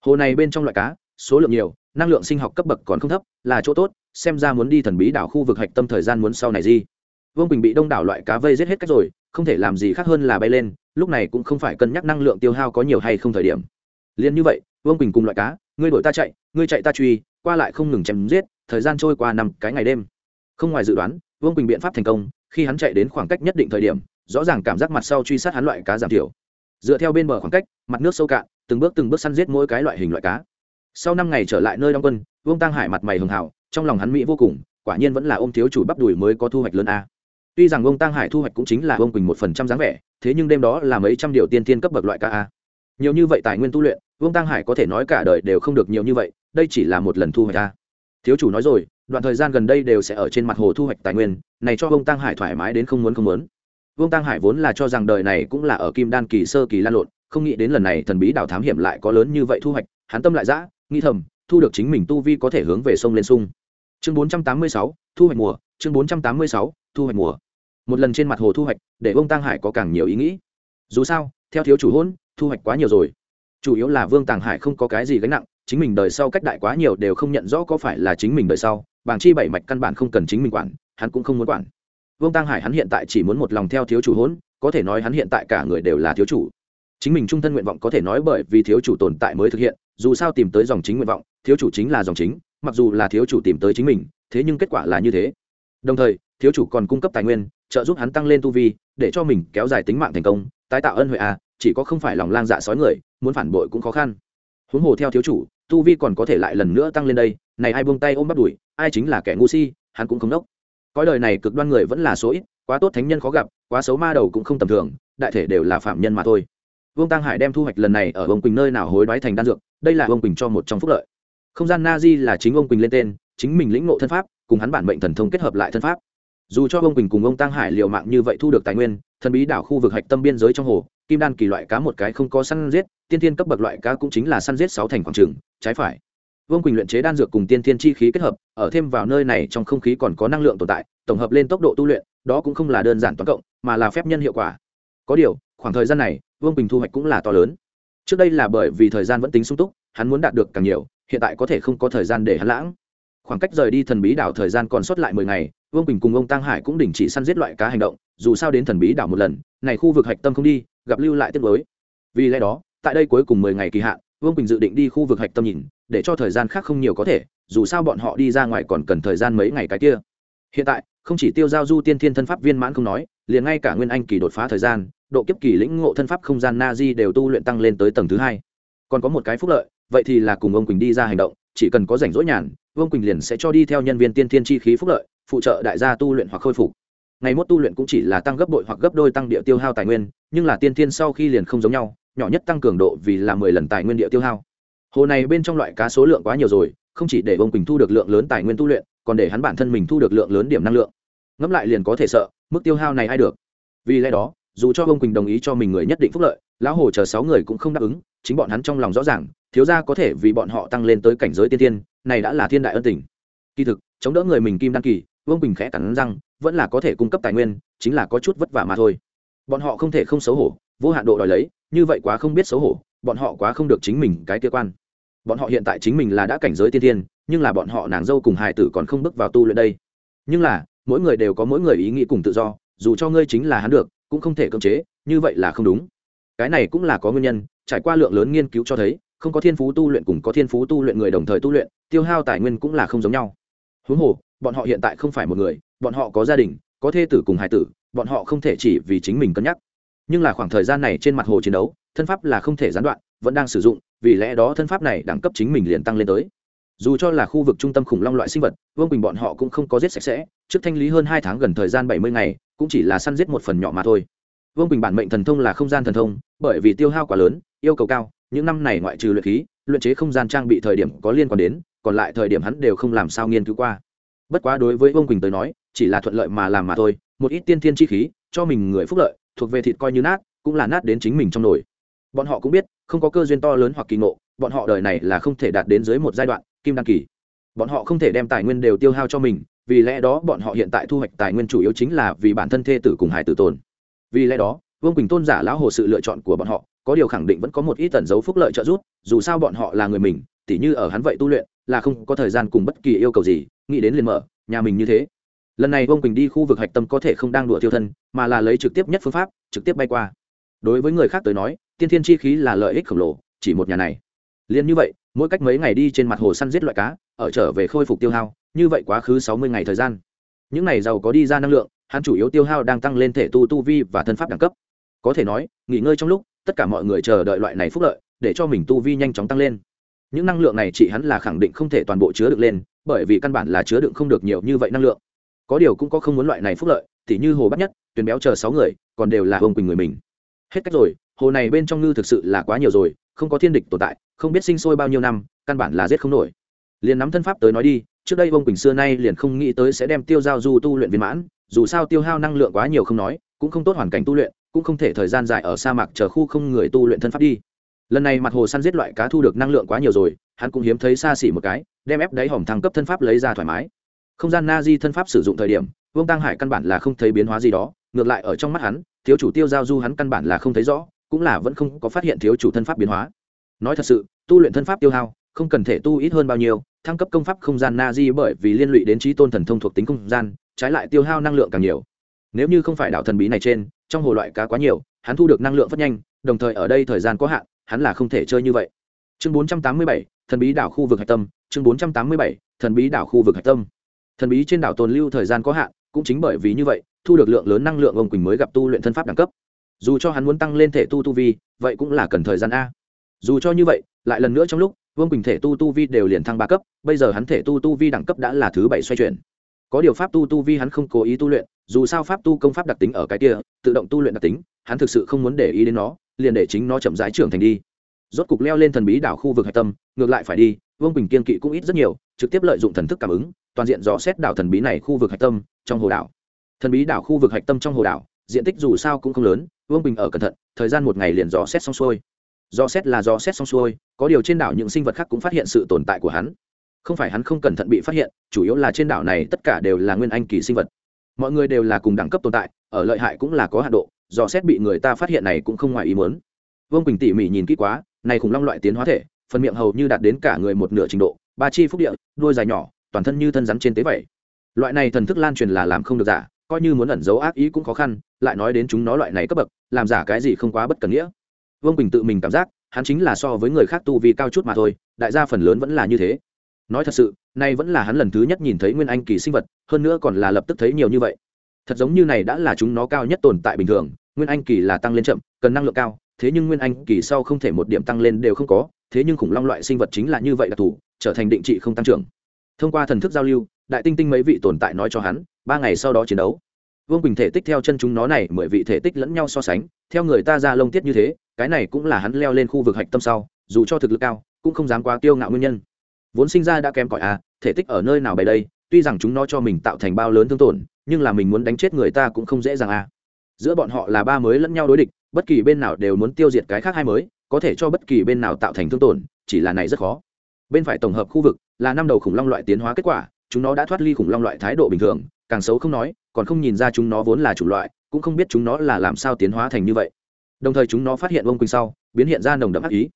Hồ này bên trong loại cá, số lượng nhiều, năng lượng sinh học cấp bậc còn không thấp, là chỗ tốt, xem ra muốn đi thần bí đảo khu vực hạch tâm thời gian muốn sau này gì. Vương bình bị đông đảo loại cá vây giết hết cách rồi, không thể làm gì khác hơn là bay lên, lúc này cũng không phải cân nhắc năng lượng tiêu hao có nhiều hay không thời điểm. Liền như vậy, vương bình cùng loại cá, ngươi đổi ta chạy, ngươi chạy ta truy, qua lại không ngừng chém giết, thời gian trôi qua năm cái ngày đêm không ngoài dự đoán, vương quỳnh biện pháp thành công, khi hắn chạy đến khoảng cách nhất định thời điểm, rõ ràng cảm giác mặt sau truy sát hắn loại cá giảm thiểu. Dựa theo bên bờ khoảng cách, mặt nước sâu cạn, từng bước từng bước săn giết mỗi cái loại hình loại cá. Sau năm ngày trở lại nơi đóng quân, vương tăng hải mặt mày hường hào, trong lòng hắn mỹ vô cùng, quả nhiên vẫn là ôm thiếu chủ bắp đùi mới có thu hoạch lớn a. Tuy rằng Vương tăng hải thu hoạch cũng chính là Vương quỳnh một phần trăm dáng vẻ, thế nhưng đêm đó là mấy trăm điều tiên tiên cấp bậc loại ca a. Nhiều như vậy tài nguyên tu luyện, vương tăng hải có thể nói cả đời đều không được nhiều như vậy, đây chỉ là một lần thu hoạch a thiếu chủ nói rồi đoạn thời gian gần đây đều sẽ ở trên mặt hồ thu hoạch tài nguyên này cho vương tăng hải thoải mái đến không muốn không muốn. Vương tăng hải vốn là cho rằng đời này cũng là ở kim đan kỳ sơ kỳ lan lộn không nghĩ đến lần này thần bí đảo thám hiểm lại có lớn như vậy thu hoạch hắn tâm lại dã nghĩ thầm thu được chính mình tu vi có thể hướng về sông lên sung. Chương 486, thu hoạch mùa chương 486, thu hoạch mùa. Một lần trên mặt hồ thu hoạch để vương tăng hải có càng nhiều ý nghĩ. Dù sao theo thiếu chủ hôn thu hoạch quá nhiều rồi. Chủ yếu là vương tàng hải không có cái gì gánh nặng chính mình đời sau cách đại quá nhiều đều không nhận rõ có phải là chính mình đời sau bảng chi bảy mạch căn bản không cần chính mình quản, hắn cũng không muốn quản. Vương tăng hải hắn hiện tại chỉ muốn một lòng theo thiếu chủ hôn có thể nói hắn hiện tại cả người đều là thiếu chủ. Chính mình trung thân nguyện vọng có thể nói bởi vì thiếu chủ tồn tại mới thực hiện, dù sao tìm tới dòng chính nguyện vọng, thiếu chủ chính là dòng chính, mặc dù là thiếu chủ tìm tới chính mình, thế nhưng kết quả là như thế. Đồng thời, thiếu chủ còn cung cấp tài nguyên, trợ giúp hắn tăng lên tu vi, để cho mình kéo dài tính mạng thành công, tái tạo ân huệ a chỉ có không phải lòng lang dạ sói người, muốn phản bội cũng khó khăn huống hồ theo thiếu chủ, tu vi còn có thể lại lần nữa tăng lên đây, này ai buông tay ôm bắt đuổi ai chính là kẻ ngu si, hắn cũng không đốc. Cõi đời này cực đoan người vẫn là số ít, quá tốt thánh nhân khó gặp, quá xấu ma đầu cũng không tầm thường, đại thể đều là phạm nhân mà thôi. Vương tăng hải đem thu hoạch lần này ở ông quỳnh nơi nào hối đoái thành đan dược, đây là ông quỳnh cho một trong phúc lợi. Không gian na di là chính ông quỳnh lên tên, chính mình lĩnh ngộ thân pháp, cùng hắn bản mệnh thần thông kết hợp lại thân pháp. Dù cho ông quỳnh cùng ông tăng hải liều mạng như vậy thu được tài nguyên, thần bí đảo khu vực hạch tâm biên giới trong hồ kim đan kỳ loại cá một cái không có săn giết, tiên thiên cấp bậc loại cá cũng chính là săn giết sáu thành khoảng trường trái phải. Vương quỳnh luyện chế đan dược cùng tiên thiên chi khí kết hợp, ở thêm vào nơi này trong không khí còn có năng lượng tồn tại, tổng hợp lên tốc độ tu luyện, đó cũng không là đơn giản toán cộng, mà là phép nhân hiệu quả. Có điều, khoảng thời gian này, vương quỳnh thu hoạch cũng là to lớn. Trước đây là bởi vì thời gian vẫn tính sung túc, hắn muốn đạt được càng nhiều, hiện tại có thể không có thời gian để hắn lãng. Khoảng cách rời đi thần bí đảo thời gian còn sót lại mười ngày, vương quỳnh cùng ông tăng hải cũng đình chỉ săn giết loại cá hành động, dù sao đến thần bí đảo một lần, này khu vực hạch tâm không đi gặp lưu lại tiết mới vì lẽ đó, tại đây cuối cùng mười ngày kỳ hạn, vương quỳnh dự định đi khu vực hạch tâm nhìn, để cho thời gian khác không nhiều có thể, dù sao bọn họ đi ra ngoài còn cần thời gian mấy ngày cái kia. Hiện tại, không chỉ tiêu giao du tiên thiên thân pháp viên mãn không nói, liền ngay cả nguyên anh kỳ đột phá thời gian, độ kiếp kỳ lĩnh ngộ thân pháp không gian na di đều tu luyện tăng lên tới tầng thứ hai. Còn có một cái phúc lợi, vậy thì là cùng ông quỳnh đi ra hành động, chỉ cần có rảnh rỗi nhàn, vương quỳnh liền sẽ cho đi theo nhân viên tiên thiên chi khí phúc lợi, phụ trợ đại gia tu luyện hoặc khôi phục ngày mốt tu luyện cũng chỉ là tăng gấp bội hoặc gấp đôi tăng địa tiêu hao tài nguyên, nhưng là tiên thiên sau khi liền không giống nhau, nhỏ nhất tăng cường độ vì là mười lần tài nguyên địa tiêu hao. Hồ này bên trong loại cá số lượng quá nhiều rồi, không chỉ để ông quỳnh thu được lượng lớn tài nguyên tu luyện, còn để hắn bản thân mình thu được lượng lớn điểm năng lượng. Ngẫm lại liền có thể sợ, mức tiêu hao này ai được? Vì lẽ đó, dù cho ông quỳnh đồng ý cho mình người nhất định phúc lợi, lão hồ chờ sáu người cũng không đáp ứng, chính bọn hắn trong lòng rõ ràng, thiếu gia có thể vì bọn họ tăng lên tới cảnh giới tiên tiên này đã là thiên đại ân tình. Kỳ thực, chống đỡ người mình kim đăng kỳ vương bình khẽ cắn răng vẫn là có thể cung cấp tài nguyên, chính là có chút vất vả mà thôi. Bọn họ không thể không xấu hổ, vô hạn độ đòi lấy, như vậy quá không biết xấu hổ, bọn họ quá không được chính mình cái kia quan. Bọn họ hiện tại chính mình là đã cảnh giới tiên tiên nhưng là bọn họ nàng dâu cùng hài tử còn không bước vào tu luyện đây. Nhưng là, mỗi người đều có mỗi người ý nghĩ cùng tự do, dù cho ngươi chính là hắn được, cũng không thể cưỡng chế, như vậy là không đúng. Cái này cũng là có nguyên nhân, trải qua lượng lớn nghiên cứu cho thấy, không có thiên phú tu luyện cùng có thiên phú tu luyện người đồng thời tu luyện, tiêu hao tài nguyên cũng là không giống nhau. Huống hồ, bọn họ hiện tại không phải một người bọn họ có gia đình, có thê tử cùng hải tử, bọn họ không thể chỉ vì chính mình cân nhắc. Nhưng là khoảng thời gian này trên mặt hồ chiến đấu, thân pháp là không thể gián đoạn, vẫn đang sử dụng, vì lẽ đó thân pháp này đẳng cấp chính mình liền tăng lên tới. Dù cho là khu vực trung tâm khủng long loại sinh vật, vương quỳnh bọn họ cũng không có giết sạch sẽ, trước thanh lý hơn hai tháng gần thời gian bảy mươi ngày, cũng chỉ là săn giết một phần nhỏ mà thôi. Vương quỳnh bản mệnh thần thông là không gian thần thông, bởi vì tiêu hao quá lớn, yêu cầu cao, những năm này ngoại trừ luyện khí, luyện chế không gian trang bị thời điểm có liên quan đến, còn lại thời điểm hắn đều không làm sao nghiên cứu qua bất quá đối với vương quỳnh tới nói, chỉ là thuận lợi mà làm mà thôi, một ít tiên thiên chi khí, cho mình người phúc lợi, thuộc về thịt coi như nát, cũng là nát đến chính mình trong nồi. Bọn họ cũng biết, không có cơ duyên to lớn hoặc kỳ ngộ, bọn họ đời này là không thể đạt đến dưới một giai đoạn, kim đăng kỳ. Bọn họ không thể đem tài nguyên đều tiêu hao cho mình, vì lẽ đó bọn họ hiện tại thu hoạch tài nguyên chủ yếu chính là vì bản thân thê tử cùng hải tử tồn. Vì lẽ đó, vương quỳnh tôn giả lão hồ sự lựa chọn của bọn họ, có điều khẳng định vẫn có một ít tẩn dấu phúc lợi trợ giúp, dù sao bọn họ là người mình tỉ như ở hắn vậy tu luyện, là không có thời gian cùng bất kỳ yêu cầu gì, nghĩ đến liền mở, nhà mình như thế. Lần này vương quỳnh đi khu vực hạch tâm có thể không đang đùa tiêu thân, mà là lấy trực tiếp nhất phương pháp, trực tiếp bay qua. Đối với người khác tới nói, tiên thiên chi khí là lợi ích khổng lồ, chỉ một nhà này. Liền như vậy, mỗi cách mấy ngày đi trên mặt hồ săn giết loại cá, ở trở về khôi phục tiêu hao, như vậy quá khứ sáu mươi ngày thời gian. Những ngày giàu có đi ra năng lượng, hắn chủ yếu tiêu hao đang tăng lên thể tu tu vi và thân pháp đẳng cấp. Có thể nói, nghỉ ngơi trong lúc, tất cả mọi người chờ đợi loại này phúc lợi, để cho mình tu vi nhanh chóng tăng lên những năng lượng này chị hắn là khẳng định không thể toàn bộ chứa được lên, bởi vì căn bản là chứa đựng không được nhiều như vậy năng lượng. Có điều cũng có không muốn loại này phúc lợi, tỉ như hồ bắt nhất, tuyền béo chờ sáu người, còn đều là hồng quỳnh người mình. Hết cách rồi, hồ này bên trong ngư thực sự là quá nhiều rồi, không có thiên địch tồn tại, không biết sinh sôi bao nhiêu năm, căn bản là giết không nổi. Liền nắm thân pháp tới nói đi, trước đây bông quỳnh xưa nay liền không nghĩ tới sẽ đem tiêu giao du tu luyện viên mãn, dù sao tiêu hao năng lượng quá nhiều không nói, cũng không tốt hoàn cảnh tu luyện, cũng không thể thời gian dài ở sa mạc chờ khu không người tu luyện thân pháp đi lần này mặt hồ săn giết loại cá thu được năng lượng quá nhiều rồi, hắn cũng hiếm thấy xa xỉ một cái, đem ép đáy hỏng thăng cấp thân pháp lấy ra thoải mái. Không gian na di thân pháp sử dụng thời điểm, vương tăng hải căn bản là không thấy biến hóa gì đó, ngược lại ở trong mắt hắn, thiếu chủ tiêu giao du hắn căn bản là không thấy rõ, cũng là vẫn không có phát hiện thiếu chủ thân pháp biến hóa. Nói thật sự, tu luyện thân pháp tiêu hao, không cần thể tu ít hơn bao nhiêu, thăng cấp công pháp không gian na di bởi vì liên lụy đến trí tôn thần thông thuộc tính không gian, trái lại tiêu hao năng lượng càng nhiều. Nếu như không phải đạo thần bí này trên, trong hồ loại cá quá nhiều, hắn thu được năng lượng rất nhanh, đồng thời ở đây thời gian có hạn hắn là không thể chơi như vậy. Chương 487, thần bí đảo khu vực hạch tâm. Chương 487, thần bí đảo khu vực hạch tâm. Thần bí trên đảo tồn lưu thời gian có hạn cũng chính bởi vì như vậy thu được lượng lớn năng lượng ông quỳnh mới gặp tu luyện thân pháp đẳng cấp. Dù cho hắn muốn tăng lên thể tu tu vi vậy cũng là cần thời gian a. Dù cho như vậy lại lần nữa trong lúc vương quỳnh thể tu tu vi đều liền thăng ba cấp bây giờ hắn thể tu tu vi đẳng cấp đã là thứ bảy xoay chuyển. Có điều pháp tu tu vi hắn không cố ý tu luyện dù sao pháp tu công pháp đặc tính ở cái kia tự động tu luyện đặc tính hắn thực sự không muốn để ý đến nó liền để chính nó chậm rãi trưởng thành đi. Rốt cục leo lên thần bí đảo khu vực hạch tâm, ngược lại phải đi, vương bình kiên kỵ cũng ít rất nhiều, trực tiếp lợi dụng thần thức cảm ứng, toàn diện dò xét đảo thần bí này khu vực hạch tâm trong hồ đảo. Thần bí đảo khu vực hạch tâm trong hồ đảo, diện tích dù sao cũng không lớn, vương bình ở cẩn thận, thời gian một ngày liền dò xét xong xuôi. Dò xét là dò xét xong xuôi, có điều trên đảo những sinh vật khác cũng phát hiện sự tồn tại của hắn. Không phải hắn không cẩn thận bị phát hiện, chủ yếu là trên đảo này tất cả đều là nguyên anh kỳ sinh vật mọi người đều là cùng đẳng cấp tồn tại, ở lợi hại cũng là có hạ độ, dò xét bị người ta phát hiện này cũng không ngoài ý muốn. Vương quỳnh tỉ mỉ nhìn kỹ quá, này khủng long loại tiến hóa thể, phần miệng hầu như đạt đến cả người một nửa trình độ, ba chi phúc địa, đuôi dài nhỏ, toàn thân như thân rắn trên tế vậy loại này thần thức lan truyền là làm không được giả, coi như muốn ẩn giấu ác ý cũng khó khăn, lại nói đến chúng nó loại này cấp bậc, làm giả cái gì không quá bất cần nghĩa. Vương quỳnh tự mình cảm giác, hắn chính là so với người khác tu vì cao chút mà thôi, đại gia phần lớn vẫn là như thế nói thật sự, nay vẫn là hắn lần thứ nhất nhìn thấy nguyên anh kỳ sinh vật, hơn nữa còn là lập tức thấy nhiều như vậy. Thật giống như này đã là chúng nó cao nhất tồn tại bình thường, nguyên anh kỳ là tăng lên chậm, cần năng lượng cao, thế nhưng nguyên anh kỳ sau không thể một điểm tăng lên đều không có, thế nhưng khủng long loại sinh vật chính là như vậy đặc thù trở thành định trị không tăng trưởng. Thông qua thần thức giao lưu, đại tinh tinh mấy vị tồn tại nói cho hắn, ba ngày sau đó chiến đấu. Vương bình thể tích theo chân chúng nó này, mười vị thể tích lẫn nhau so sánh, theo người ta ra lông tiết như thế, cái này cũng là hắn leo lên khu vực hạch tâm sau, dù cho thực lực cao, cũng không dám quá tiêu ngạo nguyên nhân vốn sinh ra đã kém cỏi à thể tích ở nơi nào bày đây, tuy rằng chúng nó cho mình tạo thành bao lớn thương tổn, nhưng là mình muốn đánh chết người ta cũng không dễ dàng à. Giữa bọn họ là ba mới lẫn nhau đối địch, bất kỳ bên nào đều muốn tiêu diệt cái khác hai mới, có thể cho bất kỳ bên nào tạo thành thương tổn, chỉ là này rất khó. Bên phải tổng hợp khu vực là năm đầu khủng long loại tiến hóa kết quả, chúng nó đã thoát ly khủng long loại thái độ bình thường, càng xấu không nói, còn không nhìn ra chúng nó vốn là chủng loại, cũng không biết chúng nó là làm sao tiến hóa thành như vậy. Đồng thời chúng nó phát hiện ông quỳnh sau, biến hiện ra nồng đậm ác ý.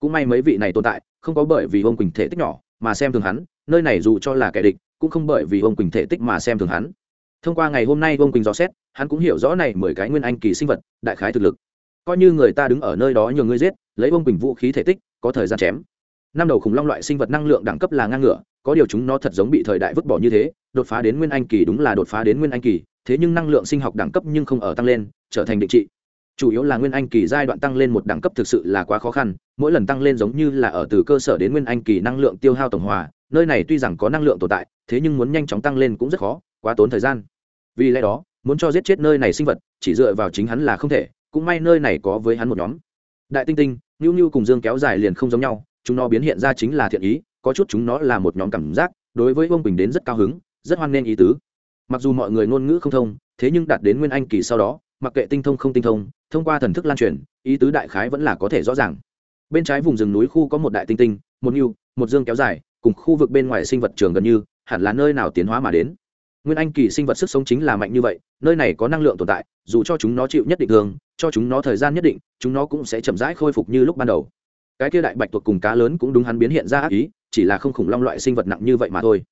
Cũng may mấy vị này tồn tại không có bởi vì ông quỳnh thể tích nhỏ mà xem thường hắn, nơi này dù cho là kẻ địch, cũng không bởi vì ông quỳnh thể tích mà xem thường hắn. Thông qua ngày hôm nay ông quỳnh dò xét, hắn cũng hiểu rõ này mười cái nguyên anh kỳ sinh vật, đại khái thực lực. Coi như người ta đứng ở nơi đó nhường ngươi giết, lấy ông quỳnh vũ khí thể tích, có thời gian chém. Năm đầu khủng long loại sinh vật năng lượng đẳng cấp là ngang ngửa, có điều chúng nó thật giống bị thời đại vứt bỏ như thế, đột phá đến nguyên anh kỳ đúng là đột phá đến nguyên anh kỳ, thế nhưng năng lượng sinh học đẳng cấp nhưng không ở tăng lên, trở thành định trị chủ yếu là nguyên anh kỳ giai đoạn tăng lên một đẳng cấp thực sự là quá khó khăn, mỗi lần tăng lên giống như là ở từ cơ sở đến nguyên anh kỳ năng lượng tiêu hao tổng hòa, nơi này tuy rằng có năng lượng tồn tại, thế nhưng muốn nhanh chóng tăng lên cũng rất khó, quá tốn thời gian. Vì lẽ đó, muốn cho giết chết nơi này sinh vật, chỉ dựa vào chính hắn là không thể, cũng may nơi này có với hắn một nhóm. Đại tinh tinh nhu nhu cùng dương kéo dài liền không giống nhau, chúng nó biến hiện ra chính là thiện ý, có chút chúng nó là một nhóm cảm giác, đối với ông bình đến rất cao hứng, rất hoan nghênh ý tứ. Mặc dù mọi người ngôn ngữ không thông, thế nhưng đạt đến nguyên anh kỳ sau đó, mặc kệ tinh thông không tinh thông thông qua thần thức lan truyền, ý tứ đại khái vẫn là có thể rõ ràng. Bên trái vùng rừng núi khu có một đại tinh tinh, một nhu một dương kéo dài, cùng khu vực bên ngoài sinh vật trường gần như, hẳn là nơi nào tiến hóa mà đến. Nguyên anh kỳ sinh vật sức sống chính là mạnh như vậy, nơi này có năng lượng tồn tại, dù cho chúng nó chịu nhất định thường cho chúng nó thời gian nhất định, chúng nó cũng sẽ chậm rãi khôi phục như lúc ban đầu. Cái kia đại bạch tuộc cùng cá lớn cũng đúng hắn biến hiện ra ác ý, chỉ là không khủng long loại sinh vật nặng như vậy mà thôi.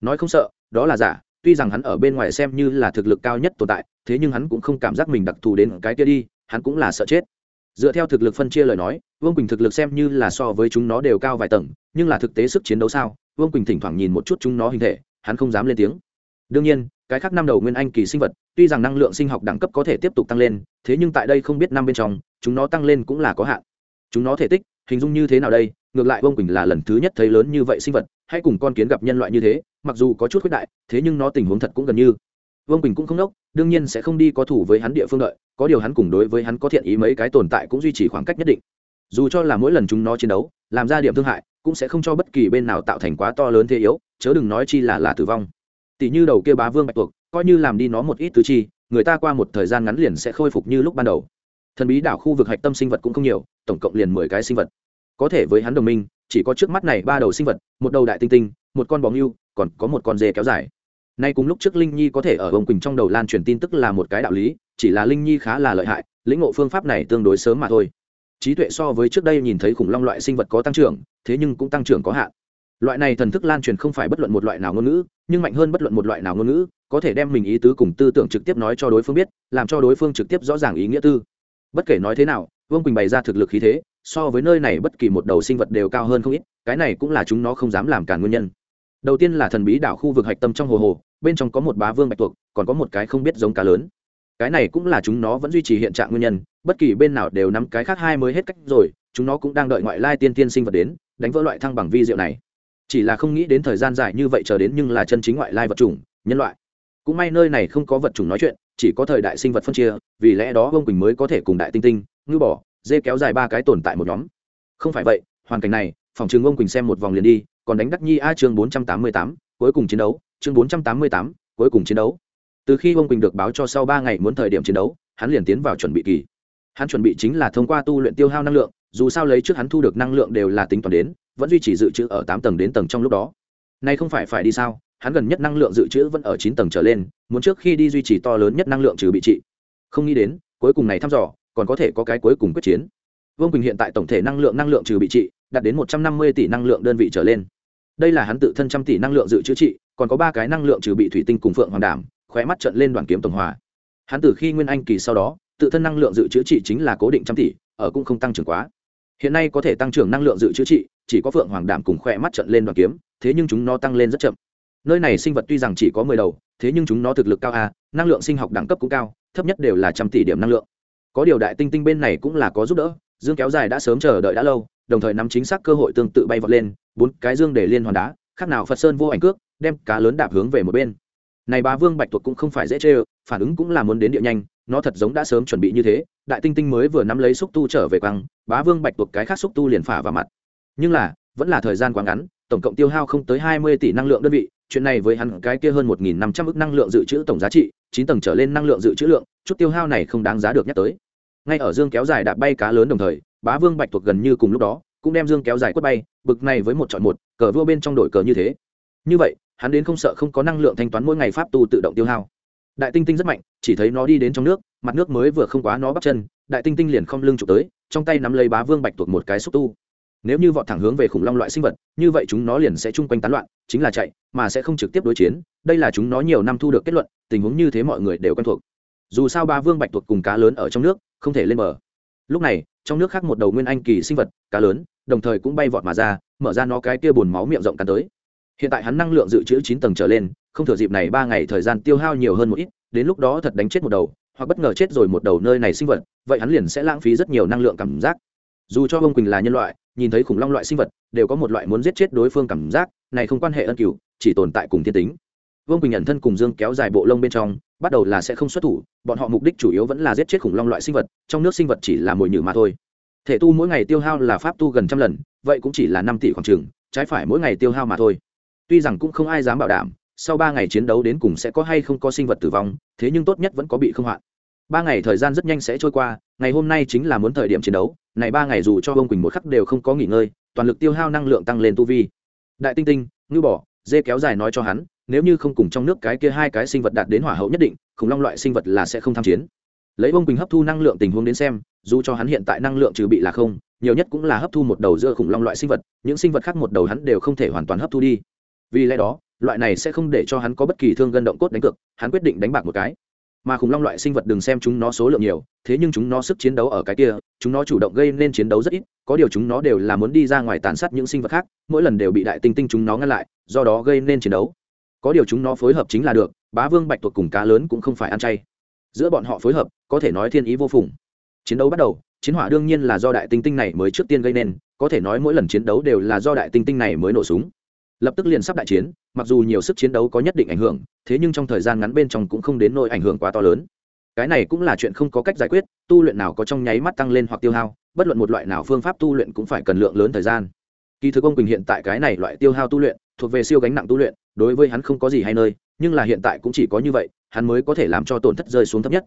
Nói không sợ, đó là giả, tuy rằng hắn ở bên ngoài xem như là thực lực cao nhất tồn tại, thế nhưng hắn cũng không cảm giác mình đặc thù đến cái kia đi hắn cũng là sợ chết. Dựa theo thực lực phân chia lời nói, vương quỳnh thực lực xem như là so với chúng nó đều cao vài tầng, nhưng là thực tế sức chiến đấu sao? Vương quỳnh thỉnh thoảng nhìn một chút chúng nó hình thể, hắn không dám lên tiếng. Đương nhiên, cái khác năm đầu nguyên anh kỳ sinh vật, tuy rằng năng lượng sinh học đẳng cấp có thể tiếp tục tăng lên, thế nhưng tại đây không biết năm bên trong, chúng nó tăng lên cũng là có hạn. Chúng nó thể tích, hình dung như thế nào đây? Ngược lại vương quỳnh là lần thứ nhất thấy lớn như vậy sinh vật, hãy cùng con kiến gặp nhân loại như thế, mặc dù có chút khuyết đại, thế nhưng nó tình huống thật cũng gần như vương quỳnh cũng không đốc đương nhiên sẽ không đi có thủ với hắn địa phương đợi, có điều hắn cùng đối với hắn có thiện ý mấy cái tồn tại cũng duy trì khoảng cách nhất định. Dù cho là mỗi lần chúng nó chiến đấu, làm ra điểm thương hại, cũng sẽ không cho bất kỳ bên nào tạo thành quá to lớn thế yếu, chớ đừng nói chi là là tử vong. Tỷ như đầu kia bá vương bạch tuộc, coi như làm đi nó một ít tứ chi, người ta qua một thời gian ngắn liền sẽ khôi phục như lúc ban đầu. Thần bí đảo khu vực hạch tâm sinh vật cũng không nhiều, tổng cộng liền mười cái sinh vật. Có thể với hắn đồng minh, chỉ có trước mắt này ba đầu sinh vật, một đầu đại tinh tinh, một con bóng yêu còn có một con dê kéo dài nay cùng lúc trước linh nhi có thể ở ông quỳnh trong đầu lan truyền tin tức là một cái đạo lý, chỉ là linh nhi khá là lợi hại, lĩnh ngộ phương pháp này tương đối sớm mà thôi. Trí tuệ so với trước đây nhìn thấy khủng long loại sinh vật có tăng trưởng, thế nhưng cũng tăng trưởng có hạn. Loại này thần thức lan truyền không phải bất luận một loại nào ngôn ngữ, nhưng mạnh hơn bất luận một loại nào ngôn ngữ, có thể đem mình ý tứ cùng tư tưởng trực tiếp nói cho đối phương biết, làm cho đối phương trực tiếp rõ ràng ý nghĩa tư. Bất kể nói thế nào, vương quỳnh bày ra thực lực khí thế, so với nơi này bất kỳ một đầu sinh vật đều cao hơn không ít, cái này cũng là chúng nó không dám làm cả nguyên nhân. Đầu tiên là thần bí đảo khu vực hạch tâm trong hồ hồ bên trong có một bá vương bạch tuộc, còn có một cái không biết giống cá lớn. Cái này cũng là chúng nó vẫn duy trì hiện trạng nguyên nhân, bất kỳ bên nào đều nắm cái khác hai mới hết cách rồi, chúng nó cũng đang đợi ngoại lai tiên tiên sinh vật đến, đánh vỡ loại thăng bằng vi diệu này. Chỉ là không nghĩ đến thời gian dài như vậy chờ đến nhưng là chân chính ngoại lai vật chủng, nhân loại. Cũng may nơi này không có vật chủng nói chuyện, chỉ có thời đại sinh vật phân chia, vì lẽ đó ông quỳnh mới có thể cùng đại tinh tinh, ngư bỏ dê kéo dài ba cái tồn tại một nhóm. Không phải vậy, hoàn cảnh này, phòng trường ông quỳnh xem một vòng liền đi, còn đánh đắc nhi a chương bốn trăm tám mươi tám, cuối cùng chiến đấu chương bốn trăm tám mươi tám, cuối cùng chiến đấu. Từ khi ông quỳnh được báo cho sau ba ngày muốn thời điểm chiến đấu, hắn liền tiến vào chuẩn bị kỳ. Hắn chuẩn bị chính là thông qua tu luyện tiêu hao năng lượng, dù sao lấy trước hắn thu được năng lượng đều là tính toán đến, vẫn duy trì dự trữ ở tám tầng đến tầng trong lúc đó. Nay không phải phải đi sao, hắn gần nhất năng lượng dự trữ vẫn ở chín tầng trở lên, muốn trước khi đi duy trì to lớn nhất năng lượng trừ bị trị. Không nghĩ đến, cuối cùng này thăm dò, còn có thể có cái cuối cùng quyết chiến. Vương quỳnh hiện tại tổng thể năng lượng năng lượng trừ bị trị, đạt đến một trăm năm mươi tỷ năng lượng đơn vị trở lên đây là hắn tự thân trăm tỷ năng lượng dự trữ trị, còn có ba cái năng lượng trừ bị thủy tinh cùng phượng hoàng đảm, khóe mắt trận lên đoàn kiếm tổng hòa. Hắn từ khi nguyên anh kỳ sau đó, tự thân năng lượng dự trữ trị chính là cố định trăm tỷ, ở cũng không tăng trưởng quá. Hiện nay có thể tăng trưởng năng lượng dự trữ trị, chỉ có phượng hoàng đảm cùng khóe mắt trận lên đoàn kiếm, thế nhưng chúng nó tăng lên rất chậm. Nơi này sinh vật tuy rằng chỉ có mười đầu, thế nhưng chúng nó thực lực cao a, năng lượng sinh học đẳng cấp cũng cao, thấp nhất đều là trăm tỷ điểm năng lượng. Có điều đại tinh tinh bên này cũng là có giúp đỡ dương kéo dài đã sớm chờ đợi đã lâu, đồng thời nắm chính xác cơ hội tương tự bay vọt lên, bốn cái dương để liên hoàn đá, khác nào phật sơn vô ảnh cước, đem cá lớn đạp hướng về một bên. Này bá vương bạch tuộc cũng không phải dễ chê phản ứng cũng là muốn đến địa nhanh, nó thật giống đã sớm chuẩn bị như thế, đại tinh tinh mới vừa nắm lấy xúc tu trở về quăng, bá vương bạch tuộc cái khác xúc tu liền phả vào mặt. Nhưng là, vẫn là thời gian quá ngắn, tổng cộng tiêu hao không tới hai mươi tỷ năng lượng đơn vị, chuyện này với hắn cái kia hơn một nghìn năm trăm ước năng lượng dự trữ tổng giá trị, chín tầng trở lên năng lượng dự trữ lượng, chút tiêu hao này không đáng giá được nhắc tới ngay ở dương kéo dài đạp bay cá lớn đồng thời, bá vương bạch tuộc gần như cùng lúc đó, cũng đem dương kéo dài quất bay, bực này với một chọn một, cờ vua bên trong đội cờ như thế. Như vậy, hắn đến không sợ không có năng lượng thanh toán mỗi ngày pháp tu tự động tiêu hao. Đại tinh tinh rất mạnh, chỉ thấy nó đi đến trong nước, mặt nước mới vừa không quá nó bắt chân, đại tinh tinh liền không lưng trụ tới, trong tay nắm lấy bá vương bạch thuộc một cái xúc tu. Nếu như vọt thẳng hướng về khủng long loại sinh vật, như vậy chúng nó liền sẽ chung quanh tán loạn, chính là chạy, mà sẽ không trực tiếp đối chiến. Đây là chúng nó nhiều năm thu được kết luận, tình huống như thế mọi người đều quen thuộc dù sao ba vương bạch tuộc cùng cá lớn ở trong nước, không thể lên bờ. Lúc này, trong nước khác một đầu nguyên anh kỳ sinh vật, cá lớn, đồng thời cũng bay vọt mà ra, mở ra nó cái kia bùn máu miệng rộng cắn tới. Hiện tại hắn năng lượng dự trữ chín tầng trở lên, không thừa dịp này ba ngày thời gian tiêu hao nhiều hơn một ít, đến lúc đó thật đánh chết một đầu, hoặc bất ngờ chết rồi một đầu nơi này sinh vật, vậy hắn liền sẽ lãng phí rất nhiều năng lượng cảm giác. Dù cho ông quỳnh là nhân loại, nhìn thấy khủng long loại sinh vật, đều có một loại muốn giết chết đối phương cảm giác, này không quan hệ ân cửu, chỉ tồn tại cùng thiên tính. Vương quỳnh nhận thân cùng dương kéo dài bộ lông bên trong bắt đầu là sẽ không xuất thủ, bọn họ mục đích chủ yếu vẫn là giết chết khủng long loại sinh vật, trong nước sinh vật chỉ là mồi nhử mà thôi. Thể tu mỗi ngày tiêu hao là pháp tu gần trăm lần, vậy cũng chỉ là năm tỷ khoảng trừng trái phải mỗi ngày tiêu hao mà thôi. Tuy rằng cũng không ai dám bảo đảm, sau ba ngày chiến đấu đến cùng sẽ có hay không có sinh vật tử vong, thế nhưng tốt nhất vẫn có bị không hoạn. Ba ngày thời gian rất nhanh sẽ trôi qua, ngày hôm nay chính là muốn thời điểm chiến đấu, này ba ngày dù cho ông quỳnh một khắc đều không có nghỉ ngơi, toàn lực tiêu hao năng lượng tăng lên tu vi. Đại tinh tinh ngư bỏ dê kéo dài nói cho hắn nếu như không cùng trong nước cái kia hai cái sinh vật đạt đến hỏa hậu nhất định, khủng long loại sinh vật là sẽ không tham chiến. Lấy bông quỳnh hấp thu năng lượng tình huống đến xem, dù cho hắn hiện tại năng lượng trừ bị là không, nhiều nhất cũng là hấp thu một đầu giữa khủng long loại sinh vật, những sinh vật khác một đầu hắn đều không thể hoàn toàn hấp thu đi. Vì lẽ đó, loại này sẽ không để cho hắn có bất kỳ thương gân động cốt đánh cược, hắn quyết định đánh bạc một cái. Mà khủng long loại sinh vật đừng xem chúng nó số lượng nhiều, thế nhưng chúng nó sức chiến đấu ở cái kia, chúng nó chủ động gây nên chiến đấu rất ít, có điều chúng nó đều là muốn đi ra ngoài tàn sát những sinh vật khác, mỗi lần đều bị đại tinh tinh chúng nó ngăn lại, do đó gây nên chiến đấu có điều chúng nó phối hợp chính là được, bá vương bạch tuộc cùng cá lớn cũng không phải ăn chay. Giữa bọn họ phối hợp, có thể nói thiên ý vô phùng. Chiến đấu bắt đầu, chiến hỏa đương nhiên là do đại tinh tinh này mới trước tiên gây nên, có thể nói mỗi lần chiến đấu đều là do đại tinh tinh này mới nổ súng. Lập tức liền sắp đại chiến, mặc dù nhiều sức chiến đấu có nhất định ảnh hưởng, thế nhưng trong thời gian ngắn bên trong cũng không đến nỗi ảnh hưởng quá to lớn. Cái này cũng là chuyện không có cách giải quyết, tu luyện nào có trong nháy mắt tăng lên hoặc tiêu hao, bất luận một loại nào phương pháp tu luyện cũng phải cần lượng lớn thời gian. Kỳ thực ông quỳnh hiện tại cái này loại tiêu hao tu luyện, thuộc về siêu gánh nặng tu luyện đối với hắn không có gì hay nơi, nhưng là hiện tại cũng chỉ có như vậy, hắn mới có thể làm cho tổn thất rơi xuống thấp nhất.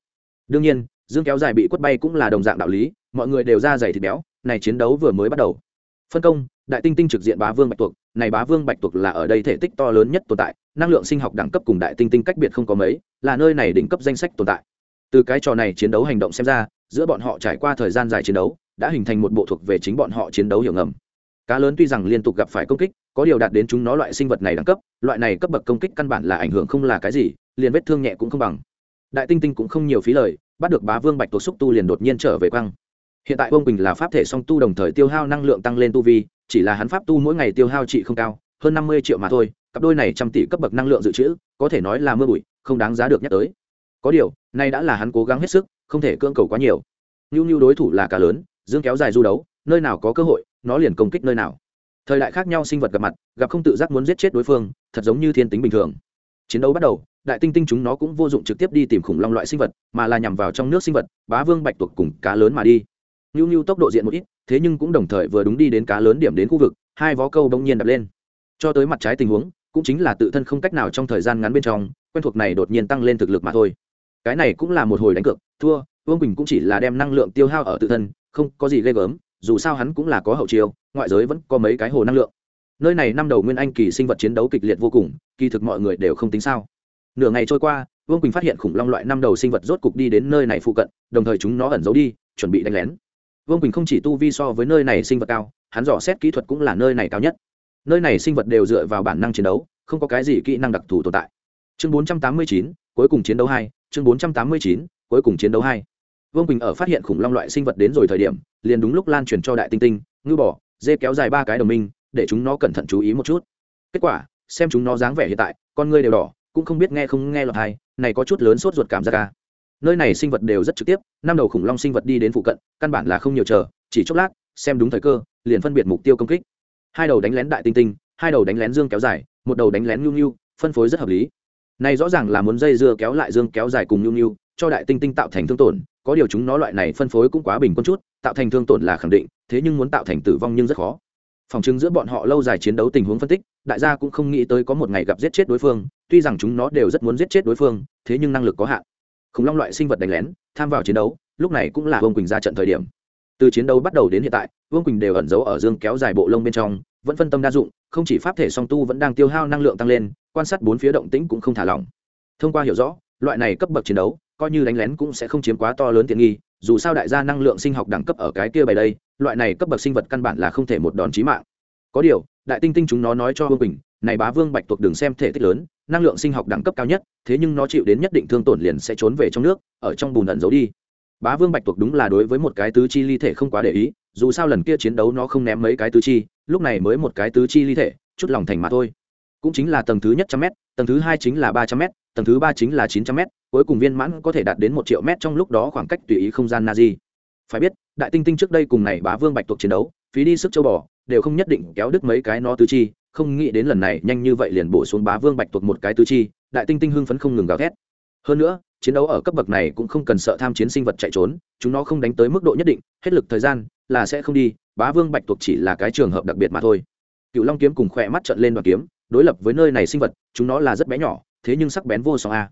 Đương nhiên, dương kéo dài bị quất bay cũng là đồng dạng đạo lý, mọi người đều ra dày thịt béo, này chiến đấu vừa mới bắt đầu. Phân công, đại tinh tinh trực diện bá vương bạch tuộc, này bá vương bạch tuộc là ở đây thể tích to lớn nhất tồn tại, năng lượng sinh học đẳng cấp cùng đại tinh tinh cách biệt không có mấy, là nơi này đỉnh cấp danh sách tồn tại. Từ cái trò này chiến đấu hành động xem ra, giữa bọn họ trải qua thời gian dài chiến đấu, đã hình thành một bộ thuộc về chính bọn họ chiến đấu hiểu ngầm. Cá lớn tuy rằng liên tục gặp phải công kích có điều đạt đến chúng nó loại sinh vật này đẳng cấp, loại này cấp bậc công kích căn bản là ảnh hưởng không là cái gì, liền vết thương nhẹ cũng không bằng. Đại tinh tinh cũng không nhiều phí lời, bắt được bá vương bạch tổ xúc tu liền đột nhiên trở về quăng hiện tại vương quỳnh là pháp thể song tu đồng thời tiêu hao năng lượng tăng lên tu vi, chỉ là hắn pháp tu mỗi ngày tiêu hao trị không cao, hơn năm mươi triệu mà thôi, cặp đôi này trăm tỷ cấp bậc năng lượng dự trữ, có thể nói là mưa bụi, không đáng giá được nhắc tới. Có điều, nay đã là hắn cố gắng hết sức, không thể cưỡng cầu quá nhiều. Nhu nhu đối thủ là cả lớn, dương kéo dài du đấu, nơi nào có cơ hội, nó liền công kích nơi nào thời đại khác nhau sinh vật gặp mặt, gặp không tự giác muốn giết chết đối phương, thật giống như thiên tính bình thường. Chiến đấu bắt đầu, đại tinh tinh chúng nó cũng vô dụng trực tiếp đi tìm khủng long loại sinh vật, mà là nhằm vào trong nước sinh vật, bá vương bạch tuộc cùng cá lớn mà đi. Nhu nhu tốc độ diện một ít, thế nhưng cũng đồng thời vừa đúng đi đến cá lớn điểm đến khu vực, hai vó câu bỗng nhiên đập lên. Cho tới mặt trái tình huống, cũng chính là tự thân không cách nào trong thời gian ngắn bên trong, quen thuộc này đột nhiên tăng lên thực lực mà thôi. Cái này cũng là một hồi đánh cược, thua, vương quỳnh cũng chỉ là đem năng lượng tiêu hao ở tự thân, không có gì ghê gớm dù sao hắn cũng là có hậu chiêu ngoại giới vẫn có mấy cái hồ năng lượng. Nơi này năm đầu nguyên anh kỳ sinh vật chiến đấu kịch liệt vô cùng kỳ thực mọi người đều không tính sao. Nửa ngày trôi qua vương quỳnh phát hiện khủng long loại năm đầu sinh vật rốt cục đi đến nơi này phụ cận đồng thời chúng nó ẩn giấu đi chuẩn bị đánh lén. Vương quỳnh không chỉ tu vi so với nơi này sinh vật cao hắn dò xét kỹ thuật cũng là nơi này cao nhất. Nơi này sinh vật đều dựa vào bản năng chiến đấu không có cái gì kỹ năng đặc thù tồn tại. Chương 489, cuối cùng chiến đấu hai chương 489, cuối cùng chiến đấu hai. Vương quỳnh ở phát hiện khủng long loại sinh vật đến rồi thời điểm liền đúng lúc lan truyền cho đại tinh tinh, ngư bỏ dê kéo dài ba cái đồng minh, để chúng nó cẩn thận chú ý một chút. Kết quả, xem chúng nó dáng vẻ hiện tại, con ngươi đều đỏ, cũng không biết nghe không nghe lọt hay này có chút lớn sốt ruột cảm giác ca nơi này sinh vật đều rất trực tiếp, năm đầu khủng long sinh vật đi đến phụ cận, căn bản là không nhiều chờ, chỉ chốc lát, xem đúng thời cơ, liền phân biệt mục tiêu công kích. Hai đầu đánh lén đại tinh tinh, hai đầu đánh lén dương kéo dài, một đầu đánh lén nhu nhu, phân phối rất hợp lý. Này rõ ràng là muốn dây dưa kéo lại dương kéo dài cùng nhu nhu, cho đại tinh tinh tạo thành thương tổn có điều chúng nó loại này phân phối cũng quá bình quân chút, tạo thành thương tổn là khẳng định, thế nhưng muốn tạo thành tử vong nhưng rất khó. Phòng chứng giữa bọn họ lâu dài chiến đấu tình huống phân tích, đại gia cũng không nghĩ tới có một ngày gặp giết chết đối phương, tuy rằng chúng nó đều rất muốn giết chết đối phương, thế nhưng năng lực có hạn. Khủng long loại sinh vật đánh lén, tham vào chiến đấu, lúc này cũng là vương quỳnh ra trận thời điểm. Từ chiến đấu bắt đầu đến hiện tại, vương quỳnh đều ẩn giấu ở dương kéo dài bộ lông bên trong, vẫn phân tâm đa dụng, không chỉ pháp thể song tu vẫn đang tiêu hao năng lượng tăng lên, quan sát bốn phía động tĩnh cũng không thả lỏng. Thông qua hiểu rõ, loại này cấp bậc chiến đấu coi như đánh lén cũng sẽ không chiếm quá to lớn tiện nghi, dù sao đại gia năng lượng sinh học đẳng cấp ở cái kia bày đây, loại này cấp bậc sinh vật căn bản là không thể một đòn chí mạng. Có điều, đại tinh tinh chúng nó nói cho vương bình này bá vương bạch tuộc đường xem thể tích lớn, năng lượng sinh học đẳng cấp cao nhất, thế nhưng nó chịu đến nhất định thương tổn liền sẽ trốn về trong nước, ở trong bùn ẩn giấu đi. Bá vương bạch tuộc đúng là đối với một cái tứ chi ly thể không quá để ý, dù sao lần kia chiến đấu nó không ném mấy cái tứ chi, lúc này mới một cái tứ chi ly thể, chút lòng thành mà thôi. Cũng chính là tầng thứ nhất trăm m tầng thứ hai chính là ba trăm m tầng thứ ba chính là chín trăm m cuối cùng viên mãn có thể đạt đến một triệu m trong lúc đó khoảng cách tùy ý không gian na di phải biết, đại tinh tinh trước đây cùng này bá vương bạch tuộc chiến đấu, phí đi sức châu bò, đều không nhất định kéo đứt mấy cái nó tứ chi, không nghĩ đến lần này nhanh như vậy liền bổ xuống bá vương bạch tuộc một cái tứ chi, đại tinh tinh hưng phấn không ngừng gào thét. Hơn nữa, chiến đấu ở cấp bậc này cũng không cần sợ tham chiến sinh vật chạy trốn, chúng nó không đánh tới mức độ nhất định, hết lực thời gian là sẽ không đi, bá vương bạch tuộc chỉ là cái trường hợp đặc biệt mà thôi. Cựu long kiếm cùng khỏe mắt trận lên đoàn kiếm, đối lập với nơi này sinh vật, chúng nó là rất bé nhỏ thế nhưng sắc bén vô song a.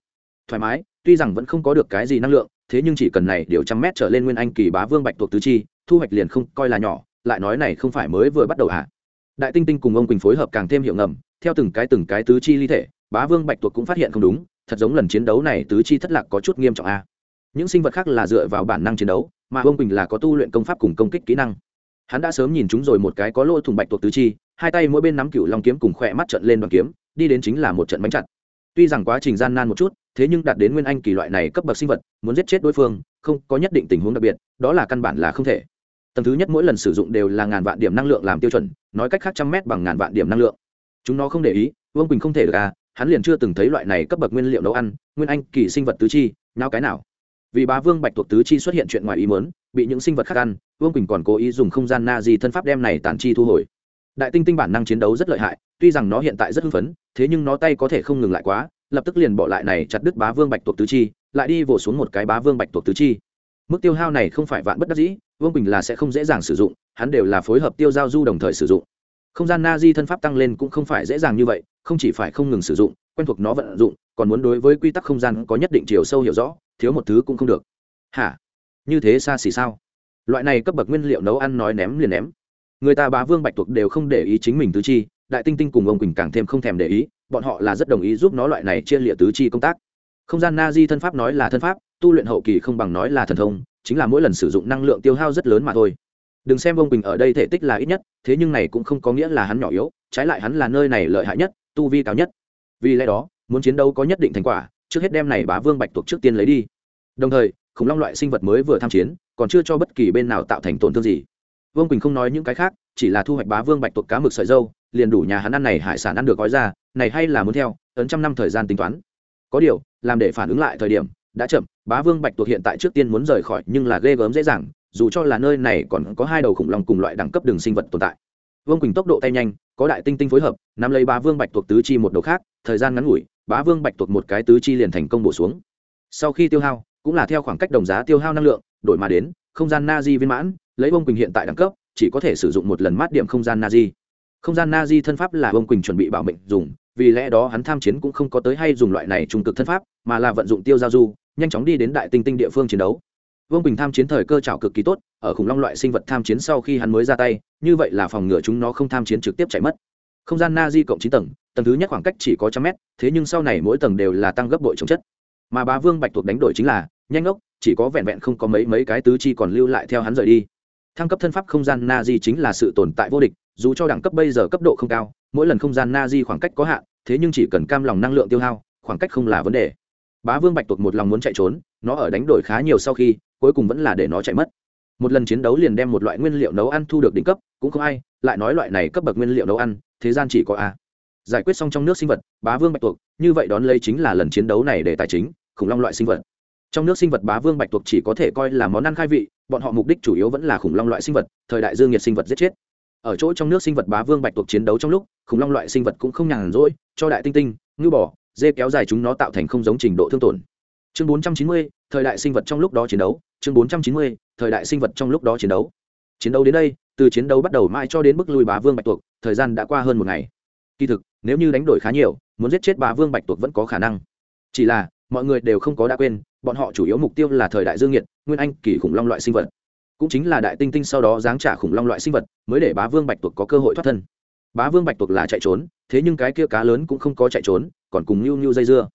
Thoải mái, tuy rằng vẫn không có được cái gì năng lượng, thế nhưng chỉ cần này điều trăm mét trở lên nguyên anh kỳ bá vương bạch thuộc tứ chi, thu hoạch liền không coi là nhỏ, lại nói này không phải mới vừa bắt đầu hả? Đại tinh tinh cùng ông quỳnh phối hợp càng thêm hiệu ngầm, theo từng cái từng cái tứ chi ly thể, bá vương bạch tuộc cũng phát hiện không đúng, thật giống lần chiến đấu này tứ chi thất lạc có chút nghiêm trọng a. Những sinh vật khác là dựa vào bản năng chiến đấu, mà ông quỳnh là có tu luyện công pháp cùng công kích kỹ năng. Hắn đã sớm nhìn chúng rồi một cái có lỗ thủng bạch tuộc tứ chi, hai tay mỗi bên nắm cựu long kiếm cùng khỏe mắt trận lên đoàn kiếm, đi đến chính là một trận bánh chặt tuy rằng quá trình gian nan một chút, thế nhưng đạt đến nguyên anh kỳ loại này cấp bậc sinh vật, muốn giết chết đối phương, không có nhất định tình huống đặc biệt, đó là căn bản là không thể. Tầng thứ nhất mỗi lần sử dụng đều là ngàn vạn điểm năng lượng làm tiêu chuẩn, nói cách khác trăm mét bằng ngàn vạn điểm năng lượng. Chúng nó không để ý, vương quỳnh không thể được à hắn liền chưa từng thấy loại này cấp bậc nguyên liệu nấu ăn, nguyên anh kỳ sinh vật tứ chi nhau cái nào. Vì bá vương bạch tuộc tứ chi xuất hiện chuyện ngoài ý mớn bị những sinh vật khác ăn, vương quỳnh còn cố ý dùng không gian na di thân pháp đem này tản chi thu hồi đại tinh tinh bản năng chiến đấu rất lợi hại, tuy rằng nó hiện tại rất hưng phấn, thế nhưng nó tay có thể không ngừng lại quá, lập tức liền bỏ lại này chặt đứt bá vương bạch tuộc tứ chi, lại đi vỗ xuống một cái bá vương bạch tuộc tứ chi. Mức tiêu hao này không phải vạn bất đắc dĩ, vương quỳnh là sẽ không dễ dàng sử dụng, hắn đều là phối hợp tiêu giao du đồng thời sử dụng. Không gian na di thân pháp tăng lên cũng không phải dễ dàng như vậy, không chỉ phải không ngừng sử dụng, quen thuộc nó vận dụng, còn muốn đối với quy tắc không gian có nhất định chiều sâu hiểu rõ, thiếu một thứ cũng không được. Hả? Như thế xa xỉ sao? Loại này cấp bậc nguyên liệu nấu ăn nói ném liền ném người ta bá vương bạch tuộc đều không để ý chính mình tứ chi, đại tinh tinh cùng ông quỳnh càng thêm không thèm để ý, bọn họ là rất đồng ý giúp nó loại này chia lịa tứ chi công tác. Không gian na di thân pháp nói là thân pháp, tu luyện hậu kỳ không bằng nói là thần thông, chính là mỗi lần sử dụng năng lượng tiêu hao rất lớn mà thôi. Đừng xem ông quỳnh ở đây thể tích là ít nhất, thế nhưng này cũng không có nghĩa là hắn nhỏ yếu, trái lại hắn là nơi này lợi hại nhất, tu vi cao nhất. Vì lẽ đó, muốn chiến đấu có nhất định thành quả, trước hết đem này bá vương bạch tuộc trước tiên lấy đi. Đồng thời, khủng long loại sinh vật mới vừa tham chiến, còn chưa cho bất kỳ bên nào tạo thành tổn thương gì vương quỳnh không nói những cái khác chỉ là thu hoạch bá vương bạch tuộc cá mực sợi dâu liền đủ nhà hắn ăn này hải sản ăn được gói ra này hay là muốn theo ấn trăm năm thời gian tính toán có điều làm để phản ứng lại thời điểm đã chậm bá vương bạch tuộc hiện tại trước tiên muốn rời khỏi nhưng là ghê gớm dễ dàng dù cho là nơi này còn có hai đầu khủng long cùng loại đẳng cấp đường sinh vật tồn tại vương quỳnh tốc độ tay nhanh có đại tinh tinh phối hợp nắm lấy bá vương bạch tuộc tứ chi một đầu khác thời gian ngắn ngủi bá vương bạch tuộc một cái tứ chi liền thành công bổ xuống sau khi tiêu hao cũng là theo khoảng cách đồng giá tiêu hao năng lượng đổi mà đến không gian na di viên mãn lấy bông quỳnh hiện tại đẳng cấp, chỉ có thể sử dụng một lần mát điểm không gian na di không gian na di thân pháp là bông quỳnh chuẩn bị bảo mệnh dùng, vì lẽ đó hắn tham chiến cũng không có tới hay dùng loại này trung cực thân pháp, mà là vận dụng tiêu giao du, nhanh chóng đi đến đại tinh tinh địa phương chiến đấu. Vương quỳnh tham chiến thời cơ trào cực kỳ tốt, ở khủng long loại sinh vật tham chiến sau khi hắn mới ra tay, như vậy là phòng ngừa chúng nó không tham chiến trực tiếp chạy mất. Không gian na di cộng chín tầng tầng thứ nhất khoảng cách chỉ có trăm mét, thế nhưng sau này mỗi tầng đều là tăng gấp bội trồng chất. Mà bá vương bạch thuộc đánh đổi chính là, nhanh ốc chỉ có vẹn vẹn không có mấy mấy cái tứ chi còn lưu lại theo hắn rời đi thăng cấp thân pháp không gian na di chính là sự tồn tại vô địch, dù cho đẳng cấp bây giờ cấp độ không cao, mỗi lần không gian na di khoảng cách có hạn, thế nhưng chỉ cần cam lòng năng lượng tiêu hao, khoảng cách không là vấn đề. Bá vương bạch tuộc một lòng muốn chạy trốn, nó ở đánh đổi khá nhiều sau khi, cuối cùng vẫn là để nó chạy mất. Một lần chiến đấu liền đem một loại nguyên liệu nấu ăn thu được đỉnh cấp, cũng không ai, lại nói loại này cấp bậc nguyên liệu nấu ăn, thế gian chỉ có a. Giải quyết xong trong nước sinh vật, bá vương bạch tuộc, như vậy đón lấy chính là lần chiến đấu này để tài chính, khủng long loại sinh vật trong nước sinh vật bá vương bạch tuộc chỉ có thể coi là món ăn khai vị bọn họ mục đích chủ yếu vẫn là khủng long loại sinh vật thời đại dương nhiệt sinh vật giết chết. Ở chỗ trong nước sinh vật bá vương bạch tuộc chiến đấu trong lúc khủng long loại sinh vật cũng không nhàn rỗi cho đại tinh tinh ngư bò dê kéo dài chúng nó tạo thành không giống trình độ thương tổn. Chương 490, thời đại sinh vật trong lúc đó chiến đấu. Chương 490, thời đại sinh vật trong lúc đó chiến đấu. Chiến đấu đến đây từ chiến đấu bắt đầu mãi cho đến bức lui bá vương bạch tuộc thời gian đã qua hơn một ngày. Kỳ thực nếu như đánh đổi khá nhiều muốn giết chết bá vương bạch tuộc vẫn có khả năng. Chỉ là mọi người đều không có đã quên bọn họ chủ yếu mục tiêu là thời đại dương nhiệt, nguyên anh, kỳ khủng long loại sinh vật. Cũng chính là đại tinh tinh sau đó giáng trả khủng long loại sinh vật, mới để bá vương bạch tuộc có cơ hội thoát thân. Bá vương bạch tuộc là chạy trốn, thế nhưng cái kia cá lớn cũng không có chạy trốn, còn cùng nhu nhu dây dưa.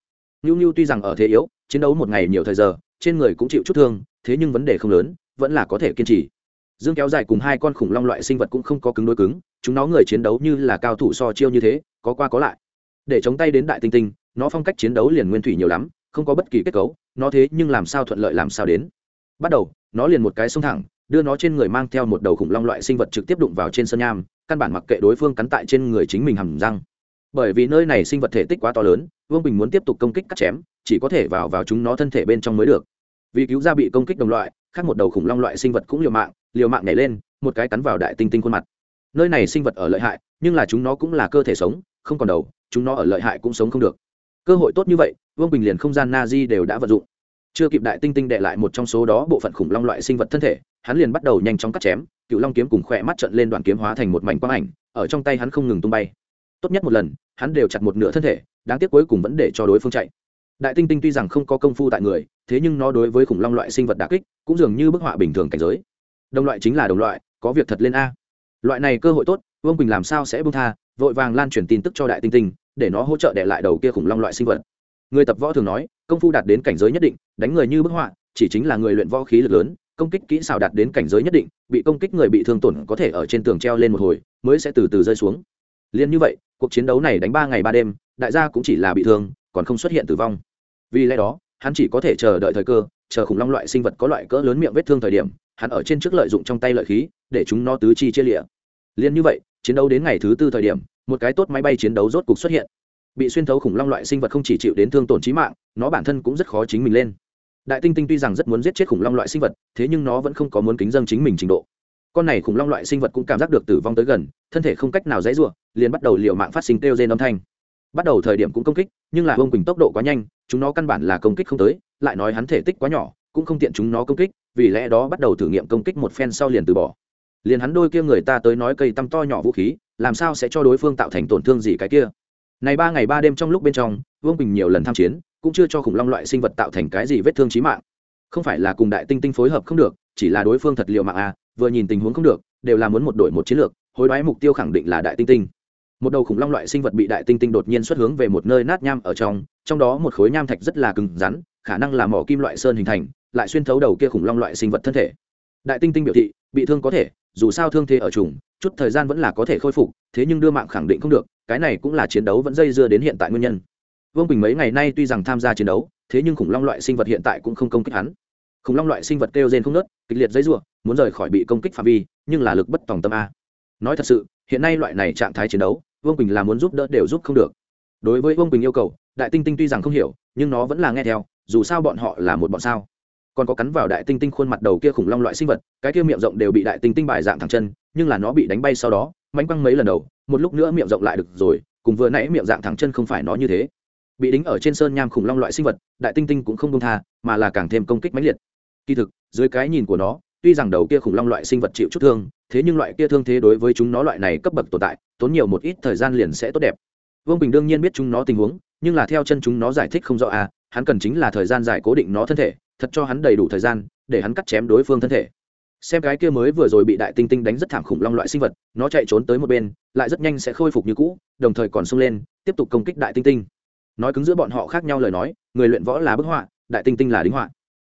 Nhu nhu tuy rằng ở thế yếu, chiến đấu một ngày nhiều thời giờ, trên người cũng chịu chút thương, thế nhưng vấn đề không lớn, vẫn là có thể kiên trì. Dương kéo dài cùng hai con khủng long loại sinh vật cũng không có cứng đối cứng, chúng nó người chiến đấu như là cao thủ so chiêu như thế, có qua có lại. Để chống tay đến đại tinh tinh, nó phong cách chiến đấu liền nguyên thủy nhiều lắm không có bất kỳ kết cấu, nó thế nhưng làm sao thuận lợi làm sao đến. Bắt đầu, nó liền một cái sông thẳng, đưa nó trên người mang theo một đầu khủng long loại sinh vật trực tiếp đụng vào trên sân nham, căn bản mặc kệ đối phương cắn tại trên người chính mình hầm răng. Bởi vì nơi này sinh vật thể tích quá to lớn, vương bình muốn tiếp tục công kích cắt chém, chỉ có thể vào vào chúng nó thân thể bên trong mới được. Vì cứu ra bị công kích đồng loại, khác một đầu khủng long loại sinh vật cũng liều mạng liều mạng nhảy lên, một cái cắn vào đại tinh tinh khuôn mặt. Nơi này sinh vật ở lợi hại, nhưng là chúng nó cũng là cơ thể sống, không còn đầu, chúng nó ở lợi hại cũng sống không được cơ hội tốt như vậy, vương bình liền không gian na di đều đã vận dụng. Chưa kịp đại tinh tinh đệ lại một trong số đó bộ phận khủng long loại sinh vật thân thể, hắn liền bắt đầu nhanh chóng cắt chém, cựu long kiếm cùng khỏe mắt trận lên đoàn kiếm hóa thành một mảnh quang ảnh, ở trong tay hắn không ngừng tung bay. Tốt nhất một lần, hắn đều chặt một nửa thân thể, đáng tiếc cuối cùng vẫn để cho đối phương chạy. Đại tinh tinh tuy rằng không có công phu tại người, thế nhưng nó đối với khủng long loại sinh vật đà kích, cũng dường như bức họa bình thường cảnh giới. Đồng loại chính là đồng loại, có việc thật lên a. Loại này cơ hội tốt, vương quỳnh làm sao sẽ bung tha, vội vàng lan truyền tin tức cho đại tinh tinh để nó hỗ trợ đệ lại đầu kia khủng long loại sinh vật. Người tập võ thường nói, công phu đạt đến cảnh giới nhất định, đánh người như bức họa, chỉ chính là người luyện võ khí lực lớn, công kích kỹ xảo đạt đến cảnh giới nhất định, bị công kích người bị thương tổn có thể ở trên tường treo lên một hồi, mới sẽ từ từ rơi xuống. Liên như vậy, cuộc chiến đấu này đánh ba ngày ba đêm, đại gia cũng chỉ là bị thương, còn không xuất hiện tử vong. Vì lẽ đó, hắn chỉ có thể chờ đợi thời cơ, chờ khủng long loại sinh vật có loại cỡ lớn miệng vết thương thời điểm, hắn ở trên trước lợi dụng trong tay lợi khí, để chúng nó tứ chi chia lịa. Liên như vậy chiến đấu đến ngày thứ tư thời điểm, một cái tốt máy bay chiến đấu rốt cục xuất hiện. Bị xuyên thấu khủng long loại sinh vật không chỉ chịu đến thương tổn trí mạng, nó bản thân cũng rất khó chính mình lên. Đại tinh tinh tuy rằng rất muốn giết chết khủng long loại sinh vật, thế nhưng nó vẫn không có muốn kính dân chính mình trình độ. Con này khủng long loại sinh vật cũng cảm giác được tử vong tới gần, thân thể không cách nào dãy ruộng liền bắt đầu liệu mạng phát sinh kêu rên âm thanh. Bắt đầu thời điểm cũng công kích, nhưng là vương quỳnh tốc độ quá nhanh, chúng nó căn bản là công kích không tới, lại nói hắn thể tích quá nhỏ, cũng không tiện chúng nó công kích, vì lẽ đó bắt đầu thử nghiệm công kích một phen sau liền từ bỏ liền hắn đôi kia người ta tới nói cây tăm to nhỏ vũ khí, làm sao sẽ cho đối phương tạo thành tổn thương gì cái kia? Này ba ngày ba đêm trong lúc bên trong, vương bình nhiều lần tham chiến, cũng chưa cho khủng long loại sinh vật tạo thành cái gì vết thương chí mạng. Không phải là cùng đại tinh tinh phối hợp không được, chỉ là đối phương thật liệu mạng à vừa nhìn tình huống không được, đều là muốn một đội một chiến lược, hối đoái mục tiêu khẳng định là đại tinh tinh. Một đầu khủng long loại sinh vật bị đại tinh tinh đột nhiên xuất hướng về một nơi nát nham ở trong trong đó một khối nham thạch rất là cứng rắn, khả năng là mỏ kim loại sơn hình thành, lại xuyên thấu đầu kia khủng long loại sinh vật thân thể. Đại tinh tinh biểu thị, bị thương có thể dù sao thương thế ở trùng, chút thời gian vẫn là có thể khôi phục, thế nhưng đưa mạng khẳng định không được, cái này cũng là chiến đấu vẫn dây dưa đến hiện tại nguyên nhân. Vương bình mấy ngày nay tuy rằng tham gia chiến đấu, thế nhưng khủng long loại sinh vật hiện tại cũng không công kích hắn. Khủng long loại sinh vật kêu rên không nớt kịch liệt dây r muốn rời khỏi bị công kích phạm vi, nhưng là lực bất tòng tâm a. Nói thật sự, hiện nay loại này trạng thái chiến đấu, vương bình là muốn giúp đỡ đều giúp không được. Đối với vương bình yêu cầu, đại tinh tinh tuy rằng không hiểu, nhưng nó vẫn là nghe theo, dù sao bọn họ là một bọn sao còn có cắn vào đại tinh tinh khuôn mặt đầu kia khủng long loại sinh vật, cái kia miệng rộng đều bị đại tinh tinh bài dạng thẳng chân, nhưng là nó bị đánh bay sau đó, mánh quăng mấy lần đầu, một lúc nữa miệng rộng lại được rồi, cùng vừa nãy miệng dạng thẳng chân không phải nó như thế. Bị đính ở trên sơn nham khủng long loại sinh vật, đại tinh tinh cũng không công tha, mà là càng thêm công kích mãnh liệt. Kỳ thực, dưới cái nhìn của nó, tuy rằng đầu kia khủng long loại sinh vật chịu chút thương, thế nhưng loại kia thương thế đối với chúng nó loại này cấp bậc tồn tại, tốn nhiều một ít thời gian liền sẽ tốt đẹp. Vương bình đương nhiên biết chúng nó tình huống, nhưng là theo chân chúng nó giải thích không rõ à hắn cần chính là thời gian giải cố định nó thân thể thật cho hắn đầy đủ thời gian, để hắn cắt chém đối phương thân thể. Xem cái kia mới vừa rồi bị đại tinh tinh đánh rất thảm khủng long loại sinh vật, nó chạy trốn tới một bên, lại rất nhanh sẽ khôi phục như cũ, đồng thời còn sung lên, tiếp tục công kích đại tinh tinh. Nói cứng giữa bọn họ khác nhau lời nói, người luyện võ là bức họa, đại tinh tinh là đính họa.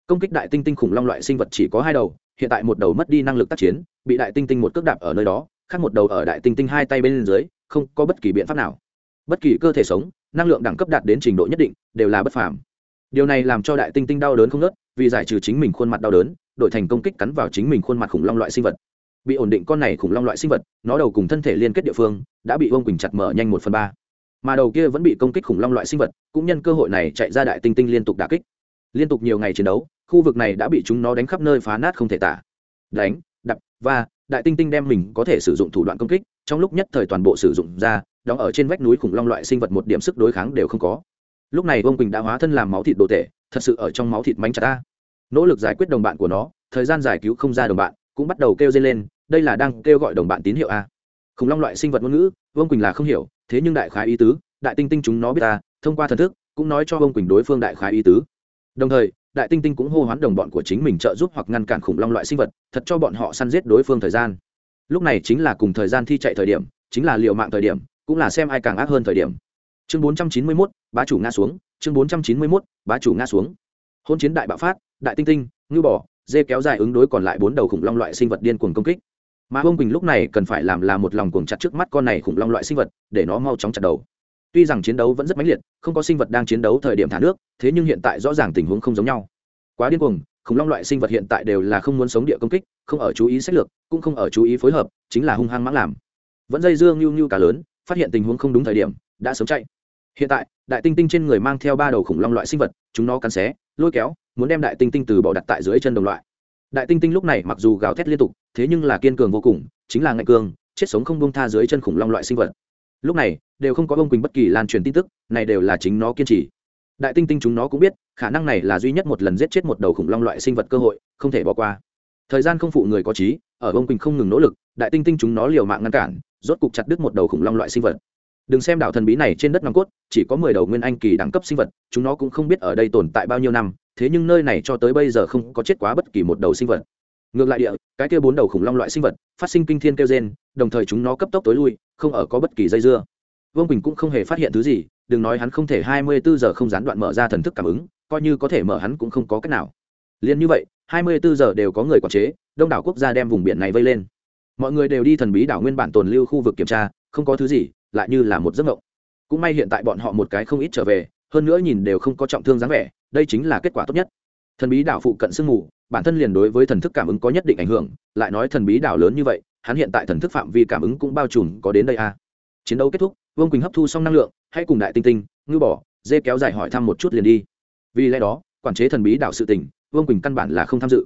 Công kích đại tinh tinh khủng long loại sinh vật chỉ có hai đầu, hiện tại một đầu mất đi năng lực tác chiến, bị đại tinh tinh một cước đạp ở nơi đó, khác một đầu ở đại tinh tinh hai tay bên dưới, không có bất kỳ biện pháp nào. Bất kỳ cơ thể sống, năng lượng đẳng cấp đạt đến trình độ nhất định, đều là bất phàm điều này làm cho đại tinh tinh đau đớn không nớt vì giải trừ chính mình khuôn mặt đau đớn, đổi thành công kích cắn vào chính mình khuôn mặt khủng long loại sinh vật. Bị ổn định con này khủng long loại sinh vật, nó đầu cùng thân thể liên kết địa phương, đã bị ông quỳnh chặt mở nhanh một phần ba. Mà đầu kia vẫn bị công kích khủng long loại sinh vật, cũng nhân cơ hội này chạy ra đại tinh tinh liên tục đà kích. Liên tục nhiều ngày chiến đấu, khu vực này đã bị chúng nó đánh khắp nơi phá nát không thể tả. Đánh, đập và đại tinh tinh đem mình có thể sử dụng thủ đoạn công kích, trong lúc nhất thời toàn bộ sử dụng ra, đóng ở trên vách núi khủng long loại sinh vật một điểm sức đối kháng đều không có lúc này Vương quỳnh đã hóa thân làm máu thịt đồ tể, thật sự ở trong máu thịt mánh chặt ta. Nỗ lực giải quyết đồng bạn của nó, thời gian giải cứu không ra đồng bạn, cũng bắt đầu kêu dây lên, đây là đang kêu gọi đồng bạn tín hiệu a. Khủng long loại sinh vật ngôn ngữ vương quỳnh là không hiểu, thế nhưng đại khái ý tứ, đại tinh tinh chúng nó biết ta, thông qua thần thức, cũng nói cho vương quỳnh đối phương đại khái ý tứ. Đồng thời, đại tinh tinh cũng hô hoán đồng bọn của chính mình trợ giúp hoặc ngăn cản khủng long loại sinh vật, thật cho bọn họ săn giết đối phương thời gian. Lúc này chính là cùng thời gian thi chạy thời điểm, chính là liệu mạng thời điểm, cũng là xem ai càng ác hơn thời điểm chương 491, bá chủ nga xuống. Chương 491, bá chủ nga xuống. Hôn chiến đại bạo phát đại tinh tinh ngư bỏ, dê kéo dài ứng đối còn lại bốn đầu khủng long loại sinh vật điên cuồng công kích. Mà ông quỳnh lúc này cần phải làm là một lòng cuồng chặt trước mắt con này khủng long loại sinh vật để nó mau chóng chặt đầu. Tuy rằng chiến đấu vẫn rất mãnh liệt không có sinh vật đang chiến đấu thời điểm thả nước thế nhưng hiện tại rõ ràng tình huống không giống nhau. Quá điên cuồng khủng long loại sinh vật hiện tại đều là không muốn sống địa công kích không ở chú ý sách lược cũng không ở chú ý phối hợp chính là hung hăng mãng làm. Vẫn dây dương nhu nhu cả lớn phát hiện tình huống không đúng thời điểm đã sớm chạy. Hiện tại, đại tinh tinh trên người mang theo ba đầu khủng long loại sinh vật, chúng nó cắn xé, lôi kéo, muốn đem đại tinh tinh từ bỏ đặt tại dưới chân đồng loại. Đại tinh tinh lúc này mặc dù gào thét liên tục, thế nhưng là kiên cường vô cùng, chính là ngạnh cường, chết sống không bông tha dưới chân khủng long loại sinh vật. Lúc này, đều không có bông quỳnh bất kỳ lan truyền tin tức, này đều là chính nó kiên trì. Đại tinh tinh chúng nó cũng biết, khả năng này là duy nhất một lần giết chết một đầu khủng long loại sinh vật cơ hội, không thể bỏ qua. Thời gian không phụ người có trí, ở bông quỳnh không ngừng nỗ lực, đại tinh tinh chúng nó liều mạng ngăn cản, rốt cục chặt đứt một đầu khủng long loại sinh vật đừng xem đảo thần bí này trên đất nòng cốt, chỉ có mười đầu nguyên anh kỳ đẳng cấp sinh vật, chúng nó cũng không biết ở đây tồn tại bao nhiêu năm, thế nhưng nơi này cho tới bây giờ không có chết quá bất kỳ một đầu sinh vật. Ngược lại địa, cái kia bốn đầu khủng long loại sinh vật, phát sinh kinh thiên kêu gen đồng thời chúng nó cấp tốc tối lui, không ở có bất kỳ dây dưa. Vương quỳnh cũng không hề phát hiện thứ gì, đừng nói hắn không thể hai mươi bốn giờ không gián đoạn mở ra thần thức cảm ứng, coi như có thể mở hắn cũng không có cách nào. Liền như vậy, hai mươi bốn giờ đều có người quản chế, đông đảo quốc gia đem vùng biển này vây lên. Mọi người đều đi thần bí đảo nguyên bản tồn lưu khu vực kiểm tra, không có thứ gì lại như là một giấc mộng. Cũng may hiện tại bọn họ một cái không ít trở về, hơn nữa nhìn đều không có trọng thương dáng vẻ, đây chính là kết quả tốt nhất. Thần bí đảo phụ cận sương mù, bản thân liền đối với thần thức cảm ứng có nhất định ảnh hưởng, lại nói thần bí đảo lớn như vậy, hắn hiện tại thần thức phạm vi cảm ứng cũng bao trùm có đến đây à. chiến đấu kết thúc, vương quỳnh hấp thu xong năng lượng, hãy cùng đại tinh tinh, ngư bỏ dê kéo dài hỏi thăm một chút liền đi. Vì lẽ đó, quản chế thần bí đảo sự tình, vương quỳnh căn bản là không tham dự.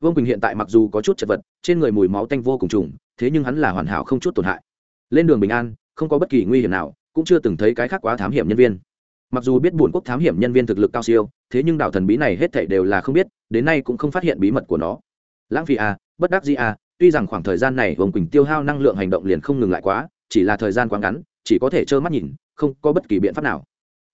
Vương quỳnh hiện tại mặc dù có chút chật vật, trên người mùi máu tanh vô cùng trùng, thế nhưng hắn là hoàn hảo không chút tổn hại. Lên đường bình an không có bất kỳ nguy hiểm nào, cũng chưa từng thấy cái khác quá thám hiểm nhân viên. Mặc dù biết buồn quốc thám hiểm nhân viên thực lực cao siêu, thế nhưng đảo thần bí này hết thảy đều là không biết, đến nay cũng không phát hiện bí mật của nó. Lãng phí à bất đắc dĩ à tuy rằng khoảng thời gian này vương quỳnh tiêu hao năng lượng hành động liền không ngừng lại quá, chỉ là thời gian quá ngắn, chỉ có thể trơ mắt nhìn, không có bất kỳ biện pháp nào.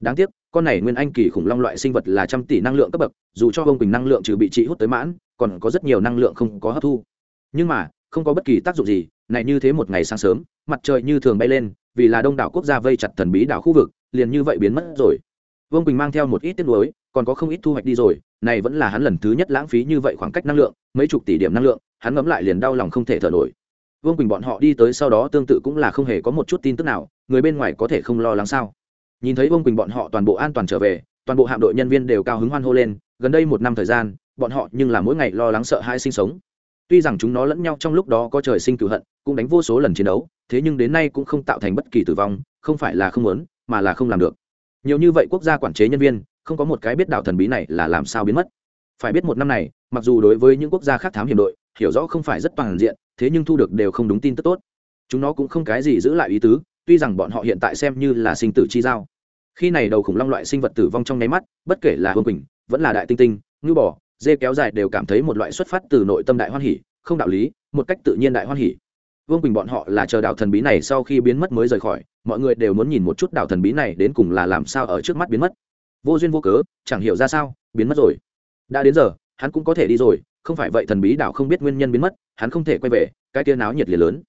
Đáng tiếc, con này nguyên anh kỳ khủng long loại sinh vật là trăm tỷ năng lượng cấp bậc, dù cho vương quỳnh năng lượng trừ bị trị hút tới mãn, còn có rất nhiều năng lượng không có hấp thu. Nhưng mà, không có bất kỳ tác dụng gì này như thế một ngày sáng sớm, mặt trời như thường bay lên, vì là đông đảo quốc gia vây chặt thần bí đảo khu vực, liền như vậy biến mất rồi. Vương quỳnh mang theo một ít tiếc lối còn có không ít thu hoạch đi rồi, này vẫn là hắn lần thứ nhất lãng phí như vậy khoảng cách năng lượng, mấy chục tỷ điểm năng lượng, hắn ngấm lại liền đau lòng không thể thở nổi. Vương quỳnh bọn họ đi tới sau đó tương tự cũng là không hề có một chút tin tức nào, người bên ngoài có thể không lo lắng sao? Nhìn thấy vương quỳnh bọn họ toàn bộ an toàn trở về, toàn bộ hạm đội nhân viên đều cao hứng hoan hô lên, gần đây một năm thời gian, bọn họ nhưng là mỗi ngày lo lắng sợ hai sinh sống tuy rằng chúng nó lẫn nhau trong lúc đó có trời sinh cựu hận, cũng đánh vô số lần chiến đấu, thế nhưng đến nay cũng không tạo thành bất kỳ tử vong, không phải là không muốn, mà là không làm được. Nhiều như vậy quốc gia quản chế nhân viên, không có một cái biết đạo thần bí này là làm sao biến mất. Phải biết một năm này, mặc dù đối với những quốc gia khác thám hiểm đội, hiểu rõ không phải rất toàn diện, thế nhưng thu được đều không đúng tin tức tốt. Chúng nó cũng không cái gì giữ lại ý tứ, tuy rằng bọn họ hiện tại xem như là sinh tử chi giao. Khi này đầu khủng long loại sinh vật tử vong trong nháy mắt, bất kể là hương quỳnh, vẫn là đại tinh tinh, ngư bò dê kéo dài đều cảm thấy một loại xuất phát từ nội tâm đại hoan hỉ, không đạo lý, một cách tự nhiên đại hoan hỉ. Vương quỳnh bọn họ là chờ đạo thần bí này sau khi biến mất mới rời khỏi, mọi người đều muốn nhìn một chút đạo thần bí này đến cùng là làm sao ở trước mắt biến mất. Vô duyên vô cớ, chẳng hiểu ra sao, biến mất rồi. Đã đến giờ, hắn cũng có thể đi rồi, không phải vậy thần bí đạo không biết nguyên nhân biến mất, hắn không thể quay về, cái tia náo nhiệt liệt lớn.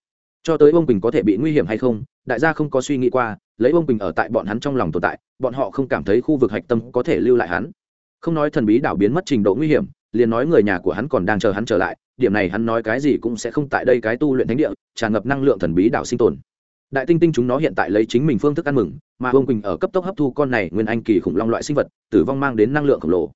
Cho tới ông quỳnh có thể bị nguy hiểm hay không, đại gia không có suy nghĩ qua, lấy ông quỳnh ở tại bọn hắn trong lòng tồn tại, bọn họ không cảm thấy khu vực hạch tâm có thể lưu lại hắn không nói thần bí đảo biến mất trình độ nguy hiểm, liền nói người nhà của hắn còn đang chờ hắn trở lại, điểm này hắn nói cái gì cũng sẽ không tại đây cái tu luyện thánh địa, tràn ngập năng lượng thần bí đảo sinh tồn đại tinh tinh chúng nó hiện tại lấy chính mình phương thức ăn mừng, mà vương quỳnh ở cấp tốc hấp thu con này nguyên anh kỳ khủng long loại sinh vật, tử vong mang đến năng lượng khổng lồ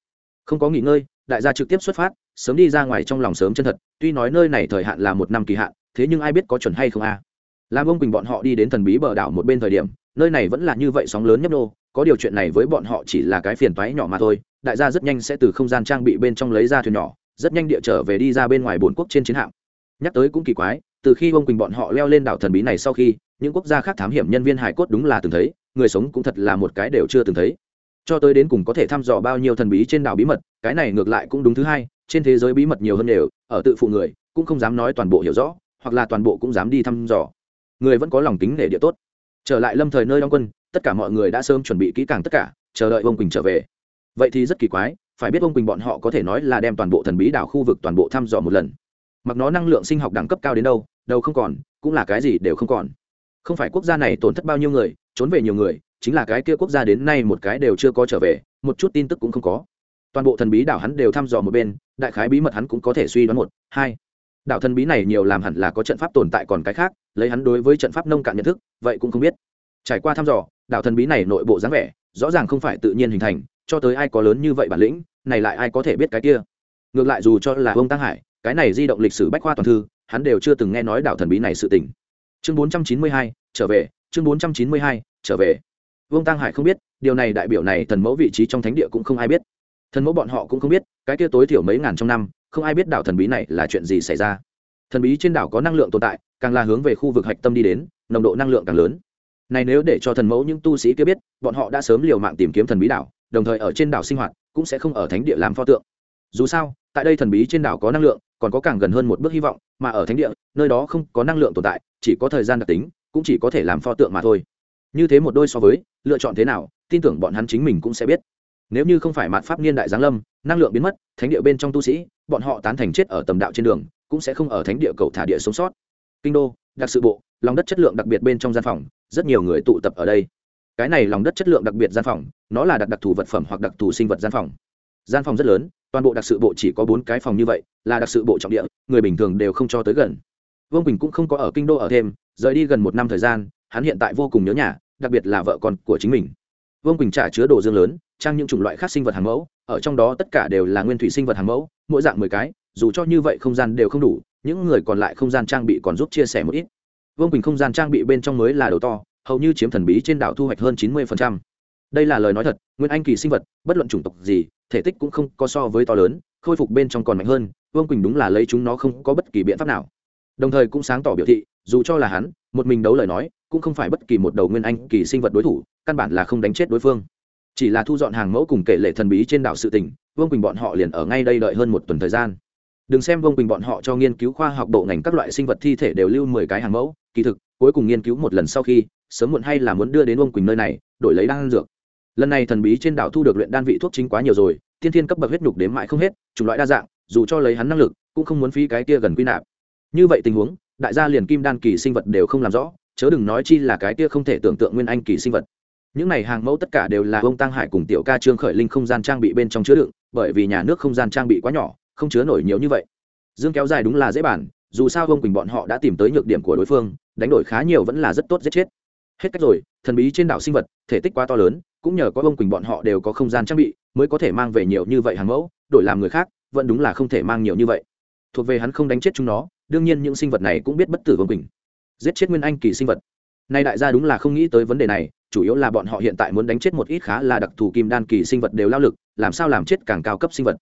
không có nghỉ ngơi, đại gia trực tiếp xuất phát, sớm đi ra ngoài trong lòng sớm chân thật, tuy nói nơi này thời hạn là một năm kỳ hạn, thế nhưng ai biết có chuẩn hay không a à? làm ông quỳnh bọn họ đi đến thần bí bờ đảo một bên thời điểm, nơi này vẫn là như vậy sóng lớn nhấp nô, có điều chuyện này với bọn họ chỉ là cái phiền toái nhỏ mà thôi đại gia rất nhanh sẽ từ không gian trang bị bên trong lấy ra thuyền nhỏ, rất nhanh địa trở về đi ra bên ngoài bốn quốc trên chiến hạm. Nhắc tới cũng kỳ quái, từ khi ông quỳnh bọn họ leo lên đảo thần bí này sau khi, những quốc gia khác thám hiểm nhân viên hải cốt đúng là từng thấy, người sống cũng thật là một cái đều chưa từng thấy. Cho tới đến cùng có thể thăm dò bao nhiêu thần bí trên đảo bí mật, cái này ngược lại cũng đúng thứ hai, trên thế giới bí mật nhiều hơn đều, ở tự phụ người, cũng không dám nói toàn bộ hiểu rõ, hoặc là toàn bộ cũng dám đi thăm dò. Người vẫn có lòng tính để địa tốt. Trở lại lâm thời nơi đóng quân, tất cả mọi người đã sớm chuẩn bị kỹ càng tất cả, chờ đợi ông quỳnh trở về vậy thì rất kỳ quái, phải biết ông quỳnh bọn họ có thể nói là đem toàn bộ thần bí đảo khu vực toàn bộ thăm dò một lần. Mặc nó năng lượng sinh học đẳng cấp cao đến đâu đâu không còn, cũng là cái gì đều không còn. Không phải quốc gia này tổn thất bao nhiêu người, trốn về nhiều người, chính là cái kia quốc gia đến nay một cái đều chưa có trở về, một chút tin tức cũng không có. Toàn bộ thần bí đảo hắn đều thăm dò một bên, đại khái bí mật hắn cũng có thể suy đoán một, hai. Đảo thần bí này nhiều làm hẳn là có trận pháp tồn tại còn cái khác, lấy hắn đối với trận pháp nông cạn nhận thức, vậy cũng không biết. Trải qua thăm dò, đảo thần bí này nội bộ dáng vẻ, rõ ràng không phải tự nhiên hình thành cho tới ai có lớn như vậy bản lĩnh, này lại ai có thể biết cái kia? Ngược lại dù cho là ông tăng hải, cái này di động lịch sử bách khoa toàn thư, hắn đều chưa từng nghe nói đảo thần bí này sự tình. Chương bốn trăm chín mươi hai, trở về, chương bốn trăm chín mươi hai, trở về. Vương tăng hải không biết, điều này đại biểu này thần mẫu vị trí trong thánh địa cũng không ai biết. Thần mẫu bọn họ cũng không biết, cái kia tối thiểu mấy ngàn trong năm, không ai biết đảo thần bí này là chuyện gì xảy ra. Thần bí trên đảo có năng lượng tồn tại, càng là hướng về khu vực hạch tâm đi đến, nồng độ năng lượng càng lớn. Này nếu để cho thần mẫu những tu sĩ kia biết, bọn họ đã sớm liều mạng tìm kiếm thần bí đảo đồng thời ở trên đảo sinh hoạt, cũng sẽ không ở thánh địa làm pho tượng. Dù sao, tại đây thần bí trên đảo có năng lượng, còn có càng gần hơn một bước hy vọng, mà ở thánh địa, nơi đó không có năng lượng tồn tại, chỉ có thời gian đặc tính, cũng chỉ có thể làm pho tượng mà thôi. Như thế một đôi so với, lựa chọn thế nào, tin tưởng bọn hắn chính mình cũng sẽ biết. Nếu như không phải mạn pháp niên đại giáng lâm, năng lượng biến mất, thánh địa bên trong tu sĩ, bọn họ tán thành chết ở tầm đạo trên đường, cũng sẽ không ở thánh địa cầu thả địa sống sót. Kinh đô, đặc sự bộ, lòng đất chất lượng đặc biệt bên trong gian phòng, rất nhiều người tụ tập ở đây cái này lòng đất chất lượng đặc biệt gian phòng, nó là đặc đặc thù vật phẩm hoặc đặc thù sinh vật gian phòng. Gian phòng rất lớn, toàn bộ đặc sự bộ chỉ có bốn cái phòng như vậy, là đặc sự bộ trọng địa, người bình thường đều không cho tới gần. Vương quỳnh cũng không có ở kinh đô ở thêm, rời đi gần một năm thời gian, hắn hiện tại vô cùng nhớ nhà, đặc biệt là vợ con của chính mình. Vương quỳnh trả chứa đồ dương lớn, trang những chủng loại khác sinh vật hàng mẫu, ở trong đó tất cả đều là nguyên thủy sinh vật hàng mẫu, mỗi dạng mười cái, dù cho như vậy không gian đều không đủ, những người còn lại không gian trang bị còn giúp chia sẻ một ít. Vương quỳnh không gian trang bị bên trong mới là đầu to hầu như chiếm thần bí trên đảo thu hoạch hơn chín mươi đây là lời nói thật, nguyên anh kỳ sinh vật, bất luận chủng tộc gì, thể tích cũng không có so với to lớn, khôi phục bên trong còn mạnh hơn, vương quỳnh đúng là lấy chúng nó không có bất kỳ biện pháp nào. Đồng thời cũng sáng tỏ biểu thị, dù cho là hắn, một mình đấu lời nói, cũng không phải bất kỳ một đầu nguyên anh kỳ sinh vật đối thủ, căn bản là không đánh chết đối phương. Chỉ là thu dọn hàng mẫu cùng kể lệ thần bí trên đảo sự tỉnh vương quỳnh bọn họ liền ở ngay đây đợi hơn một tuần thời gian. Đừng xem vương quỳnh bọn họ cho nghiên cứu khoa học bộ ngành các loại sinh vật thi thể đều lưu mười cái hàng mẫu, kỳ thực cuối cùng nghiên cứu một lần sau khi, sớm muộn hay là muốn đưa đến vương quỳnh nơi này, đổi lấy đan dược. Lần này thần bí trên đảo thu được luyện đan vị thuốc chính quá nhiều rồi, tiên thiên cấp bậc huyết nhục đếm mãi không hết, chủng loại đa dạng, dù cho lấy hắn năng lực, cũng không muốn phí cái kia gần quy nạp. Như vậy tình huống, đại gia liền kim đan kỳ sinh vật đều không làm rõ, chớ đừng nói chi là cái kia không thể tưởng tượng nguyên anh kỳ sinh vật. Những này hàng mẫu tất cả đều là ông tăng hải cùng tiểu ca trương khởi linh không gian trang bị bên trong chứa đựng, bởi vì nhà nước không gian trang bị quá nhỏ, không chứa nổi nhiều như vậy. Dương kéo dài đúng là dễ bản dù sao ông quỳnh bọn họ đã tìm tới nhược điểm của đối phương đánh đổi khá nhiều vẫn là rất tốt giết chết. Hết cách rồi, thần bí trên đảo sinh vật, thể tích quá to lớn, cũng nhờ có ông quỳnh bọn họ đều có không gian trang bị, mới có thể mang về nhiều như vậy hàng mẫu, đổi làm người khác, vẫn đúng là không thể mang nhiều như vậy. Thuộc về hắn không đánh chết chúng nó, đương nhiên những sinh vật này cũng biết bất tử vương quỳnh. Giết chết nguyên anh kỳ sinh vật. Nay đại gia đúng là không nghĩ tới vấn đề này, chủ yếu là bọn họ hiện tại muốn đánh chết một ít khá là đặc thù kim đan kỳ sinh vật đều lao lực, làm sao làm chết càng cao cấp sinh vật.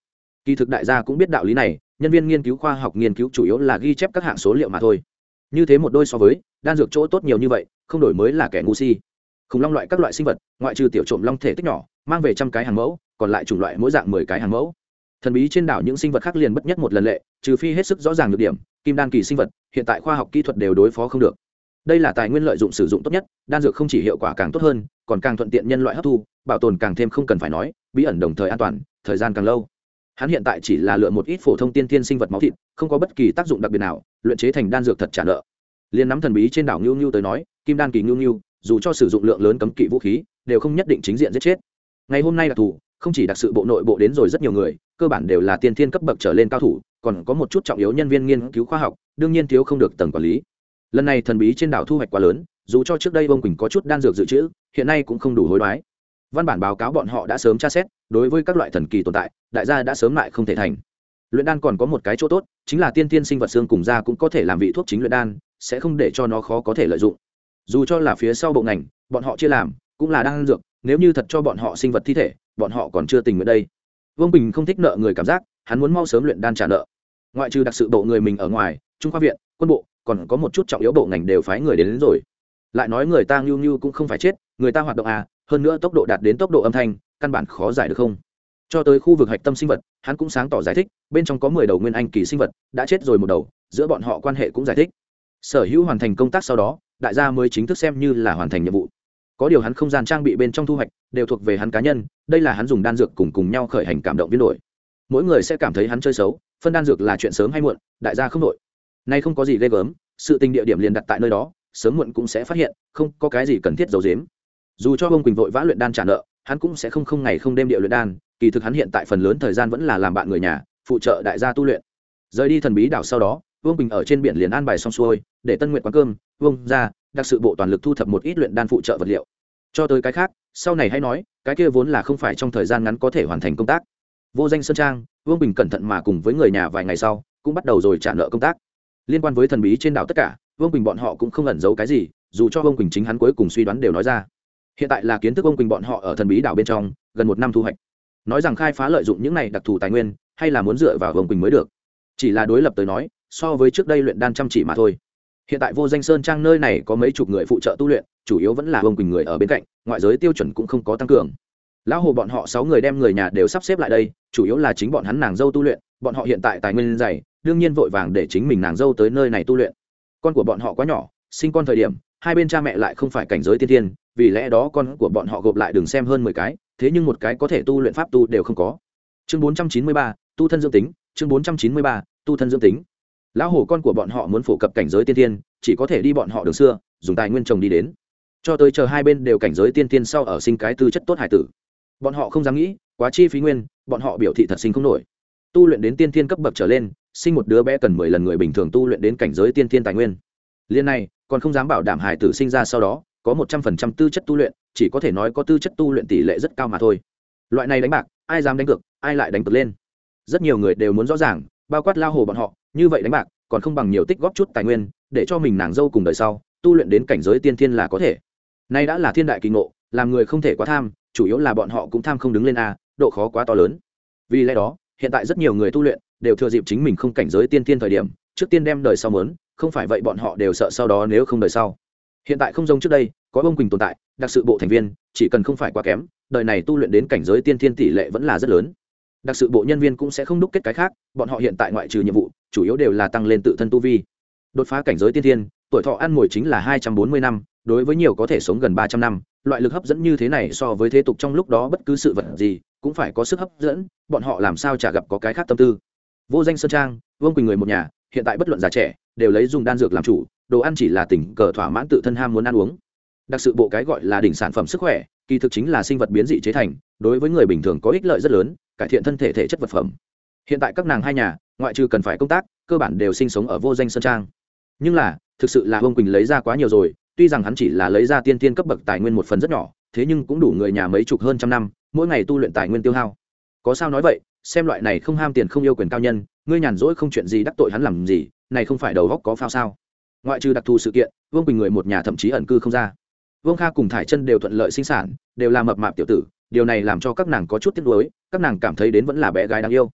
Kỳ thực đại gia cũng biết đạo lý này, nhân viên nghiên cứu khoa học nghiên cứu chủ yếu là ghi chép các hạng số liệu mà thôi. Như thế một đôi so với đan dược chỗ tốt nhiều như vậy, không đổi mới là kẻ ngu si. Khủng long loại các loại sinh vật, ngoại trừ tiểu trộm long thể tích nhỏ, mang về trăm cái hàng mẫu, còn lại chủng loại mỗi dạng mười cái hàng mẫu. Thần bí trên đảo những sinh vật khác liền bất nhất một lần lệ, trừ phi hết sức rõ ràng được điểm, kim đan kỳ sinh vật, hiện tại khoa học kỹ thuật đều đối phó không được. Đây là tài nguyên lợi dụng sử dụng tốt nhất, đan dược không chỉ hiệu quả càng tốt hơn, còn càng thuận tiện nhân loại hấp thu, bảo tồn càng thêm không cần phải nói, bí ẩn đồng thời an toàn, thời gian càng lâu. Hắn hiện tại chỉ là lựa một ít phổ thông tiên tiên sinh vật máu thịt, không có bất kỳ tác dụng đặc biệt nào, luyện chế thành đan dược thật trả nợ liên nắm thần bí trên đảo ngưu ngưu tới nói, kim đan kỳ ngưu ngưu, dù cho sử dụng lượng lớn cấm kỵ vũ khí, đều không nhất định chính diện giết chết. Ngày hôm nay đặc thù không chỉ đặc sự bộ nội bộ đến rồi rất nhiều người, cơ bản đều là tiên thiên cấp bậc trở lên cao thủ, còn có một chút trọng yếu nhân viên nghiên cứu khoa học, đương nhiên thiếu không được tầng quản lý. Lần này thần bí trên đảo thu hoạch quá lớn, dù cho trước đây bông quỳnh có chút đan dược dự trữ, hiện nay cũng không đủ hối đoái. Văn bản báo cáo bọn họ đã sớm tra xét, đối với các loại thần kỳ tồn tại, đại gia đã sớm lại không thể thành. Luyện đan còn có một cái chỗ tốt, chính là tiên tiên sinh vật xương cùng da cũng có thể làm vị thuốc chính luyện đan sẽ không để cho nó khó có thể lợi dụng. Dù cho là phía sau bộ ngành bọn họ chia làm cũng là đan dược nếu như thật cho bọn họ sinh vật thi thể bọn họ còn chưa tình nguyện đây. Vương bình không thích nợ người cảm giác hắn muốn mau sớm luyện đan trả nợ. Ngoại trừ đặc sự bộ người mình ở ngoài trung khoa viện quân bộ còn có một chút trọng yếu bộ ngành đều phái người đến, đến rồi. Lại nói người ta ngưu ngưu cũng không phải chết người ta hoạt động à hơn nữa tốc độ đạt đến tốc độ âm thanh căn bản khó giải được không? Cho tới khu vực hạch tâm sinh vật hắn cũng sáng tỏ giải thích bên trong có mười đầu nguyên anh kỳ sinh vật đã chết rồi một đầu giữa bọn họ quan hệ cũng giải thích sở hữu hoàn thành công tác sau đó, đại gia mới chính thức xem như là hoàn thành nhiệm vụ. Có điều hắn không gian trang bị bên trong thu hoạch đều thuộc về hắn cá nhân, đây là hắn dùng đan dược cùng cùng nhau khởi hành cảm động biến đổi. Mỗi người sẽ cảm thấy hắn chơi xấu, phân đan dược là chuyện sớm hay muộn, đại gia không đội nay không có gì ghê gớm, sự tình địa điểm liền đặt tại nơi đó, sớm muộn cũng sẽ phát hiện, không có cái gì cần thiết giấu dếm dù cho ông quỳnh vội vã luyện đan trả nợ, hắn cũng sẽ không không ngày không đêm địa luyện đan, kỳ thực hắn hiện tại phần lớn thời gian vẫn là làm bạn người nhà, phụ trợ đại gia tu luyện. Rời đi thần bí đảo sau đó vương bình ở trên biển liền an bài xong xuôi, để tân nguyện quán cơm, vương ra đặc sự bộ toàn lực thu thập một ít luyện đan phụ trợ vật liệu. Cho tới cái khác, sau này hãy nói, cái kia vốn là không phải trong thời gian ngắn có thể hoàn thành công tác. Vô danh sơn trang, vương bình cẩn thận mà cùng với người nhà vài ngày sau, cũng bắt đầu rồi trả nợ công tác. Liên quan với thần bí trên đảo tất cả, vương bình bọn họ cũng không ẩn giấu cái gì, dù cho vương bình chính hắn cuối cùng suy đoán đều nói ra. Hiện tại là kiến thức vương bình bọn họ ở thần bí đảo bên trong, gần một năm thu hoạch. Nói rằng khai phá lợi dụng những này đặc thù tài nguyên, hay là muốn dựa vào vương bình mới được. Chỉ là đối lập tới nói so với trước đây luyện đan chăm chỉ mà thôi. Hiện tại vô danh sơn trang nơi này có mấy chục người phụ trợ tu luyện, chủ yếu vẫn là vương quỳnh người ở bên cạnh, ngoại giới tiêu chuẩn cũng không có tăng cường. Lão hồ bọn họ sáu người đem người nhà đều sắp xếp lại đây, chủ yếu là chính bọn hắn nàng dâu tu luyện, bọn họ hiện tại tài nguyên dày, đương nhiên vội vàng để chính mình nàng dâu tới nơi này tu luyện. Con của bọn họ quá nhỏ, sinh con thời điểm, hai bên cha mẹ lại không phải cảnh giới tiên tiên vì lẽ đó con của bọn họ gộp lại đừng xem hơn mười cái, thế nhưng một cái có thể tu luyện pháp tu đều không có. Chương bốn trăm chín mươi ba, tu thân dương tính, chương bốn trăm chín mươi ba, tu thân dương tính lão hồ con của bọn họ muốn phổ cập cảnh giới tiên tiên chỉ có thể đi bọn họ đường xưa, dùng tài nguyên trồng đi đến. Cho tới chờ hai bên đều cảnh giới tiên tiên sau ở sinh cái tư chất tốt hải tử. Bọn họ không dám nghĩ, quá chi phí nguyên, bọn họ biểu thị thật sinh không nổi. Tu luyện đến tiên tiên cấp bậc trở lên, sinh một đứa bé cần mười lần người bình thường tu luyện đến cảnh giới tiên tiên tài nguyên. Liên này, còn không dám bảo đảm hải tử sinh ra sau đó, có một trăm phần trăm tư chất tu luyện, chỉ có thể nói có tư chất tu luyện tỷ lệ rất cao mà thôi. Loại này đánh bạc, ai dám đánh cược, ai lại đánh cược lên. Rất nhiều người đều muốn rõ ràng, bao quát lao hồ bọn họ như vậy đánh bạc, còn không bằng nhiều tích góp chút tài nguyên, để cho mình nàng dâu cùng đời sau, tu luyện đến cảnh giới tiên thiên là có thể. Nay đã là thiên đại kỳ ngộ, làm người không thể quá tham, chủ yếu là bọn họ cũng tham không đứng lên a, độ khó quá to lớn. Vì lẽ đó, hiện tại rất nhiều người tu luyện đều thừa dịp chính mình không cảnh giới tiên thiên thời điểm, trước tiên đem đời sau mớn không phải vậy bọn họ đều sợ sau đó nếu không đời sau. Hiện tại không giống trước đây, có ông quỳnh tồn tại, đặc sự bộ thành viên, chỉ cần không phải quá kém, đời này tu luyện đến cảnh giới tiên thiên tỷ lệ vẫn là rất lớn. Đặc sự bộ nhân viên cũng sẽ không đúc kết cái khác, bọn họ hiện tại ngoại trừ nhiệm vụ chủ yếu đều là tăng lên tự thân tu vi. Đột phá cảnh giới tiên thiên, tuổi thọ ăn mồi chính là hai trăm bốn mươi năm, đối với nhiều có thể sống gần ba trăm năm, loại lực hấp dẫn như thế này so với thế tục trong lúc đó bất cứ sự vật gì, cũng phải có sức hấp dẫn, bọn họ làm sao chả gặp có cái khác tâm tư. Vô danh sơn trang, vương quỳnh người một nhà, hiện tại bất luận già trẻ, đều lấy dùng đan dược làm chủ, đồ ăn chỉ là tỉnh cờ thỏa mãn tự thân ham muốn ăn uống. Đặc sự bộ cái gọi là đỉnh sản phẩm sức khỏe, kỳ thực chính là sinh vật biến dị chế thành, đối với người bình thường có ích lợi rất lớn, cải thiện thân thể thể chất vật phẩm hiện tại các nàng hai nhà, ngoại trừ cần phải công tác, cơ bản đều sinh sống ở vô danh sơn trang. Nhưng là, thực sự là vương quỳnh lấy ra quá nhiều rồi, tuy rằng hắn chỉ là lấy ra tiên tiên cấp bậc tài nguyên một phần rất nhỏ, thế nhưng cũng đủ người nhà mấy chục hơn trăm năm, mỗi ngày tu luyện tài nguyên tiêu hao. Có sao nói vậy, xem loại này không ham tiền không yêu quyền cao nhân, ngươi nhàn rỗi không chuyện gì đắc tội hắn làm gì, này không phải đầu góc có phao sao? Ngoại trừ đặc thù sự kiện, vương quỳnh người một nhà thậm chí ẩn cư không ra. Vương kha cùng thải chân đều thuận lợi sinh sản, đều là mập mạp tiểu tử, điều này làm cho các nàng có chút tiếc nuối, các nàng cảm thấy đến vẫn là bé gái đáng yêu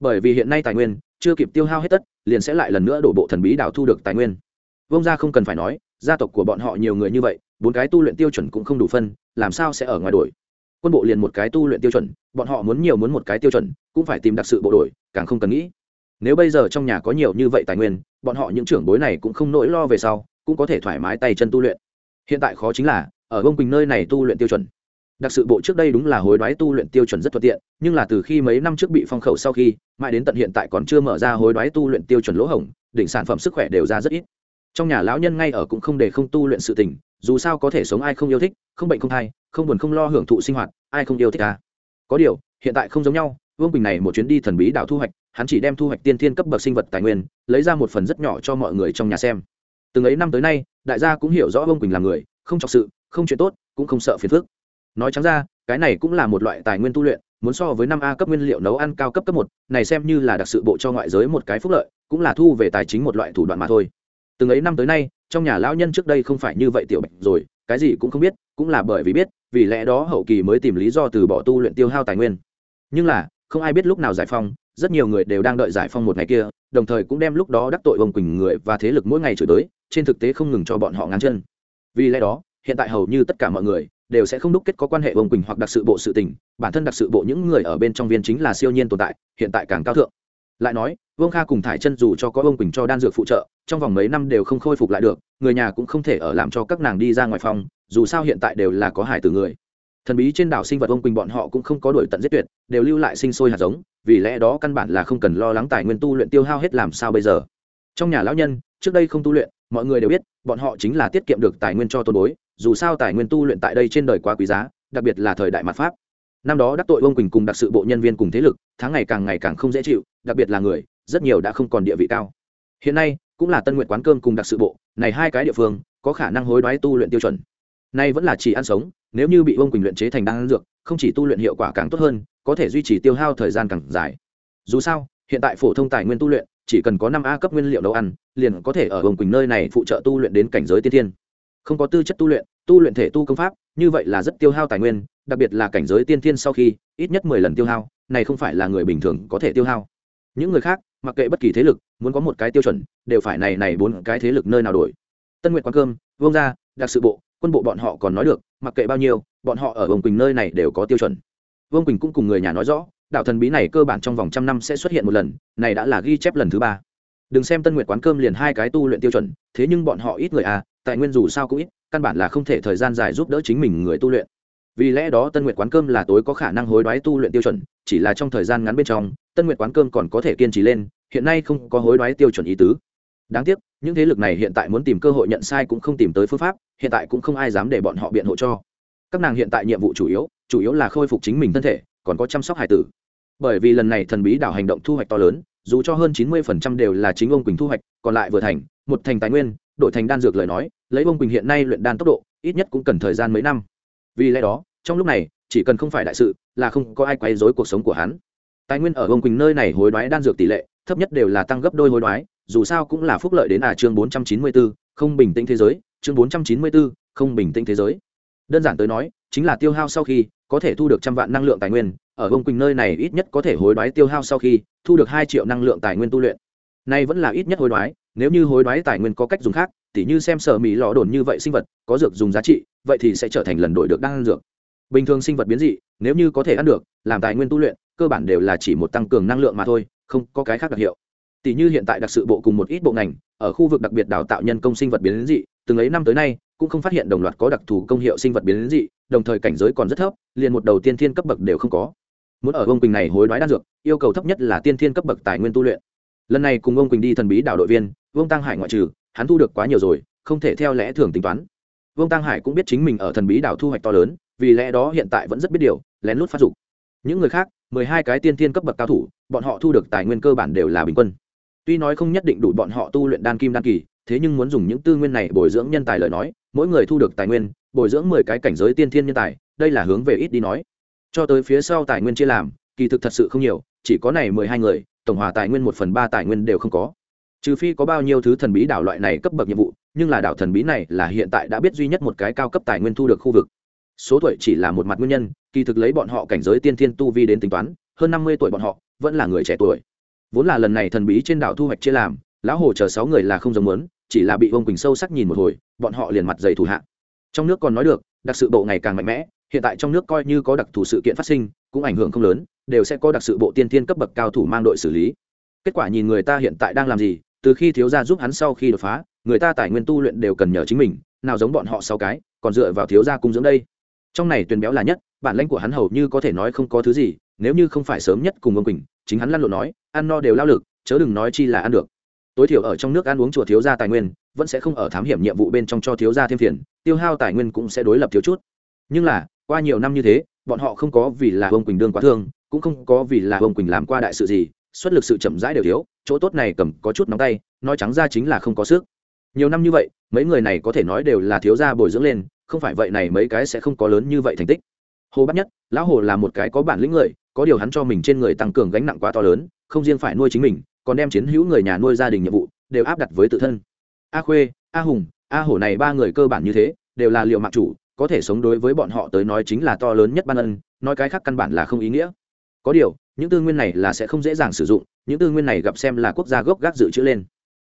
bởi vì hiện nay tài nguyên chưa kịp tiêu hao hết tất, liền sẽ lại lần nữa đổ bộ thần bí đảo thu được tài nguyên. Vông gia không cần phải nói, gia tộc của bọn họ nhiều người như vậy, bốn cái tu luyện tiêu chuẩn cũng không đủ phân, làm sao sẽ ở ngoài đổi quân bộ liền một cái tu luyện tiêu chuẩn, bọn họ muốn nhiều muốn một cái tiêu chuẩn, cũng phải tìm đặc sự bộ đội, càng không cần nghĩ. Nếu bây giờ trong nhà có nhiều như vậy tài nguyên, bọn họ những trưởng bối này cũng không nỗi lo về sau, cũng có thể thoải mái tay chân tu luyện. Hiện tại khó chính là, ở bông quỳnh nơi này tu luyện tiêu chuẩn đặc sự bộ trước đây đúng là hối đoái tu luyện tiêu chuẩn rất thuận tiện, nhưng là từ khi mấy năm trước bị phong khẩu sau khi, mãi đến tận hiện tại còn chưa mở ra hối đoái tu luyện tiêu chuẩn lỗ hổng, đỉnh sản phẩm sức khỏe đều ra rất ít. Trong nhà lão nhân ngay ở cũng không để không tu luyện sự tình, dù sao có thể sống ai không yêu thích, không bệnh không thai, không buồn không lo hưởng thụ sinh hoạt, ai không yêu thích à. có điều, hiện tại không giống nhau, vương bình này một chuyến đi thần bí đảo thu hoạch, hắn chỉ đem thu hoạch tiên thiên cấp bậc sinh vật tài nguyên, lấy ra một phần rất nhỏ cho mọi người trong nhà xem. Từng ấy năm tới nay, đại gia cũng hiểu rõ vương bình là người, không trọng sự, không chuyện tốt, cũng không sợ phiền phức nói trắng ra, cái này cũng là một loại tài nguyên tu luyện, muốn so với năm a cấp nguyên liệu nấu ăn cao cấp cấp một, này xem như là đặc sự bộ cho ngoại giới một cái phúc lợi, cũng là thu về tài chính một loại thủ đoạn mà thôi. Từng ấy năm tới nay, trong nhà lão nhân trước đây không phải như vậy tiểu bạch rồi, cái gì cũng không biết, cũng là bởi vì biết, vì lẽ đó hậu kỳ mới tìm lý do từ bỏ tu luyện tiêu hao tài nguyên. Nhưng là, không ai biết lúc nào giải phong, rất nhiều người đều đang đợi giải phong một ngày kia, đồng thời cũng đem lúc đó đắc tội ông quỳnh người và thế lực mỗi ngày chửi tới trên thực tế không ngừng cho bọn họ ngắn chân. Vì lẽ đó, hiện tại hầu như tất cả mọi người đều sẽ không đúc kết có quan hệ ông quỳnh hoặc đặc sự bộ sự tình, bản thân đặc sự bộ những người ở bên trong viên chính là siêu nhiên tồn tại, hiện tại càng cao thượng. Lại nói, vương kha cùng thải chân dù cho có ông quỳnh cho đan dược phụ trợ, trong vòng mấy năm đều không khôi phục lại được, người nhà cũng không thể ở làm cho các nàng đi ra ngoài phòng, dù sao hiện tại đều là có hải từ người. Thần bí trên đảo sinh vật ông quỳnh bọn họ cũng không có đổi tận giết tuyệt, đều lưu lại sinh sôi hạt giống, vì lẽ đó căn bản là không cần lo lắng tài nguyên tu luyện tiêu hao hết làm sao bây giờ. Trong nhà lão nhân trước đây không tu luyện, mọi người đều biết, bọn họ chính là tiết kiệm được tài nguyên cho tôn bối, dù sao tài nguyên tu luyện tại đây trên đời quá quý giá, đặc biệt là thời đại mặt pháp. Năm đó đắc tội ông quỳnh cùng đặc sự bộ nhân viên cùng thế lực, tháng ngày càng ngày càng không dễ chịu, đặc biệt là người, rất nhiều đã không còn địa vị cao. Hiện nay, cũng là tân nguyện quán cơm cùng đặc sự bộ, này hai cái địa phương, có khả năng hối đoái tu luyện tiêu chuẩn. Nay vẫn là chỉ ăn sống, nếu như bị ông quỳnh luyện chế thành đan dược, không chỉ tu luyện hiệu quả càng tốt hơn, có thể duy trì tiêu hao thời gian càng dài. Dù sao, hiện tại phổ thông tài nguyên tu luyện chỉ cần có năm a cấp nguyên liệu nấu ăn, liền có thể ở ông quỳnh nơi này phụ trợ tu luyện đến cảnh giới tiên thiên. Không có tư chất tu luyện tu luyện thể tu công pháp, như vậy là rất tiêu hao tài nguyên, đặc biệt là cảnh giới tiên thiên sau khi, ít nhất mười lần tiêu hao, này không phải là người bình thường có thể tiêu hao. Những người khác, mặc kệ bất kỳ thế lực, muốn có một cái tiêu chuẩn, đều phải này này bốn cái thế lực nơi nào đổi. Tân nguyện quán cơm, vương gia, đặc sự bộ, quân bộ bọn họ còn nói được, mặc kệ bao nhiêu, bọn họ ở vương quỳnh nơi này đều có tiêu chuẩn. Vương quỳnh cũng cùng người nhà nói rõ đạo thần bí này cơ bản trong vòng trăm năm sẽ xuất hiện một lần, này đã là ghi chép lần thứ ba. Đừng xem tân nguyệt quán cơm liền hai cái tu luyện tiêu chuẩn, thế nhưng bọn họ ít người à tài nguyên dù sao cũng ít, căn bản là không thể thời gian dài giúp đỡ chính mình người tu luyện. Vì lẽ đó tân nguyệt quán cơm là tối có khả năng hối đoái tu luyện tiêu chuẩn, chỉ là trong thời gian ngắn bên trong, tân nguyệt quán cơm còn có thể kiên trì lên, hiện nay không có hối đoái tiêu chuẩn ý tứ. Đáng tiếc, những thế lực này hiện tại muốn tìm cơ hội nhận sai cũng không tìm tới phương pháp, hiện tại cũng không ai dám để bọn họ biện hộ cho. Các nàng hiện tại nhiệm vụ chủ yếu chủ yếu là khôi phục chính mình thân thể, còn có chăm sóc hải tử bởi vì lần này thần bí đảo hành động thu hoạch to lớn, dù cho hơn chín mươi phần trăm đều là chính ông quỳnh thu hoạch, còn lại vừa thành, một thành tài nguyên, đổi thành đan dược lời nói, lấy ông quỳnh hiện nay luyện đan tốc độ, ít nhất cũng cần thời gian mấy năm. Vì lẽ đó, trong lúc này, chỉ cần không phải đại sự, là không có ai quấy dối cuộc sống của hắn. Tài nguyên ở ông quỳnh nơi này hối đoái đan dược tỷ lệ, thấp nhất đều là tăng gấp đôi hối đoái, dù sao cũng là phúc lợi đến à chương bốn trăm chín mươi bốn không bình tĩnh thế giới, chương bốn trăm chín mươi bốn không bình tĩnh thế giới. Đơn giản tới nói, chính là tiêu hao sau khi có thể thu được trăm vạn năng lượng tài nguyên, ở bông quỳnh nơi này ít nhất có thể hối đoái tiêu hao sau khi thu được hai triệu năng lượng tài nguyên tu luyện. Nay vẫn là ít nhất hối đoái, nếu như hối đoái tài nguyên có cách dùng khác, tỉ như xem sở mỹ lò đồn như vậy sinh vật có dược dùng giá trị, vậy thì sẽ trở thành lần đổi được đan dược. Bình thường sinh vật biến dị, nếu như có thể ăn được, làm tài nguyên tu luyện, cơ bản đều là chỉ một tăng cường năng lượng mà thôi, không có cái khác đặc hiệu. Tỷ như hiện tại đặc sự bộ cùng một ít bộ ngành, ở khu vực đặc biệt đào tạo nhân công sinh vật biến dị, từng ấy năm tới nay cũng không phát hiện đồng loạt có đặc thù công hiệu sinh vật biến dị, đồng thời cảnh giới còn rất thấp, liền một đầu tiên thiên cấp bậc đều không có. Muốn ở ông quỳnh này hối đoái đan dược, yêu cầu thấp nhất là tiên thiên cấp bậc tài nguyên tu luyện. Lần này cùng ông quỳnh đi thần bí đảo đội viên, vương tăng hải ngoại trừ, hắn thu được quá nhiều rồi, không thể theo lẽ thường tính toán. Vương tăng hải cũng biết chính mình ở thần bí đảo thu hoạch to lớn, vì lẽ đó hiện tại vẫn rất biết điều, lén lút phát dục. Những người khác, mười hai cái tiên thiên cấp bậc cao thủ, bọn họ thu được tài nguyên cơ bản đều là bình quân. Tuy nói không nhất định đủ bọn họ tu luyện đan kim đan kỳ thế nhưng muốn dùng những tư nguyên này bồi dưỡng nhân tài lời nói, mỗi người thu được tài nguyên, bồi dưỡng mười cái cảnh giới tiên thiên nhân tài, đây là hướng về ít đi nói. Cho tới phía sau tài nguyên chia làm, kỳ thực thật sự không nhiều, chỉ có này mười hai người, tổng hòa tài nguyên một phần ba tài nguyên đều không có. Trừ phi có bao nhiêu thứ thần bí đảo loại này cấp bậc nhiệm vụ, nhưng là đảo thần bí này là hiện tại đã biết duy nhất một cái cao cấp tài nguyên thu được khu vực. Số tuổi chỉ là một mặt nguyên nhân, kỳ thực lấy bọn họ cảnh giới tiên thiên tu vi đến tính toán, hơn năm mươi tuổi bọn họ vẫn là người trẻ tuổi. Vốn là lần này thần bí trên đảo thu hoạch chia làm, lão hồ chờ sáu người là không giống muốn chỉ là bị ông quỳnh sâu sắc nhìn một hồi, bọn họ liền mặt dày thủ hạ. Trong nước còn nói được, đặc sự bộ ngày càng mạnh mẽ, hiện tại trong nước coi như có đặc thù sự kiện phát sinh, cũng ảnh hưởng không lớn, đều sẽ có đặc sự bộ tiên thiên cấp bậc cao thủ mang đội xử lý. Kết quả nhìn người ta hiện tại đang làm gì, từ khi thiếu gia giúp hắn sau khi đột phá, người ta tài nguyên tu luyện đều cần nhờ chính mình, nào giống bọn họ sáu cái, còn dựa vào thiếu gia cung dưỡng đây. Trong này tuyền béo là nhất, bản lãnh của hắn hầu như có thể nói không có thứ gì, nếu như không phải sớm nhất cùng ông quỳnh, chính hắn lăn lộn nói, ăn no đều lao lực, chớ đừng nói chi là ăn được tối thiểu ở trong nước ăn uống chùa thiếu gia tài nguyên, vẫn sẽ không ở thám hiểm nhiệm vụ bên trong cho thiếu gia thêm phiền, tiêu hao tài nguyên cũng sẽ đối lập thiếu chút. Nhưng là, qua nhiều năm như thế, bọn họ không có vì là ông quỳnh đương quá thương, cũng không có vì là ông quỳnh làm qua đại sự gì, xuất lực sự chậm rãi đều thiếu, chỗ tốt này cầm có chút nóng tay, nói trắng ra chính là không có sức. Nhiều năm như vậy, mấy người này có thể nói đều là thiếu gia bồi dưỡng lên, không phải vậy này mấy cái sẽ không có lớn như vậy thành tích. Hồ bắt nhất, lão hồ là một cái có bản lĩnh người, có điều hắn cho mình trên người tăng cường gánh nặng quá to lớn, không riêng phải nuôi chính mình còn đem chiến hữu người nhà nuôi gia đình nhiệm vụ đều áp đặt với tự thân. A khuê, a hùng, a hổ này ba người cơ bản như thế, đều là liệu mạng chủ, có thể sống đối với bọn họ tới nói chính là to lớn nhất ban ân, nói cái khác căn bản là không ý nghĩa. Có điều, những tư nguyên này là sẽ không dễ dàng sử dụng, những tư nguyên này gặp xem là quốc gia gốc gác dự trữ lên.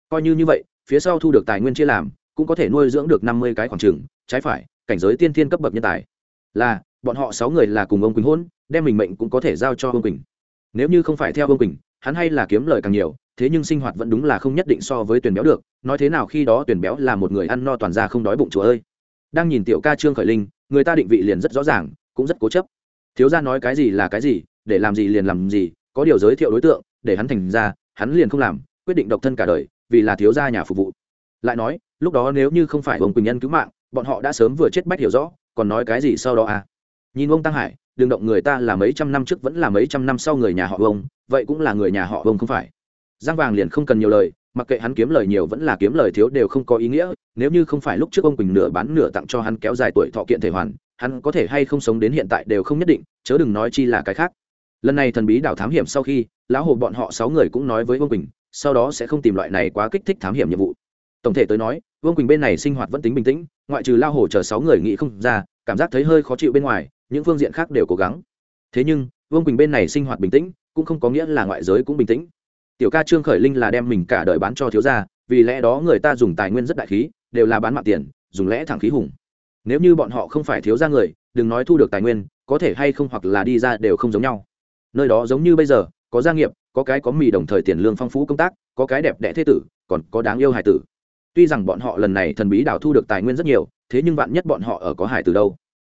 Coi như như vậy, phía sau thu được tài nguyên chia làm, cũng có thể nuôi dưỡng được năm mươi cái khoảng trừng trái phải, cảnh giới tiên thiên cấp bậc nhân tài. Là, bọn họ sáu người là cùng ông quỳnh hôn, đem mình mệnh cũng có thể giao cho ông quỳnh. Nếu như không phải theo ông quỳnh hắn hay là kiếm lời càng nhiều, thế nhưng sinh hoạt vẫn đúng là không nhất định so với tuyển béo được, nói thế nào khi đó tuyển béo là một người ăn no toàn ra không đói bụng chúa ơi. Đang nhìn tiểu ca trương khởi linh, người ta định vị liền rất rõ ràng, cũng rất cố chấp. Thiếu gia nói cái gì là cái gì, để làm gì liền làm gì, có điều giới thiệu đối tượng, để hắn thành ra, hắn liền không làm, quyết định độc thân cả đời, vì là thiếu gia nhà phục vụ. Lại nói, lúc đó nếu như không phải ông quỳnh nhân cứu mạng, bọn họ đã sớm vừa chết bách hiểu rõ, còn nói cái gì sau đó à? Nhìn ông tăng hải đừng động người ta là mấy trăm năm trước vẫn là mấy trăm năm sau người nhà họ ông vậy cũng là người nhà họ ông không phải. Giang vàng liền không cần nhiều lời, mặc kệ hắn kiếm lời nhiều vẫn là kiếm lời thiếu đều không có ý nghĩa, nếu như không phải lúc trước ông quỳnh nửa bán nửa tặng cho hắn kéo dài tuổi thọ kiện thể hoàn, hắn có thể hay không sống đến hiện tại đều không nhất định, chớ đừng nói chi là cái khác. Lần này thần bí đảo thám hiểm sau khi, lão hồ bọn họ sáu người cũng nói với ông quỳnh, sau đó sẽ không tìm loại này quá kích thích thám hiểm nhiệm vụ. Tổng thể tới nói, vương quỳnh bên này sinh hoạt vẫn tính bình tĩnh, ngoại trừ lao hồ chờ sáu người nghĩ không ra, cảm giác thấy hơi khó chịu bên ngoài những phương diện khác đều cố gắng. Thế nhưng, vương quỳnh bên này sinh hoạt bình tĩnh, cũng không có nghĩa là ngoại giới cũng bình tĩnh. Tiểu ca trương khởi linh là đem mình cả đời bán cho thiếu gia, vì lẽ đó người ta dùng tài nguyên rất đại khí, đều là bán mạng tiền, dùng lẽ thẳng khí hùng. Nếu như bọn họ không phải thiếu gia người, đừng nói thu được tài nguyên, có thể hay không hoặc là đi ra đều không giống nhau. Nơi đó giống như bây giờ, có gia nghiệp, có cái có mì đồng thời tiền lương phong phú công tác, có cái đẹp đẽ thế tử, còn có đáng yêu hải tử. Tuy rằng bọn họ lần này thần bí đảo thu được tài nguyên rất nhiều, thế nhưng vạn nhất bọn họ ở có hải tử đâu?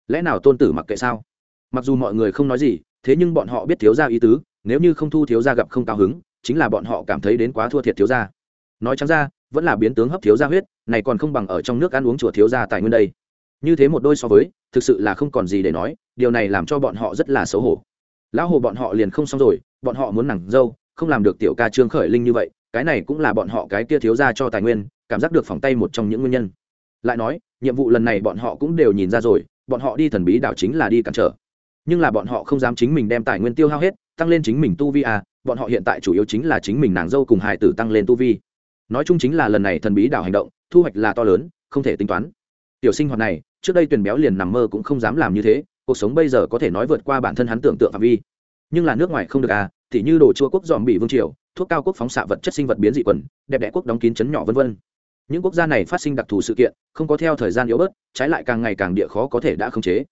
Lẽ nào tôn tử mặc kệ sao? Mặc dù mọi người không nói gì, thế nhưng bọn họ biết thiếu gia ý tứ, nếu như không thu thiếu gia gặp không cao hứng, chính là bọn họ cảm thấy đến quá thua thiệt thiếu gia. Nói chẳng ra, vẫn là biến tướng hấp thiếu gia huyết, này còn không bằng ở trong nước ăn uống chùa thiếu gia tài nguyên đây. Như thế một đôi so với, thực sự là không còn gì để nói, điều này làm cho bọn họ rất là xấu hổ. Lão hồ bọn họ liền không xong rồi, bọn họ muốn nặng dâu, không làm được tiểu ca trương khởi linh như vậy, cái này cũng là bọn họ cái kia thiếu gia cho tài nguyên, cảm giác được phòng tay một trong những nguyên nhân. Lại nói, nhiệm vụ lần này bọn họ cũng đều nhìn ra rồi bọn họ đi thần bí đảo chính là đi cản trở. Nhưng là bọn họ không dám chính mình đem tài nguyên tiêu hao hết, tăng lên chính mình tu vi à bọn họ hiện tại chủ yếu chính là chính mình nàng dâu cùng hài tử tăng lên tu vi. Nói chung chính là lần này thần bí đảo hành động, thu hoạch là to lớn, không thể tính toán. Tiểu sinh hoạt này, trước đây tuyển béo liền nằm mơ cũng không dám làm như thế, cuộc sống bây giờ có thể nói vượt qua bản thân hắn tưởng tượng phạm vi. Nhưng là nước ngoài không được à thì như đồ chua quốc dòm bị vương triều, thuốc cao quốc phóng xạ vật chất sinh vật biến dị quần, đẹp đẽ quốc đóng kín chấn nhỏ vân vân những quốc gia này phát sinh đặc thù sự kiện không có theo thời gian yếu bớt trái lại càng ngày càng địa khó có thể đã khống chế.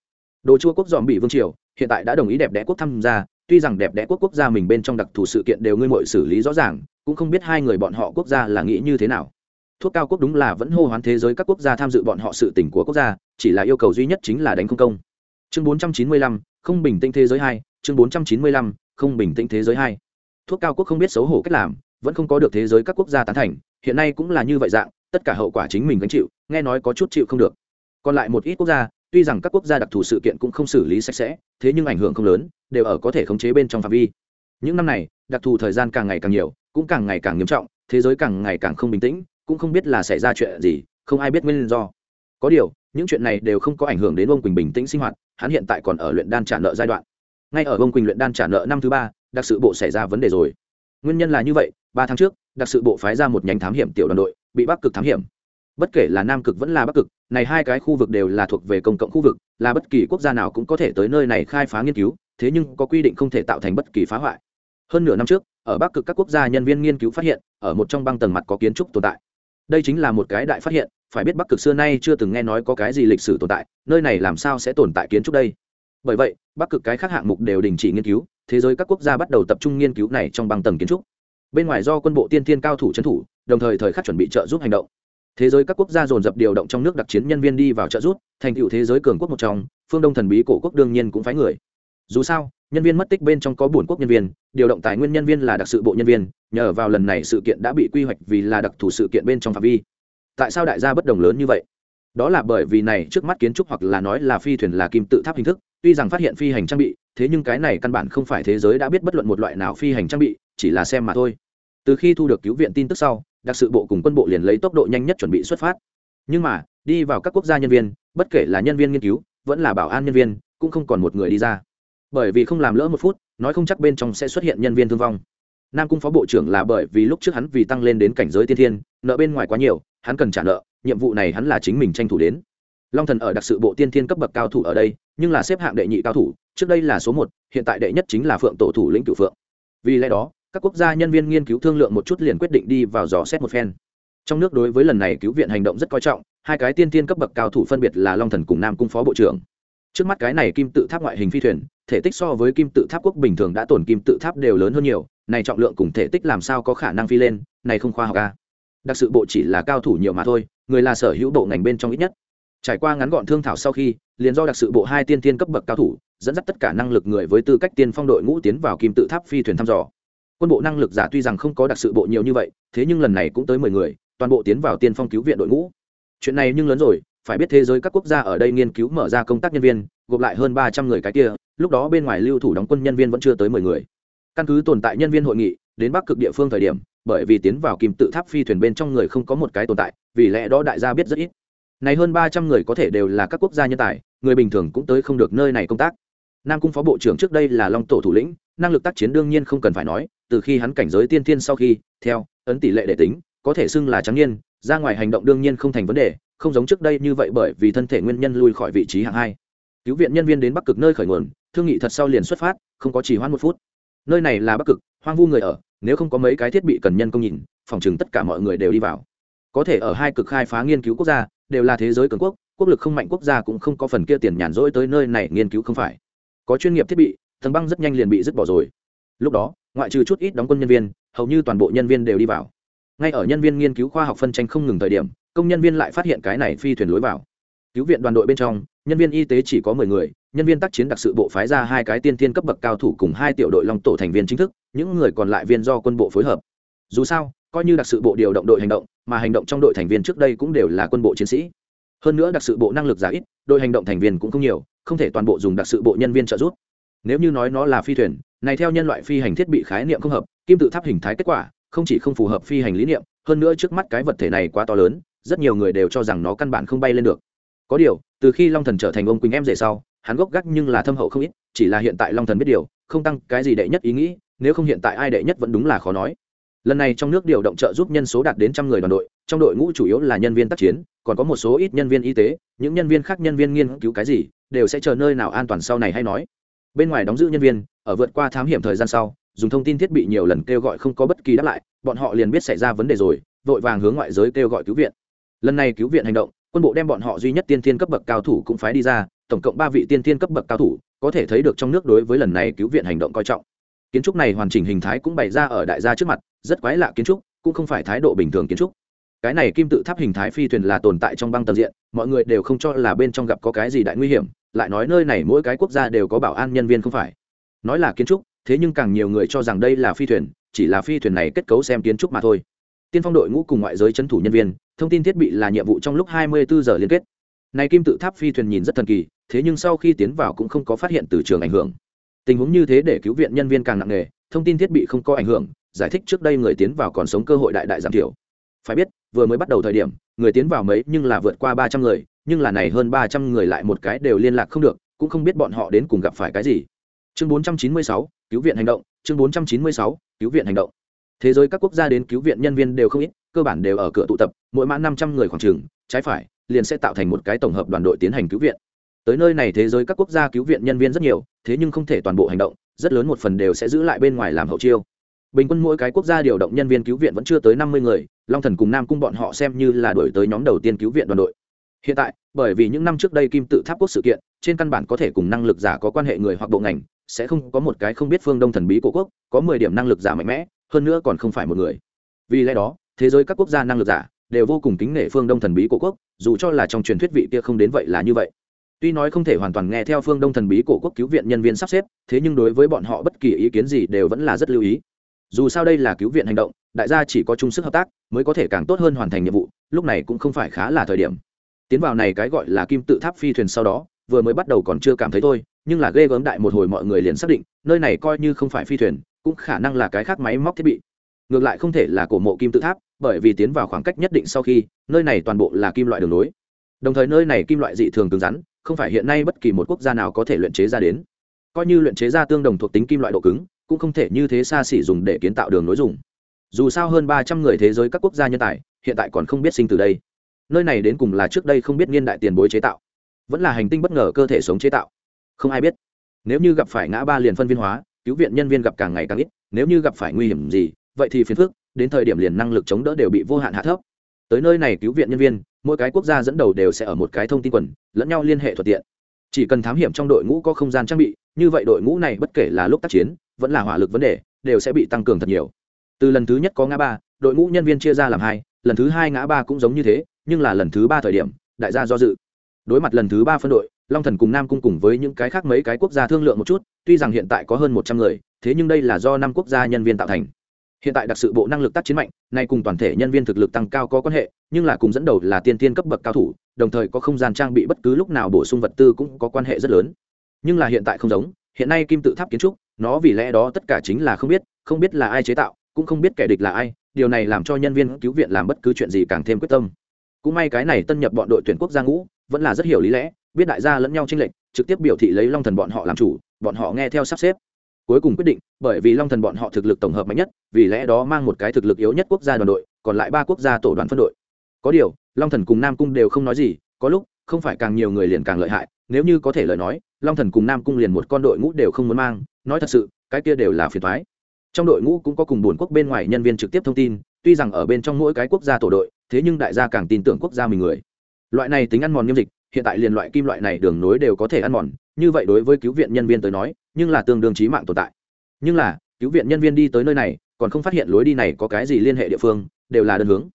Đồ chua quốc dòm bị vương triều hiện tại đã đồng ý đẹp đẽ quốc tham gia tuy rằng đẹp đẽ quốc quốc gia mình bên trong đặc thù sự kiện đều ngươi mội xử lý rõ ràng cũng không biết hai người bọn họ quốc gia là nghĩ như thế nào. Thuốc cao quốc đúng là vẫn hô hoán thế giới các quốc gia tham dự bọn họ sự tỉnh của quốc gia chỉ là yêu cầu duy nhất chính là đánh không công. Chương 495, không bình tĩnh thế giới hai chương 495, không bình tĩnh thế giới hai. Thuốc cao quốc không biết xấu hổ cách làm vẫn không có được thế giới các quốc gia tán thành hiện nay cũng là như vậy dạng tất cả hậu quả chính mình gánh chịu, nghe nói có chút chịu không được. Còn lại một ít quốc gia, tuy rằng các quốc gia đặc thù sự kiện cũng không xử lý sạch sẽ, thế nhưng ảnh hưởng không lớn, đều ở có thể khống chế bên trong phạm vi. Những năm này, đặc thù thời gian càng ngày càng nhiều, cũng càng ngày càng nghiêm trọng, thế giới càng ngày càng không bình tĩnh, cũng không biết là xảy ra chuyện gì, không ai biết nguyên do. Có điều, những chuyện này đều không có ảnh hưởng đến ông quỳnh bình tĩnh sinh hoạt, hắn hiện tại còn ở luyện đan trả nợ giai đoạn. Ngay ở ông quỳnh luyện đan trả nợ năm thứ ba, đặc sự bộ xảy ra vấn đề rồi. Nguyên nhân là như vậy, ba tháng trước, đặc sự bộ phái ra một nhánh thám hiểm tiểu đoàn đội bị bắc cực thám hiểm. Bất kể là nam cực vẫn là bắc cực, này hai cái khu vực đều là thuộc về công cộng khu vực, là bất kỳ quốc gia nào cũng có thể tới nơi này khai phá nghiên cứu, thế nhưng có quy định không thể tạo thành bất kỳ phá hoại. Hơn nửa năm trước, ở bắc cực các quốc gia nhân viên nghiên cứu phát hiện, ở một trong băng tầng mặt có kiến trúc tồn tại. Đây chính là một cái đại phát hiện, phải biết bắc cực xưa nay chưa từng nghe nói có cái gì lịch sử tồn tại, nơi này làm sao sẽ tồn tại kiến trúc đây? Bởi vậy, bắc cực cái khác hạng mục đều đình chỉ nghiên cứu, thế giới các quốc gia bắt đầu tập trung nghiên cứu này trong băng tầng kiến trúc. Bên ngoài do quân bộ tiên thiên cao thủ trấn thủ đồng thời thời khắc chuẩn bị trợ giúp hành động. Thế giới các quốc gia dồn dập điều động trong nước đặc chiến nhân viên đi vào trợ giúp, thành tựu thế giới cường quốc một trong, phương đông thần bí cổ quốc đương nhiên cũng phái người. Dù sao, nhân viên mất tích bên trong có bổn quốc nhân viên, điều động tài nguyên nhân viên là đặc sự bộ nhân viên, nhờ vào lần này sự kiện đã bị quy hoạch vì là đặc thù sự kiện bên trong phạm vi. Tại sao đại gia bất đồng lớn như vậy? Đó là bởi vì này, trước mắt kiến trúc hoặc là nói là phi thuyền là kim tự tháp hình thức, tuy rằng phát hiện phi hành trang bị, thế nhưng cái này căn bản không phải thế giới đã biết bất luận một loại nào phi hành trang bị, chỉ là xem mà thôi. Từ khi thu được cứu viện tin tức sau đặc sự bộ cùng quân bộ liền lấy tốc độ nhanh nhất chuẩn bị xuất phát. Nhưng mà, đi vào các quốc gia nhân viên, bất kể là nhân viên nghiên cứu, vẫn là bảo an nhân viên, cũng không còn một người đi ra. Bởi vì không làm lỡ một phút, nói không chắc bên trong sẽ xuất hiện nhân viên thương vong. Nam cung phó bộ trưởng là bởi vì lúc trước hắn vì tăng lên đến cảnh giới tiên thiên, nợ bên ngoài quá nhiều, hắn cần trả nợ, nhiệm vụ này hắn là chính mình tranh thủ đến. Long thần ở đặc sự bộ tiên thiên cấp bậc cao thủ ở đây, nhưng là xếp hạng đệ nhị cao thủ, trước đây là số một, hiện tại đệ nhất chính là phượng tổ thủ lĩnh cửu phượng. Vì lẽ đó các quốc gia nhân viên nghiên cứu thương lượng một chút liền quyết định đi vào dò xét một phen. Trong nước đối với lần này cứu viện hành động rất coi trọng, hai cái tiên tiên cấp bậc cao thủ phân biệt là long thần cùng nam cung phó bộ trưởng. Trước mắt cái này kim tự tháp ngoại hình phi thuyền, thể tích so với kim tự tháp quốc bình thường đã tổn kim tự tháp đều lớn hơn nhiều, này trọng lượng cùng thể tích làm sao có khả năng phi lên, này không khoa học ca đặc sự bộ chỉ là cao thủ nhiều mà thôi, người là sở hữu bộ ngành bên trong ít nhất. Trải qua ngắn gọn thương thảo sau khi, liền do đặc sự bộ hai tiên tiên cấp bậc cao thủ, dẫn dắt tất cả năng lực người với tư cách tiên phong đội ngũ tiến vào kim tự tháp phi thuyền thăm dò quân bộ năng lực giả tuy rằng không có đặc sự bộ nhiều như vậy, thế nhưng lần này cũng tới mười người, toàn bộ tiến vào tiên phong cứu viện đội ngũ. Chuyện này nhưng lớn rồi, phải biết thế giới các quốc gia ở đây nghiên cứu mở ra công tác nhân viên, gộp lại hơn ba trăm người cái kia, lúc đó bên ngoài lưu thủ đóng quân nhân viên vẫn chưa tới mười người. Căn cứ tồn tại nhân viên hội nghị, đến bắc cực địa phương thời điểm, bởi vì tiến vào kim tự tháp phi thuyền bên trong người không có một cái tồn tại, vì lẽ đó đại gia biết rất ít. Này hơn ba trăm người có thể đều là các quốc gia nhân tài, người bình thường cũng tới không được nơi này công tác nam cung phó bộ trưởng trước đây là long tổ thủ lĩnh, năng lực tác chiến đương nhiên không cần phải nói, từ khi hắn cảnh giới tiên tiên sau khi, theo, ấn tỷ lệ để tính, có thể xưng là trắng niên. ra ngoài hành động đương nhiên không thành vấn đề, không giống trước đây như vậy bởi vì thân thể nguyên nhân lui khỏi vị trí hạng hai. Cứu viện nhân viên đến bắc cực nơi khởi nguồn, thương nghị thật sau liền xuất phát, không có chỉ hoãn một phút. Nơi này là bắc cực, hoang vu người ở, nếu không có mấy cái thiết bị cần nhân công nhìn, phòng chừng tất cả mọi người đều đi vào. Có thể ở hai cực khai phá nghiên cứu quốc gia, đều là thế giới cường quốc quốc lực không mạnh quốc gia cũng không có phần kia tiền nhàn rỗi tới nơi này nghiên cứu không phải có chuyên nghiệp thiết bị, tầng băng rất nhanh liền bị dứt bỏ rồi. Lúc đó, ngoại trừ chút ít đóng quân nhân viên, hầu như toàn bộ nhân viên đều đi vào. Ngay ở nhân viên nghiên cứu khoa học phân tranh không ngừng thời điểm, công nhân viên lại phát hiện cái này phi thuyền lối vào. Cứu viện đoàn đội bên trong, nhân viên y tế chỉ có mười người, nhân viên tác chiến đặc sự bộ phái ra hai cái tiên tiên cấp bậc cao thủ cùng hai tiểu đội long tổ thành viên chính thức, những người còn lại viên do quân bộ phối hợp. Dù sao, coi như đặc sự bộ điều động đội hành động, mà hành động trong đội thành viên trước đây cũng đều là quân bộ chiến sĩ hơn nữa đặc sự bộ năng lực giả ít, đội hành động thành viên cũng không nhiều, không thể toàn bộ dùng đặc sự bộ nhân viên trợ giúp. Nếu như nói nó là phi thuyền, này theo nhân loại phi hành thiết bị khái niệm không hợp, kim tự tháp hình thái kết quả, không chỉ không phù hợp phi hành lý niệm, hơn nữa trước mắt cái vật thể này quá to lớn, rất nhiều người đều cho rằng nó căn bản không bay lên được. Có điều, từ khi long thần trở thành ông quỳnh em rể sau, hắn gốc gác nhưng là thâm hậu không ít, chỉ là hiện tại long thần biết điều, không tăng cái gì đệ nhất ý nghĩ, nếu không hiện tại ai đệ nhất vẫn đúng là khó nói lần này trong nước điều động trợ giúp nhân số đạt đến trăm người đoàn đội, trong đội ngũ chủ yếu là nhân viên tác chiến, còn có một số ít nhân viên y tế, những nhân viên khác nhân viên nghiên cứu cái gì, đều sẽ chờ nơi nào an toàn sau này hay nói. Bên ngoài đóng giữ nhân viên, ở vượt qua thám hiểm thời gian sau, dùng thông tin thiết bị nhiều lần kêu gọi không có bất kỳ đáp lại, bọn họ liền biết xảy ra vấn đề rồi, vội vàng hướng ngoại giới kêu gọi cứu viện. Lần này cứu viện hành động, quân bộ đem bọn họ duy nhất tiên thiên cấp bậc cao thủ cũng phái đi ra, tổng cộng ba vị tiên thiên cấp bậc cao thủ, có thể thấy được trong nước đối với lần này cứu viện hành động coi trọng kiến trúc này hoàn chỉnh hình thái cũng bày ra ở đại gia trước mặt, rất quái lạ kiến trúc, cũng không phải thái độ bình thường kiến trúc. Cái này kim tự tháp hình thái phi thuyền là tồn tại trong băng tầng diện, mọi người đều không cho là bên trong gặp có cái gì đại nguy hiểm, lại nói nơi này mỗi cái quốc gia đều có bảo an nhân viên không phải. Nói là kiến trúc, thế nhưng càng nhiều người cho rằng đây là phi thuyền, chỉ là phi thuyền này kết cấu xem kiến trúc mà thôi. Tiên phong đội ngũ cùng ngoại giới c h ấ n thủ nhân viên, thông tin thiết bị là nhiệm vụ trong lúc hai mươi bốn giờ liên kết. Này kim tự tháp phi thuyền nhìn rất thần kỳ, thế nhưng sau khi tiến vào cũng không có phát hiện từ trường ảnh hưởng tình huống như thế để cứu viện nhân viên càng nặng nề, thông tin thiết bị không có ảnh hưởng, giải thích trước đây người tiến vào còn sống cơ hội đại đại giảm thiểu. Phải biết, vừa mới bắt đầu thời điểm, người tiến vào mấy nhưng là vượt qua ba trăm người, nhưng là này hơn ba trăm người lại một cái đều liên lạc không được, cũng không biết bọn họ đến cùng gặp phải cái gì. Chương bốn trăm chín mươi sáu, cứu viện hành động, chương bốn trăm chín mươi sáu, cứu viện hành động. Thế giới các quốc gia đến cứu viện nhân viên đều không ít, cơ bản đều ở cửa tụ tập, mỗi mã năm trăm người khoảng trường trái phải, liền sẽ tạo thành một cái tổng hợp đoàn đội tiến hành cứu viện tới nơi này thế giới các quốc gia cứu viện nhân viên rất nhiều, thế nhưng không thể toàn bộ hành động, rất lớn một phần đều sẽ giữ lại bên ngoài làm hậu chiêu. Bình quân mỗi cái quốc gia điều động nhân viên cứu viện vẫn chưa tới năm mươi người, long thần cùng nam cung bọn họ xem như là đổi tới nhóm đầu tiên cứu viện đoàn đội. Hiện tại, bởi vì những năm trước đây kim tự tháp quốc sự kiện, trên căn bản có thể cùng năng lực giả có quan hệ người hoặc bộ ngành, sẽ không có một cái không biết phương đông thần bí của quốc, có mười điểm năng lực giả mạnh mẽ, hơn nữa còn không phải một người. Vì lẽ đó, thế giới các quốc gia năng lực giả đều vô cùng kính nể phương đông thần bí của quốc, dù cho là trong truyền thuyết vị kia không đến vậy là như vậy tuy nói không thể hoàn toàn nghe theo phương đông thần bí của quốc cứu viện nhân viên sắp xếp, thế nhưng đối với bọn họ bất kỳ ý kiến gì đều vẫn là rất lưu ý. Dù sao đây là cứu viện hành động, đại gia chỉ có chung sức hợp tác mới có thể càng tốt hơn hoàn thành nhiệm vụ, lúc này cũng không phải khá là thời điểm. Tiến vào này cái gọi là kim tự tháp phi thuyền sau đó, vừa mới bắt đầu còn chưa cảm thấy thôi, nhưng là ghê gớm đại một hồi mọi người liền xác định, nơi này coi như không phải phi thuyền, cũng khả năng là cái khác máy móc thiết bị. Ngược lại không thể là cổ mộ kim tự tháp, bởi vì tiến vào khoảng cách nhất định sau khi, nơi này toàn bộ là kim loại đường nối. Đồng thời nơi này kim loại dị thường cứng rắn không phải hiện nay bất kỳ một quốc gia nào có thể luyện chế ra đến. Coi như luyện chế ra tương đồng thuộc tính kim loại độ cứng, cũng không thể như thế xa xỉ dùng để kiến tạo đường nối dùng. Dù sao hơn ba trăm người thế giới các quốc gia nhân tài, hiện tại còn không biết sinh từ đây. Nơi này đến cùng là trước đây không biết niên đại tiền bối chế tạo, vẫn là hành tinh bất ngờ cơ thể sống chế tạo. Không ai biết. Nếu như gặp phải ngã ba liền phân viên hóa, cứu viện nhân viên gặp càng ngày càng ít, nếu như gặp phải nguy hiểm gì, vậy thì phiền phức, đến thời điểm liền năng lực chống đỡ đều bị vô hạn hạ thấp tới nơi này cứu viện nhân viên, mỗi cái quốc gia dẫn đầu đều sẽ ở một cái thông tin quần, lẫn nhau liên hệ thuận tiện. Chỉ cần thám hiểm trong đội ngũ có không gian trang bị, như vậy đội ngũ này bất kể là lúc tác chiến, vẫn là hỏa lực vấn đề, đều sẽ bị tăng cường thật nhiều. Từ lần thứ nhất có ngã ba, đội ngũ nhân viên chia ra làm hai, lần thứ hai ngã ba cũng giống như thế, nhưng là lần thứ ba thời điểm, đại gia do dự. Đối mặt lần thứ ba phân đội, long thần cùng nam cung cùng với những cái khác mấy cái quốc gia thương lượng một chút, tuy rằng hiện tại có hơn một trăm người, thế nhưng đây là do năm quốc gia nhân viên tạo thành hiện tại đặc sự bộ năng lực tác chiến mạnh, nay cùng toàn thể nhân viên thực lực tăng cao có quan hệ, nhưng là cùng dẫn đầu là tiên tiên cấp bậc cao thủ, đồng thời có không gian trang bị bất cứ lúc nào bổ sung vật tư cũng có quan hệ rất lớn. Nhưng là hiện tại không giống, hiện nay kim tự tháp kiến trúc, nó vì lẽ đó tất cả chính là không biết không biết là ai chế tạo, cũng không biết kẻ địch là ai, điều này làm cho nhân viên cứu viện làm bất cứ chuyện gì càng thêm quyết tâm. Cũng may cái này tân nhập bọn đội tuyển quốc gia ngũ, vẫn là rất hiểu lý lẽ, biết đại gia lẫn nhau tranh lệch, trực tiếp biểu thị lấy long thần bọn họ làm chủ, bọn họ nghe theo sắp xếp cuối cùng quyết định, bởi vì long thần bọn họ thực lực tổng hợp mạnh nhất, vì lẽ đó mang một cái thực lực yếu nhất quốc gia đoàn đội, còn lại ba quốc gia tổ đoàn phân đội. Có điều, long thần cùng nam cung đều không nói gì, có lúc, không phải càng nhiều người liền càng lợi hại, nếu như có thể lời nói, long thần cùng nam cung liền một con đội ngũ đều không muốn mang, nói thật sự, cái kia đều là phiền thoái trong đội ngũ cũng có cùng buồn quốc bên ngoài nhân viên trực tiếp thông tin, tuy rằng ở bên trong mỗi cái quốc gia tổ đội, thế nhưng đại gia càng tin tưởng quốc gia mình người. Loại này tính ăn mòn nghiêm dịch, hiện tại liền loại kim loại này đường nối đều có thể ăn mòn như vậy đối với cứu viện nhân viên tới nói, nhưng là tương đương trí mạng tồn tại. Nhưng là, cứu viện nhân viên đi tới nơi này, còn không phát hiện lối đi này có cái gì liên hệ địa phương, đều là đơn hướng.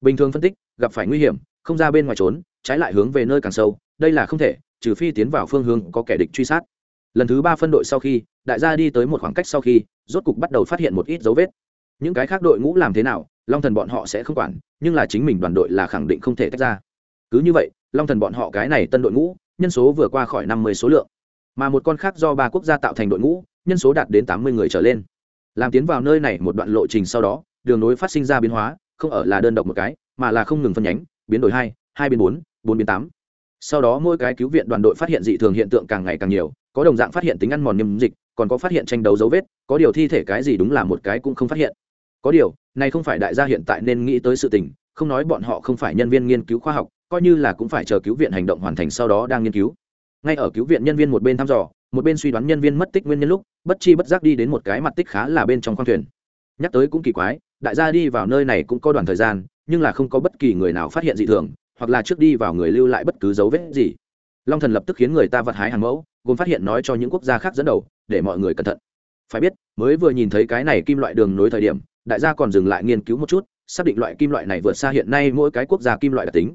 Bình thường phân tích, gặp phải nguy hiểm, không ra bên ngoài trốn, trái lại hướng về nơi càng sâu, đây là không thể, trừ phi tiến vào phương hướng có kẻ địch truy sát. Lần thứ ba phân đội sau khi, đại gia đi tới một khoảng cách sau khi, rốt cục bắt đầu phát hiện một ít dấu vết. Những cái khác đội ngũ làm thế nào, long thần bọn họ sẽ không quản, nhưng là chính mình đoàn đội là khẳng định không thể tách ra. Cứ như vậy, long thần bọn họ cái này tân đội ngũ nhân số vừa qua khỏi năm mươi số lượng. Mà một con khác do ba quốc gia tạo thành đội ngũ, nhân số đạt đến tám mươi người trở lên. Làm tiến vào nơi này một đoạn lộ trình sau đó, đường nối phát sinh ra biến hóa, không ở là đơn độc một cái, mà là không ngừng phân nhánh, biến đổi hai hai biến bốn bốn biến tám. Sau đó mỗi cái cứu viện đoàn đội phát hiện dị thường hiện tượng càng ngày càng nhiều, có đồng dạng phát hiện tính ăn mòn niêm dịch, còn có phát hiện tranh đấu dấu vết, có điều thi thể cái gì đúng là một cái cũng không phát hiện. Có điều, này không phải đại gia hiện tại nên nghĩ tới sự tình, không nói bọn họ không phải nhân viên nghiên cứu khoa học coi như là cũng phải chờ cứu viện hành động hoàn thành sau đó đang nghiên cứu. Ngay ở cứu viện nhân viên một bên thăm dò, một bên suy đoán nhân viên mất tích nguyên nhân lúc, bất chi bất giác đi đến một cái mặt tích khá là bên trong khoang thuyền. Nhắc tới cũng kỳ quái, đại gia đi vào nơi này cũng có đoạn thời gian, nhưng là không có bất kỳ người nào phát hiện dị thường, hoặc là trước đi vào người lưu lại bất cứ dấu vết gì. Long thần lập tức khiến người ta vật hái hàng mẫu, gồm phát hiện nói cho những quốc gia khác dẫn đầu, để mọi người cẩn thận. Phải biết, mới vừa nhìn thấy cái này kim loại đường nối thời điểm, đại gia còn dừng lại nghiên cứu một chút, xác định loại kim loại này vượt xa hiện nay mỗi cái quốc gia kim loại đặc tính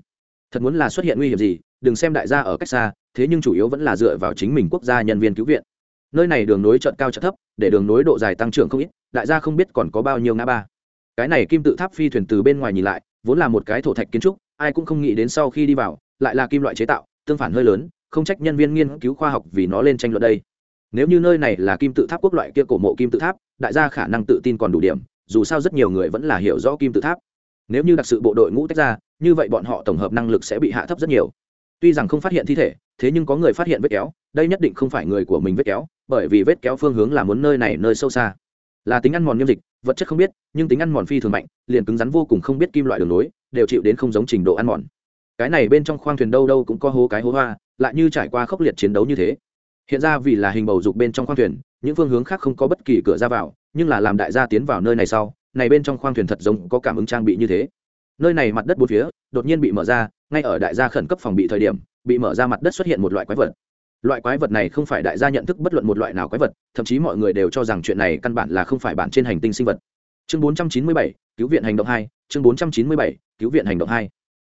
thật muốn là xuất hiện nguy hiểm gì, đừng xem đại gia ở cách xa, thế nhưng chủ yếu vẫn là dựa vào chính mình quốc gia nhân viên cứu viện. Nơi này đường nối trận cao trận thấp, để đường nối độ dài tăng trưởng không ít, đại gia không biết còn có bao nhiêu ngã ba. Cái này kim tự tháp phi thuyền từ bên ngoài nhìn lại, vốn là một cái thổ thạch kiến trúc, ai cũng không nghĩ đến sau khi đi vào, lại là kim loại chế tạo, tương phản hơi lớn, không trách nhân viên nghiên cứu khoa học vì nó lên tranh luận đây. Nếu như nơi này là kim tự tháp quốc loại kia cổ mộ kim tự tháp, đại gia khả năng tự tin còn đủ điểm, dù sao rất nhiều người vẫn là hiểu rõ kim tự tháp nếu như đặc sự bộ đội ngũ tách ra, như vậy bọn họ tổng hợp năng lực sẽ bị hạ thấp rất nhiều. Tuy rằng không phát hiện thi thể, thế nhưng có người phát hiện vết kéo, đây nhất định không phải người của mình vết kéo, bởi vì vết kéo phương hướng là muốn nơi này, nơi sâu xa. Là tính ăn mòn nghiêm dịch, vật chất không biết, nhưng tính ăn mòn phi thường mạnh, liền cứng rắn vô cùng không biết kim loại đường nối đều chịu đến không giống trình độ ăn mòn. Cái này bên trong khoang thuyền đâu đâu cũng có hố cái hố hoa, lại như trải qua khốc liệt chiến đấu như thế. Hiện ra vì là hình bầu dục bên trong khoang thuyền, những phương hướng khác không có bất kỳ cửa ra vào, nhưng là làm đại gia tiến vào nơi này sau này bên trong khoang thuyền thật giống có cảm ứng trang bị như thế. Nơi này mặt đất bốn phía đột nhiên bị mở ra ngay ở đại gia khẩn cấp phòng bị thời điểm bị mở ra mặt đất xuất hiện một loại quái vật. Loại quái vật này không phải đại gia nhận thức bất luận một loại nào quái vật thậm chí mọi người đều cho rằng chuyện này căn bản là không phải bản trên hành tinh sinh vật. Chương 497, cứu viện hành động hai chương 497, cứu viện hành động hai.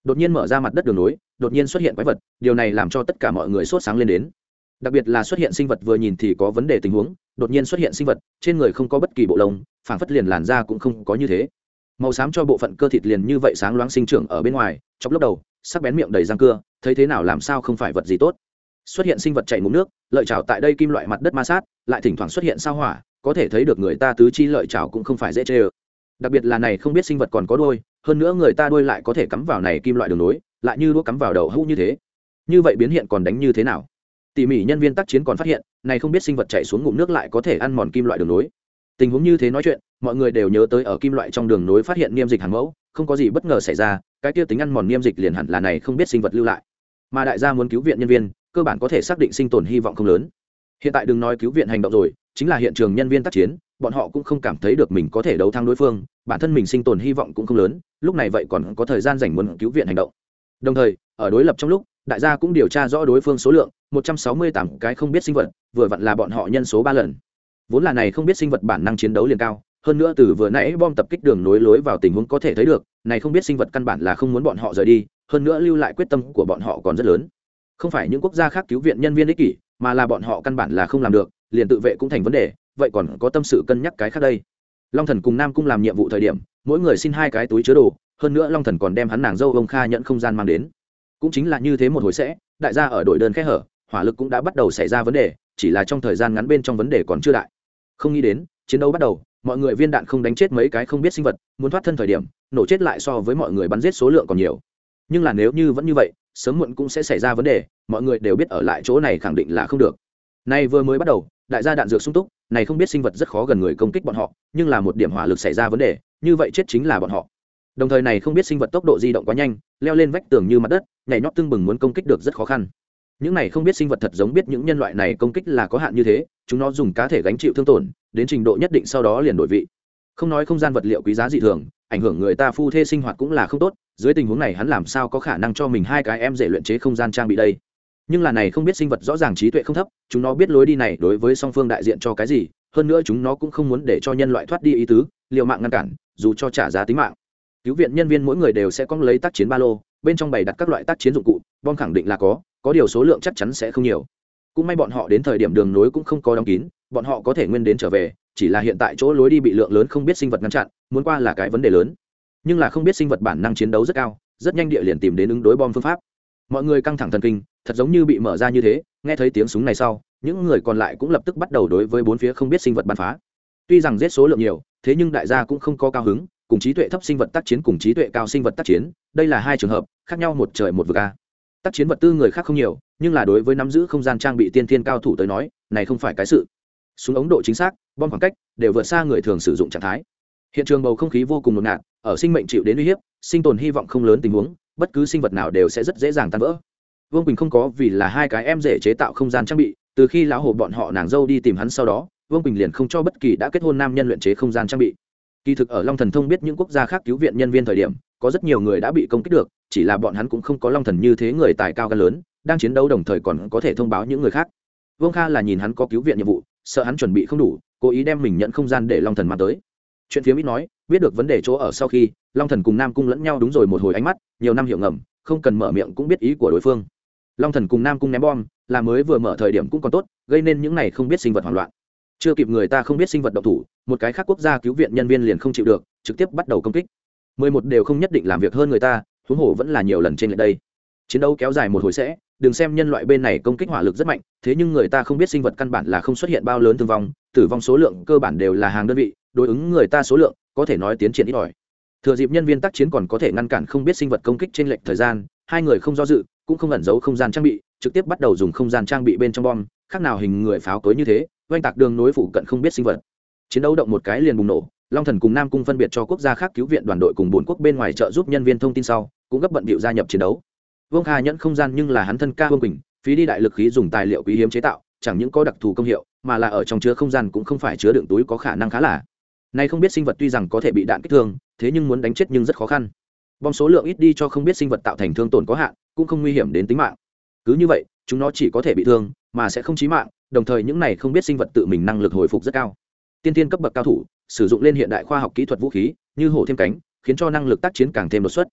Đột nhiên mở ra mặt đất đường nối đột nhiên xuất hiện quái vật điều này làm cho tất cả mọi người sốt sáng lên đến. Đặc biệt là xuất hiện sinh vật vừa nhìn thì có vấn đề tình huống đột nhiên xuất hiện sinh vật, trên người không có bất kỳ bộ lông, phảng phất liền làn da cũng không có như thế. Màu xám cho bộ phận cơ thịt liền như vậy sáng loáng sinh trưởng ở bên ngoài trong lúc đầu, sắc bén miệng đầy răng cưa, thấy thế nào làm sao không phải vật gì tốt. Xuất hiện sinh vật chạy ngụm nước, lợi chảo tại đây kim loại mặt đất ma sát, lại thỉnh thoảng xuất hiện sao hỏa, có thể thấy được người ta tứ chi lợi chảo cũng không phải dễ chê ơ. Đặc biệt là này không biết sinh vật còn có đôi hơn nữa người ta đôi lại có thể cắm vào này kim loại đường nối, lại như đũa cắm vào đầu hũ như thế. Như vậy biến hiện còn đánh như thế nào? Tỉ mỉ nhân viên tác chiến còn phát hiện, này không biết sinh vật chạy xuống ngụm nước lại có thể ăn mòn kim loại đường nối. Tình huống như thế nói chuyện, mọi người đều nhớ tới ở kim loại trong đường nối phát hiện niêm dịch hàng mẫu, không có gì bất ngờ xảy ra, cái kia tính ăn mòn niêm dịch liền hẳn là này không biết sinh vật lưu lại. Mà đại gia muốn cứu viện nhân viên, cơ bản có thể xác định sinh tồn hy vọng không lớn. Hiện tại đừng nói cứu viện hành động rồi, chính là hiện trường nhân viên tác chiến, bọn họ cũng không cảm thấy được mình có thể đấu thắng đối phương, bản thân mình sinh tồn hy vọng cũng không lớn, lúc này vậy còn có thời gian dành muốn cứu viện hành động. Đồng thời, ở đối lập trong lúc, đại gia cũng điều tra rõ đối phương số lượng một trăm sáu mươi tám cái không biết sinh vật, vừa vặn là bọn họ nhân số ba lần. Vốn là này không biết sinh vật bản năng chiến đấu liền cao, hơn nữa từ vừa nãy bom tập kích đường nối lối vào tình huống có thể thấy được, này không biết sinh vật căn bản là không muốn bọn họ rời đi, hơn nữa lưu lại quyết tâm của bọn họ còn rất lớn. Không phải những quốc gia khác cứu viện nhân viên ích kỷ, mà là bọn họ căn bản là không làm được, liền tự vệ cũng thành vấn đề, vậy còn có tâm sự cân nhắc cái khác đây. Long thần cùng nam cung làm nhiệm vụ thời điểm, mỗi người xin hai cái túi chứa đồ, hơn nữa long thần còn đem hắn nàng dâu ông kha nhận không gian mang đến. Cũng chính là như thế một hồi sẽ, đại gia ở đội đơn khe hở hỏa lực cũng đã bắt đầu xảy ra vấn đề, chỉ là trong thời gian ngắn bên trong vấn đề còn chưa đại. Không nghĩ đến, chiến đấu bắt đầu, mọi người viên đạn không đánh chết mấy cái không biết sinh vật, muốn thoát thân thời điểm, nổ chết lại so với mọi người bắn giết số lượng còn nhiều. Nhưng là nếu như vẫn như vậy, sớm muộn cũng sẽ xảy ra vấn đề, mọi người đều biết ở lại chỗ này khẳng định là không được. Nay vừa mới bắt đầu, đại gia đạn dược sung túc, này không biết sinh vật rất khó gần người công kích bọn họ, nhưng là một điểm hỏa lực xảy ra vấn đề, như vậy chết chính là bọn họ. Đồng thời này không biết sinh vật tốc độ di động quá nhanh, leo lên vách tường như mặt đất, nhảy nhót tưng bừng muốn công kích được rất khó khăn những này không biết sinh vật thật giống biết những nhân loại này công kích là có hạn như thế, chúng nó dùng cá thể gánh chịu thương tổn, đến trình độ nhất định sau đó liền đổi vị. Không nói không gian vật liệu quý giá dị thường, ảnh hưởng người ta phu thê sinh hoạt cũng là không tốt, dưới tình huống này hắn làm sao có khả năng cho mình hai cái em dễ luyện chế không gian trang bị đây? Nhưng là này không biết sinh vật rõ ràng trí tuệ không thấp, chúng nó biết lối đi này đối với song phương đại diện cho cái gì, hơn nữa chúng nó cũng không muốn để cho nhân loại thoát đi ý tứ liệu mạng ngăn cản, dù cho trả giá tính mạng. Cứu viện nhân viên mỗi người đều sẽ có lấy tác chiến ba lô, bên trong bày đặt các loại tác chiến dụng cụ, bom khẳng định là có có điều số lượng chắc chắn sẽ không nhiều. Cũng may bọn họ đến thời điểm đường nối cũng không có đóng kín, bọn họ có thể nguyên đến trở về, chỉ là hiện tại chỗ lối đi bị lượng lớn không biết sinh vật ngăn chặn, muốn qua là cái vấn đề lớn. Nhưng là không biết sinh vật bản năng chiến đấu rất cao, rất nhanh địa liền tìm đến ứng đối bom phương pháp. Mọi người căng thẳng thần kinh, thật giống như bị mở ra như thế, nghe thấy tiếng súng này sau, những người còn lại cũng lập tức bắt đầu đối với bốn phía không biết sinh vật bắn phá. Tuy rằng giết số lượng nhiều, thế nhưng đại gia cũng không có cao hứng, cùng trí tuệ thấp sinh vật tác chiến cùng trí tuệ cao sinh vật tác chiến, đây là hai trường hợp, khác nhau một trời một vực a tác chiến vật tư người khác không nhiều, nhưng là đối với nắm giữ không gian trang bị tiên thiên cao thủ tới nói, này không phải cái sự. Súng ống độ chính xác, bom khoảng cách, đều vượt xa người thường sử dụng trạng thái. Hiện trường bầu không khí vô cùng ngột ngạt ở sinh mệnh chịu đến uy hiếp, sinh tồn hy vọng không lớn tình huống, bất cứ sinh vật nào đều sẽ rất dễ dàng tan vỡ. Vương quỳnh không có vì là hai cái em dễ chế tạo không gian trang bị, từ khi lão hồ bọn họ nàng dâu đi tìm hắn sau đó, vương quỳnh liền không cho bất kỳ đã kết hôn nam nhân luyện chế không gian trang bị. Kỳ thực ở long thần thông biết những quốc gia khác cứu viện nhân viên thời điểm, có rất nhiều người đã bị công kích được chỉ là bọn hắn cũng không có long thần như thế người tài cao gan lớn, đang chiến đấu đồng thời còn có thể thông báo những người khác. Vương kha là nhìn hắn có cứu viện nhiệm vụ, sợ hắn chuẩn bị không đủ, cố ý đem mình nhận không gian để long thần mang tới. Chuyện phía ít nói, biết được vấn đề chỗ ở sau khi, long thần cùng nam cung lẫn nhau đúng rồi một hồi ánh mắt, nhiều năm hiểu ngầm, không cần mở miệng cũng biết ý của đối phương. Long thần cùng nam cung ném bom, là mới vừa mở thời điểm cũng còn tốt, gây nên những này không biết sinh vật hoảng loạn. Chưa kịp người ta không biết sinh vật độc thủ, một cái khác quốc gia cứu viện nhân viên liền không chịu được, trực tiếp bắt đầu công kích. Mười một đều không nhất định làm việc hơn người ta huống hồ vẫn là nhiều lần trên lại đây. Chiến đấu kéo dài một hồi sẽ, đừng xem nhân loại bên này công kích hỏa lực rất mạnh, thế nhưng người ta không biết sinh vật căn bản là không xuất hiện bao lớn thương vong, tử vong số lượng cơ bản đều là hàng đơn vị, đối ứng người ta số lượng, có thể nói tiến triển ít ỏi. Thừa dịp nhân viên tác chiến còn có thể ngăn cản không biết sinh vật công kích trên lệch thời gian, hai người không do dự, cũng không ẩn giấu không gian trang bị, trực tiếp bắt đầu dùng không gian trang bị bên trong bom, khác nào hình người pháo tối như thế, oanh tạc đường nối phủ cận không biết sinh vật. Chiến đấu động một cái liền bùng nổ long thần cùng nam cung phân biệt cho quốc gia khác cứu viện đoàn đội cùng bốn quốc bên ngoài trợ giúp nhân viên thông tin sau, cũng gấp bận bịu gia nhập chiến đấu. Vương kha nhẫn không gian nhưng là hắn thân ca vương quỳnh, phí đi đại lực khí dùng tài liệu quý hiếm chế tạo, chẳng những có đặc thù công hiệu, mà là ở trong chứa không gian cũng không phải chứa đựng túi có khả năng khá là. Nay không biết sinh vật tuy rằng có thể bị đạn kích thương, thế nhưng muốn đánh chết nhưng rất khó khăn. Bom số lượng ít đi cho không biết sinh vật tạo thành thương tổn có hạn, cũng không nguy hiểm đến tính mạng. Cứ như vậy, chúng nó chỉ có thể bị thương, mà sẽ không chí mạng, đồng thời những này không biết sinh vật tự mình năng lực hồi phục rất cao tiên tiên cấp bậc cao thủ, sử dụng lên hiện đại khoa học kỹ thuật vũ khí, như hổ thêm cánh, khiến cho năng lực tác chiến càng thêm đột xuất.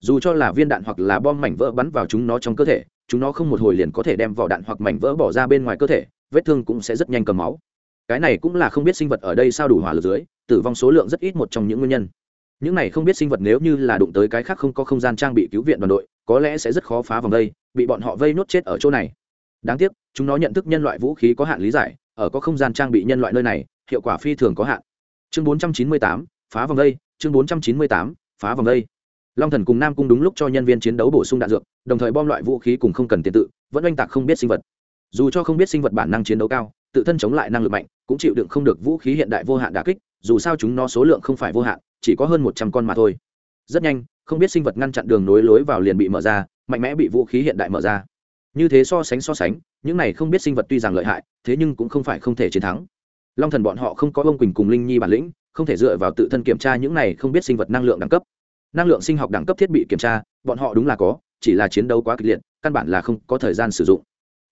Dù cho là viên đạn hoặc là bom mảnh vỡ bắn vào chúng nó trong cơ thể, chúng nó không một hồi liền có thể đem vỏ đạn hoặc mảnh vỡ bỏ ra bên ngoài cơ thể, vết thương cũng sẽ rất nhanh cầm máu. Cái này cũng là không biết sinh vật ở đây sao đủ hỏa lực dưới, tử vong số lượng rất ít một trong những nguyên nhân. Những này không biết sinh vật nếu như là đụng tới cái khác không có không gian trang bị cứu viện đoàn đội, có lẽ sẽ rất khó phá vòng đây, bị bọn họ vây nốt chết ở chỗ này. Đáng tiếc, chúng nó nhận thức nhân loại vũ khí có hạn lý giải, ở có không gian trang bị nhân loại nơi này hiệu quả phi thường có hạn. Chương 498, phá vòng đây chương 498, phá vòng đây. Long thần cùng nam cung đúng lúc cho nhân viên chiến đấu bổ sung đạn dược đồng thời bom loại vũ khí cùng không cần tiền tự vẫn oanh tạc không biết sinh vật. Dù cho không biết sinh vật bản năng chiến đấu cao tự thân chống lại năng lực mạnh cũng chịu đựng không được vũ khí hiện đại vô hạn đà kích dù sao chúng nó số lượng không phải vô hạn chỉ có hơn một trăm con mà thôi. Rất nhanh không biết sinh vật ngăn chặn đường nối lối vào liền bị mở ra mạnh mẽ bị vũ khí hiện đại mở ra. Như thế so sánh so sánh những này không biết sinh vật tuy rằng lợi hại thế nhưng cũng không phải không thể chiến thắng long thần bọn họ không có ông quỳnh cùng linh nhi bản lĩnh, không thể dựa vào tự thân kiểm tra những này không biết sinh vật năng lượng đẳng cấp. Năng lượng sinh học đẳng cấp thiết bị kiểm tra, bọn họ đúng là có, chỉ là chiến đấu quá kịch liệt, căn bản là không có thời gian sử dụng.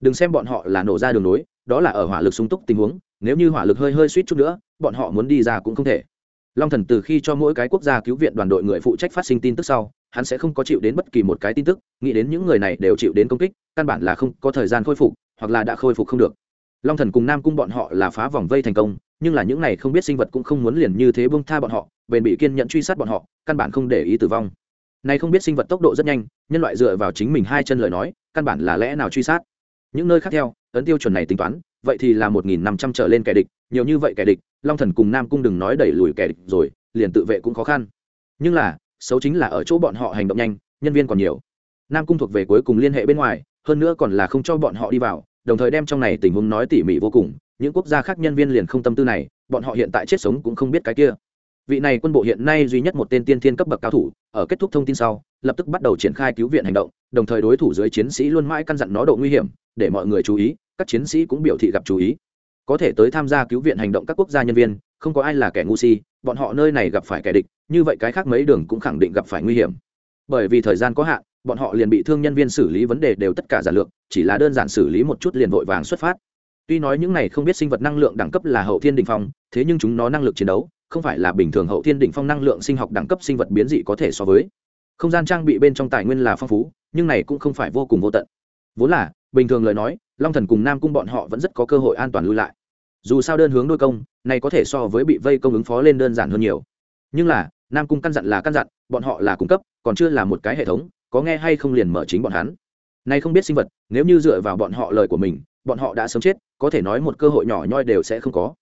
Đừng xem bọn họ là nổ ra đường nối, đó là ở hỏa lực sung túc tình huống, nếu như hỏa lực hơi hơi suýt chút nữa, bọn họ muốn đi ra cũng không thể. Long thần từ khi cho mỗi cái quốc gia cứu viện đoàn đội người phụ trách phát sinh tin tức sau, hắn sẽ không có chịu đến bất kỳ một cái tin tức, nghĩ đến những người này đều chịu đến công kích, căn bản là không có thời gian khôi phục, hoặc là đã khôi phục không được long thần cùng nam cung bọn họ là phá vòng vây thành công, nhưng là những này không biết sinh vật cũng không muốn liền như thế bông tha bọn họ, bền bị kiên nhận truy sát bọn họ, căn bản không để ý tử vong. Này không biết sinh vật tốc độ rất nhanh, nhân loại dựa vào chính mình hai chân lời nói, căn bản là lẽ nào truy sát. Những nơi khác theo, ấn tiêu chuẩn này tính toán, vậy thì là một nghìn năm trăm trở lên kẻ địch, nhiều như vậy kẻ địch, long thần cùng nam cung đừng nói đẩy lùi kẻ địch rồi, liền tự vệ cũng khó khăn. Nhưng là, xấu chính là ở chỗ bọn họ hành động nhanh, nhân viên còn nhiều. Nam cung thuộc về cuối cùng liên hệ bên ngoài, hơn nữa còn là không cho bọn họ đi vào đồng thời đem trong này tình huống nói tỉ mỉ vô cùng, những quốc gia khác nhân viên liền không tâm tư này, bọn họ hiện tại chết sống cũng không biết cái kia. Vị này quân bộ hiện nay duy nhất một tên tiên thiên cấp bậc cao thủ, ở kết thúc thông tin sau, lập tức bắt đầu triển khai cứu viện hành động, đồng thời đối thủ dưới chiến sĩ luôn mãi căn dặn nó độ nguy hiểm, để mọi người chú ý, các chiến sĩ cũng biểu thị gặp chú ý. Có thể tới tham gia cứu viện hành động các quốc gia nhân viên, không có ai là kẻ ngu si, bọn họ nơi này gặp phải kẻ địch, như vậy cái khác mấy đường cũng khẳng định gặp phải nguy hiểm. Bởi vì thời gian có hạn, bọn họ liền bị thương nhân viên xử lý vấn đề đều tất cả giản lược chỉ là đơn giản xử lý một chút liền vội vàng xuất phát. Tuy nói những này không biết sinh vật năng lượng đẳng cấp là hậu thiên đỉnh phong, thế nhưng chúng nó năng lực chiến đấu, không phải là bình thường hậu thiên đỉnh phong năng lượng sinh học đẳng cấp sinh vật biến dị có thể so với. Không gian trang bị bên trong tài nguyên là phong phú, nhưng này cũng không phải vô cùng vô tận. Vốn là, bình thường lời nói, long thần cùng nam cung bọn họ vẫn rất có cơ hội an toàn lưu lại. Dù sao đơn hướng đôi công, này có thể so với bị vây công ứng phó lên đơn giản hơn nhiều. Nhưng là, nam cung căn dặn là căn dặn, bọn họ là cung cấp, còn chưa là một cái hệ thống, có nghe hay không liền mở chính bọn hắn nay không biết sinh vật, nếu như dựa vào bọn họ lời của mình, bọn họ đã sớm chết, có thể nói một cơ hội nhỏ nhoi đều sẽ không có.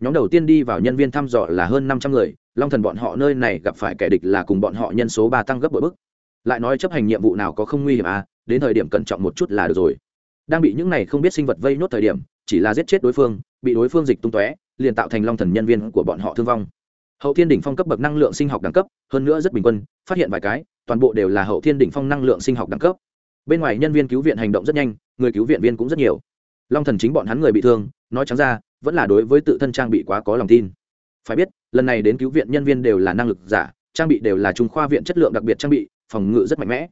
Nhóm đầu tiên đi vào nhân viên thăm dò là hơn năm trăm người, long thần bọn họ nơi này gặp phải kẻ địch là cùng bọn họ nhân số ba tăng gấp bội bức. Lại nói chấp hành nhiệm vụ nào có không nguy hiểm à đến thời điểm cẩn trọng một chút là được rồi. Đang bị những này không biết sinh vật vây nốt thời điểm, chỉ là giết chết đối phương, bị đối phương dịch tung tóe, liền tạo thành long thần nhân viên của bọn họ thương vong. Hậu thiên đỉnh phong cấp bậc năng lượng sinh học đẳng cấp, hơn nữa rất bình quân, phát hiện vài cái, toàn bộ đều là hậu thiên đỉnh phong năng lượng sinh học đẳng cấp bên ngoài nhân viên cứu viện hành động rất nhanh, người cứu viện viên cũng rất nhiều. Long thần chính bọn hắn người bị thương, nói trắng ra, vẫn là đối với tự thân trang bị quá có lòng tin. Phải biết, lần này đến cứu viện nhân viên đều là năng lực giả, trang bị đều là trung khoa viện chất lượng đặc biệt trang bị, phòng ngự rất mạnh mẽ.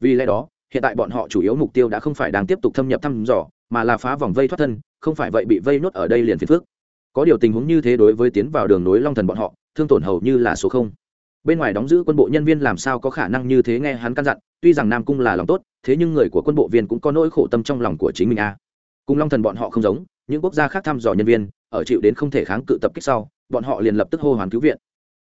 Vì lẽ đó, hiện tại bọn họ chủ yếu mục tiêu đã không phải đang tiếp tục thâm nhập thăm dò, mà là phá vòng vây thoát thân, không phải vậy bị vây nốt ở đây liền phiền phước có điều tình huống như thế đối với tiến vào đường nối long thần bọn họ, thương tổn hầu như là số không bên ngoài đóng giữ quân bộ nhân viên làm sao có khả năng như thế nghe hắn căn dặn, tuy rằng nam cung là lòng tốt, thế nhưng người của quân bộ viên cũng có nỗi khổ tâm trong lòng của chính mình a. Cùng long thần bọn họ không giống, những quốc gia khác thăm dò nhân viên, ở chịu đến không thể kháng cự tập kích sau, bọn họ liền lập tức hô hoán cứu viện.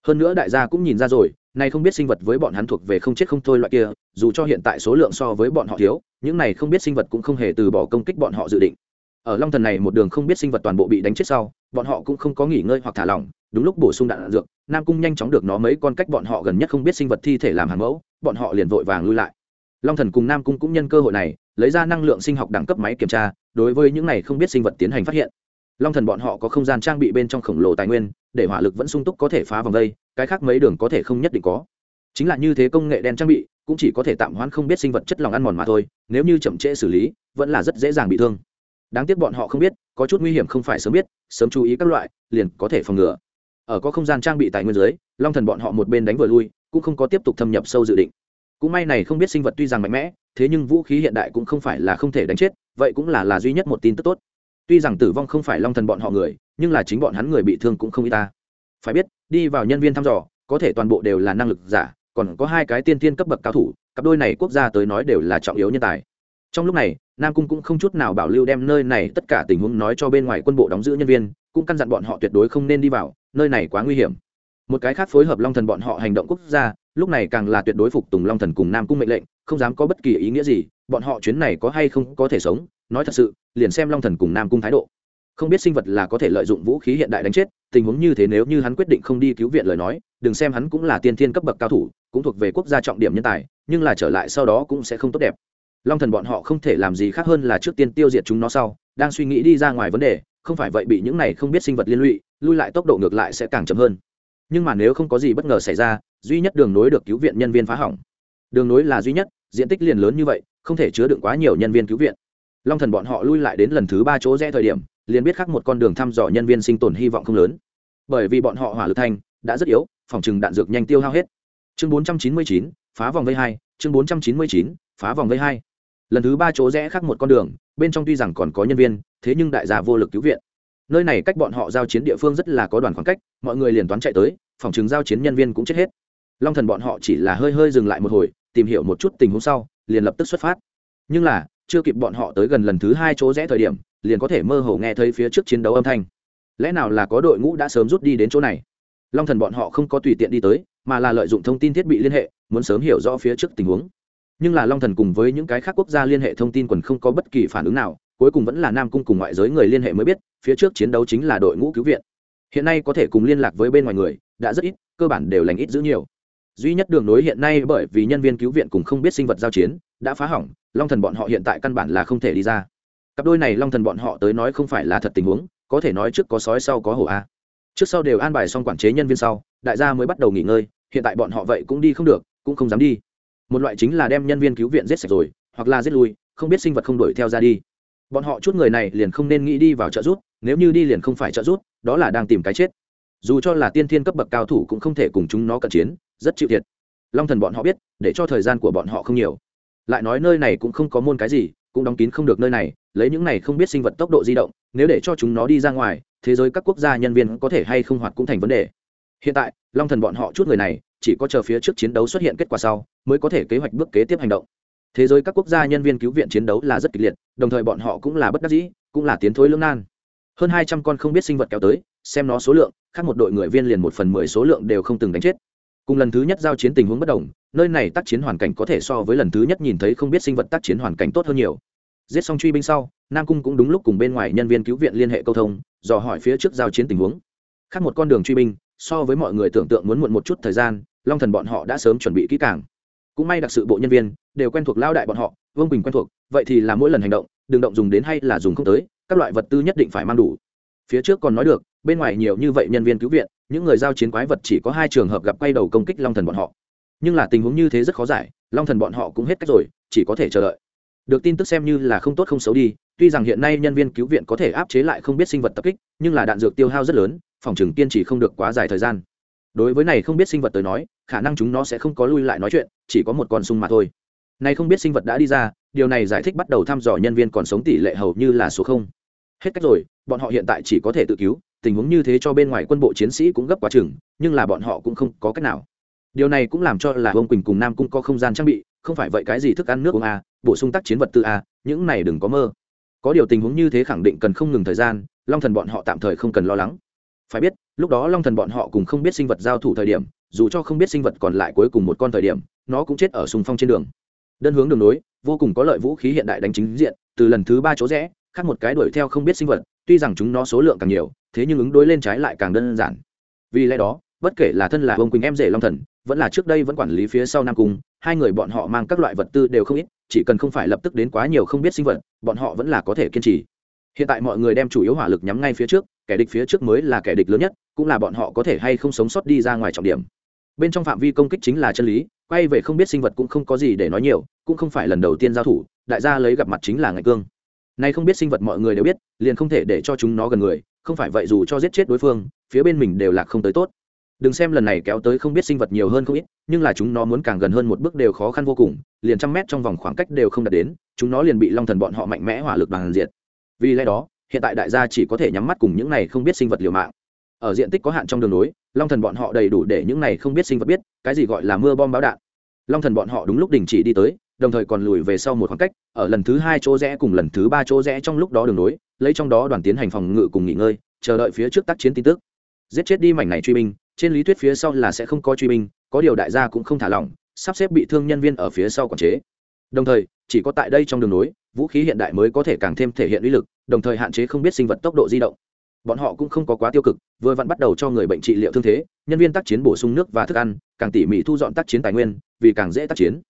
Hơn nữa đại gia cũng nhìn ra rồi, nay không biết sinh vật với bọn hắn thuộc về không chết không thôi loại kia, dù cho hiện tại số lượng so với bọn họ thiếu, những này không biết sinh vật cũng không hề từ bỏ công kích bọn họ dự định. Ở long thần này một đường không biết sinh vật toàn bộ bị đánh chết sau, bọn họ cũng không có nghỉ ngơi hoặc thả lỏng đúng lúc bổ sung đạn, đạn dược nam cung nhanh chóng được nó mấy con cách bọn họ gần nhất không biết sinh vật thi thể làm hàng mẫu bọn họ liền vội vàng lui lại. Long thần cùng nam cung cũng nhân cơ hội này lấy ra năng lượng sinh học đẳng cấp máy kiểm tra đối với những này không biết sinh vật tiến hành phát hiện. Long thần bọn họ có không gian trang bị bên trong khổng lồ tài nguyên để hỏa lực vẫn sung túc có thể phá vòng vây cái khác mấy đường có thể không nhất định có. Chính là như thế công nghệ đen trang bị cũng chỉ có thể tạm hoãn không biết sinh vật chất lòng ăn mòn mà thôi nếu như chậm trễ xử lý vẫn là rất dễ dàng bị thương. Đáng tiếc bọn họ không biết có chút nguy hiểm không phải sớm biết sớm chú ý các loại liền có thể phòng ngừa ở có không gian trang bị tài nguyên dưới, long thần bọn họ một bên đánh vừa lui, cũng không có tiếp tục thâm nhập sâu dự định. Cũng may này không biết sinh vật tuy rằng mạnh mẽ, thế nhưng vũ khí hiện đại cũng không phải là không thể đánh chết, vậy cũng là là duy nhất một tin tức tốt. Tuy rằng tử vong không phải long thần bọn họ người, nhưng là chính bọn hắn người bị thương cũng không y ta. Phải biết, đi vào nhân viên thăm dò, có thể toàn bộ đều là năng lực giả, còn có hai cái tiên tiên cấp bậc cao thủ, cặp đôi này quốc gia tới nói đều là trọng yếu nhân tài. Trong lúc này, nam cung cũng không chút nào bảo lưu đem nơi này tất cả tình huống nói cho bên ngoài quân bộ đóng giữ nhân viên, cũng căn dặn bọn họ tuyệt đối không nên đi vào nơi này quá nguy hiểm. Một cái khác phối hợp long thần bọn họ hành động quốc gia, lúc này càng là tuyệt đối phục tùng long thần cùng nam cung mệnh lệnh, không dám có bất kỳ ý nghĩa gì, bọn họ chuyến này có hay không có thể sống, nói thật sự, liền xem long thần cùng nam cung thái độ. Không biết sinh vật là có thể lợi dụng vũ khí hiện đại đánh chết, tình huống như thế nếu như hắn quyết định không đi cứu viện lời nói, đừng xem hắn cũng là tiên thiên cấp bậc cao thủ, cũng thuộc về quốc gia trọng điểm nhân tài, nhưng là trở lại sau đó cũng sẽ không tốt đẹp. Long thần bọn họ không thể làm gì khác hơn là trước tiên tiêu diệt chúng nó sau, đang suy nghĩ đi ra ngoài vấn đề không phải vậy bị những này không biết sinh vật liên lụy lui lại tốc độ ngược lại sẽ càng chậm hơn. Nhưng mà nếu không có gì bất ngờ xảy ra duy nhất đường nối được cứu viện nhân viên phá hỏng. Đường nối là duy nhất diện tích liền lớn như vậy không thể chứa đựng quá nhiều nhân viên cứu viện. Long thần bọn họ lui lại đến lần thứ ba chỗ rẽ thời điểm liền biết khác một con đường thăm dò nhân viên sinh tồn hy vọng không lớn. Bởi vì bọn họ hỏa lực thanh đã rất yếu phòng trừng đạn dược nhanh tiêu hao hết. Chương 499, phá vòng vây hai chương 499, phá vòng vây hai. Lần thứ ba chỗ rẽ khác một con đường bên trong tuy rằng còn có nhân viên, thế nhưng đại gia vô lực cứu viện. Nơi này cách bọn họ giao chiến địa phương rất là có đoàn khoảng cách, mọi người liền toán chạy tới, phòng chứng giao chiến nhân viên cũng chết hết. Long thần bọn họ chỉ là hơi hơi dừng lại một hồi, tìm hiểu một chút tình huống sau, liền lập tức xuất phát. Nhưng là, chưa kịp bọn họ tới gần lần thứ hai chỗ rẽ thời điểm, liền có thể mơ hồ nghe thấy phía trước chiến đấu âm thanh. Lẽ nào là có đội ngũ đã sớm rút đi đến chỗ này? Long thần bọn họ không có tùy tiện đi tới, mà là lợi dụng thông tin thiết bị liên hệ, muốn sớm hiểu rõ phía trước tình huống nhưng là long thần cùng với những cái khác quốc gia liên hệ thông tin quần không có bất kỳ phản ứng nào, cuối cùng vẫn là nam cung cùng ngoại giới người liên hệ mới biết, phía trước chiến đấu chính là đội ngũ cứu viện. Hiện nay có thể cùng liên lạc với bên ngoài người, đã rất ít, cơ bản đều lành ít giữ nhiều. Duy nhất đường nối hiện nay bởi vì nhân viên cứu viện cùng không biết sinh vật giao chiến, đã phá hỏng, long thần bọn họ hiện tại căn bản là không thể đi ra. Cặp đôi này long thần bọn họ tới nói không phải là thật tình huống, có thể nói trước có sói sau có hổ a. Trước sau đều an bài xong quản chế nhân viên sau, đại gia mới bắt đầu nghỉ ngơi, hiện tại bọn họ vậy cũng đi không được, cũng không dám đi một loại chính là đem nhân viên cứu viện giết sạch rồi, hoặc là giết lui, không biết sinh vật không đuổi theo ra đi. Bọn họ chút người này liền không nên nghĩ đi vào trợ rút nếu như đi liền không phải trợ rút đó là đang tìm cái chết. Dù cho là tiên thiên cấp bậc cao thủ cũng không thể cùng chúng nó cận chiến, rất chịu thiệt. Long thần bọn họ biết, để cho thời gian của bọn họ không nhiều. Lại nói nơi này cũng không có môn cái gì, cũng đóng kín không được nơi này, lấy những này không biết sinh vật tốc độ di động, nếu để cho chúng nó đi ra ngoài, thế giới các quốc gia nhân viên có thể hay không hoạt cũng thành vấn đề. Hiện tại, long thần bọn họ chút người này, chỉ có chờ phía trước chiến đấu xuất hiện kết quả sau mới có thể kế hoạch bước kế tiếp hành động. Thế giới các quốc gia nhân viên cứu viện chiến đấu là rất kịch liệt, đồng thời bọn họ cũng là bất đắc dĩ, cũng là tiến thối lưỡng nan. Hơn hai trăm con không biết sinh vật kéo tới, xem nó số lượng, khác một đội người viên liền một phần mười số lượng đều không từng đánh chết. Cùng lần thứ nhất giao chiến tình huống bất đồng, nơi này tác chiến hoàn cảnh có thể so với lần thứ nhất nhìn thấy không biết sinh vật tác chiến hoàn cảnh tốt hơn nhiều. Giết xong truy binh sau, nam cung cũng đúng lúc cùng bên ngoài nhân viên cứu viện liên hệ câu thông, dò hỏi phía trước giao chiến tình huống. Khác một con đường truy binh, so với mọi người tưởng tượng muốn muộn một chút thời gian, long thần bọn họ đã sớm chuẩn bị kỹ càng cũng may đặc sự bộ nhân viên đều quen thuộc lao đại bọn họ, vương bình quen thuộc, vậy thì là mỗi lần hành động, đừng động dùng đến hay là dùng không tới, các loại vật tư nhất định phải mang đủ. Phía trước còn nói được, bên ngoài nhiều như vậy nhân viên cứu viện, những người giao chiến quái vật chỉ có hai trường hợp gặp quay đầu công kích long thần bọn họ. Nhưng là tình huống như thế rất khó giải, long thần bọn họ cũng hết cách rồi, chỉ có thể chờ đợi. Được tin tức xem như là không tốt không xấu đi, tuy rằng hiện nay nhân viên cứu viện có thể áp chế lại không biết sinh vật tập kích, nhưng là đạn dược tiêu hao rất lớn, phòng chừng kiên trì không được quá dài thời gian đối với này không biết sinh vật tới nói, khả năng chúng nó sẽ không có lui lại nói chuyện, chỉ có một con sung mà thôi. Này không biết sinh vật đã đi ra, điều này giải thích bắt đầu thăm dò nhân viên còn sống tỷ lệ hầu như là số không. Hết cách rồi, bọn họ hiện tại chỉ có thể tự cứu, tình huống như thế cho bên ngoài quân bộ chiến sĩ cũng gấp quá chừng, nhưng là bọn họ cũng không có cách nào. Điều này cũng làm cho là ông quỳnh cùng nam cung có không gian trang bị, không phải vậy cái gì thức ăn nước uống a, bổ sung tác chiến vật tư a, những này đừng có mơ. Có điều tình huống như thế khẳng định cần không ngừng thời gian, long thần bọn họ tạm thời không cần lo lắng phải biết, lúc đó long thần bọn họ cùng không biết sinh vật giao thủ thời điểm, dù cho không biết sinh vật còn lại cuối cùng một con thời điểm, nó cũng chết ở sùng phong trên đường. Đơn hướng đường nối, vô cùng có lợi vũ khí hiện đại đánh chính diện, từ lần thứ ba chỗ rẽ, khác một cái đuổi theo không biết sinh vật, tuy rằng chúng nó số lượng càng nhiều, thế nhưng ứng đối lên trái lại càng đơn giản. Vì lẽ đó, bất kể là thân là ông quỳnh em rể long thần, vẫn là trước đây vẫn quản lý phía sau nam cung, hai người bọn họ mang các loại vật tư đều không ít, chỉ cần không phải lập tức đến quá nhiều không biết sinh vật, bọn họ vẫn là có thể kiên trì. Hiện tại mọi người đem chủ yếu hỏa lực nhắm ngay phía trước kẻ địch phía trước mới là kẻ địch lớn nhất, cũng là bọn họ có thể hay không sống sót đi ra ngoài trọng điểm. Bên trong phạm vi công kích chính là chân lý, quay về không biết sinh vật cũng không có gì để nói nhiều, cũng không phải lần đầu tiên giao thủ, đại gia lấy gặp mặt chính là ngạch cương. Nay không biết sinh vật mọi người đều biết, liền không thể để cho chúng nó gần người, không phải vậy dù cho giết chết đối phương, phía bên mình đều là không tới tốt. Đừng xem lần này kéo tới không biết sinh vật nhiều hơn không ít, nhưng là chúng nó muốn càng gần hơn một bước đều khó khăn vô cùng, liền trăm mét trong vòng khoảng cách đều không đạt đến, chúng nó liền bị long thần bọn họ mạnh mẽ hỏa lực bằng diệt. Vì lẽ đó hiện tại đại gia chỉ có thể nhắm mắt cùng những này không biết sinh vật liều mạng. Ở diện tích có hạn trong đường núi long thần bọn họ đầy đủ để những này không biết sinh vật biết, cái gì gọi là mưa bom báo đạn. Long thần bọn họ đúng lúc đình chỉ đi tới, đồng thời còn lùi về sau một khoảng cách, ở lần thứ hai chỗ rẽ cùng lần thứ ba chỗ rẽ trong lúc đó đường nối lấy trong đó đoàn tiến hành phòng ngự cùng nghỉ ngơi, chờ đợi phía trước tác chiến tin tức. Giết chết đi mảnh này truy binh, trên lý thuyết phía sau là sẽ không có truy binh, có điều đại gia cũng không thả lỏng, sắp xếp bị thương nhân viên ở phía sau quản chế. Đồng thời, chỉ có tại đây trong đường nối vũ khí hiện đại mới có thể càng thêm thể hiện uy lực đồng thời hạn chế không biết sinh vật tốc độ di động. Bọn họ cũng không có quá tiêu cực, vừa vặn bắt đầu cho người bệnh trị liệu thương thế, nhân viên tác chiến bổ sung nước và thức ăn, càng tỉ mỉ thu dọn tác chiến tài nguyên, vì càng dễ tác chiến.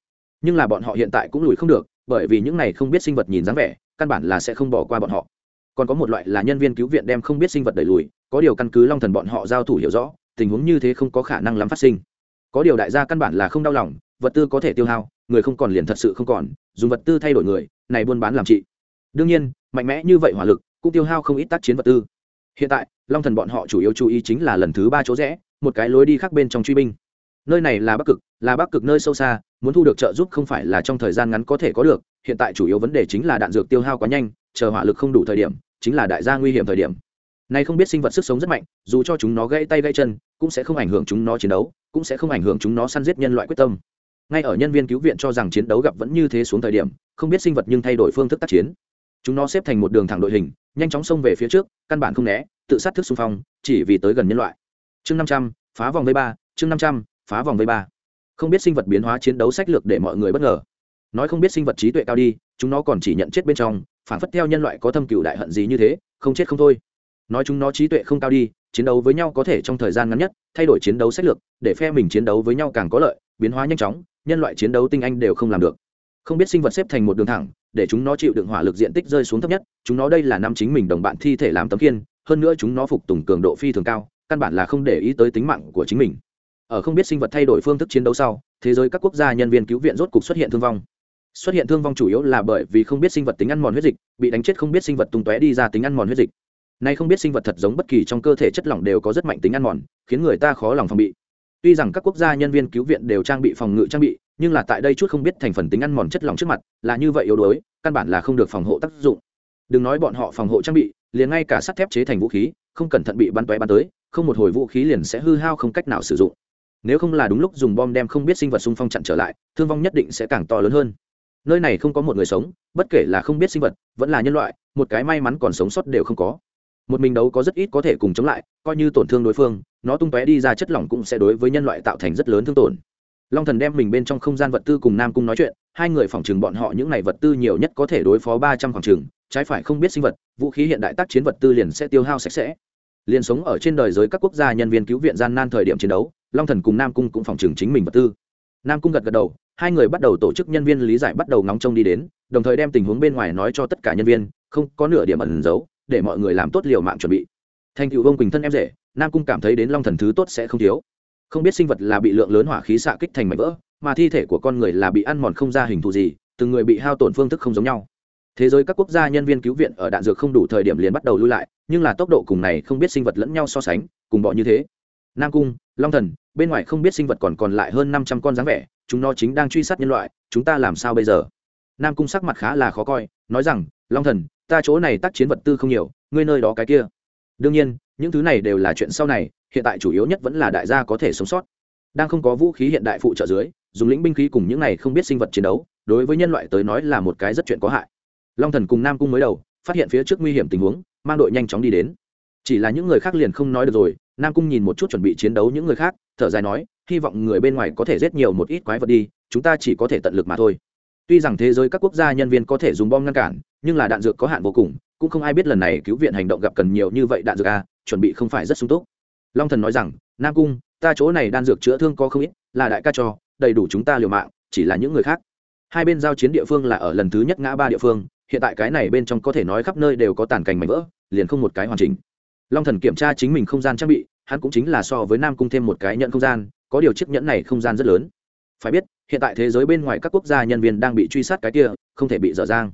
Nhưng là bọn họ hiện tại cũng lùi không được, bởi vì những này không biết sinh vật nhìn dáng vẻ, căn bản là sẽ không bỏ qua bọn họ. Còn có một loại là nhân viên cứu viện đem không biết sinh vật đẩy lùi, có điều căn cứ long thần bọn họ giao thủ hiểu rõ, tình huống như thế không có khả năng lắm phát sinh. Có điều đại gia căn bản là không đau lòng, vật tư có thể tiêu hao, người không còn liền thật sự không còn, dùng vật tư thay đổi người, này buôn bán làm trị đương nhiên, mạnh mẽ như vậy hỏa lực cũng tiêu hao không ít tác chiến vật tư. Hiện tại, long thần bọn họ chủ yếu chú ý chính là lần thứ ba chỗ rẽ, một cái lối đi khác bên trong truy binh. Nơi này là bắc cực, là bắc cực nơi sâu xa, muốn thu được trợ giúp không phải là trong thời gian ngắn có thể có được, hiện tại chủ yếu vấn đề chính là đạn dược tiêu hao quá nhanh, chờ hỏa lực không đủ thời điểm, chính là đại gia nguy hiểm thời điểm. Này không biết sinh vật sức sống rất mạnh, dù cho chúng nó gãy tay gãy chân, cũng sẽ không ảnh hưởng chúng nó chiến đấu, cũng sẽ không ảnh hưởng chúng nó săn giết nhân loại quyết tâm. Ngay ở nhân viên cứu viện cho rằng chiến đấu gặp vẫn như thế xuống thời điểm, không biết sinh vật nhưng thay đổi phương thức tác chiến chúng nó xếp thành một đường thẳng đội hình, nhanh chóng xông về phía trước, căn bản không né, tự sát thức xung phong, chỉ vì tới gần nhân loại. Chương năm trăm, phá vòng vây ba, chương năm trăm, phá vòng vây ba. Không biết sinh vật biến hóa chiến đấu sách lược để mọi người bất ngờ. Nói không biết sinh vật trí tuệ cao đi, chúng nó còn chỉ nhận chết bên trong, phản phất theo nhân loại có thâm cựu đại hận gì như thế, không chết không thôi. Nói chúng nó trí tuệ không cao đi, chiến đấu với nhau có thể trong thời gian ngắn nhất, thay đổi chiến đấu sách lược, để phe mình chiến đấu với nhau càng có lợi, biến hóa nhanh chóng, nhân loại chiến đấu tinh anh đều không làm được. Không biết sinh vật xếp thành một đường thẳng để chúng nó chịu đựng hỏa lực diện tích rơi xuống thấp nhất, chúng nó đây là năm chính mình đồng bạn thi thể làm tấm kiên hơn nữa chúng nó phục tùng cường độ phi thường cao, căn bản là không để ý tới tính mạng của chính mình. Ở không biết sinh vật thay đổi phương thức chiến đấu sau, thế giới các quốc gia nhân viên cứu viện rốt cục xuất hiện thương vong. Xuất hiện thương vong chủ yếu là bởi vì không biết sinh vật tính ăn mòn huyết dịch, bị đánh chết không biết sinh vật tung tóe đi ra tính ăn mòn huyết dịch. Nay không biết sinh vật thật giống bất kỳ trong cơ thể chất lỏng đều có rất mạnh tính ăn mòn, khiến người ta khó lòng phòng bị. Tuy rằng các quốc gia nhân viên cứu viện đều trang bị phòng ngự trang bị nhưng là tại đây chút không biết thành phần tính ăn mòn chất lỏng trước mặt, là như vậy yếu đuối, căn bản là không được phòng hộ tác dụng. Đừng nói bọn họ phòng hộ trang bị, liền ngay cả sắt thép chế thành vũ khí, không cẩn thận bị bắn tóe bắn tới, không một hồi vũ khí liền sẽ hư hao không cách nào sử dụng. Nếu không là đúng lúc dùng bom đem không biết sinh vật xung phong chặn trở lại, thương vong nhất định sẽ càng to lớn hơn. Nơi này không có một người sống, bất kể là không biết sinh vật, vẫn là nhân loại, một cái may mắn còn sống sót đều không có. Một mình đấu có rất ít có thể cùng chống lại, coi như tổn thương đối phương, nó tung tóe đi ra chất lỏng cũng sẽ đối với nhân loại tạo thành rất lớn thương tổn long thần đem mình bên trong không gian vật tư cùng nam cung nói chuyện, hai người phòng trừng bọn họ những này vật tư nhiều nhất có thể đối phó ba trăm phòng trừng trái phải không biết sinh vật, vũ khí hiện đại tác chiến vật tư liền sẽ tiêu hao sạch sẽ. Liền sống ở trên đời giới các quốc gia nhân viên cứu viện gian nan thời điểm chiến đấu, long thần cùng nam cung cũng phòng trừng chính mình vật tư. Nam cung gật gật đầu, hai người bắt đầu tổ chức nhân viên lý giải bắt đầu ngóng trông đi đến, đồng thời đem tình huống bên ngoài nói cho tất cả nhân viên, không có nửa điểm ẩn giấu, để mọi người làm tốt liều mạng chuẩn bị. Thành cựu vông quỳnh thân em rể, nam cung cảm thấy đến long thần thứ tốt sẽ không thiếu không biết sinh vật là bị lượng lớn hỏa khí xạ kích thành mảnh vỡ, mà thi thể của con người là bị ăn mòn không ra hình thù gì, từng người bị hao tổn phương thức không giống nhau. Thế giới các quốc gia nhân viên cứu viện ở đạn dược không đủ thời điểm liền bắt đầu lui lại, nhưng là tốc độ cùng này không biết sinh vật lẫn nhau so sánh, cùng bọ như thế. Nam cung, long thần, bên ngoài không biết sinh vật còn còn lại hơn năm trăm con dáng vẻ, chúng nó chính đang truy sát nhân loại, chúng ta làm sao bây giờ? Nam cung sắc mặt khá là khó coi, nói rằng, long thần, ta chỗ này tác chiến vật tư không nhiều, ngươi nơi đó cái kia. Đương nhiên, những thứ này đều là chuyện sau này hiện tại chủ yếu nhất vẫn là đại gia có thể sống sót. Đang không có vũ khí hiện đại phụ trợ dưới dùng lĩnh binh khí cùng những này không biết sinh vật chiến đấu đối với nhân loại tới nói là một cái rất chuyện có hại. Long thần cùng nam cung mới đầu phát hiện phía trước nguy hiểm tình huống mang đội nhanh chóng đi đến. Chỉ là những người khác liền không nói được rồi nam cung nhìn một chút chuẩn bị chiến đấu những người khác thở dài nói hy vọng người bên ngoài có thể giết nhiều một ít quái vật đi chúng ta chỉ có thể tận lực mà thôi. Tuy rằng thế giới các quốc gia nhân viên có thể dùng bom ngăn cản nhưng là đạn dược có hạn vô cùng cũng không ai biết lần này cứu viện hành động gặp cần nhiều như vậy đạn dược a à, chuẩn bị không phải rất sung túc long thần nói rằng, nam cung, ta chỗ này đan dược chữa thương có không ít, là đại ca cho, đầy đủ chúng ta liều mạng, chỉ là những người khác. Hai bên giao chiến địa phương là ở lần thứ nhất ngã ba địa phương, hiện tại cái này bên trong có thể nói khắp nơi đều có tàn cành mảnh vỡ, liền không một cái hoàn chỉnh. Long thần kiểm tra chính mình không gian trang bị, hắn cũng chính là so với nam cung thêm một cái nhận không gian, có điều chiếc nhẫn này không gian rất lớn. Phải biết, hiện tại thế giới bên ngoài các quốc gia nhân viên đang bị truy sát cái kia, không thể bị dở dang.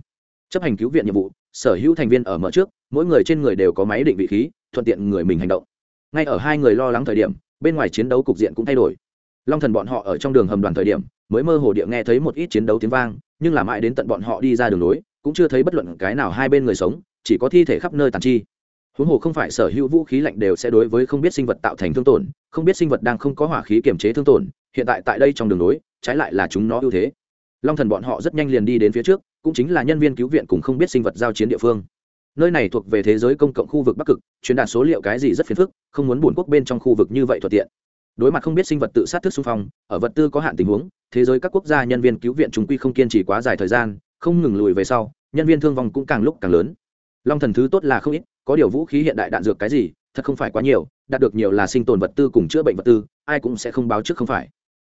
Chấp hành cứu viện nhiệm vụ, sở hữu thành viên ở mở trước, mỗi người trên người đều có máy định vị khí, thuận tiện người mình hành động ngay ở hai người lo lắng thời điểm, bên ngoài chiến đấu cục diện cũng thay đổi. Long thần bọn họ ở trong đường hầm đoàn thời điểm, mới mơ hồ địa nghe thấy một ít chiến đấu tiếng vang, nhưng là mãi đến tận bọn họ đi ra đường lối, cũng chưa thấy bất luận cái nào hai bên người sống, chỉ có thi thể khắp nơi tàn chi. Huống hồ không phải sở hữu vũ khí lạnh đều sẽ đối với không biết sinh vật tạo thành thương tổn, không biết sinh vật đang không có hỏa khí kiểm chế thương tổn, hiện tại tại đây trong đường lối, trái lại là chúng nó ưu thế. Long thần bọn họ rất nhanh liền đi đến phía trước, cũng chính là nhân viên cứu viện cùng không biết sinh vật giao chiến địa phương nơi này thuộc về thế giới công cộng khu vực bắc cực, truyền đạt số liệu cái gì rất phiền phức, không muốn buồn quốc bên trong khu vực như vậy thuận tiện. Đối mặt không biết sinh vật tự sát thức xung phong, ở vật tư có hạn tình huống, thế giới các quốc gia nhân viên cứu viện chúng quy không kiên trì quá dài thời gian, không ngừng lùi về sau, nhân viên thương vong cũng càng lúc càng lớn. Long thần thứ tốt là không ít, có điều vũ khí hiện đại đạn dược cái gì, thật không phải quá nhiều, đạt được nhiều là sinh tồn vật tư cùng chữa bệnh vật tư, ai cũng sẽ không báo trước không phải.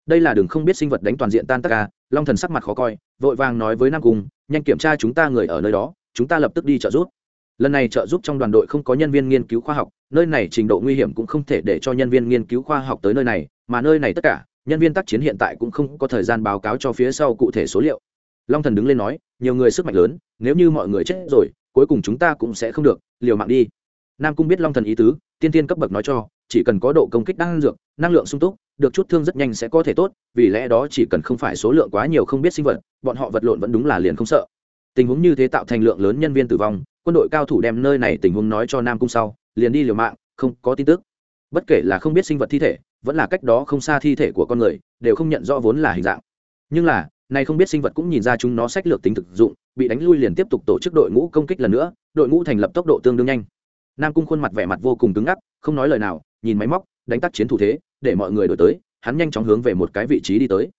Đây là đường không biết sinh vật đánh toàn diện tan tất cả à, long thần sắc mặt khó coi, vội vàng nói với nam cung, nhanh kiểm tra chúng ta người ở nơi đó, chúng ta lập tức đi trợ giúp lần này trợ giúp trong đoàn đội không có nhân viên nghiên cứu khoa học, nơi này trình độ nguy hiểm cũng không thể để cho nhân viên nghiên cứu khoa học tới nơi này, mà nơi này tất cả, nhân viên tác chiến hiện tại cũng không có thời gian báo cáo cho phía sau cụ thể số liệu. Long thần đứng lên nói, nhiều người sức mạnh lớn, nếu như mọi người chết rồi, cuối cùng chúng ta cũng sẽ không được, liều mạng đi. Nam cung biết long thần ý tứ, tiên tiên cấp bậc nói cho, chỉ cần có độ công kích năng lượng năng lượng sung túc, được chút thương rất nhanh sẽ có thể tốt, vì lẽ đó chỉ cần không phải số lượng quá nhiều không biết sinh vật, bọn họ vật lộn vẫn đúng là liền không sợ tình huống như thế tạo thành lượng lớn nhân viên tử vong, quân đội cao thủ đem nơi này tình huống nói cho nam cung sau, liền đi liều mạng, không có tin tức. Bất kể là không biết sinh vật thi thể, vẫn là cách đó không xa thi thể của con người, đều không nhận rõ vốn là hình dạng. Nhưng là, nay không biết sinh vật cũng nhìn ra chúng nó sách lược tính thực dụng, bị đánh lui liền tiếp tục tổ chức đội ngũ công kích lần nữa, đội ngũ thành lập tốc độ tương đương nhanh. Nam cung khuôn mặt vẻ mặt vô cùng cứng ngắc, không nói lời nào, nhìn máy móc, đánh tắt chiến thủ thế, để mọi người đổi tới, hắn nhanh chóng hướng về một cái vị trí đi tới.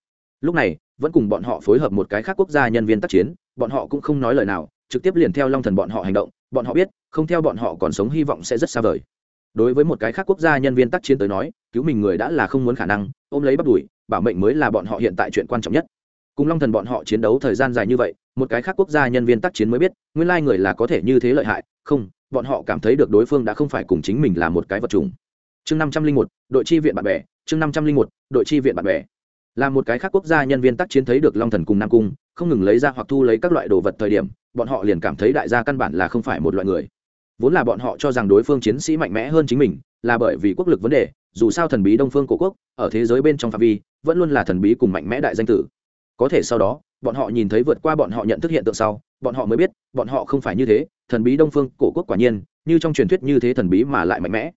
Lúc này, vẫn cùng bọn họ phối hợp một cái khác quốc gia nhân viên tác chiến bọn họ cũng không nói lời nào, trực tiếp liền theo long thần bọn họ hành động, bọn họ biết, không theo bọn họ còn sống hy vọng sẽ rất xa vời. Đối với một cái khác quốc gia nhân viên tác chiến tới nói, cứu mình người đã là không muốn khả năng, ôm lấy bắt đuổi bảo mệnh mới là bọn họ hiện tại chuyện quan trọng nhất. Cùng long thần bọn họ chiến đấu thời gian dài như vậy, một cái khác quốc gia nhân viên tác chiến mới biết, nguyên lai người là có thể như thế lợi hại, không, bọn họ cảm thấy được đối phương đã không phải cùng chính mình là một cái vật trùng chương năm trăm linh một, đội chi viện bạn bè, chương năm trăm linh một, đội chi viện bạn bè là một cái khác quốc gia nhân viên tác chiến thấy được long thần cùng nam cung, không ngừng lấy ra hoặc thu lấy các loại đồ vật thời điểm, bọn họ liền cảm thấy đại gia căn bản là không phải một loại người. Vốn là bọn họ cho rằng đối phương chiến sĩ mạnh mẽ hơn chính mình, là bởi vì quốc lực vấn đề, dù sao thần bí đông phương cổ quốc, ở thế giới bên trong phạm vi, vẫn luôn là thần bí cùng mạnh mẽ đại danh tử. Có thể sau đó, bọn họ nhìn thấy vượt qua bọn họ nhận thức hiện tượng sau, bọn họ mới biết, bọn họ không phải như thế, thần bí đông phương cổ quốc quả nhiên, như trong truyền thuyết như thế thần bí mà lại mạnh mẽ.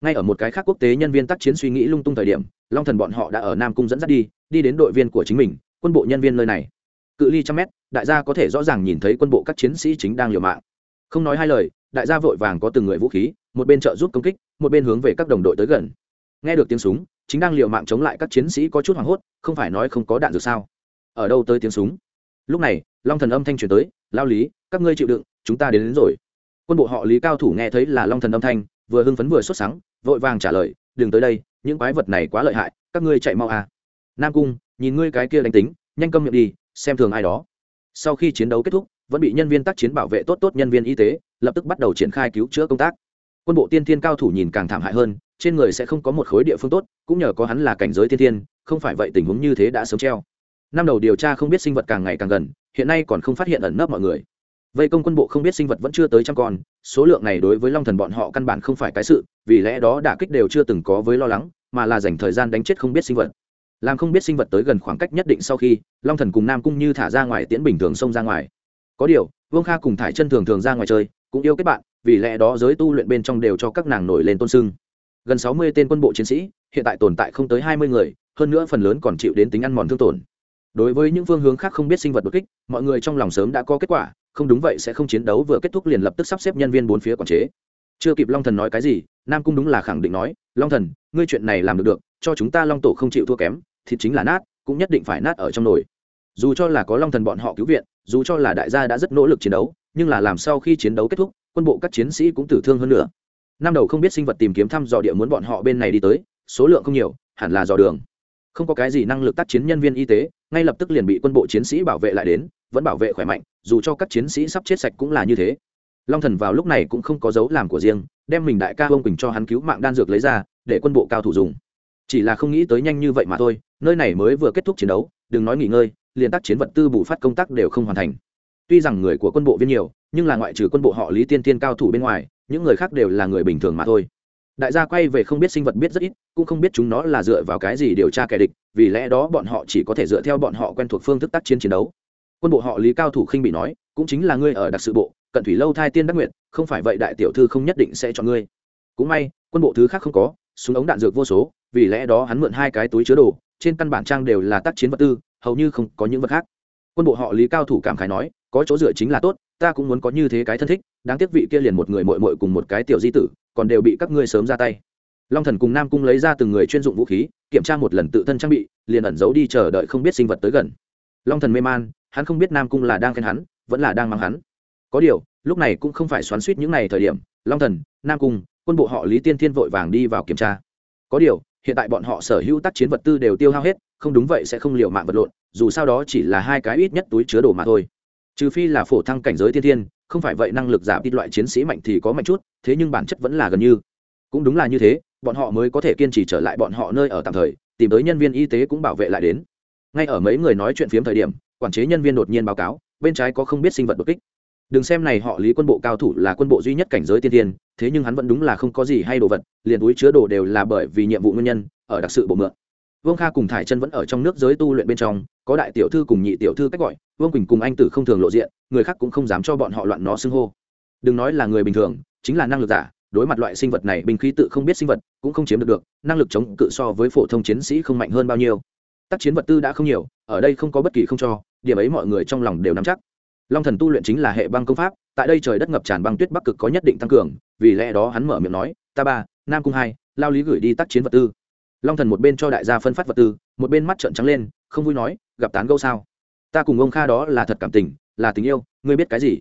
Ngay ở một cái khác quốc tế nhân viên tác chiến suy nghĩ lung tung thời điểm, long thần bọn họ đã ở nam cung dẫn dắt đi đi đến đội viên của chính mình quân bộ nhân viên nơi này. Cự ly trăm mét đại gia có thể rõ ràng nhìn thấy quân bộ các chiến sĩ chính đang liều mạng. Không nói hai lời đại gia vội vàng có từng người vũ khí một bên trợ giúp công kích một bên hướng về các đồng đội tới gần. Nghe được tiếng súng chính đang liều mạng chống lại các chiến sĩ có chút hoảng hốt không phải nói không có đạn dược sao? Ở đâu tới tiếng súng? Lúc này long thần âm thanh truyền tới lao lý các ngươi chịu đựng chúng ta đến, đến rồi. Quân bộ họ lý cao thủ nghe thấy là long thần âm thanh vừa hưng phấn vừa sốt sắng, vội vàng trả lời đừng tới đây những quái vật này quá lợi hại các ngươi chạy mau à nam cung, nhìn ngươi cái kia đánh tính, nhanh câm miệng đi, xem thường ai đó. Sau khi chiến đấu kết thúc, vẫn bị nhân viên tác chiến bảo vệ tốt tốt nhân viên y tế, lập tức bắt đầu triển khai cứu chữa công tác. Quân bộ tiên thiên cao thủ nhìn càng thảm hại hơn, trên người sẽ không có một khối địa phương tốt, cũng nhờ có hắn là cảnh giới tiên thiên, không phải vậy tình huống như thế đã sớm treo. Năm đầu điều tra không biết sinh vật càng ngày càng gần, hiện nay còn không phát hiện ẩn nấp mọi người. Vây công quân bộ không biết sinh vật vẫn chưa tới trăm con, số lượng này đối với long thần bọn họ căn bản không phải cái sự, vì lẽ đó đả kích đều chưa từng có với lo lắng, mà là dành thời gian đánh chết không biết sinh vật làm không biết sinh vật tới gần khoảng cách nhất định sau khi, long thần cùng nam cung như thả ra ngoài tiễn bình thường xông ra ngoài. Có điều, vương kha cùng thải chân thường thường ra ngoài chơi, cũng yêu kết bạn, vì lẽ đó giới tu luyện bên trong đều cho các nàng nổi lên tôn sưng. Gần sáu mươi tên quân bộ chiến sĩ, hiện tại tồn tại không tới hai mươi người, hơn nữa phần lớn còn chịu đến tính ăn mòn thương tổn. Đối với những phương hướng khác không biết sinh vật đột kích, mọi người trong lòng sớm đã có kết quả, không đúng vậy sẽ không chiến đấu vừa kết thúc liền lập tức sắp xếp nhân viên bốn phía quản chế. Chưa kịp long thần nói cái gì, nam cung đúng là khẳng định nói, long thần, ngươi chuyện này làm được được, cho chúng ta long tổ không chịu thua kém thịt chính là nát, cũng nhất định phải nát ở trong nồi. Dù cho là có long thần bọn họ cứu viện, dù cho là đại gia đã rất nỗ lực chiến đấu, nhưng là làm sau khi chiến đấu kết thúc, quân bộ các chiến sĩ cũng tử thương hơn nữa. Năm đầu không biết sinh vật tìm kiếm thăm dò địa muốn bọn họ bên này đi tới, số lượng không nhiều, hẳn là dò đường. Không có cái gì năng lực tác chiến nhân viên y tế, ngay lập tức liền bị quân bộ chiến sĩ bảo vệ lại đến, vẫn bảo vệ khỏe mạnh, dù cho các chiến sĩ sắp chết sạch cũng là như thế. Long thần vào lúc này cũng không có dấu làm của riêng, đem mình đại ca ông quỳnh cho hắn cứu mạng đan dược lấy ra, để quân bộ cao thủ dùng chỉ là không nghĩ tới nhanh như vậy mà thôi, nơi này mới vừa kết thúc chiến đấu, đừng nói nghỉ ngơi, liền tác chiến vật tư bù phát công tác đều không hoàn thành. Tuy rằng người của quân bộ viên nhiều, nhưng là ngoại trừ quân bộ họ lý tiên tiên cao thủ bên ngoài, những người khác đều là người bình thường mà thôi. Đại gia quay về không biết sinh vật biết rất ít, cũng không biết chúng nó là dựa vào cái gì điều tra kẻ địch, vì lẽ đó bọn họ chỉ có thể dựa theo bọn họ quen thuộc phương thức tác chiến chiến đấu. Quân bộ họ lý cao thủ khinh bị nói, cũng chính là ngươi ở đặc sự bộ, cận thủy lâu thai tiên đắc nguyện không phải vậy đại tiểu thư không nhất định sẽ chọn ngươi. Cũng may quân bộ thứ khác không có, súng ống đạn dược vô số, vì lẽ đó hắn mượn hai cái túi chứa đồ, trên căn bản trang đều là tác chiến vật tư, hầu như không có những vật khác. Quân bộ họ lý cao thủ cảm khái nói, có chỗ dựa chính là tốt, ta cũng muốn có như thế cái thân thích, đáng tiếc vị kia liền một người mội mội cùng một cái tiểu di tử, còn đều bị các ngươi sớm ra tay. Long thần cùng nam cung lấy ra từng người chuyên dụng vũ khí, kiểm tra một lần tự thân trang bị, liền ẩn giấu đi chờ đợi không biết sinh vật tới gần. Long thần mê man, hắn không biết nam cung là đang khen hắn, vẫn là đang mang hắn. Có điều lúc này cũng không phải xoắn suýt những ngày thời điểm, long thần, nam cung, quân bộ họ lý tiên thiên vội vàng đi vào kiểm tra. Có điều, hiện tại bọn họ sở hữu tác chiến vật tư đều tiêu hao hết, không đúng vậy sẽ không liều mạng vật lộn, dù sao đó chỉ là hai cái ít nhất túi chứa đồ mà thôi. Trừ phi là phổ thăng cảnh giới thiên thiên, không phải vậy năng lực giảm ít loại chiến sĩ mạnh thì có mạnh chút, thế nhưng bản chất vẫn là gần như. Cũng đúng là như thế, bọn họ mới có thể kiên trì trở lại bọn họ nơi ở tạm thời, tìm tới nhân viên y tế cũng bảo vệ lại đến. Ngay ở mấy người nói chuyện phiếm thời điểm, quản chế nhân viên đột nhiên báo cáo, bên trái có không biết sinh vật đột kích đừng xem này họ lý quân bộ cao thủ là quân bộ duy nhất cảnh giới tiên tiên thế nhưng hắn vẫn đúng là không có gì hay đồ vật, liền túi chứa đồ đều là bởi vì nhiệm vụ nguyên nhân, ở đặc sự bộ mượn. Vương kha cùng thải chân vẫn ở trong nước giới tu luyện bên trong, có đại tiểu thư cùng nhị tiểu thư cách gọi, vương quỳnh cùng anh tử không thường lộ diện, người khác cũng không dám cho bọn họ loạn nó xưng hô. Đừng nói là người bình thường, chính là năng lực giả, đối mặt loại sinh vật này binh khí tự không biết sinh vật, cũng không chiếm được được, năng lực chống cự so với phổ thông chiến sĩ không mạnh hơn bao nhiêu. Tác chiến vật tư đã không nhiều, ở đây không có bất kỳ không cho, điểm ấy mọi người trong lòng đều nắm chắc long thần tu luyện chính là hệ băng công pháp, tại đây trời đất ngập tràn băng tuyết bắc cực có nhất định tăng cường, vì lẽ đó hắn mở miệng nói, ta ba, nam cung hai, lao lý gửi đi tác chiến vật tư. Long thần một bên cho đại gia phân phát vật tư, một bên mắt trợn trắng lên, không vui nói, gặp tán gâu sao? Ta cùng ông kha đó là thật cảm tình, là tình yêu, ngươi biết cái gì?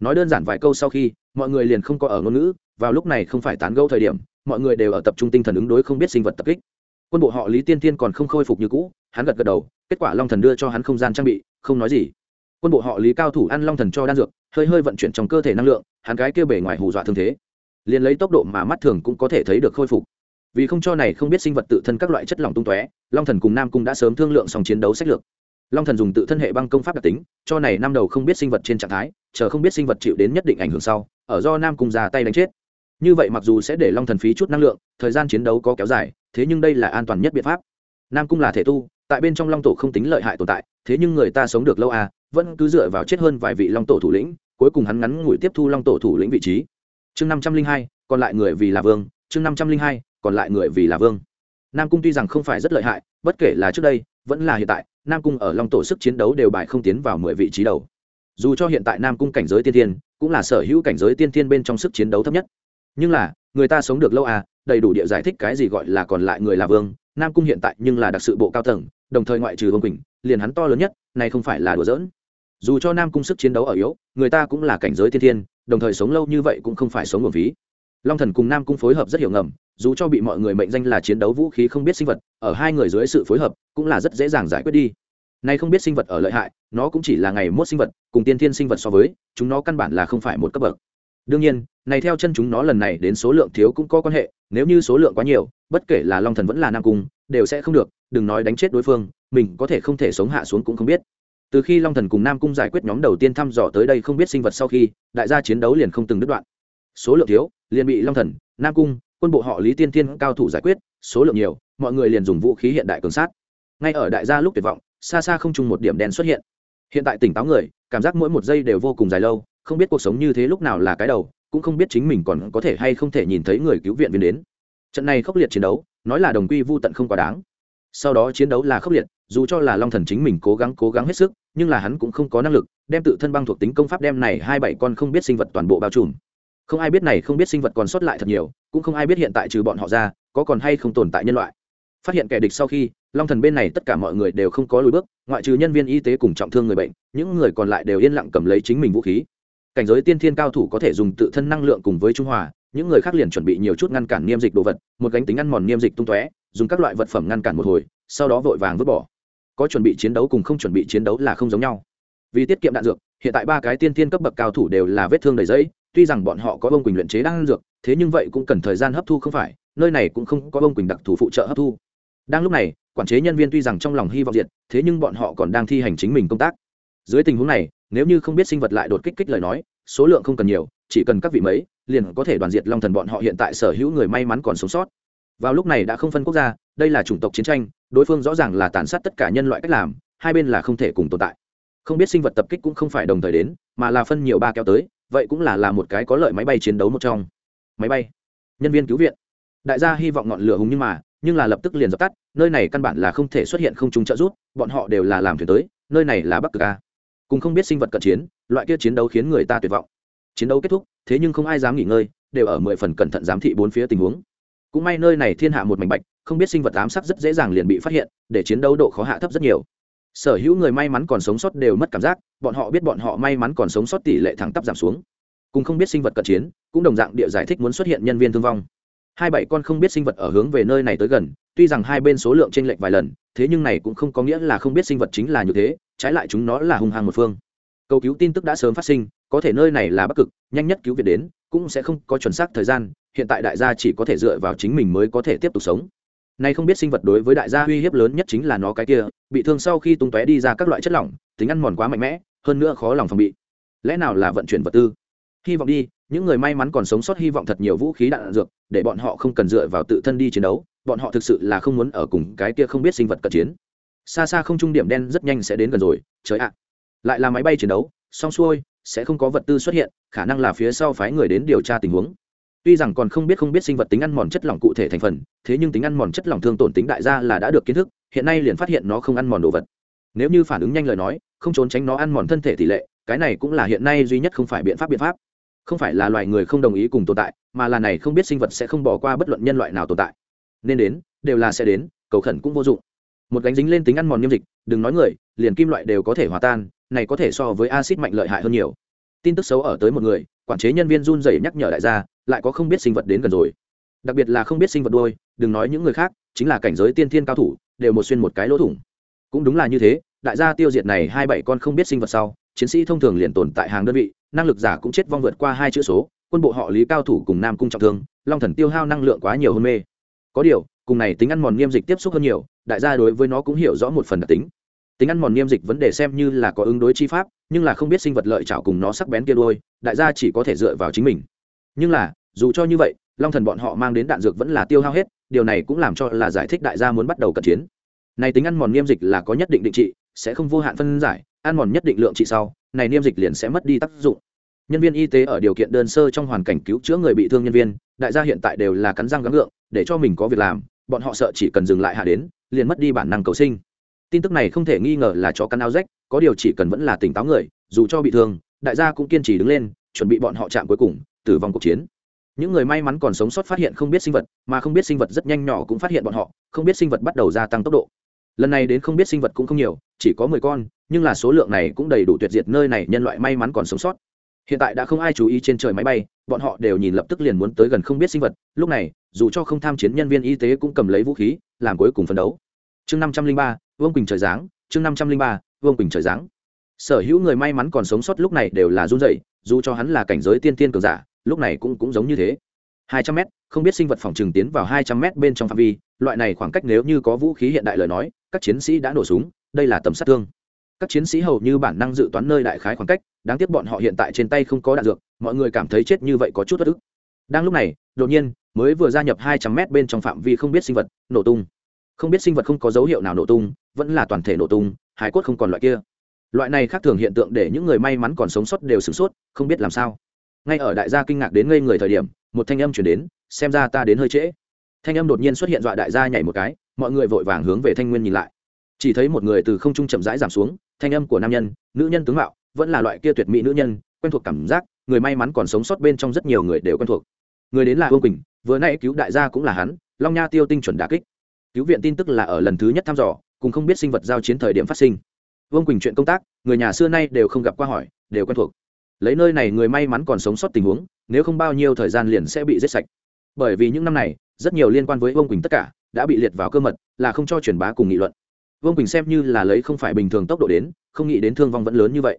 Nói đơn giản vài câu sau khi, mọi người liền không có ở ngôn ngữ, vào lúc này không phải tán gâu thời điểm, mọi người đều ở tập trung tinh thần ứng đối không biết sinh vật tập kích. Quân bộ họ lý tiên tiên còn không khôi phục như cũ, hắn gật gật đầu, kết quả long thần đưa cho hắn không gian trang bị, không nói gì quân bộ họ lý cao thủ ăn long thần cho đan dược, hơi hơi vận chuyển trong cơ thể năng lượng, hắn cái kêu bể ngoài hù dọa thương thế. Liền lấy tốc độ mà mắt thường cũng có thể thấy được khôi phục. Vì không cho này không biết sinh vật tự thân các loại chất lỏng tung tóe, long thần cùng nam cung đã sớm thương lượng xong chiến đấu sách lược. Long thần dùng tự thân hệ băng công pháp đặc tính, cho này năm đầu không biết sinh vật trên trạng thái, chờ không biết sinh vật chịu đến nhất định ảnh hưởng sau, ở do nam cung ra tay đánh chết. Như vậy mặc dù sẽ để long thần phí chút năng lượng, thời gian chiến đấu có kéo dài, thế nhưng đây là an toàn nhất biện pháp. Nam cung là thể tu, tại bên trong long tổ không tính lợi hại tồn tại, thế nhưng người ta sống được lâu à vẫn cứ dựa vào chết hơn vài vị long tổ thủ lĩnh, cuối cùng hắn ngắn ngủi tiếp thu long tổ thủ lĩnh vị trí. Chương năm trăm linh hai, còn lại người vì là vương. Chương năm trăm linh hai, còn lại người vì là vương. Nam cung tuy rằng không phải rất lợi hại, bất kể là trước đây, vẫn là hiện tại, nam cung ở long tổ sức chiến đấu đều bài không tiến vào mười vị trí đầu. Dù cho hiện tại nam cung cảnh giới tiên thiên, cũng là sở hữu cảnh giới tiên thiên bên trong sức chiến đấu thấp nhất. Nhưng là, người ta sống được lâu à đầy đủ địa giải thích cái gì gọi là còn lại người là vương. Nam cung hiện tại nhưng là đặc sự bộ cao tầng, đồng thời ngoại trừ vương quỳnh, liền hắn to lớn nhất này không phải là đùa giỡn dù cho nam cung sức chiến đấu ở yếu, người ta cũng là cảnh giới thiên thiên, đồng thời sống lâu như vậy cũng không phải sống nguồn phí. Long thần cùng nam cung phối hợp rất hiểu ngầm, dù cho bị mọi người mệnh danh là chiến đấu vũ khí không biết sinh vật, ở hai người dưới sự phối hợp cũng là rất dễ dàng giải quyết đi. Nay không biết sinh vật ở lợi hại, nó cũng chỉ là ngày mốt sinh vật, cùng tiên thiên sinh vật so với, chúng nó căn bản là không phải một cấp bậc. Đương nhiên, này theo chân chúng nó lần này đến số lượng thiếu cũng có quan hệ, nếu như số lượng quá nhiều, bất kể là long thần vẫn là nam cung, đều sẽ không được, đừng nói đánh chết đối phương, mình có thể không thể sống hạ xuống cũng không biết từ khi long thần cùng nam cung giải quyết nhóm đầu tiên thăm dò tới đây không biết sinh vật sau khi, đại gia chiến đấu liền không từng đứt đoạn. Số lượng thiếu, liền bị long thần, nam cung, quân bộ họ lý tiên tiên cao thủ giải quyết, số lượng nhiều, mọi người liền dùng vũ khí hiện đại cường sát. Ngay ở đại gia lúc tuyệt vọng, xa xa không chung một điểm đen xuất hiện. Hiện tại tỉnh táo người, cảm giác mỗi một giây đều vô cùng dài lâu, không biết cuộc sống như thế lúc nào là cái đầu, cũng không biết chính mình còn có thể hay không thể nhìn thấy người cứu viện viên đến. Trận này khốc liệt chiến đấu, nói là đồng quy vô tận không quá đáng. Sau đó chiến đấu là khốc liệt, dù cho là long thần chính mình cố gắng cố gắng hết sức nhưng là hắn cũng không có năng lực, đem tự thân băng thuộc tính công pháp đem này hai bảy con không biết sinh vật toàn bộ bao trùm. Không ai biết này không biết sinh vật còn sót lại thật nhiều, cũng không ai biết hiện tại trừ bọn họ ra, có còn hay không tồn tại nhân loại. Phát hiện kẻ địch sau khi, long thần bên này tất cả mọi người đều không có lùi bước, ngoại trừ nhân viên y tế cùng trọng thương người bệnh, những người còn lại đều yên lặng cầm lấy chính mình vũ khí. Cảnh giới tiên thiên cao thủ có thể dùng tự thân năng lượng cùng với trung hòa, những người khác liền chuẩn bị nhiều chút ngăn cản niêm dịch đồ vật, một gánh tính ăn mòn niêm dịch tung tóe, dùng các loại vật phẩm ngăn cản một hồi, sau đó vội vàng vứt bỏ có chuẩn bị chiến đấu cùng không chuẩn bị chiến đấu là không giống nhau. Vì tiết kiệm đạn dược, hiện tại ba cái tiên tiên cấp bậc cao thủ đều là vết thương đầy giấy tuy rằng bọn họ có bông quỳnh luyện chế đan dược, thế nhưng vậy cũng cần thời gian hấp thu không phải, nơi này cũng không có bông quỳnh đặc thù phụ trợ hấp thu. Đang lúc này, quản chế nhân viên tuy rằng trong lòng hy vọng diệt, thế nhưng bọn họ còn đang thi hành chính mình công tác. Dưới tình huống này, nếu như không biết sinh vật lại đột kích kích lời nói, số lượng không cần nhiều, chỉ cần các vị mấy, liền có thể đoàn diệt long thần bọn họ hiện tại sở hữu người may mắn còn sống sót. Vào lúc này đã không phân quốc gia đây là chủng tộc chiến tranh, đối phương rõ ràng là tàn sát tất cả nhân loại cách làm, hai bên là không thể cùng tồn tại. Không biết sinh vật tập kích cũng không phải đồng thời đến, mà là phân nhiều ba kéo tới, vậy cũng là là một cái có lợi máy bay chiến đấu một trong. Máy bay? Nhân viên cứu viện. Đại gia hy vọng ngọn lửa hùng nhưng mà, nhưng là lập tức liền dập tắt, nơi này căn bản là không thể xuất hiện không chúng trợ rút bọn họ đều là làm thuyền tới, nơi này là bắc cực a. Cùng không biết sinh vật cận chiến, loại kia chiến đấu khiến người ta tuyệt vọng. Chiến đấu kết thúc, thế nhưng không ai dám nghỉ ngơi, đều ở mười phần cẩn thận giám thị bốn phía tình huống cũng may nơi này thiên hạ một mảnh bạch, không biết sinh vật ám sát rất dễ dàng liền bị phát hiện, để chiến đấu độ khó hạ thấp rất nhiều. Sở hữu người may mắn còn sống sót đều mất cảm giác, bọn họ biết bọn họ may mắn còn sống sót tỷ lệ thẳng tắp giảm xuống. Cùng không biết sinh vật cận chiến, cũng đồng dạng địa giải thích muốn xuất hiện nhân viên thương vong. Hai bảy con không biết sinh vật ở hướng về nơi này tới gần, tuy rằng hai bên số lượng t r ê n lệch vài lần, thế nhưng này cũng không có nghĩa là không biết sinh vật chính là như thế, trái lại chúng nó là hung hăng một phương. Cầu cứu tin tức đã sớm phát sinh, có thể nơi này là bắc cực, nhanh nhất cứu viện đến, cũng sẽ không có chuẩn xác thời gian hiện tại đại gia chỉ có thể dựa vào chính mình mới có thể tiếp tục sống. Nay không biết sinh vật đối với đại gia uy hiếp lớn nhất chính là nó cái kia, bị thương sau khi tung tóe đi ra các loại chất lỏng, tính ăn mòn quá mạnh mẽ, hơn nữa khó lòng phòng bị. Lẽ nào là vận chuyển vật tư? Hy vọng đi, những người may mắn còn sống sót hy vọng thật nhiều vũ khí đạn dược, để bọn họ không cần dựa vào tự thân đi chiến đấu, bọn họ thực sự là không muốn ở cùng cái kia không biết sinh vật cận chiến. Xa xa không trung điểm đen rất nhanh sẽ đến gần rồi, trời ạ. Lại là máy bay chiến đấu, xong xuôi, sẽ không có vật tư xuất hiện, khả năng là phía sau phái người đến điều tra tình huống tuy rằng còn không biết không biết sinh vật tính ăn mòn chất lỏng cụ thể thành phần, thế nhưng tính ăn mòn chất lỏng thương tổn tính đại gia là đã được kiến thức, hiện nay liền phát hiện nó không ăn mòn đồ vật. Nếu như phản ứng nhanh lời nói, không trốn tránh nó ăn mòn thân thể tỷ lệ, cái này cũng là hiện nay duy nhất không phải biện pháp biện pháp. Không phải là loài người không đồng ý cùng tồn tại, mà là này không biết sinh vật sẽ không bỏ qua bất luận nhân loại nào tồn tại. Nên đến, đều là sẽ đến, cầu khẩn cũng vô dụng. Một gánh dính lên tính ăn mòn niêm dịch, đừng nói người, liền kim loại đều có thể hòa tan, này có thể so với acid mạnh lợi hại hơn nhiều. Tin tức xấu ở tới một người, quản chế nhân viên run rẩy nhắc nhở đại gia lại có không biết sinh vật đến gần rồi. Đặc biệt là không biết sinh vật đôi đừng nói những người khác, chính là cảnh giới tiên thiên cao thủ, đều một xuyên một cái lỗ thủng. Cũng đúng là như thế, đại gia tiêu diệt này hai bảy con không biết sinh vật sau, chiến sĩ thông thường liền tồn tại hàng đơn vị, năng lực giả cũng chết vong vượt qua hai chữ số, quân bộ họ lý cao thủ cùng nam cung trọng thương, long thần tiêu hao năng lượng quá nhiều hôn mê. Có điều, cùng này tính ăn mòn nghiêm dịch tiếp xúc hơn nhiều, đại gia đối với nó cũng hiểu rõ một phần đặc tính. Tính ăn mòn nghiêm dịch vấn đề xem như là có ứng đối chi pháp, nhưng là không biết sinh vật lợi chảo cùng nó sắc bén kia đôi đại gia chỉ có thể dựa vào chính mình. Nhưng là dù cho như vậy, long thần bọn họ mang đến đạn dược vẫn là tiêu hao hết, điều này cũng làm cho là giải thích đại gia muốn bắt đầu cận chiến. Này tính ăn mòn niêm dịch là có nhất định định trị, sẽ không vô hạn phân giải, ăn mòn nhất định lượng trị sau, này niêm dịch liền sẽ mất đi tác dụng. Nhân viên y tế ở điều kiện đơn sơ trong hoàn cảnh cứu chữa người bị thương nhân viên, đại gia hiện tại đều là cắn răng gắng gượng, để cho mình có việc làm, bọn họ sợ chỉ cần dừng lại hạ đến, liền mất đi bản năng cầu sinh. Tin tức này không thể nghi ngờ là chó cắn áo rách, có điều chỉ cần vẫn là tỉnh táo người, dù cho bị thương, đại gia cũng kiên trì đứng lên, chuẩn bị bọn họ chạm cuối cùng, tử vong cuộc chiến những người may mắn còn sống sót phát hiện không biết sinh vật, mà không biết sinh vật rất nhanh nhỏ cũng phát hiện bọn họ, không biết sinh vật bắt đầu gia tăng tốc độ. Lần này đến không biết sinh vật cũng không nhiều, chỉ có mười con, nhưng là số lượng này cũng đầy đủ tuyệt diệt nơi này nhân loại may mắn còn sống sót. Hiện tại đã không ai chú ý trên trời máy bay, bọn họ đều nhìn lập tức liền muốn tới gần không biết sinh vật. Lúc này, dù cho không tham chiến nhân viên y tế cũng cầm lấy vũ khí, làm cuối cùng phấn đấu. Chương năm trăm linh ba, vương quỳnh trời giáng, chương năm trăm linh ba, vương quỳnh trời giáng. Sở hữu người may mắn còn sống sót lúc này đều là run rẩy, dù cho hắn là cảnh giới tiên tiên cường giả lúc này cũng cũng giống như thế. Hai trăm mét, không biết sinh vật phòng trừng tiến vào hai trăm mét bên trong phạm vi, loại này khoảng cách nếu như có vũ khí hiện đại lời nói, các chiến sĩ đã nổ súng, đây là tầm sát thương. Các chiến sĩ hầu như bản năng dự toán nơi đại khái khoảng cách, đáng tiếc bọn họ hiện tại trên tay không có đạn dược, mọi người cảm thấy chết như vậy có chút bất ức. Đang lúc này, đột nhiên, mới vừa gia nhập hai trăm mét bên trong phạm vi không biết sinh vật, nổ tung. Không biết sinh vật không có dấu hiệu nào nổ tung, vẫn là toàn thể nổ tung, hải cốt không còn loại kia. Loại này khác thường hiện tượng để những người may mắn còn sống sót đều sửng sốt, không biết làm sao ngay ở đại gia kinh ngạc đến ngây người thời điểm, một thanh âm chuyển đến, xem ra ta đến hơi trễ. Thanh âm đột nhiên xuất hiện dọa đại gia nhảy một cái, mọi người vội vàng hướng về thanh nguyên nhìn lại. Chỉ thấy một người từ không trung chậm rãi giảm xuống, thanh âm của nam nhân, nữ nhân tướng mạo, vẫn là loại kia tuyệt mỹ nữ nhân, quen thuộc cảm giác, người may mắn còn sống sót bên trong rất nhiều người đều quen thuộc. Người đến là vương quỳnh, vừa nãy cứu đại gia cũng là hắn, long nha tiêu tinh chuẩn đà kích. Cứu viện tin tức là ở lần thứ nhất thăm dò, cùng không biết sinh vật giao chiến thời điểm phát sinh. Vương quỳnh chuyện công tác, người nhà xưa nay đều không gặp qua hỏi, đều quen thuộc lấy nơi này người may mắn còn sống sót tình huống, nếu không bao nhiêu thời gian liền sẽ bị giết sạch. Bởi vì những năm này, rất nhiều liên quan với vương quỳnh tất cả, đã bị liệt vào cơ mật, là không cho truyền bá cùng nghị luận. Vương quỳnh xem như là lấy không phải bình thường tốc độ đến, không nghĩ đến thương vong vẫn lớn như vậy.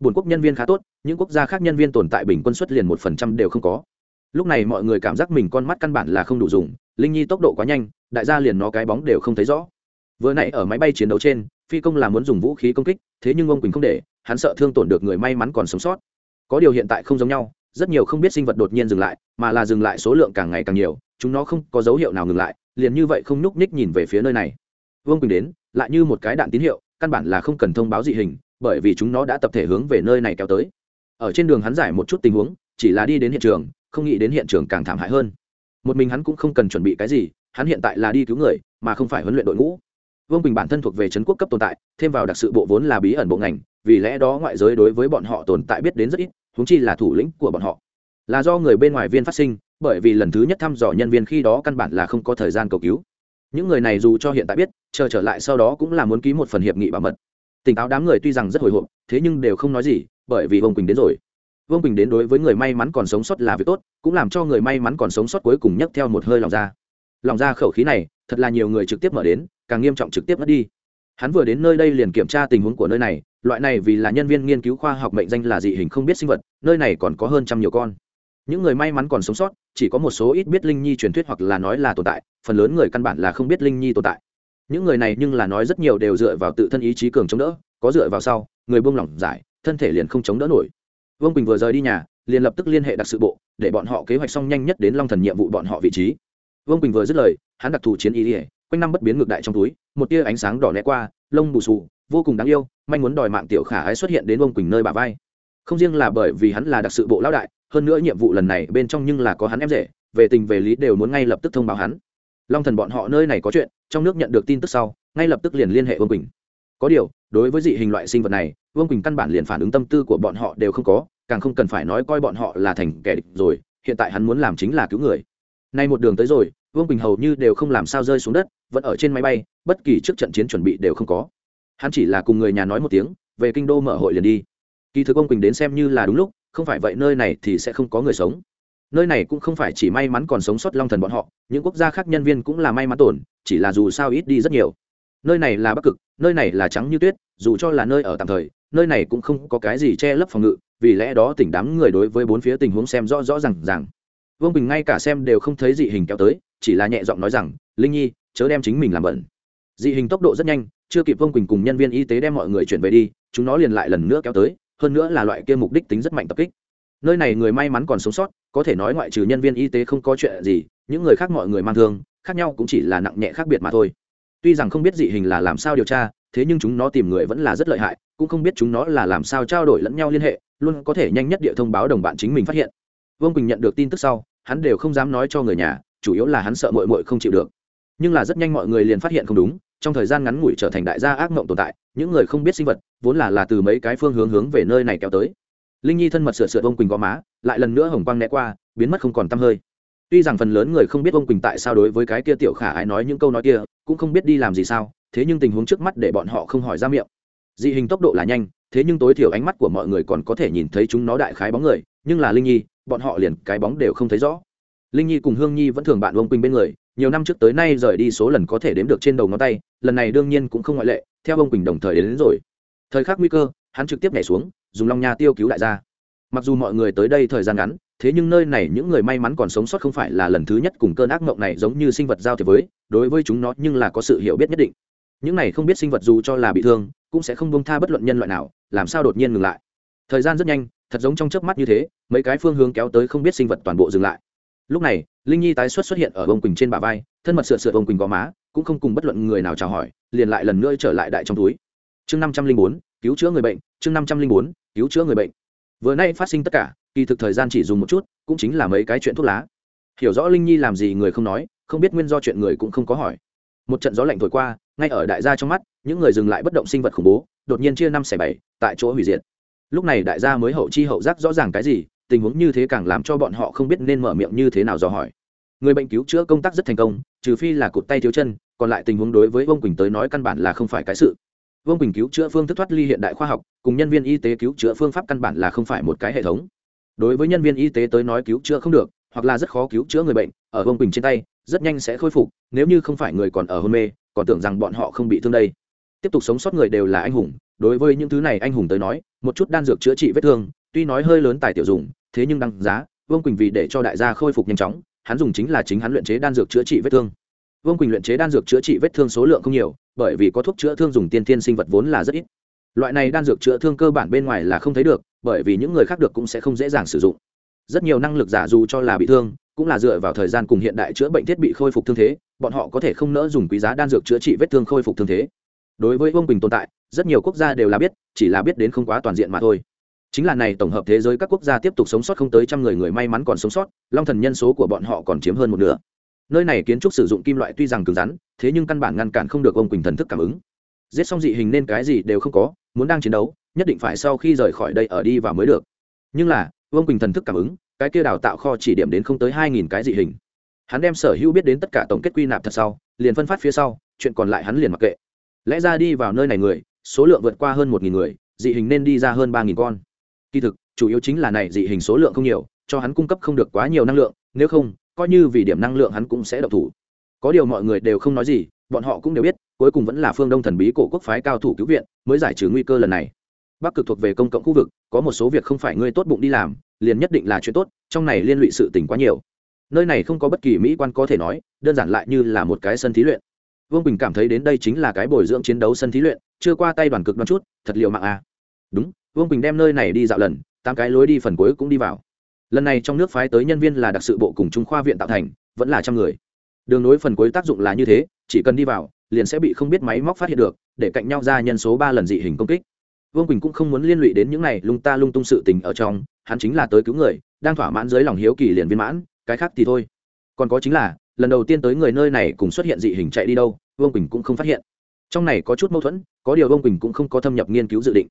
Bồn quốc nhân viên khá tốt, những quốc gia khác nhân viên tồn tại bình quân suất liền một phần trăm đều không có. Lúc này mọi người cảm giác mình con mắt căn bản là không đủ dùng, linh nhi tốc độ quá nhanh, đại gia liền nó cái bóng đều không thấy rõ. Vừa nãy ở máy bay chiến đấu trên, phi công là muốn dùng vũ khí công kích, thế nhưng ông quỳnh không để, hắn sợ thương tổn được người may mắn còn sống sót có điều hiện tại không giống nhau, rất nhiều không biết sinh vật đột nhiên dừng lại, mà là dừng lại số lượng càng ngày càng nhiều, chúng nó không có dấu hiệu nào ngừng lại, liền như vậy không nhúc nhích nhìn về phía nơi này. Vương quỳnh đến, lại như một cái đạn tín hiệu, căn bản là không cần thông báo dị hình, bởi vì chúng nó đã tập thể hướng về nơi này kéo tới. Ở trên đường hắn giải một chút tình huống, chỉ là đi đến hiện trường, không nghĩ đến hiện trường càng thảm hại hơn. Một mình hắn cũng không cần chuẩn bị cái gì, hắn hiện tại là đi cứu người, mà không phải huấn luyện đội ngũ. Vương bình bản thân thuộc về trấn quốc cấp tồn tại, thêm vào đặc sự bộ vốn là bí ẩn bộ ngành, vì lẽ đó ngoại giới đối với bọn họ tồn tại biết đến rất ít huống chi là thủ lĩnh của bọn họ. Là do người bên ngoài viên phát sinh, bởi vì lần thứ nhất thăm dò nhân viên khi đó căn bản là không có thời gian cầu cứu. Những người này dù cho hiện tại biết, chờ trở lại sau đó cũng là muốn ký một phần hiệp nghị bảo mật. Tỉnh táo đám người tuy rằng rất hồi hộp, thế nhưng đều không nói gì, bởi vì vương quỳnh đến rồi. Vương quỳnh đến đối với người may mắn còn sống sót là việc tốt, cũng làm cho người may mắn còn sống sót cuối cùng nhấc theo một hơi lòng ra. Lòng ra khẩu khí này, thật là nhiều người trực tiếp mở đến, càng nghiêm trọng trực tiếp mất đi. Hắn vừa đến nơi đây liền kiểm tra tình huống của nơi này loại này vì là nhân viên nghiên cứu khoa học mệnh danh là dị hình không biết sinh vật, nơi này còn có hơn trăm nhiều con. Những người may mắn còn sống sót, chỉ có một số ít biết linh nhi truyền thuyết hoặc là nói là tồn tại, phần lớn người căn bản là không biết linh nhi tồn tại. Những người này nhưng là nói rất nhiều đều dựa vào tự thân ý chí cường chống đỡ, có dựa vào sau, người buông lỏng giải, thân thể liền không chống đỡ nổi. Vương quỳnh vừa rời đi nhà, liền lập tức liên hệ đặc sự bộ, để bọn họ kế hoạch xong nhanh nhất đến long thần nhiệm vụ bọn họ vị trí. Vương quỳnh vừa dứt lời, hắn đặc thù chiến ý ỉa quanh năm bất biến ngược đại trong túi, một tia ánh sáng đỏ né qua, lông bù xù, vô cùng đáng yêu manh muốn đòi mạng tiểu khả ái xuất hiện đến vương quỳnh nơi bà vai. Không riêng là bởi vì hắn là đặc sự bộ lão đại, hơn nữa nhiệm vụ lần này bên trong nhưng là có hắn em rể, về tình về lý đều muốn ngay lập tức thông báo hắn. Long thần bọn họ nơi này có chuyện, trong nước nhận được tin tức sau, ngay lập tức liền liên hệ vương quỳnh. Có điều, đối với dị hình loại sinh vật này vương quỳnh căn bản liền phản ứng tâm tư của bọn họ đều không có, càng không cần phải nói coi bọn họ là thành kẻ địch rồi, hiện tại hắn muốn làm chính là cứu người. Nay một đường tới rồi vương quỳnh hầu như đều không làm sao rơi xuống đất, vẫn ở trên máy bay, bất kỳ trước trận chiến chuẩn bị đều không có hắn chỉ là cùng người nhà nói một tiếng, về kinh đô mở hội liền đi. Kỳ thực ông quỳnh đến xem như là đúng lúc, không phải vậy nơi này thì sẽ không có người sống. Nơi này cũng không phải chỉ may mắn còn sống sót long thần bọn họ, những quốc gia khác nhân viên cũng là may mắn tổn, chỉ là dù sao ít đi rất nhiều. Nơi này là bắc cực, nơi này là trắng như tuyết, dù cho là nơi ở tạm thời, nơi này cũng không có cái gì che lấp phòng ngự, vì lẽ đó tỉnh đám người đối với bốn phía tình huống xem rõ rõ r à n g rằng vương bình ngay cả xem đều không thấy dị hình kéo tới, chỉ là nhẹ giọng nói rằng, linh nhi, chớ đem chính mình làm bẩn. Dị hình tốc độ rất nhanh chưa kịp vương quỳnh cùng nhân viên y tế đem mọi người chuyển về đi, chúng nó liền lại lần nữa kéo tới, hơn nữa là loại kia mục đích tính rất mạnh tập kích. Nơi này người may mắn còn sống sót, có thể nói ngoại trừ nhân viên y tế không có chuyện gì, những người khác mọi người mang thương, khác nhau cũng chỉ là nặng nhẹ khác biệt mà thôi. Tuy rằng không biết dị hình là làm sao điều tra, thế nhưng chúng nó tìm người vẫn là rất lợi hại, cũng không biết chúng nó là làm sao trao đổi lẫn nhau liên hệ, luôn có thể nhanh nhất địa thông báo đồng bạn chính mình phát hiện. Vương quỳnh nhận được tin tức sau, hắn đều không dám nói cho người nhà, chủ yếu là hắn sợ mội mội không chịu được. Nhưng là rất nhanh mọi người liền phát hiện không đúng trong thời gian ngắn ngủi trở thành đại gia ác mộng tồn tại, những người không biết sinh vật, vốn là là từ mấy cái phương hướng hướng về nơi này kéo tới. Linh nhi thân mật sửa sửa ông quỳnh gò má, lại lần nữa hồng quang né qua, biến mất không còn t hơi. Tuy rằng phần lớn người không biết ông quỳnh tại sao đối với cái kia tiểu khả ái nói những câu nói kia, cũng không biết đi làm gì sao, thế nhưng tình huống trước mắt để bọn họ không hỏi ra miệng. Dị hình tốc độ là nhanh, thế nhưng tối thiểu ánh mắt của mọi người còn có thể nhìn thấy chúng nó đại khái bóng người, nhưng là linh nhi, bọn họ liền cái bóng đều không thấy rõ. Linh nhi cùng hương nhi vẫn thường bạn ông quỳnh bên người nhiều năm trước tới nay rời đi số lần có thể đếm được trên đầu ngón tay lần này đương nhiên cũng không ngoại lệ theo ông quỳnh đồng thời đến, đến rồi. Thời khắc nguy cơ hắn trực tiếp nhảy xuống dùng long nha tiêu cứu đại gia. Mặc dù mọi người tới đây thời gian ngắn thế nhưng nơi này những người may mắn còn sống sót không phải là lần thứ nhất cùng cơn ác mộng này giống như sinh vật giao thiệp với đối với chúng nó nhưng là có sự hiểu biết nhất định. Những này không biết sinh vật dù cho là bị thương cũng sẽ không bông tha bất luận nhân loại nào làm sao đột nhiên ngừng lại. Thời gian rất nhanh thật giống trong chớp mắt như thế mấy cái phương hướng kéo tới không biết sinh vật toàn bộ dừng lại lúc này, linh nhi tái xuất xuất hiện ở ông quỳnh trên bả vai, thân mật sửa sửa ông quỳnh gò má, cũng không cùng bất luận người nào chào hỏi, liền lại lần nữa trở lại đại trong túi. Chương năm trăm linh bốn, cứu chữa người bệnh, chương năm trăm linh bốn, cứu chữa người bệnh. Vừa nay phát sinh tất cả, kỳ thực thời gian chỉ dùng một chút, cũng chính là mấy cái chuyện thuốc lá. Hiểu rõ linh nhi làm gì người không nói, không biết nguyên do chuyện người cũng không có hỏi. Một trận gió lạnh thổi qua, ngay ở đại gia trong mắt, những người dừng lại bất động sinh vật khủng bố, đột nhiên chia năm xẻ bảy, tại chỗ hủy diệt. Lúc này đại gia mới hậu chi hậu giác rõ ràng cái gì tình huống như thế càng làm cho bọn họ không biết nên mở miệng như thế nào dò hỏi. Người bệnh cứu chữa công tác rất thành công, trừ phi là cụt tay thiếu chân, còn lại tình huống đối với vương quỳnh tới nói căn bản là không phải cái sự. Vương quỳnh cứu chữa phương thức thoát ly hiện đại khoa học, cùng nhân viên y tế cứu chữa phương pháp căn bản là không phải một cái hệ thống. Đối với nhân viên y tế tới nói cứu chữa không được, hoặc là rất khó cứu chữa người bệnh, ở vương quỳnh trên tay, rất nhanh sẽ khôi phục, nếu như không phải người còn ở hôn mê, còn tưởng rằng bọn họ không bị thương đây. Tiếp tục sống sót người đều là anh hùng, đối với những thứ này anh hùng tới nói, một chút đan dược chữa trị vết thương, tuy nói hơi lớn tài tiểu dùng thế nhưng đăng giá, vương quỳnh vì để cho đại gia khôi phục nhanh chóng, hắn dùng chính là chính hắn luyện chế đan dược chữa trị vết thương. Vương quỳnh luyện chế đan dược chữa trị vết thương số lượng không nhiều, bởi vì có thuốc chữa thương dùng tiên tiên sinh vật vốn là rất ít. Loại này đan dược chữa thương cơ bản bên ngoài là không thấy được, bởi vì những người khác được cũng sẽ không dễ dàng sử dụng. Rất nhiều năng lực giả dù cho là bị thương, cũng là dựa vào thời gian cùng hiện đại chữa bệnh thiết bị khôi phục thương thế, bọn họ có thể không nỡ dùng quý giá đan dược chữa trị vết thương khôi phục thương thế. Đối với vương quỳnh tồn tại, rất nhiều quốc gia đều là biết, chỉ là biết đến không quá toàn diện mà thôi chính là này tổng hợp thế giới các quốc gia tiếp tục sống sót không tới trăm người người may mắn còn sống sót, long thần nhân số của bọn họ còn chiếm hơn một nửa. Nơi này kiến trúc sử dụng kim loại tuy rằng cứng rắn, thế nhưng căn bản ngăn cản không được ông quỳnh thần thức cảm ứng. Giết xong dị hình nên cái gì đều không có, muốn đang chiến đấu, nhất định phải sau khi rời khỏi đây ở đi và mới được. Nhưng là, ông quỳnh thần thức cảm ứng, cái kia đào tạo kho chỉ điểm đến không tới hai nghìn cái dị hình. Hắn đem sở hữu biết đến tất cả tổng kết quy nạp thật sau, liền phân phát phía sau, chuyện còn lại hắn liền mặc kệ. Lẽ ra đi vào nơi này người, số lượng vượt qua hơn một nghìn người, dị hình nên đi ra hơn ba nghìn con kỳ thực, chủ yếu chính là này dị hình số lượng không nhiều, cho hắn cung cấp không được quá nhiều năng lượng, nếu không, coi như vì điểm năng lượng hắn cũng sẽ độc thủ. Có điều mọi người đều không nói gì, bọn họ cũng đều biết, cuối cùng vẫn là phương đông thần bí cổ quốc phái cao thủ cứu viện, mới giải trừ nguy cơ lần này. Bắc cực thuộc về công cộng khu vực, có một số việc không phải ngươi tốt bụng đi làm, liền nhất định là chuyện tốt, trong này liên lụy sự tình quá nhiều. Nơi này không có bất kỳ mỹ quan có thể nói, đơn giản lại như là một cái sân thí luyện. Vương bình cảm thấy đến đây chính là cái bồi dưỡng chiến đấu sân thí luyện, chưa qua tay đoàn cực đoan chút, thật liệu mạng à. đúng vương bình đem nơi này đi dạo lần tám cái lối đi phần cuối cũng đi vào lần này trong nước phái tới nhân viên là đặc sự bộ cùng trung khoa viện tạo thành vẫn là trăm người đường nối phần cuối tác dụng là như thế chỉ cần đi vào liền sẽ bị không biết máy móc phát hiện được để cạnh nhau ra nhân số ba lần dị hình công kích vương quỳnh cũng không muốn liên lụy đến những này lung ta lung tung sự tình ở trong hắn chính là tới cứu người đang thỏa mãn dưới lòng hiếu kỳ liền viên mãn cái khác thì thôi còn có chính là lần đầu tiên tới người nơi này cùng xuất hiện dị hình chạy đi đâu vương quỳnh cũng không phát hiện trong này có chút mâu thuẫn có điều vương quỳnh cũng không có thâm nhập nghiên cứu dự định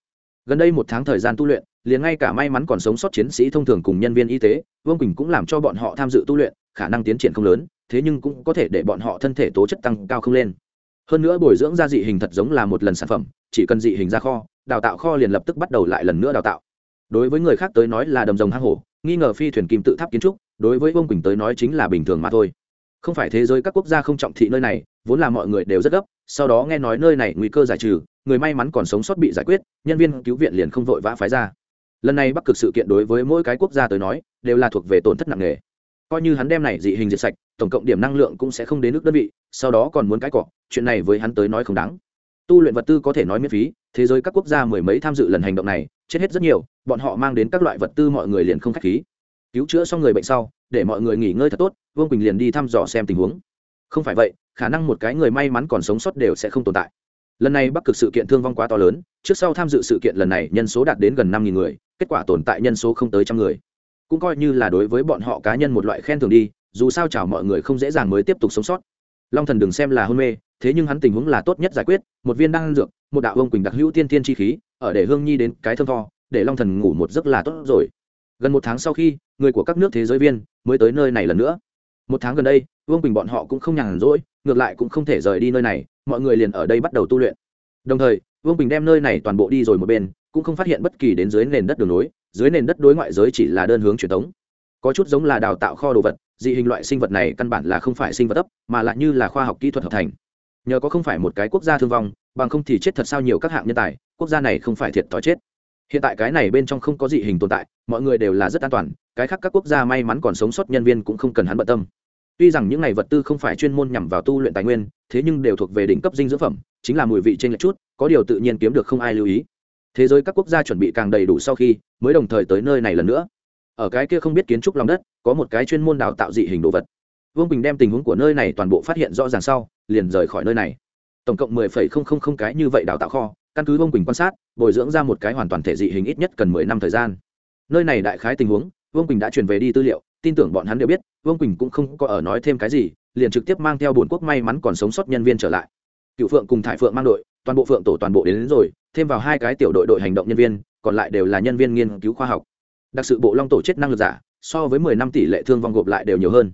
gần đây một tháng thời gian tu luyện, liền ngay cả may mắn còn sống sót chiến sĩ thông thường cùng nhân viên y tế, vương quỳnh cũng làm cho bọn họ tham dự tu luyện, khả năng tiến triển không lớn, thế nhưng cũng có thể để bọn họ thân thể tố chất tăng cao không lên. Hơn nữa bồi dưỡng ra dị hình thật giống là một lần sản phẩm, chỉ cần dị hình ra kho, đào tạo kho liền lập tức bắt đầu lại lần nữa đào tạo. Đối với người khác tới nói là đầm rồng hang hổ, nghi ngờ phi thuyền kim tự tháp kiến trúc, đối với vương quỳnh tới nói chính là bình thường mà thôi. Không phải thế giới các quốc gia không trọng thị nơi này, vốn là mọi người đều rất gấp, sau đó nghe nói nơi này nguy cơ giải trừ người may mắn còn sống sót bị giải quyết, nhân viên cứu viện liền không vội vã phái ra. Lần này bắc cực sự kiện đối với mỗi cái quốc gia tới nói, đều là thuộc về tổn thất nặng nề. Coi như hắn đem này dị hình diệt sạch, tổng cộng điểm năng lượng cũng sẽ không đến nước đơn vị, sau đó còn muốn cái cọ, chuyện này với hắn tới nói không đáng. Tu luyện vật tư có thể nói miễn phí, thế giới các quốc gia mười mấy tham dự lần hành động này, chết hết rất nhiều, bọn họ mang đến các loại vật tư mọi người liền không k h á c h khí. Cứu chữa xong người bệnh sau, để mọi người nghỉ ngơi thật tốt, vương quỳnh liền đi thăm dò xem tình huống. Không phải vậy, khả năng một cái người may mắn còn sống sót đều sẽ không tồn tại lần này bắc cực sự kiện thương vong quá to lớn, trước sau tham dự sự kiện lần này nhân số đạt đến gần năm người, kết quả tồn tại nhân số không tới trăm người. Cũng coi như là đối với bọn họ cá nhân một loại khen thưởng đi, dù sao chào mọi người không dễ dàng mới tiếp tục sống sót. Long thần đừng xem là hôn mê, thế nhưng hắn tình huống là tốt nhất giải quyết, một viên đan dược, một đạo ông quỳnh đặc hữu tiên tiên chi khí, ở để hương nhi đến cái thơm tho, để long thần ngủ một giấc là tốt rồi. Gần một tháng sau khi, người của các nước thế giới viên mới tới nơi này lần nữa. Một tháng gần đây, vương quỳnh bọn họ cũng không nhàn rỗi ngược lại cũng không thể rời đi nơi này, mọi người liền ở đây bắt đầu tu luyện. Đồng thời, vương Bình đem nơi này toàn bộ đi rồi một bên, cũng không phát hiện bất kỳ đến dưới nền đất đường nối, dưới nền đất đối ngoại giới chỉ là đơn hướng truyền thống. Có chút giống là đào tạo kho đồ vật, dị hình loại sinh vật này căn bản là không phải sinh vật ấp, mà lại như là khoa học kỹ thuật hợp thành. Nhờ có không phải một cái quốc gia thương vong, bằng không thì chết thật sao nhiều các hạng nhân tài, quốc gia này không phải thiệt thòi chết. Hiện tại cái này bên trong không có dị hình tồn tại, mọi người đều là rất an toàn, cái khác các quốc gia may mắn còn sống sót nhân viên cũng không cần hắn bận tâm tuy rằng những này vật tư không phải chuyên môn nhằm vào tu luyện tài nguyên, thế nhưng đều thuộc về đỉnh cấp dinh dưỡng phẩm, chính là mùi vị trên lệch chút, có điều tự nhiên kiếm được không ai lưu ý. Thế giới các quốc gia chuẩn bị càng đầy đủ sau khi, mới đồng thời tới nơi này lần nữa. Ở cái kia không biết kiến trúc lòng đất, có một cái chuyên môn đào tạo dị hình đồ vật. Vương bình đem tình huống của nơi này toàn bộ phát hiện rõ ràng sau, liền rời khỏi nơi này. Tổng cộng mười phẩy không không không cái như vậy đào tạo kho, căn cứ vương bình quan sát, bồi dưỡng ra một cái hoàn toàn thể dị hình ít nhất cần mười năm thời gian. Nơi này đại khái tình huống, vương bình đã truyền về đi tư liệu, tin tưởng bọn hắn đều biết vương quỳnh cũng không có ở nói thêm cái gì liền trực tiếp mang theo bồn quốc may mắn còn sống sót nhân viên trở lại. Cựu phượng cùng thải phượng mang đội toàn bộ phượng tổ toàn bộ đến, đến rồi thêm vào hai cái tiểu đội đội hành động nhân viên còn lại đều là nhân viên nghiên cứu khoa học. Đặc sự bộ long tổ chết năng lực giả so với mười năm tỷ lệ thương vong gộp lại đều nhiều hơn.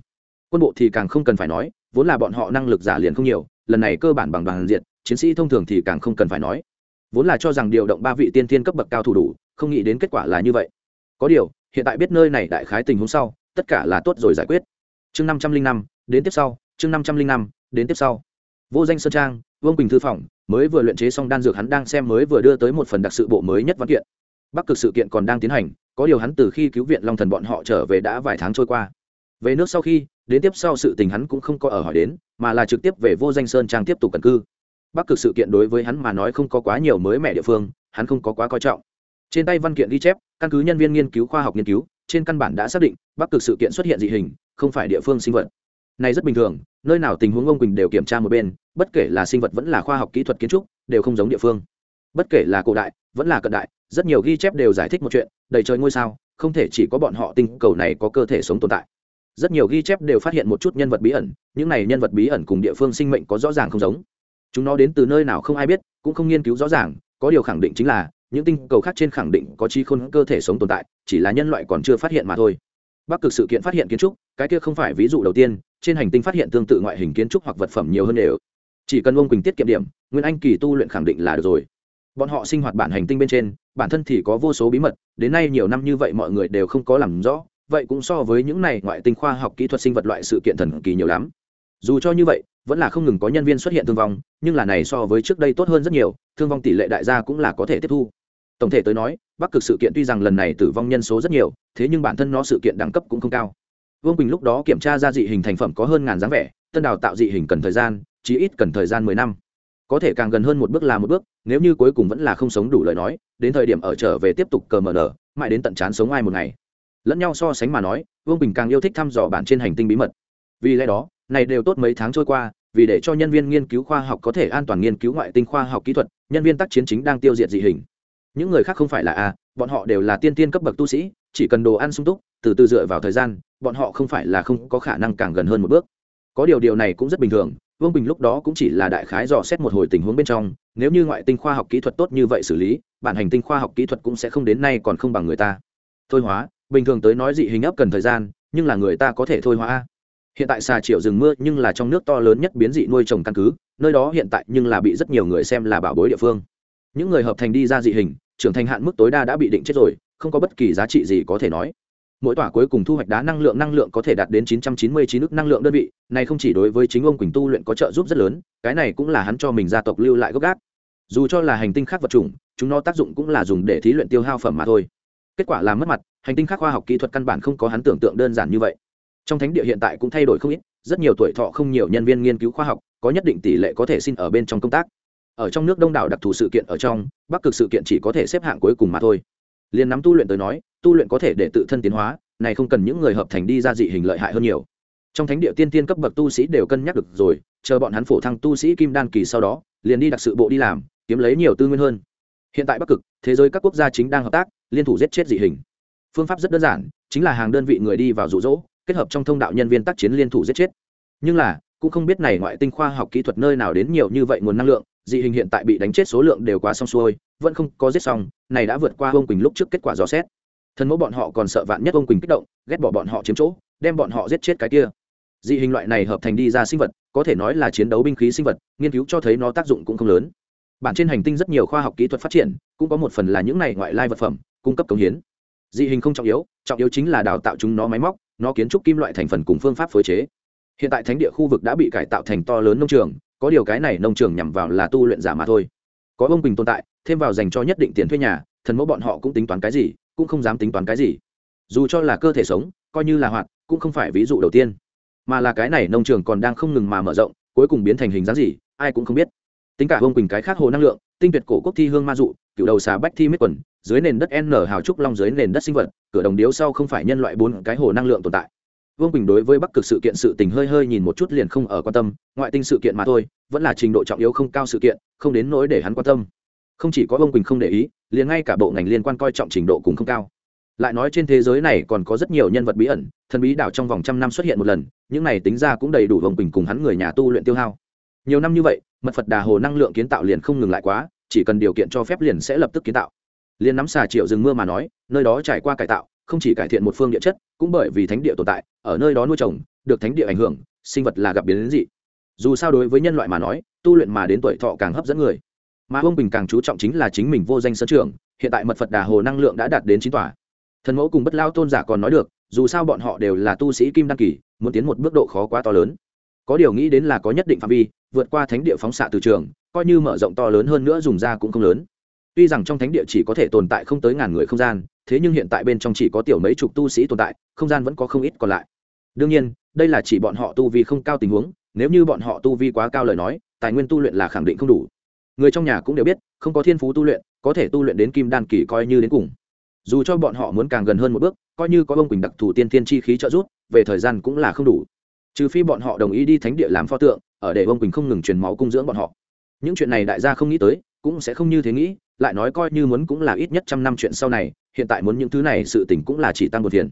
Quân bộ thì càng không cần phải nói vốn là bọn họ năng lực giả liền không nhiều lần này cơ bản bằng bằng diện chiến sĩ thông thường thì càng không cần phải nói. Vốn là cho rằng điều động ba vị tiên tiên cấp bậc cao thủ đủ không nghĩ đến kết quả là như vậy. Có điều hiện tại biết nơi này đại khái tình huống sau tất cả là tốt rồi giải quyết. Chương năm trăm linh năm, đến tiếp sau, chương năm trăm linh năm, đến tiếp sau. Vô danh sơn trang, vương quỳnh thư phòng, mới vừa luyện chế xong đan dược hắn đang xem mới vừa đưa tới một phần đặc sự bộ mới nhất văn kiện. Bắc cực sự kiện còn đang tiến hành, có điều hắn từ khi cứu viện long thần bọn họ trở về đã vài tháng trôi qua. Về nước sau khi, đến tiếp sau sự tình hắn cũng không có ở hỏi đến, mà là trực tiếp về vô danh sơn trang tiếp tục cẩn cư. Bắc cực sự kiện đối với hắn mà nói không có quá nhiều mới mẻ địa phương, hắn không có quá coi trọng. Trên tay văn kiện ghi chép, căn cứ nhân viên nghiên cứu khoa học nghiên cứu trên căn bản đã xác định bắc cực sự kiện xuất hiện dị hình, không phải địa phương sinh vật. Này rất bình thường, nơi nào tình huống ông quỳnh đều kiểm tra một bên, bất kể là sinh vật vẫn là khoa học kỹ thuật kiến trúc, đều không giống địa phương. Bất kể là cổ đại, vẫn là cận đại, rất nhiều ghi chép đều giải thích một chuyện, đầy trời ngôi sao, không thể chỉ có bọn họ tinh cầu này có cơ thể sống tồn tại. Rất nhiều ghi chép đều phát hiện một chút nhân vật bí ẩn, những này nhân vật bí ẩn cùng địa phương sinh mệnh có rõ ràng không giống. Chúng nó đến từ nơi nào không ai biết, cũng không nghiên cứu rõ ràng, có điều khẳng định chính là những tinh cầu khác trên khẳng định có trí khôn cơ thể sống tồn tại, chỉ là nhân loại còn chưa phát hiện mà thôi. Bắc cực sự kiện phát hiện kiến trúc, cái kia không phải ví dụ đầu tiên, trên hành tinh phát hiện tương tự ngoại hình kiến trúc hoặc vật phẩm nhiều hơn đều. Chỉ cần ông quỳnh tiết kiệm điểm, nguyên anh kỳ tu luyện khẳng định là được rồi. Bọn họ sinh hoạt bản hành tinh bên trên, bản thân thì có vô số bí mật, đến nay nhiều năm như vậy mọi người đều không có làm rõ, vậy cũng so với những này ngoại tinh khoa học kỹ thuật sinh vật loại sự kiện thần kỳ nhiều lắm. Dù cho như vậy, vẫn là không ngừng có nhân viên xuất hiện thương vong, nhưng là này so với trước đây tốt hơn rất nhiều, thương vong tỷ lệ đại gia cũng là có thể tiếp thu tổng thể tới nói, bắc cực sự kiện tuy rằng lần này tử vong nhân số rất nhiều, thế nhưng bản thân nó sự kiện đẳng cấp cũng không cao. Vương bình lúc đó kiểm tra ra dị hình thành phẩm có hơn ngàn dáng vẻ, tân đào tạo dị hình cần thời gian, chí ít cần thời gian mười năm. Có thể càng gần hơn một bước là một bước, nếu như cuối cùng vẫn là không sống đủ lời nói, đến thời điểm ở trở về tiếp tục cờ mờ nở, mãi đến tận chán sống ai một ngày. Lẫn nhau so sánh mà nói, vương bình càng yêu thích thăm dò bản trên hành tinh bí mật. Vì lẽ đó, này đều tốt mấy tháng trôi qua, vì để cho nhân viên nghiên cứu khoa học có thể an toàn nghiên cứu ngoại tinh khoa học kỹ thuật, nhân viên tác chiến chính đang tiêu diệt dị hình những người khác không phải là a, bọn họ đều là tiên tiên cấp bậc tu sĩ, chỉ cần đồ ăn sung túc, từ từ dựa vào thời gian, bọn họ không phải là không có khả năng càng gần hơn một bước. Có điều điều này cũng rất bình thường, vương bình lúc đó cũng chỉ là đại khái dò xét một hồi tình huống bên trong, nếu như ngoại tinh khoa học kỹ thuật tốt như vậy xử lý, bản hành tinh khoa học kỹ thuật cũng sẽ không đến nay còn không bằng người ta. Thôi hóa, bình thường tới nói dị hình ấp cần thời gian, nhưng là người ta có thể thôi hóa hiện tại xà triệu rừng mưa nhưng là trong nước to lớn nhất biến dị nuôi trồng căn cứ, nơi đó hiện tại nhưng là bị rất nhiều người xem là bảo bối địa phương. Những người hợp thành đi ra dị hình trưởng thành hạn mức tối đa đã bị định chết rồi, không có bất kỳ giá trị gì có thể nói. Mỗi tòa cuối cùng thu hoạch đá năng lượng năng lượng có thể đạt đến 999 ức năng lượng đơn vị, này không chỉ đối với chính ông quỳnh tu luyện có trợ giúp rất lớn, cái này cũng là hắn cho mình gia tộc lưu lại gốc gác. Dù cho là hành tinh khác vật chủng, chúng nó tác dụng cũng là dùng để thí luyện tiêu hao phẩm mà thôi. Kết quả là mất mặt, hành tinh khác khoa học kỹ thuật căn bản không có hắn tưởng tượng đơn giản như vậy. Trong thánh địa hiện tại cũng thay đổi không ít, rất nhiều tuổi thọ không nhiều nhân viên nghiên cứu khoa học, có nhất định tỷ lệ có thể xin ở bên trong công tác ở trong nước đông đảo đặc thù sự kiện ở trong, bắc cực sự kiện chỉ có thể xếp hạng cuối cùng mà thôi. Liền nắm tu luyện tới nói, tu luyện có thể để tự thân tiến hóa, này không cần những người hợp thành đi ra dị hình lợi hại hơn nhiều. Trong thánh địa tiên tiên cấp bậc tu sĩ đều cân nhắc được rồi, chờ bọn hắn phổ thăng tu sĩ kim đan kỳ sau đó, liền đi đặc sự bộ đi làm, kiếm lấy nhiều tư nguyên hơn. Hiện tại bắc cực, thế giới các quốc gia chính đang hợp tác, liên thủ giết chết dị hình. Phương pháp rất đơn giản, chính là hàng đơn vị người đi vào rụ rỗ kết hợp trong thông đạo nhân viên tác chiến liên thủ giết chết. Nhưng là, cũng không biết này ngoại tinh khoa học kỹ thuật nơi nào đến nhiều như vậy nguồn năng lượng dị hình hiện tại bị đánh chết số lượng đều quá xong xuôi, vẫn không có giết xong, này đã vượt qua ông quỳnh lúc trước kết quả dò xét. Thần mẫu bọn họ còn sợ vạn nhất ông quỳnh kích động, ghét bỏ bọn họ chiếm chỗ, đem bọn họ giết chết cái kia. Dị hình loại này hợp thành đi ra sinh vật, có thể nói là chiến đấu binh khí sinh vật, nghiên cứu cho thấy nó tác dụng cũng không lớn. Bản trên hành tinh rất nhiều khoa học kỹ thuật phát triển, cũng có một phần là những này ngoại lai vật phẩm, cung cấp công hiến. Dị hình không trọng yếu trọng yếu chính là đào tạo chúng nó máy móc, nó kiến trúc kim loại thành phần cùng phương pháp phối chế. Hiện tại thánh địa khu vực đã bị cải tạo thành to lớn nông trường có điều cái này nông trường nhằm vào là tu luyện giả mà thôi. Có ông quỳnh tồn tại, thêm vào dành cho nhất định tiền thuê nhà, thần mẫu bọn họ cũng tính toán cái gì, cũng không dám tính toán cái gì. Dù cho là cơ thể sống, coi như là hoạt, cũng không phải ví dụ đầu tiên. Mà là cái này nông trường còn đang không ngừng mà mở rộng, cuối cùng biến thành hình dáng gì, ai cũng không biết. Tính cả ông quỳnh cái khác hồ năng lượng, tinh tuyệt cổ quốc thi hương ma dụ, cựu đầu xà bách thi mít quần, dưới nền đất n hào trúc long dưới nền đất sinh vật, cửa đồng điếu sau không phải nhân loại bốn cái hồ năng lượng tồn tại vương quỳnh đối với bắc cực sự kiện sự tình hơi hơi nhìn một chút liền không ở quan tâm, ngoại tinh sự kiện mà thôi, vẫn là trình độ trọng yếu không cao sự kiện, không đến nỗi để hắn quan tâm. Không chỉ có vương quỳnh không để ý, liền ngay cả bộ ngành liên quan coi trọng trình độ cũng không cao. Lại nói trên thế giới này còn có rất nhiều nhân vật bí ẩn, thần bí đảo trong vòng trăm năm xuất hiện một lần, những này tính ra cũng đầy đủ vương quỳnh cùng hắn người nhà tu luyện tiêu hao. Nhiều năm như vậy, mật phật đà hồ năng lượng kiến tạo liền không ngừng lại quá, chỉ cần điều kiện cho phép liền sẽ lập tức kiến tạo. Liền nắm xà triệu rừng mưa mà nói, nơi đó trải qua cải tạo, không chỉ cải thiện một phương địa chất, cũng bởi vì thánh địa tồn tại ở nơi đó nuôi trồng, được thánh địa ảnh hưởng, sinh vật là gặp biến đến dị. Dù sao đối với nhân loại mà nói, tu luyện mà đến tuổi thọ càng hấp dẫn người. Mà ông bình càng chú trọng chính là chính mình vô danh sân trường, hiện tại mật phật đà hồ năng lượng đã đạt đến chín tòa. Thần mẫu cùng bất lao tôn giả còn nói được, dù sao bọn họ đều là tu sĩ kim đăng kỳ, muốn tiến một bước độ khó quá to lớn. Có điều nghĩ đến là có nhất định phạm vi, vượt qua thánh địa phóng xạ từ trường, coi như mở rộng to lớn hơn nữa dùng ra cũng không lớn. Tuy rằng trong thánh địa chỉ có thể tồn tại không tới ngàn người không gian, thế nhưng hiện tại bên trong chỉ có tiểu mấy chục tu sĩ tồn tại, không gian vẫn có không ít còn lại đương nhiên, đây là chỉ bọn họ tu vi không cao tình huống, nếu như bọn họ tu vi quá cao lời nói, tài nguyên tu luyện là khẳng định không đủ. Người trong nhà cũng đều biết, không có thiên phú tu luyện, có thể tu luyện đến kim đan kỳ coi như đến cùng. Dù cho bọn họ muốn càng gần hơn một bước, coi như có ông quỳnh đặc thù tiên thiên chi khí trợ giúp, về thời gian cũng là không đủ. Trừ phi bọn họ đồng ý đi thánh địa làm pho tượng, ở để ông quỳnh không ngừng truyền máu cung dưỡng bọn họ. Những chuyện này đại gia không nghĩ tới, cũng sẽ không như thế nghĩ, lại nói coi như muốn cũng là ít nhất trăm năm chuyện sau này, hiện tại muốn những thứ này sự tỉnh cũng là chỉ tăng một thiền.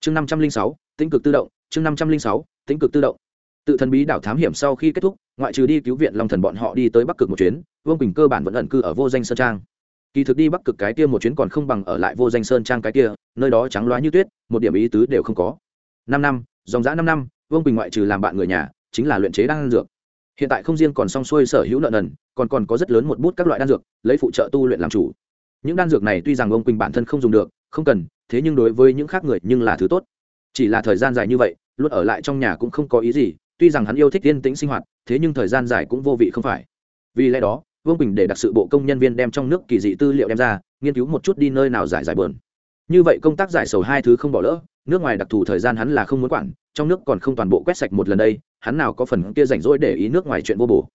Chương năm trăm linh sáu tinh cực tự động chương năm trăm linh sáu tính cực tự động. Tự thần bí đảo thám hiểm sau khi kết thúc, ngoại trừ đi cứu viện long thần bọn họ đi tới bắc cực một chuyến, vương quỳnh cơ bản vẫn ẩn cư ở vô danh sơn trang. Kỳ thực đi bắc cực cái kia một chuyến còn không bằng ở lại vô danh sơn trang cái kia, nơi đó trắng loá như tuyết, một điểm ý tứ đều không có. Năm năm, dòng dã năm năm, vương quỳnh ngoại trừ làm bạn người nhà, chính là luyện chế đan dược. Hiện tại không riêng còn song xuôi sở hữu nợ nần, còn còn có rất lớn một bút các loại đan dược, lấy phụ trợ tu luyện làm chủ. Những đan dược này tuy rằng ông quỳnh bản thân không dùng được, không cần, thế nhưng đối với những khác người nhưng là thứ tốt. Chỉ là thời gian dài như vậy luôn ở lại trong nhà cũng không có ý gì, tuy rằng hắn yêu thích yên tĩnh sinh hoạt, thế nhưng thời gian dài cũng vô vị không phải. Vì lẽ đó, vương quỳnh để đặc sự bộ công nhân viên đem trong nước kỳ dị tư liệu đem ra, nghiên cứu một chút đi nơi nào giải giải bờn như vậy công tác giải sầu hai thứ không bỏ lỡ, nước ngoài đặc thù thời gian hắn là không muốn quản, trong nước còn không toàn bộ quét sạch một lần đây, hắn nào có phần kia rảnh rỗi để ý nước ngoài chuyện vô bổ.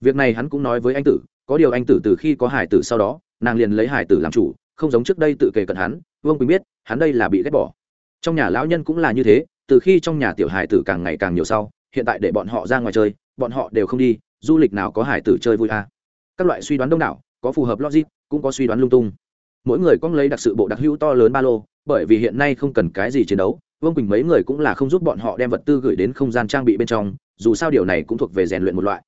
Việc này hắn cũng nói với anh tử, có điều anh tử từ khi có hải tử sau đó, nàng liền lấy hải tử làm chủ, không giống trước đây tự kề cận hắn, vương quỳnh biết, hắn đây là bị ghét bỏ. Trong nhà lão nhân cũng là như thế từ khi trong nhà tiểu hải tử càng ngày càng nhiều sau, hiện tại để bọn họ ra ngoài chơi, bọn họ đều không đi, du lịch nào có hải tử chơi vui à. các loại suy đoán đông đảo, có phù hợp logic, cũng có suy đoán lung tung. Mỗi người có lấy đặc sự bộ đặc hữu to lớn ba lô, bởi vì hiện nay không cần cái gì chiến đấu, vương quỳnh mấy người cũng là không giúp bọn họ đem vật tư gửi đến không gian trang bị bên trong, dù sao điều này cũng thuộc về rèn luyện một loại.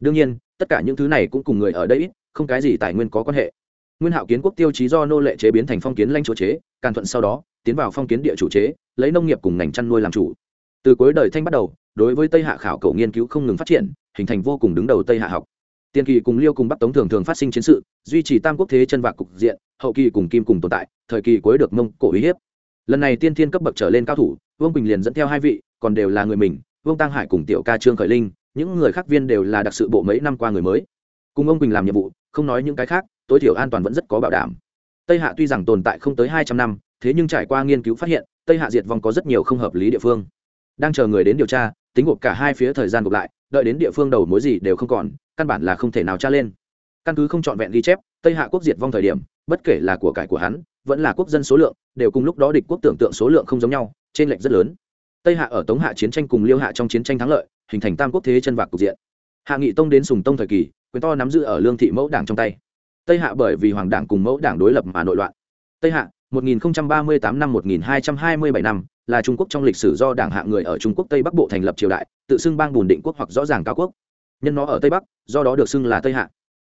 Đương nhiên, tất cả những thứ này cũng cùng người ở đây không cái gì tài nguyên có quan hệ nguyên hạo kiến quốc tiêu chí do nô lệ chế biến thành phong kiến lãnh chúa chế, càn thuận sau đó, tiến vào phong kiến địa chủ chế, lấy nông nghiệp cùng ngành chăn nuôi làm chủ. Từ cuối đời thanh bắt đầu, đối với tây hạ khảo cầu nghiên cứu không ngừng phát triển, hình thành vô cùng đứng đầu tây hạ học. Tiên kỳ cùng liêu cùng bắc tống thường thường phát sinh chiến sự, duy trì tam quốc thế chân vạc cục diện, hậu kỳ cùng kim cùng tồn tại, thời kỳ cuối được mông cổ uy hiếp. Lần này tiên thiên cấp bậc trở lên cao thủ, vương bình liền dẫn theo hai vị, còn đều là người mình, vương tăng hải cùng tiểu ca trương khởi linh, những người khác viên đều là đặc sự bộ mấy năm qua người mới. Cùng ông bình làm nhiệm vụ, không nói những cái khác tối thiểu an toàn vẫn rất có bảo đảm. Tây hạ tuy rằng tồn tại không tới hai trăm năm, thế nhưng trải qua nghiên cứu phát hiện, tây hạ diệt vong có rất nhiều không hợp lý địa phương. Đang chờ người đến điều tra, tính gộp cả hai phía thời gian gộp lại, đợi đến địa phương đầu mối gì đều không còn, căn bản là không thể nào tra lên. Căn cứ không trọn vẹn ghi chép, tây hạ quốc diệt vong thời điểm, bất kể là của cải của hắn, vẫn là quốc dân số lượng, đều cùng lúc đó địch quốc tưởng tượng số lượng không giống nhau trên lệch rất lớn. Tây hạ ở tống hạ chiến tranh cùng liêu hạ trong chiến tranh thắng lợi, hình thành tam quốc thế chân vạc cục diện. Hạ nghị tông đến sùng tông thời kỳ, quyền to nắm giữ ở lương thị mẫu đảng trong tay tây hạ bởi vì hoàng đảng cùng mẫu đảng đối lập mà nội loạn tây hạ 1038 năm 1227 năm là Trung Quốc trong lịch sử do đảng Hạ người ở Trung Quốc Tây Bắc Bộ thành lập triều đại, tự xưng bang bùn định quốc hoặc rõ ràng cao quốc. Nhân nó ở Tây Bắc, do đó được xưng là Tây Hạ.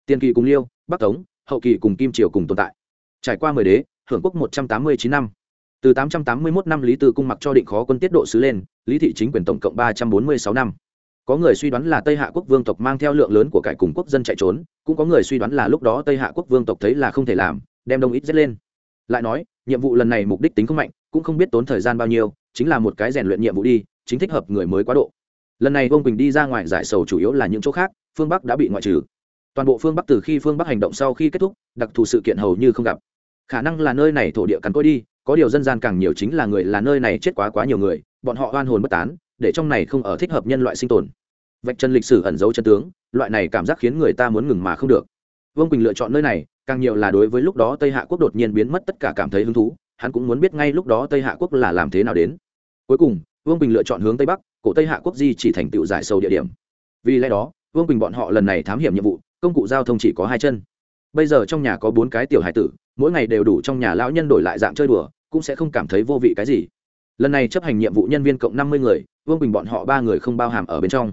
Tiên kỳ cùng Liêu, Bắc Tống, hậu kỳ cùng Kim triều cùng tồn tại. Trải qua mười đế, hưởng quốc 189 năm. Từ 881 năm Lý Tư cung mặc cho định khó quân tiết độ sứ lên, Lý thị chính quyền tổng cộng 346 năm. Có người suy đoán là Tây Hạ quốc vương tộc mang theo lượng lớn của cải cùng quốc dân chạy trốn, cũng có người suy đoán là lúc đó Tây Hạ quốc vương tộc thấy là không thể làm, đem đông ít giết lên. Lại nói, nhiệm vụ lần này mục đích tính không mạnh, cũng không biết tốn thời gian bao nhiêu chính là một cái rèn luyện nhiệm vụ đi chính thích hợp người mới quá độ. Lần này vương quỳnh đi ra ngoài giải sầu chủ yếu là những chỗ khác phương bắc đã bị ngoại trừ. Toàn bộ phương bắc từ khi phương bắc hành động sau khi kết thúc đặc thù sự kiện hầu như không gặp. Khả năng là nơi này thổ địa cắn côi đi có điều dân gian càng nhiều chính là người là nơi này chết quá quá nhiều người bọn họ oan hồn bất tán để trong này không ở thích hợp nhân loại sinh tồn vạch chân lịch sử ẩn dấu chân tướng, loại này cảm giác khiến người ta muốn ngừng mà không được. Vương quỳnh lựa chọn nơi này, càng nhiều là đối với lúc đó tây hạ quốc đột nhiên biến mất tất cả cảm thấy hứng thú, hắn cũng muốn biết ngay lúc đó tây hạ quốc là làm thế nào đến. Cuối cùng, vương quỳnh lựa chọn hướng tây bắc, cổ tây hạ quốc di chỉ thành tựu giải sâu địa điểm. Vì lẽ đó, vương quỳnh bọn họ lần này thám hiểm nhiệm vụ, công cụ giao thông chỉ có hai chân. Bây giờ trong nhà có bốn cái tiểu hải tử, mỗi ngày đều đủ trong nhà lão nhân đổi lại dạng chơi đùa, cũng sẽ không cảm thấy vô vị cái gì. Lần này chấp hành nhiệm vụ nhân viên cộng năm mươi người, vương bình bọn họ ba người không bao hàm ở bên trong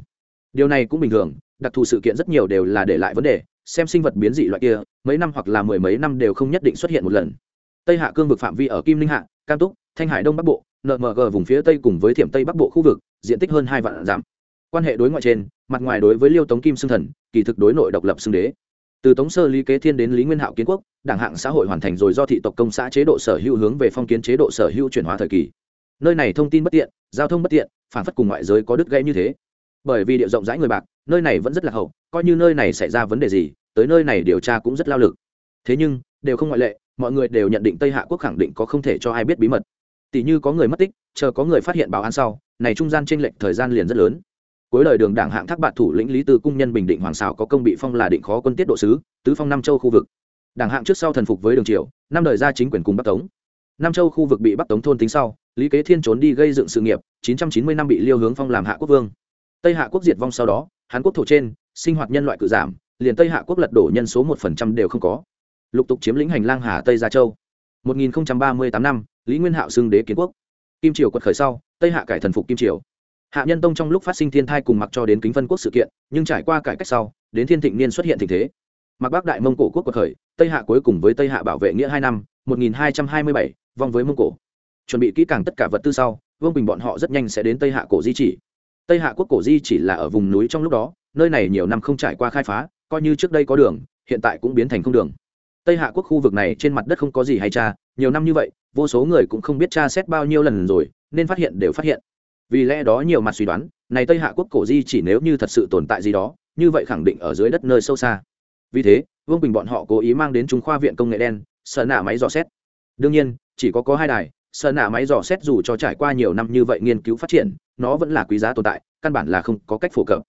điều này cũng bình thường, đặc thù sự kiện rất nhiều đều là để lại vấn đề, xem sinh vật biến dị loại kia, mấy năm hoặc là mười mấy năm đều không nhất định xuất hiện một lần. Tây hạ cương vực phạm vi ở kim linh hạ, cam túc, thanh hải đông bắc bộ nmg vùng phía tây cùng với thiểm tây bắc bộ khu vực, diện tích hơn hai vạn giảm quan hệ đối ngoại trên, mặt ngoài đối với liêu tống kim xưng thần, kỳ thực đối nội độc lập xưng đế. Từ tống sơ, lý kế thiên đến lý nguyên hạo kiến quốc, đảng hạng xã hội hoàn thành rồi do thị tộc công xã chế độ sở hữu hướng về phong kiến chế độ sở hữu chuyển hóa thời kỳ. Nơi này thông tin bất tiện, giao thông bất tiện, phản phất cùng ngoại giới có đứt gãy như thế bởi vì địa rộng rãi người bạc, nơi này vẫn rất là hậu, coi như nơi này xảy ra vấn đề gì, tới nơi này điều tra cũng rất lao lực. Thế nhưng, đều không ngoại lệ, mọi người đều nhận định tây hạ quốc khẳng định có không thể cho ai biết bí mật. Tỷ như có người mất tích, chờ có người phát hiện báo án sau, này trung gian tranh lệch thời gian liền rất lớn. Cuối lời đường đảng hạng thác bạt thủ lĩnh lý tư cung nhân bình định hoàng xào có công bị phong là định khó quân tiết độ sứ, tứ phong nam châu khu vực. Đảng hạng trước sau thần phục với đường triều, năm đời ra chính quyền cùng bắc tống. Nam châu khu vực bị bắc tống thôn tính sau, lý kế thiên trốn đi gây dựng sự nghiệp 990 năm bị liêu hướng phong làm hạ quốc vương tây hạ quốc diệt vong sau đó Hán quốc thổ trên sinh hoạt nhân loại cự giảm liền tây hạ quốc lật đổ nhân số một phần trăm đều không có. Lục tục chiếm lĩnh hành lang hà tây gia châu. 1038 năm lý nguyên hạo xưng đế kiến quốc. Kim triều quật khởi sau tây hạ cải thần phục kim triều. Hạ nhân tông trong lúc phát sinh thiên thai cùng mặc cho đến kính phân quốc sự kiện nhưng trải qua cải cách sau đến thiên thịnh niên xuất hiện tình thế. Mặc bắc đại mông cổ quốc quật khởi tây hạ cuối cùng với tây hạ bảo vệ nghĩa hai năm 1227, vong với mông cổ. Chuẩn bị kỹ càng tất cả vật tư sau vương bình bọn họ rất nhanh sẽ đến tây hạ cổ di chỉ tây hạ quốc cổ di chỉ là ở vùng núi trong lúc đó, nơi này nhiều năm không trải qua khai phá, coi như trước đây có đường, hiện tại cũng biến thành không đường. Tây hạ quốc khu vực này trên mặt đất không có gì hay cha nhiều năm như vậy, vô số người cũng không biết tra xét bao nhiêu lần rồi, nên phát hiện đều phát hiện. Vì lẽ đó nhiều mặt suy đoán, này tây hạ quốc cổ di chỉ nếu như thật sự tồn tại gì đó, như vậy khẳng định ở dưới đất nơi sâu xa. Vì thế, vương bình bọn họ cố ý mang đến trung khoa viện công nghệ đen, sợ nạ máy dò xét. Đương nhiên, chỉ có có hai đài sợ nạ máy dò xét dù cho trải qua nhiều năm như vậy nghiên cứu phát triển, nó vẫn là quý giá tồn tại, căn bản là không có cách phổ cập.